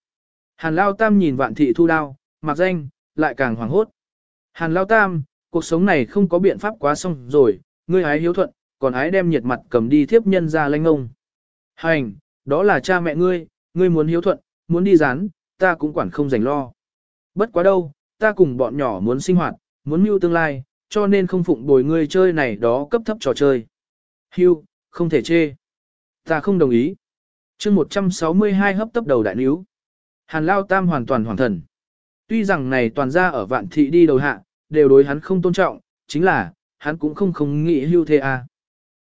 Hàn Lao Tam nhìn vạn thị thu đao, mặc danh, lại càng hoảng hốt. Hàn Lao Tam, cuộc sống này không có biện pháp quá xong rồi, ngươi hái hiếu thuận, còn ái đem nhiệt mặt cầm đi thiếp nhân ra lanh ông. Hành, đó là cha mẹ ngươi, ngươi muốn hiếu thuận, muốn đi rán, ta cũng quản không dành lo. Bất quá đâu, ta cùng bọn nhỏ muốn sinh hoạt, muốn mưu tương lai, cho nên không phụng bồi ngươi chơi này đó cấp thấp trò chơi. Hưu, không thể chê. Ta không đồng ý. chương 162 hấp tấp đầu đại níu. Hàn Lao Tam hoàn toàn hoàn thần. Tuy rằng này toàn ra ở vạn thị đi đầu hạ, đều đối hắn không tôn trọng, chính là, hắn cũng không không nghĩ hưu thế. À.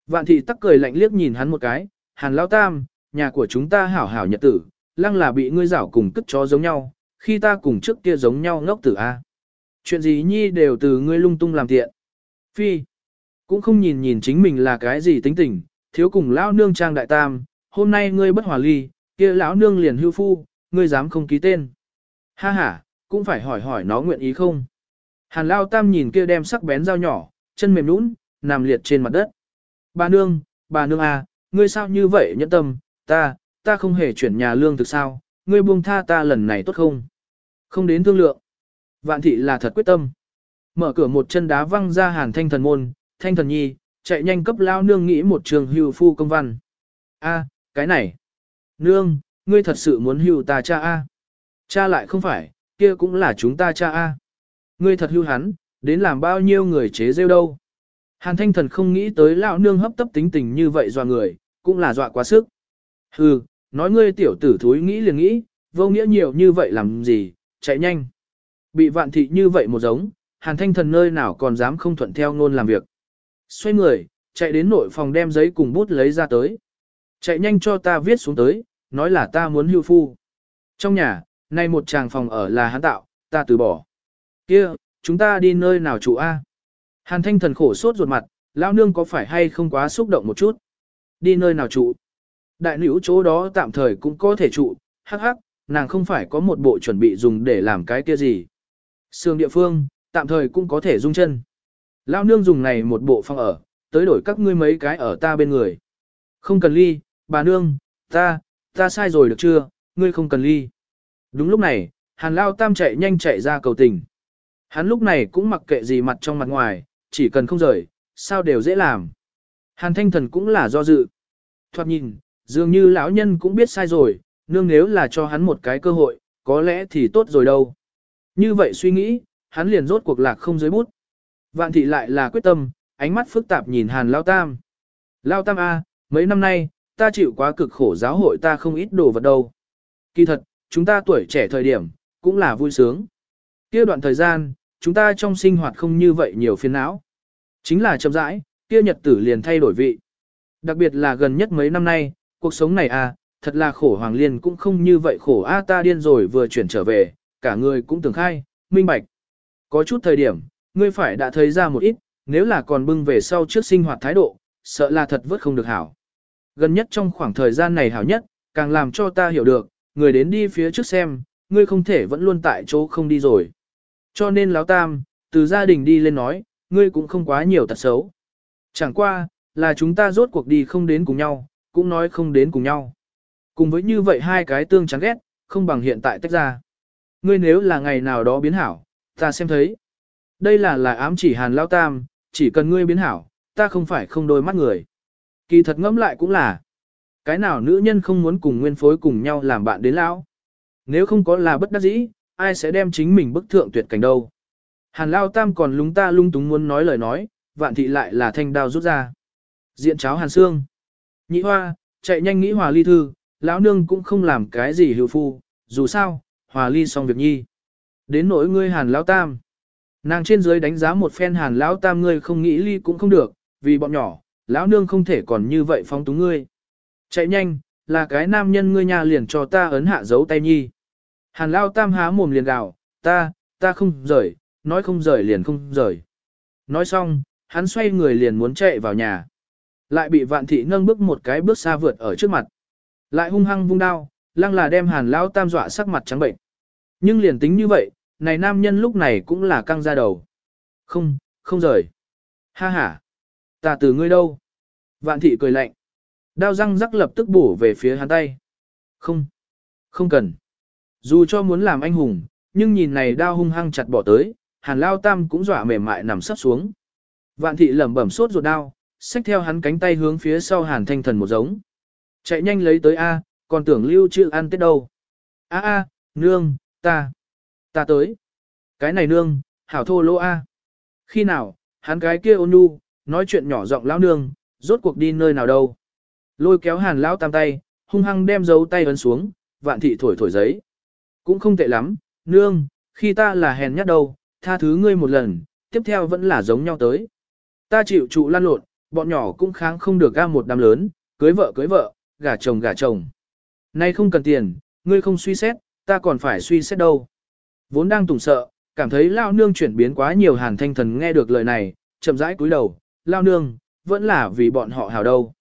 Vạn thị tắc cười lạnh liếc nhìn hắn một cái, Hàn Lao Tam, nhà của chúng ta hảo hảo nhật tử, lăng là bị ngươi rảo cùng cất chó giống nhau, khi ta cùng trước kia giống nhau ngốc tử a. Chuyện gì nhi đều từ ngươi lung tung làm tiện. Phi, cũng không nhìn nhìn chính mình là cái gì tính tình, thiếu cùng lão nương trang đại tam, hôm nay ngươi bất hòa ly, kia lão nương liền hưu phu, ngươi dám không ký tên. Ha ha, cũng phải hỏi hỏi nó nguyện ý không. Hàn lao tam nhìn kia đem sắc bén dao nhỏ, chân mềm nũng, nằm liệt trên mặt đất. Bà nương, bà nương à, ngươi sao như vậy nhẫn tâm, ta, ta không hề chuyển nhà lương thực sao, ngươi buông tha ta lần này tốt không? Không đến thương lượng. Vạn thị là thật quyết tâm. Mở cửa một chân đá văng ra hàn thanh thần môn, thanh thần nhi, chạy nhanh cấp lao nương nghĩ một trường hưu phu công văn. A, cái này. Nương, ngươi thật sự muốn hưu ta cha A. Cha lại không phải, kia cũng là chúng ta cha A. Ngươi thật hưu hắn, đến làm bao nhiêu người chế rêu đâu. Hàn thanh thần không nghĩ tới lão nương hấp tấp tính tình như vậy dọa người, cũng là dọa quá sức. Hừ, nói ngươi tiểu tử thúi nghĩ liền nghĩ, vô nghĩa nhiều như vậy làm gì, chạy nhanh. Bị vạn thị như vậy một giống, hàn thanh thần nơi nào còn dám không thuận theo ngôn làm việc. Xoay người, chạy đến nội phòng đem giấy cùng bút lấy ra tới. Chạy nhanh cho ta viết xuống tới, nói là ta muốn hưu phu. Trong nhà, nay một chàng phòng ở là hắn tạo, ta từ bỏ. Kia, chúng ta đi nơi nào trụ a? Hàn thanh thần khổ sốt ruột mặt, lão nương có phải hay không quá xúc động một chút? Đi nơi nào trụ? Đại nữ chỗ đó tạm thời cũng có thể trụ, hắc hắc, nàng không phải có một bộ chuẩn bị dùng để làm cái kia gì. Sương địa phương, tạm thời cũng có thể dung chân. Lão nương dùng này một bộ phòng ở, tới đổi các ngươi mấy cái ở ta bên người. Không cần ly, bà nương, ta, ta sai rồi được chưa, ngươi không cần ly. Đúng lúc này, hàn lao tam chạy nhanh chạy ra cầu tình. Hắn lúc này cũng mặc kệ gì mặt trong mặt ngoài, chỉ cần không rời, sao đều dễ làm. Hàn thanh thần cũng là do dự. Thoạt nhìn, dường như lão nhân cũng biết sai rồi, nương nếu là cho hắn một cái cơ hội, có lẽ thì tốt rồi đâu. Như vậy suy nghĩ, hắn liền rốt cuộc lạc không dưới bút. Vạn thị lại là quyết tâm, ánh mắt phức tạp nhìn hàn lao tam. Lao tam A, mấy năm nay, ta chịu quá cực khổ giáo hội ta không ít đồ vật đâu. Kỳ thật, chúng ta tuổi trẻ thời điểm, cũng là vui sướng. Kia đoạn thời gian, chúng ta trong sinh hoạt không như vậy nhiều phiền não. Chính là chậm rãi, kia nhật tử liền thay đổi vị. Đặc biệt là gần nhất mấy năm nay, cuộc sống này à, thật là khổ Hoàng Liên cũng không như vậy khổ a ta điên rồi vừa chuyển trở về, cả người cũng tưởng khai, minh bạch. Có chút thời điểm, ngươi phải đã thấy ra một ít, nếu là còn bưng về sau trước sinh hoạt thái độ, sợ là thật vớt không được hảo. Gần nhất trong khoảng thời gian này hảo nhất, càng làm cho ta hiểu được, người đến đi phía trước xem, ngươi không thể vẫn luôn tại chỗ không đi rồi. Cho nên láo tam, từ gia đình đi lên nói, ngươi cũng không quá nhiều tật xấu. Chẳng qua, là chúng ta rốt cuộc đi không đến cùng nhau, cũng nói không đến cùng nhau. Cùng với như vậy hai cái tương chán ghét, không bằng hiện tại tách ra. Ngươi nếu là ngày nào đó biến hảo, ta xem thấy. Đây là là ám chỉ hàn lao tam, chỉ cần ngươi biến hảo, ta không phải không đôi mắt người. Kỳ thật ngẫm lại cũng là, cái nào nữ nhân không muốn cùng nguyên phối cùng nhau làm bạn đến lão. Nếu không có là bất đắc dĩ, ai sẽ đem chính mình bức thượng tuyệt cảnh đâu. Hàn lao tam còn lúng ta lung túng muốn nói lời nói, vạn thị lại là thanh đao rút ra. Diện cháo hàn xương. Nhị hoa, chạy nhanh nghĩ hòa ly thư, lão nương cũng không làm cái gì hữu phu, dù sao, hòa ly xong việc nhi. Đến nỗi ngươi hàn lão tam. Nàng trên dưới đánh giá một phen hàn lão tam ngươi không nghĩ ly cũng không được, vì bọn nhỏ, lão nương không thể còn như vậy phóng túng ngươi. Chạy nhanh, là cái nam nhân ngươi nhà liền cho ta ấn hạ dấu tay nhi. Hàn lão tam há mồm liền gào, ta, ta không rời, nói không rời liền không rời. Nói xong, hắn xoay người liền muốn chạy vào nhà. Lại bị vạn thị nâng bước một cái bước xa vượt ở trước mặt. Lại hung hăng vung đao, lăng là đem hàn lão tam dọa sắc mặt trắng bệnh. Nhưng liền tính như vậy, này nam nhân lúc này cũng là căng ra đầu. Không, không rời. Ha ha. Ta từ ngươi đâu? Vạn thị cười lạnh. Đao răng rắc lập tức bổ về phía hắn tay. Không. Không cần. Dù cho muốn làm anh hùng, nhưng nhìn này đao hung hăng chặt bỏ tới, hàn lao tam cũng dọa mềm mại nằm sắp xuống. Vạn thị lẩm bẩm sốt ruột đao, xách theo hắn cánh tay hướng phía sau hàn thanh thần một giống. Chạy nhanh lấy tới A, còn tưởng lưu chữ ăn tết đâu. A a, nương, ta, ta tới. Cái này nương, hảo thô lô A. Khi nào, hắn cái kia ôn nhu, nói chuyện nhỏ giọng lão nương, rốt cuộc đi nơi nào đâu. Lôi kéo hàn lão tam tay, hung hăng đem dấu tay ấn xuống, vạn thị thổi thổi giấy. Cũng không tệ lắm, nương, khi ta là hèn nhát đâu, tha thứ ngươi một lần, tiếp theo vẫn là giống nhau tới. Ta chịu trụ lan lộn, bọn nhỏ cũng kháng không được ga một đám lớn, cưới vợ cưới vợ, gả chồng gả chồng. Nay không cần tiền, ngươi không suy xét, ta còn phải suy xét đâu. Vốn đang tủng sợ, cảm thấy lao nương chuyển biến quá nhiều hàn thanh thần nghe được lời này, chậm rãi cúi đầu, lao nương, vẫn là vì bọn họ hào đâu.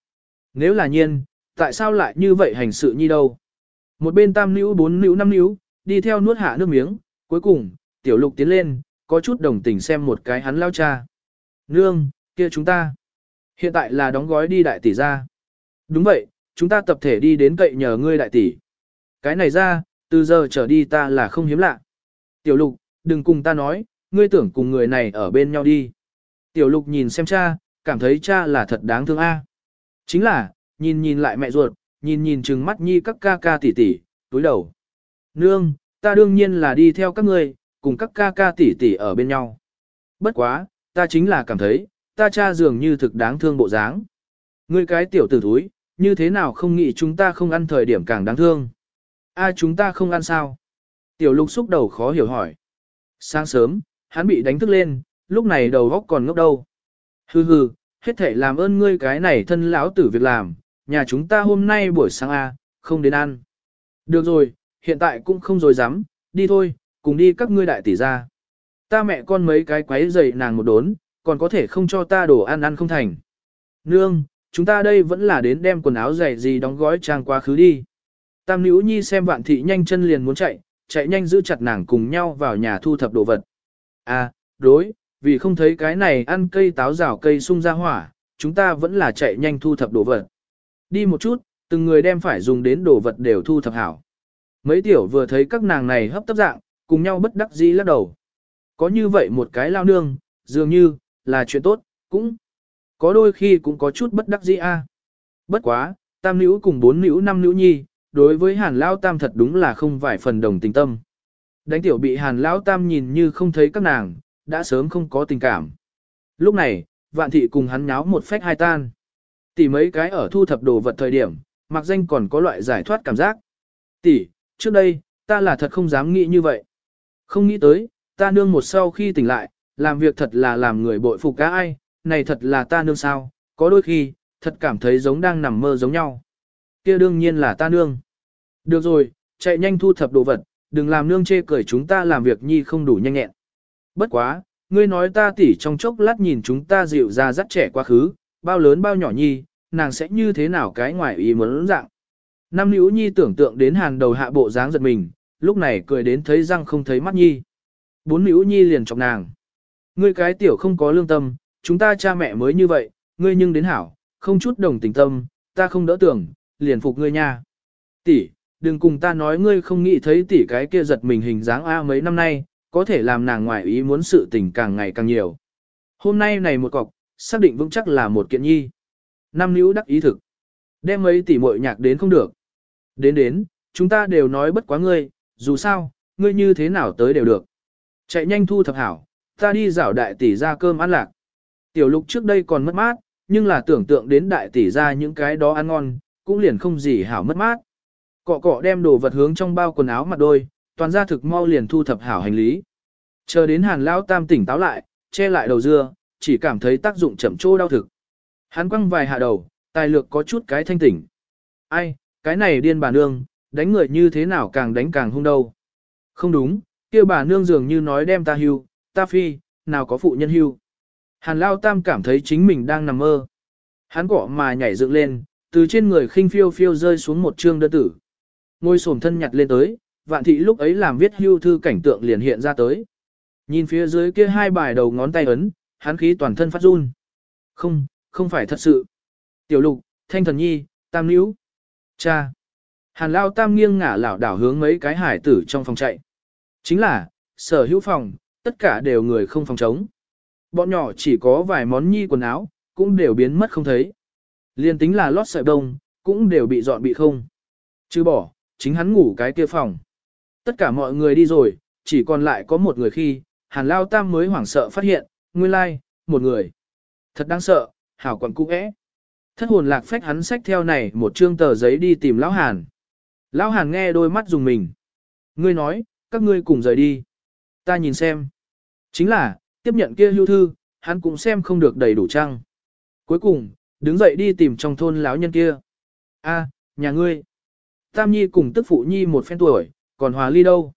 Nếu là nhiên, tại sao lại như vậy hành sự như đâu? Một bên tam nữ bốn nữ năm nữ, đi theo nuốt hạ nước miếng, cuối cùng, tiểu lục tiến lên, có chút đồng tình xem một cái hắn lao cha. Nương, kia chúng ta. Hiện tại là đóng gói đi đại tỷ ra. Đúng vậy, chúng ta tập thể đi đến cậy nhờ ngươi đại tỷ. Cái này ra, từ giờ trở đi ta là không hiếm lạ. Tiểu lục, đừng cùng ta nói, ngươi tưởng cùng người này ở bên nhau đi. Tiểu lục nhìn xem cha, cảm thấy cha là thật đáng thương a. Chính là, nhìn nhìn lại mẹ ruột, nhìn nhìn trừng mắt nhi các ca ca tỷ tỷ, túi đầu. Nương, ta đương nhiên là đi theo các ngươi, cùng các ca ca tỷ tỷ ở bên nhau. Bất quá, ta chính là cảm thấy, ta cha dường như thực đáng thương bộ dáng. Ngươi cái tiểu tử thúi, như thế nào không nghĩ chúng ta không ăn thời điểm càng đáng thương. A chúng ta không ăn sao? Tiểu lục xúc đầu khó hiểu hỏi. Sáng sớm, hắn bị đánh thức lên, lúc này đầu góc còn ngốc đâu. Hừ hừ, hết thể làm ơn ngươi cái này thân lão tử việc làm, nhà chúng ta hôm nay buổi sáng A, không đến ăn. Được rồi, hiện tại cũng không rồi dám, đi thôi, cùng đi các ngươi đại tỷ ra. Ta mẹ con mấy cái quấy dậy nàng một đốn, còn có thể không cho ta đồ ăn ăn không thành. Nương, chúng ta đây vẫn là đến đem quần áo giày gì đóng gói trang quá khứ đi. Tam Nữ Nhi xem vạn thị nhanh chân liền muốn chạy, chạy nhanh giữ chặt nàng cùng nhau vào nhà thu thập đồ vật. À, đối, vì không thấy cái này ăn cây táo rào cây sung ra hỏa, chúng ta vẫn là chạy nhanh thu thập đồ vật. Đi một chút, từng người đem phải dùng đến đồ vật đều thu thập hảo. Mấy tiểu vừa thấy các nàng này hấp tấp dạng, cùng nhau bất đắc dĩ lắc đầu. Có như vậy một cái lao nương, dường như, là chuyện tốt, cũng có đôi khi cũng có chút bất đắc dĩ a. Bất quá, tam nữ cùng bốn nữ năm nữ nhi, đối với hàn Lão tam thật đúng là không vài phần đồng tình tâm. Đánh tiểu bị hàn Lão tam nhìn như không thấy các nàng, đã sớm không có tình cảm. Lúc này, vạn thị cùng hắn nháo một phách hai tan. Tỷ mấy cái ở thu thập đồ vật thời điểm, mặc danh còn có loại giải thoát cảm giác. Tỷ, trước đây, ta là thật không dám nghĩ như vậy. Không nghĩ tới, ta nương một sau khi tỉnh lại, làm việc thật là làm người bội phục cả ai, này thật là ta nương sao, có đôi khi, thật cảm thấy giống đang nằm mơ giống nhau. kia đương nhiên là ta nương. Được rồi, chạy nhanh thu thập đồ vật, đừng làm nương chê cười chúng ta làm việc nhi không đủ nhanh nhẹn. Bất quá, ngươi nói ta tỉ trong chốc lát nhìn chúng ta dịu ra dắt trẻ quá khứ, bao lớn bao nhỏ nhi, nàng sẽ như thế nào cái ngoài ý muốn dạng. Năm nữ nhi tưởng tượng đến hàng đầu hạ bộ dáng giật mình, lúc này cười đến thấy răng không thấy mắt nhi. Bốn nữ nhi liền chọc nàng. Ngươi cái tiểu không có lương tâm, chúng ta cha mẹ mới như vậy, ngươi nhưng đến hảo, không chút đồng tình tâm, ta không đỡ tưởng, liền phục ngươi nha. Tỷ, đừng cùng ta nói ngươi không nghĩ thấy tỷ cái kia giật mình hình dáng A mấy năm nay, có thể làm nàng ngoại ý muốn sự tình càng ngày càng nhiều. Hôm nay này một cọc, xác định vững chắc là một kiện nhi. nam nữ đắc ý thực. Đem mấy tỷ muội nhạc đến không được. Đến đến, chúng ta đều nói bất quá ngươi, dù sao, ngươi như thế nào tới đều được. Chạy nhanh thu thập hảo, ta đi rảo đại tỷ ra cơm ăn lạc. Tiểu lục trước đây còn mất mát, nhưng là tưởng tượng đến đại tỷ ra những cái đó ăn ngon, cũng liền không gì hảo mất mát. Cọ cọ đem đồ vật hướng trong bao quần áo mặt đôi, toàn gia thực mau liền thu thập hảo hành lý. Chờ đến hàn lão tam tỉnh táo lại, che lại đầu dưa, chỉ cảm thấy tác dụng chậm trô đau thực. Hắn quăng vài hạ đầu, tài lược có chút cái thanh tỉnh. Ai, cái này điên bà nương, đánh người như thế nào càng đánh càng hung đâu. Không đúng, kia bà nương dường như nói đem ta hưu, ta phi, nào có phụ nhân hưu. Hàn Lao Tam cảm thấy chính mình đang nằm mơ. Hắn cọ mà nhảy dựng lên, từ trên người khinh phiêu phiêu rơi xuống một trương đơn tử. Ngôi sổm thân nhặt lên tới, vạn thị lúc ấy làm viết hưu thư cảnh tượng liền hiện ra tới. Nhìn phía dưới kia hai bài đầu ngón tay ấn, hắn khí toàn thân phát run. Không, không phải thật sự. Tiểu lục, thanh thần nhi, tam níu. Cha. Hàn Lao Tam nghiêng ngả lảo đảo hướng mấy cái hải tử trong phòng chạy. Chính là, sở hữu phòng, tất cả đều người không phòng chống. Bọn nhỏ chỉ có vài món nhi quần áo, cũng đều biến mất không thấy. Liên tính là lót sợi đông, cũng đều bị dọn bị không. Chứ bỏ, chính hắn ngủ cái kia phòng. Tất cả mọi người đi rồi, chỉ còn lại có một người khi, hàn lao tam mới hoảng sợ phát hiện, nguyên lai, like, một người. Thật đáng sợ, hảo quẩn cũ ẽ. Thất hồn lạc phách hắn xách theo này một trương tờ giấy đi tìm lão hàn. Lão hàn nghe đôi mắt dùng mình. Ngươi nói, các ngươi cùng rời đi. Ta nhìn xem. Chính là, tiếp nhận kia hưu thư, hắn cũng xem không được đầy đủ trăng. Cuối cùng, đứng dậy đi tìm trong thôn lão nhân kia. A, nhà ngươi. Tam Nhi cùng tức phụ Nhi một phen tuổi, còn hòa ly đâu.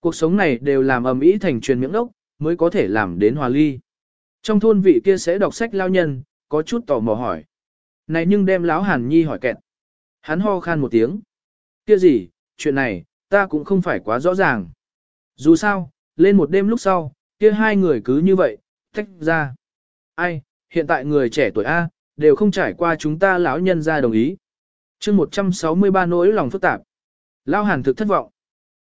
Cuộc sống này đều làm ầm ĩ thành truyền miệng đốc, mới có thể làm đến hòa ly. Trong thôn vị kia sẽ đọc sách lao nhân, có chút tò mò hỏi. Này nhưng đem lão Hàn Nhi hỏi kẹt. Hắn ho khan một tiếng. Kia gì, chuyện này, ta cũng không phải quá rõ ràng. Dù sao, lên một đêm lúc sau, kia hai người cứ như vậy, tách ra. Ai, hiện tại người trẻ tuổi A, đều không trải qua chúng ta lão nhân ra đồng ý chương 163 nỗi lòng phức tạp. Lao hàn thực thất vọng.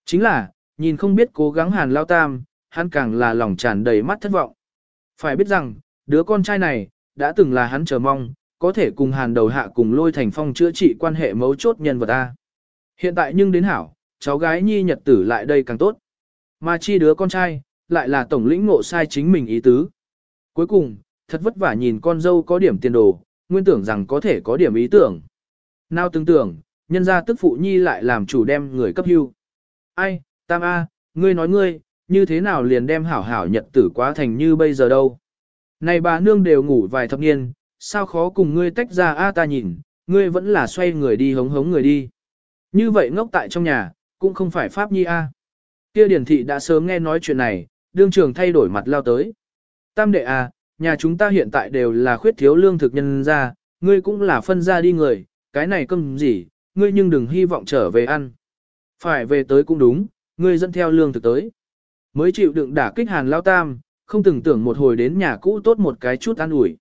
Chính là, nhìn không biết cố gắng hàn lao tam, hắn càng là lòng tràn đầy mắt thất vọng. Phải biết rằng, đứa con trai này, đã từng là hắn chờ mong, có thể cùng hàn đầu hạ cùng lôi thành phong chữa trị quan hệ mấu chốt nhân vật A. Hiện tại nhưng đến hảo, cháu gái nhi nhật tử lại đây càng tốt. Mà chi đứa con trai, lại là tổng lĩnh ngộ sai chính mình ý tứ. Cuối cùng, thật vất vả nhìn con dâu có điểm tiền đồ, nguyên tưởng rằng có thể có điểm ý tưởng. Nào tưởng tưởng, nhân ra tức phụ nhi lại làm chủ đem người cấp hưu. Ai, tam A, ngươi nói ngươi, như thế nào liền đem hảo hảo nhật tử quá thành như bây giờ đâu. Này bà nương đều ngủ vài thập niên, sao khó cùng ngươi tách ra A ta nhìn, ngươi vẫn là xoay người đi hống hống người đi. Như vậy ngốc tại trong nhà, cũng không phải pháp nhi A. Kia điển thị đã sớm nghe nói chuyện này, đương trường thay đổi mặt lao tới. Tam đệ à, nhà chúng ta hiện tại đều là khuyết thiếu lương thực nhân ra, ngươi cũng là phân ra đi người, cái này cơm gì, ngươi nhưng đừng hy vọng trở về ăn. Phải về tới cũng đúng, ngươi dẫn theo lương thực tới. Mới chịu đựng đả kích hàn lao tam, không từng tưởng một hồi đến nhà cũ tốt một cái chút ăn ủi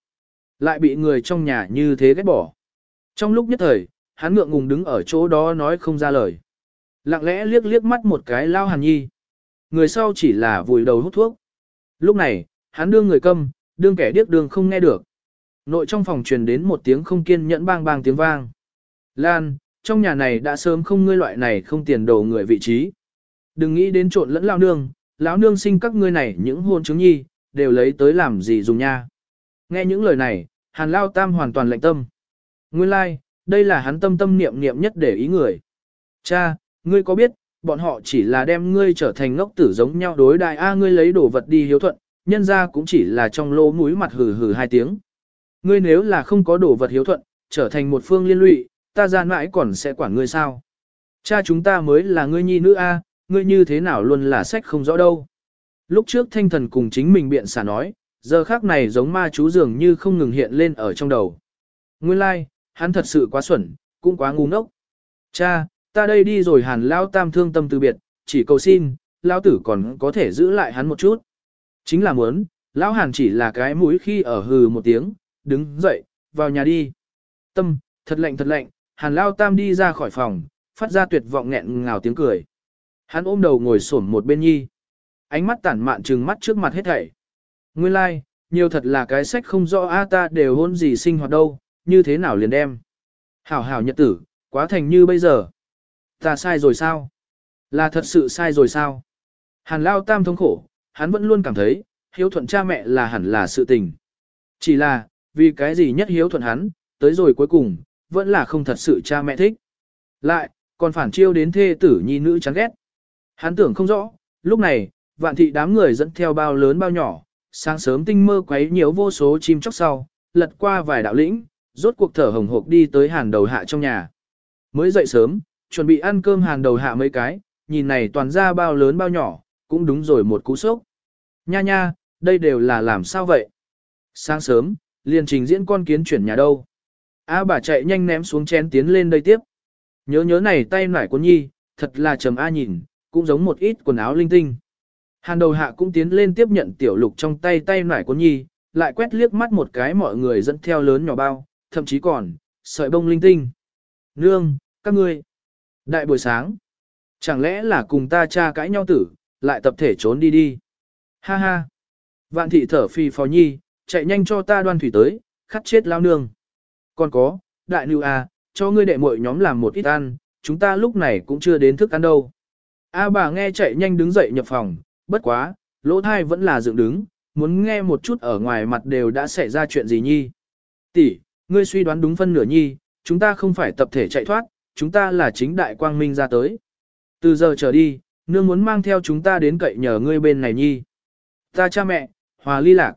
Lại bị người trong nhà như thế ghét bỏ. Trong lúc nhất thời, hắn ngượng ngùng đứng ở chỗ đó nói không ra lời. Lặng lẽ liếc liếc mắt một cái lao hàn nhi. Người sau chỉ là vùi đầu hút thuốc. Lúc này, hắn đương người câm, đương kẻ điếc đường không nghe được. Nội trong phòng truyền đến một tiếng không kiên nhẫn bang bang tiếng vang. Lan, trong nhà này đã sớm không ngươi loại này không tiền đồ người vị trí. Đừng nghĩ đến trộn lẫn lao nương, lão nương sinh các ngươi này những hôn chứng nhi, đều lấy tới làm gì dùng nha. Nghe những lời này, hàn lao tam hoàn toàn lạnh tâm. Nguyên lai, like, đây là hắn tâm tâm niệm niệm nhất để ý người. Cha, ngươi có biết, bọn họ chỉ là đem ngươi trở thành ngốc tử giống nhau đối đại a ngươi lấy đồ vật đi hiếu thuận, nhân ra cũng chỉ là trong lỗ mũi mặt hừ hừ hai tiếng. Ngươi nếu là không có đồ vật hiếu thuận, trở thành một phương liên lụy, ta ra mãi còn sẽ quản ngươi sao? Cha chúng ta mới là ngươi nhi nữ a, ngươi như thế nào luôn là sách không rõ đâu. Lúc trước thanh thần cùng chính mình biện xả nói, giờ khác này giống ma chú dường như không ngừng hiện lên ở trong đầu. Nguyên lai, like, hắn thật sự quá xuẩn, cũng quá ngu ngốc. Cha, ta đây đi rồi hàn lao tam thương tâm từ biệt, chỉ cầu xin, lao tử còn có thể giữ lại hắn một chút. Chính là muốn, lão hàn chỉ là cái mũi khi ở hừ một tiếng, đứng dậy, vào nhà đi. Tâm, thật lạnh thật lạnh, hàn lao tam đi ra khỏi phòng, phát ra tuyệt vọng nghẹn ngào tiếng cười. Hắn ôm đầu ngồi xổm một bên nhi. Ánh mắt tản mạn trừng mắt trước mặt hết thảy. Nguyên lai, like, nhiều thật là cái sách không rõ a ta đều hôn gì sinh hoạt đâu, như thế nào liền đem. Hảo hảo nhật tử, quá thành như bây giờ. Ta sai rồi sao? Là thật sự sai rồi sao? Hàn lao tam thống khổ, hắn vẫn luôn cảm thấy, hiếu thuận cha mẹ là hẳn là sự tình. Chỉ là, vì cái gì nhất hiếu thuận hắn, tới rồi cuối cùng, vẫn là không thật sự cha mẹ thích. Lại, còn phản chiêu đến thê tử nhi nữ chán ghét. Hắn tưởng không rõ, lúc này, vạn thị đám người dẫn theo bao lớn bao nhỏ, sáng sớm tinh mơ quấy nhiều vô số chim chóc sau, lật qua vài đạo lĩnh, rốt cuộc thở hồng hộc đi tới hàn đầu hạ trong nhà. Mới dậy sớm, chuẩn bị ăn cơm hàn đầu hạ mấy cái, nhìn này toàn ra bao lớn bao nhỏ, cũng đúng rồi một cú sốc. Nha nha, đây đều là làm sao vậy? Sáng sớm, liền trình diễn con kiến chuyển nhà đâu. A bà chạy nhanh ném xuống chén tiến lên đây tiếp. Nhớ nhớ này tay nải của nhi, thật là trầm A nhìn, cũng giống một ít quần áo linh tinh. Hàn đầu hạ cũng tiến lên tiếp nhận tiểu lục trong tay tay nải của nhi, lại quét liếc mắt một cái mọi người dẫn theo lớn nhỏ bao, thậm chí còn, sợi bông linh tinh. Nương, các ngươi, đại buổi sáng, chẳng lẽ là cùng ta cha cãi nhau tử, lại tập thể trốn đi đi. Ha ha, vạn thị thở phì phò nhi, chạy nhanh cho ta đoan thủy tới, khắt chết lao nương. Còn có, đại nữ à, cho ngươi đệ muội nhóm làm một ít ăn, chúng ta lúc này cũng chưa đến thức ăn đâu. A bà nghe chạy nhanh đứng dậy nhập phòng, bất quá, lỗ thai vẫn là dựng đứng, muốn nghe một chút ở ngoài mặt đều đã xảy ra chuyện gì nhi. Tỷ, ngươi suy đoán đúng phân nửa nhi, chúng ta không phải tập thể chạy thoát, chúng ta là chính đại quang minh ra tới. Từ giờ trở đi, nương muốn mang theo chúng ta đến cậy nhờ ngươi bên này nhi. Ta cha mẹ, hòa ly lạc.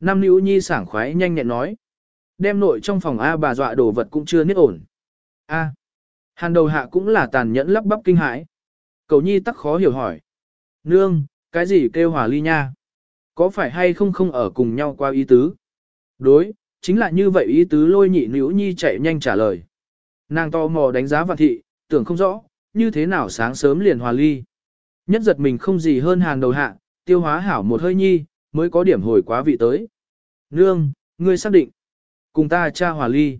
Nam nữ nhi sảng khoái nhanh nhẹn nói. Đem nội trong phòng A bà dọa đồ vật cũng chưa niết ổn. A. Hàn đầu hạ cũng là tàn nhẫn lắp bắp kinh hãi. Cầu nhi tắc khó hiểu hỏi. Nương, cái gì kêu hòa ly nha? Có phải hay không không ở cùng nhau qua ý tứ? Đối, chính là như vậy ý tứ lôi nhị nữ nhi chạy nhanh trả lời. Nàng to mò đánh giá vạn thị, tưởng không rõ, như thế nào sáng sớm liền hòa ly. Nhất giật mình không gì hơn Hàn đầu hạ, tiêu hóa hảo một hơi nhi, mới có điểm hồi quá vị tới. Nương, ngươi xác định, cùng ta cha hòa ly.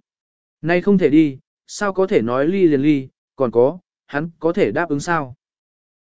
Nay không thể đi, sao có thể nói ly liền ly, còn có, hắn có thể đáp ứng sao?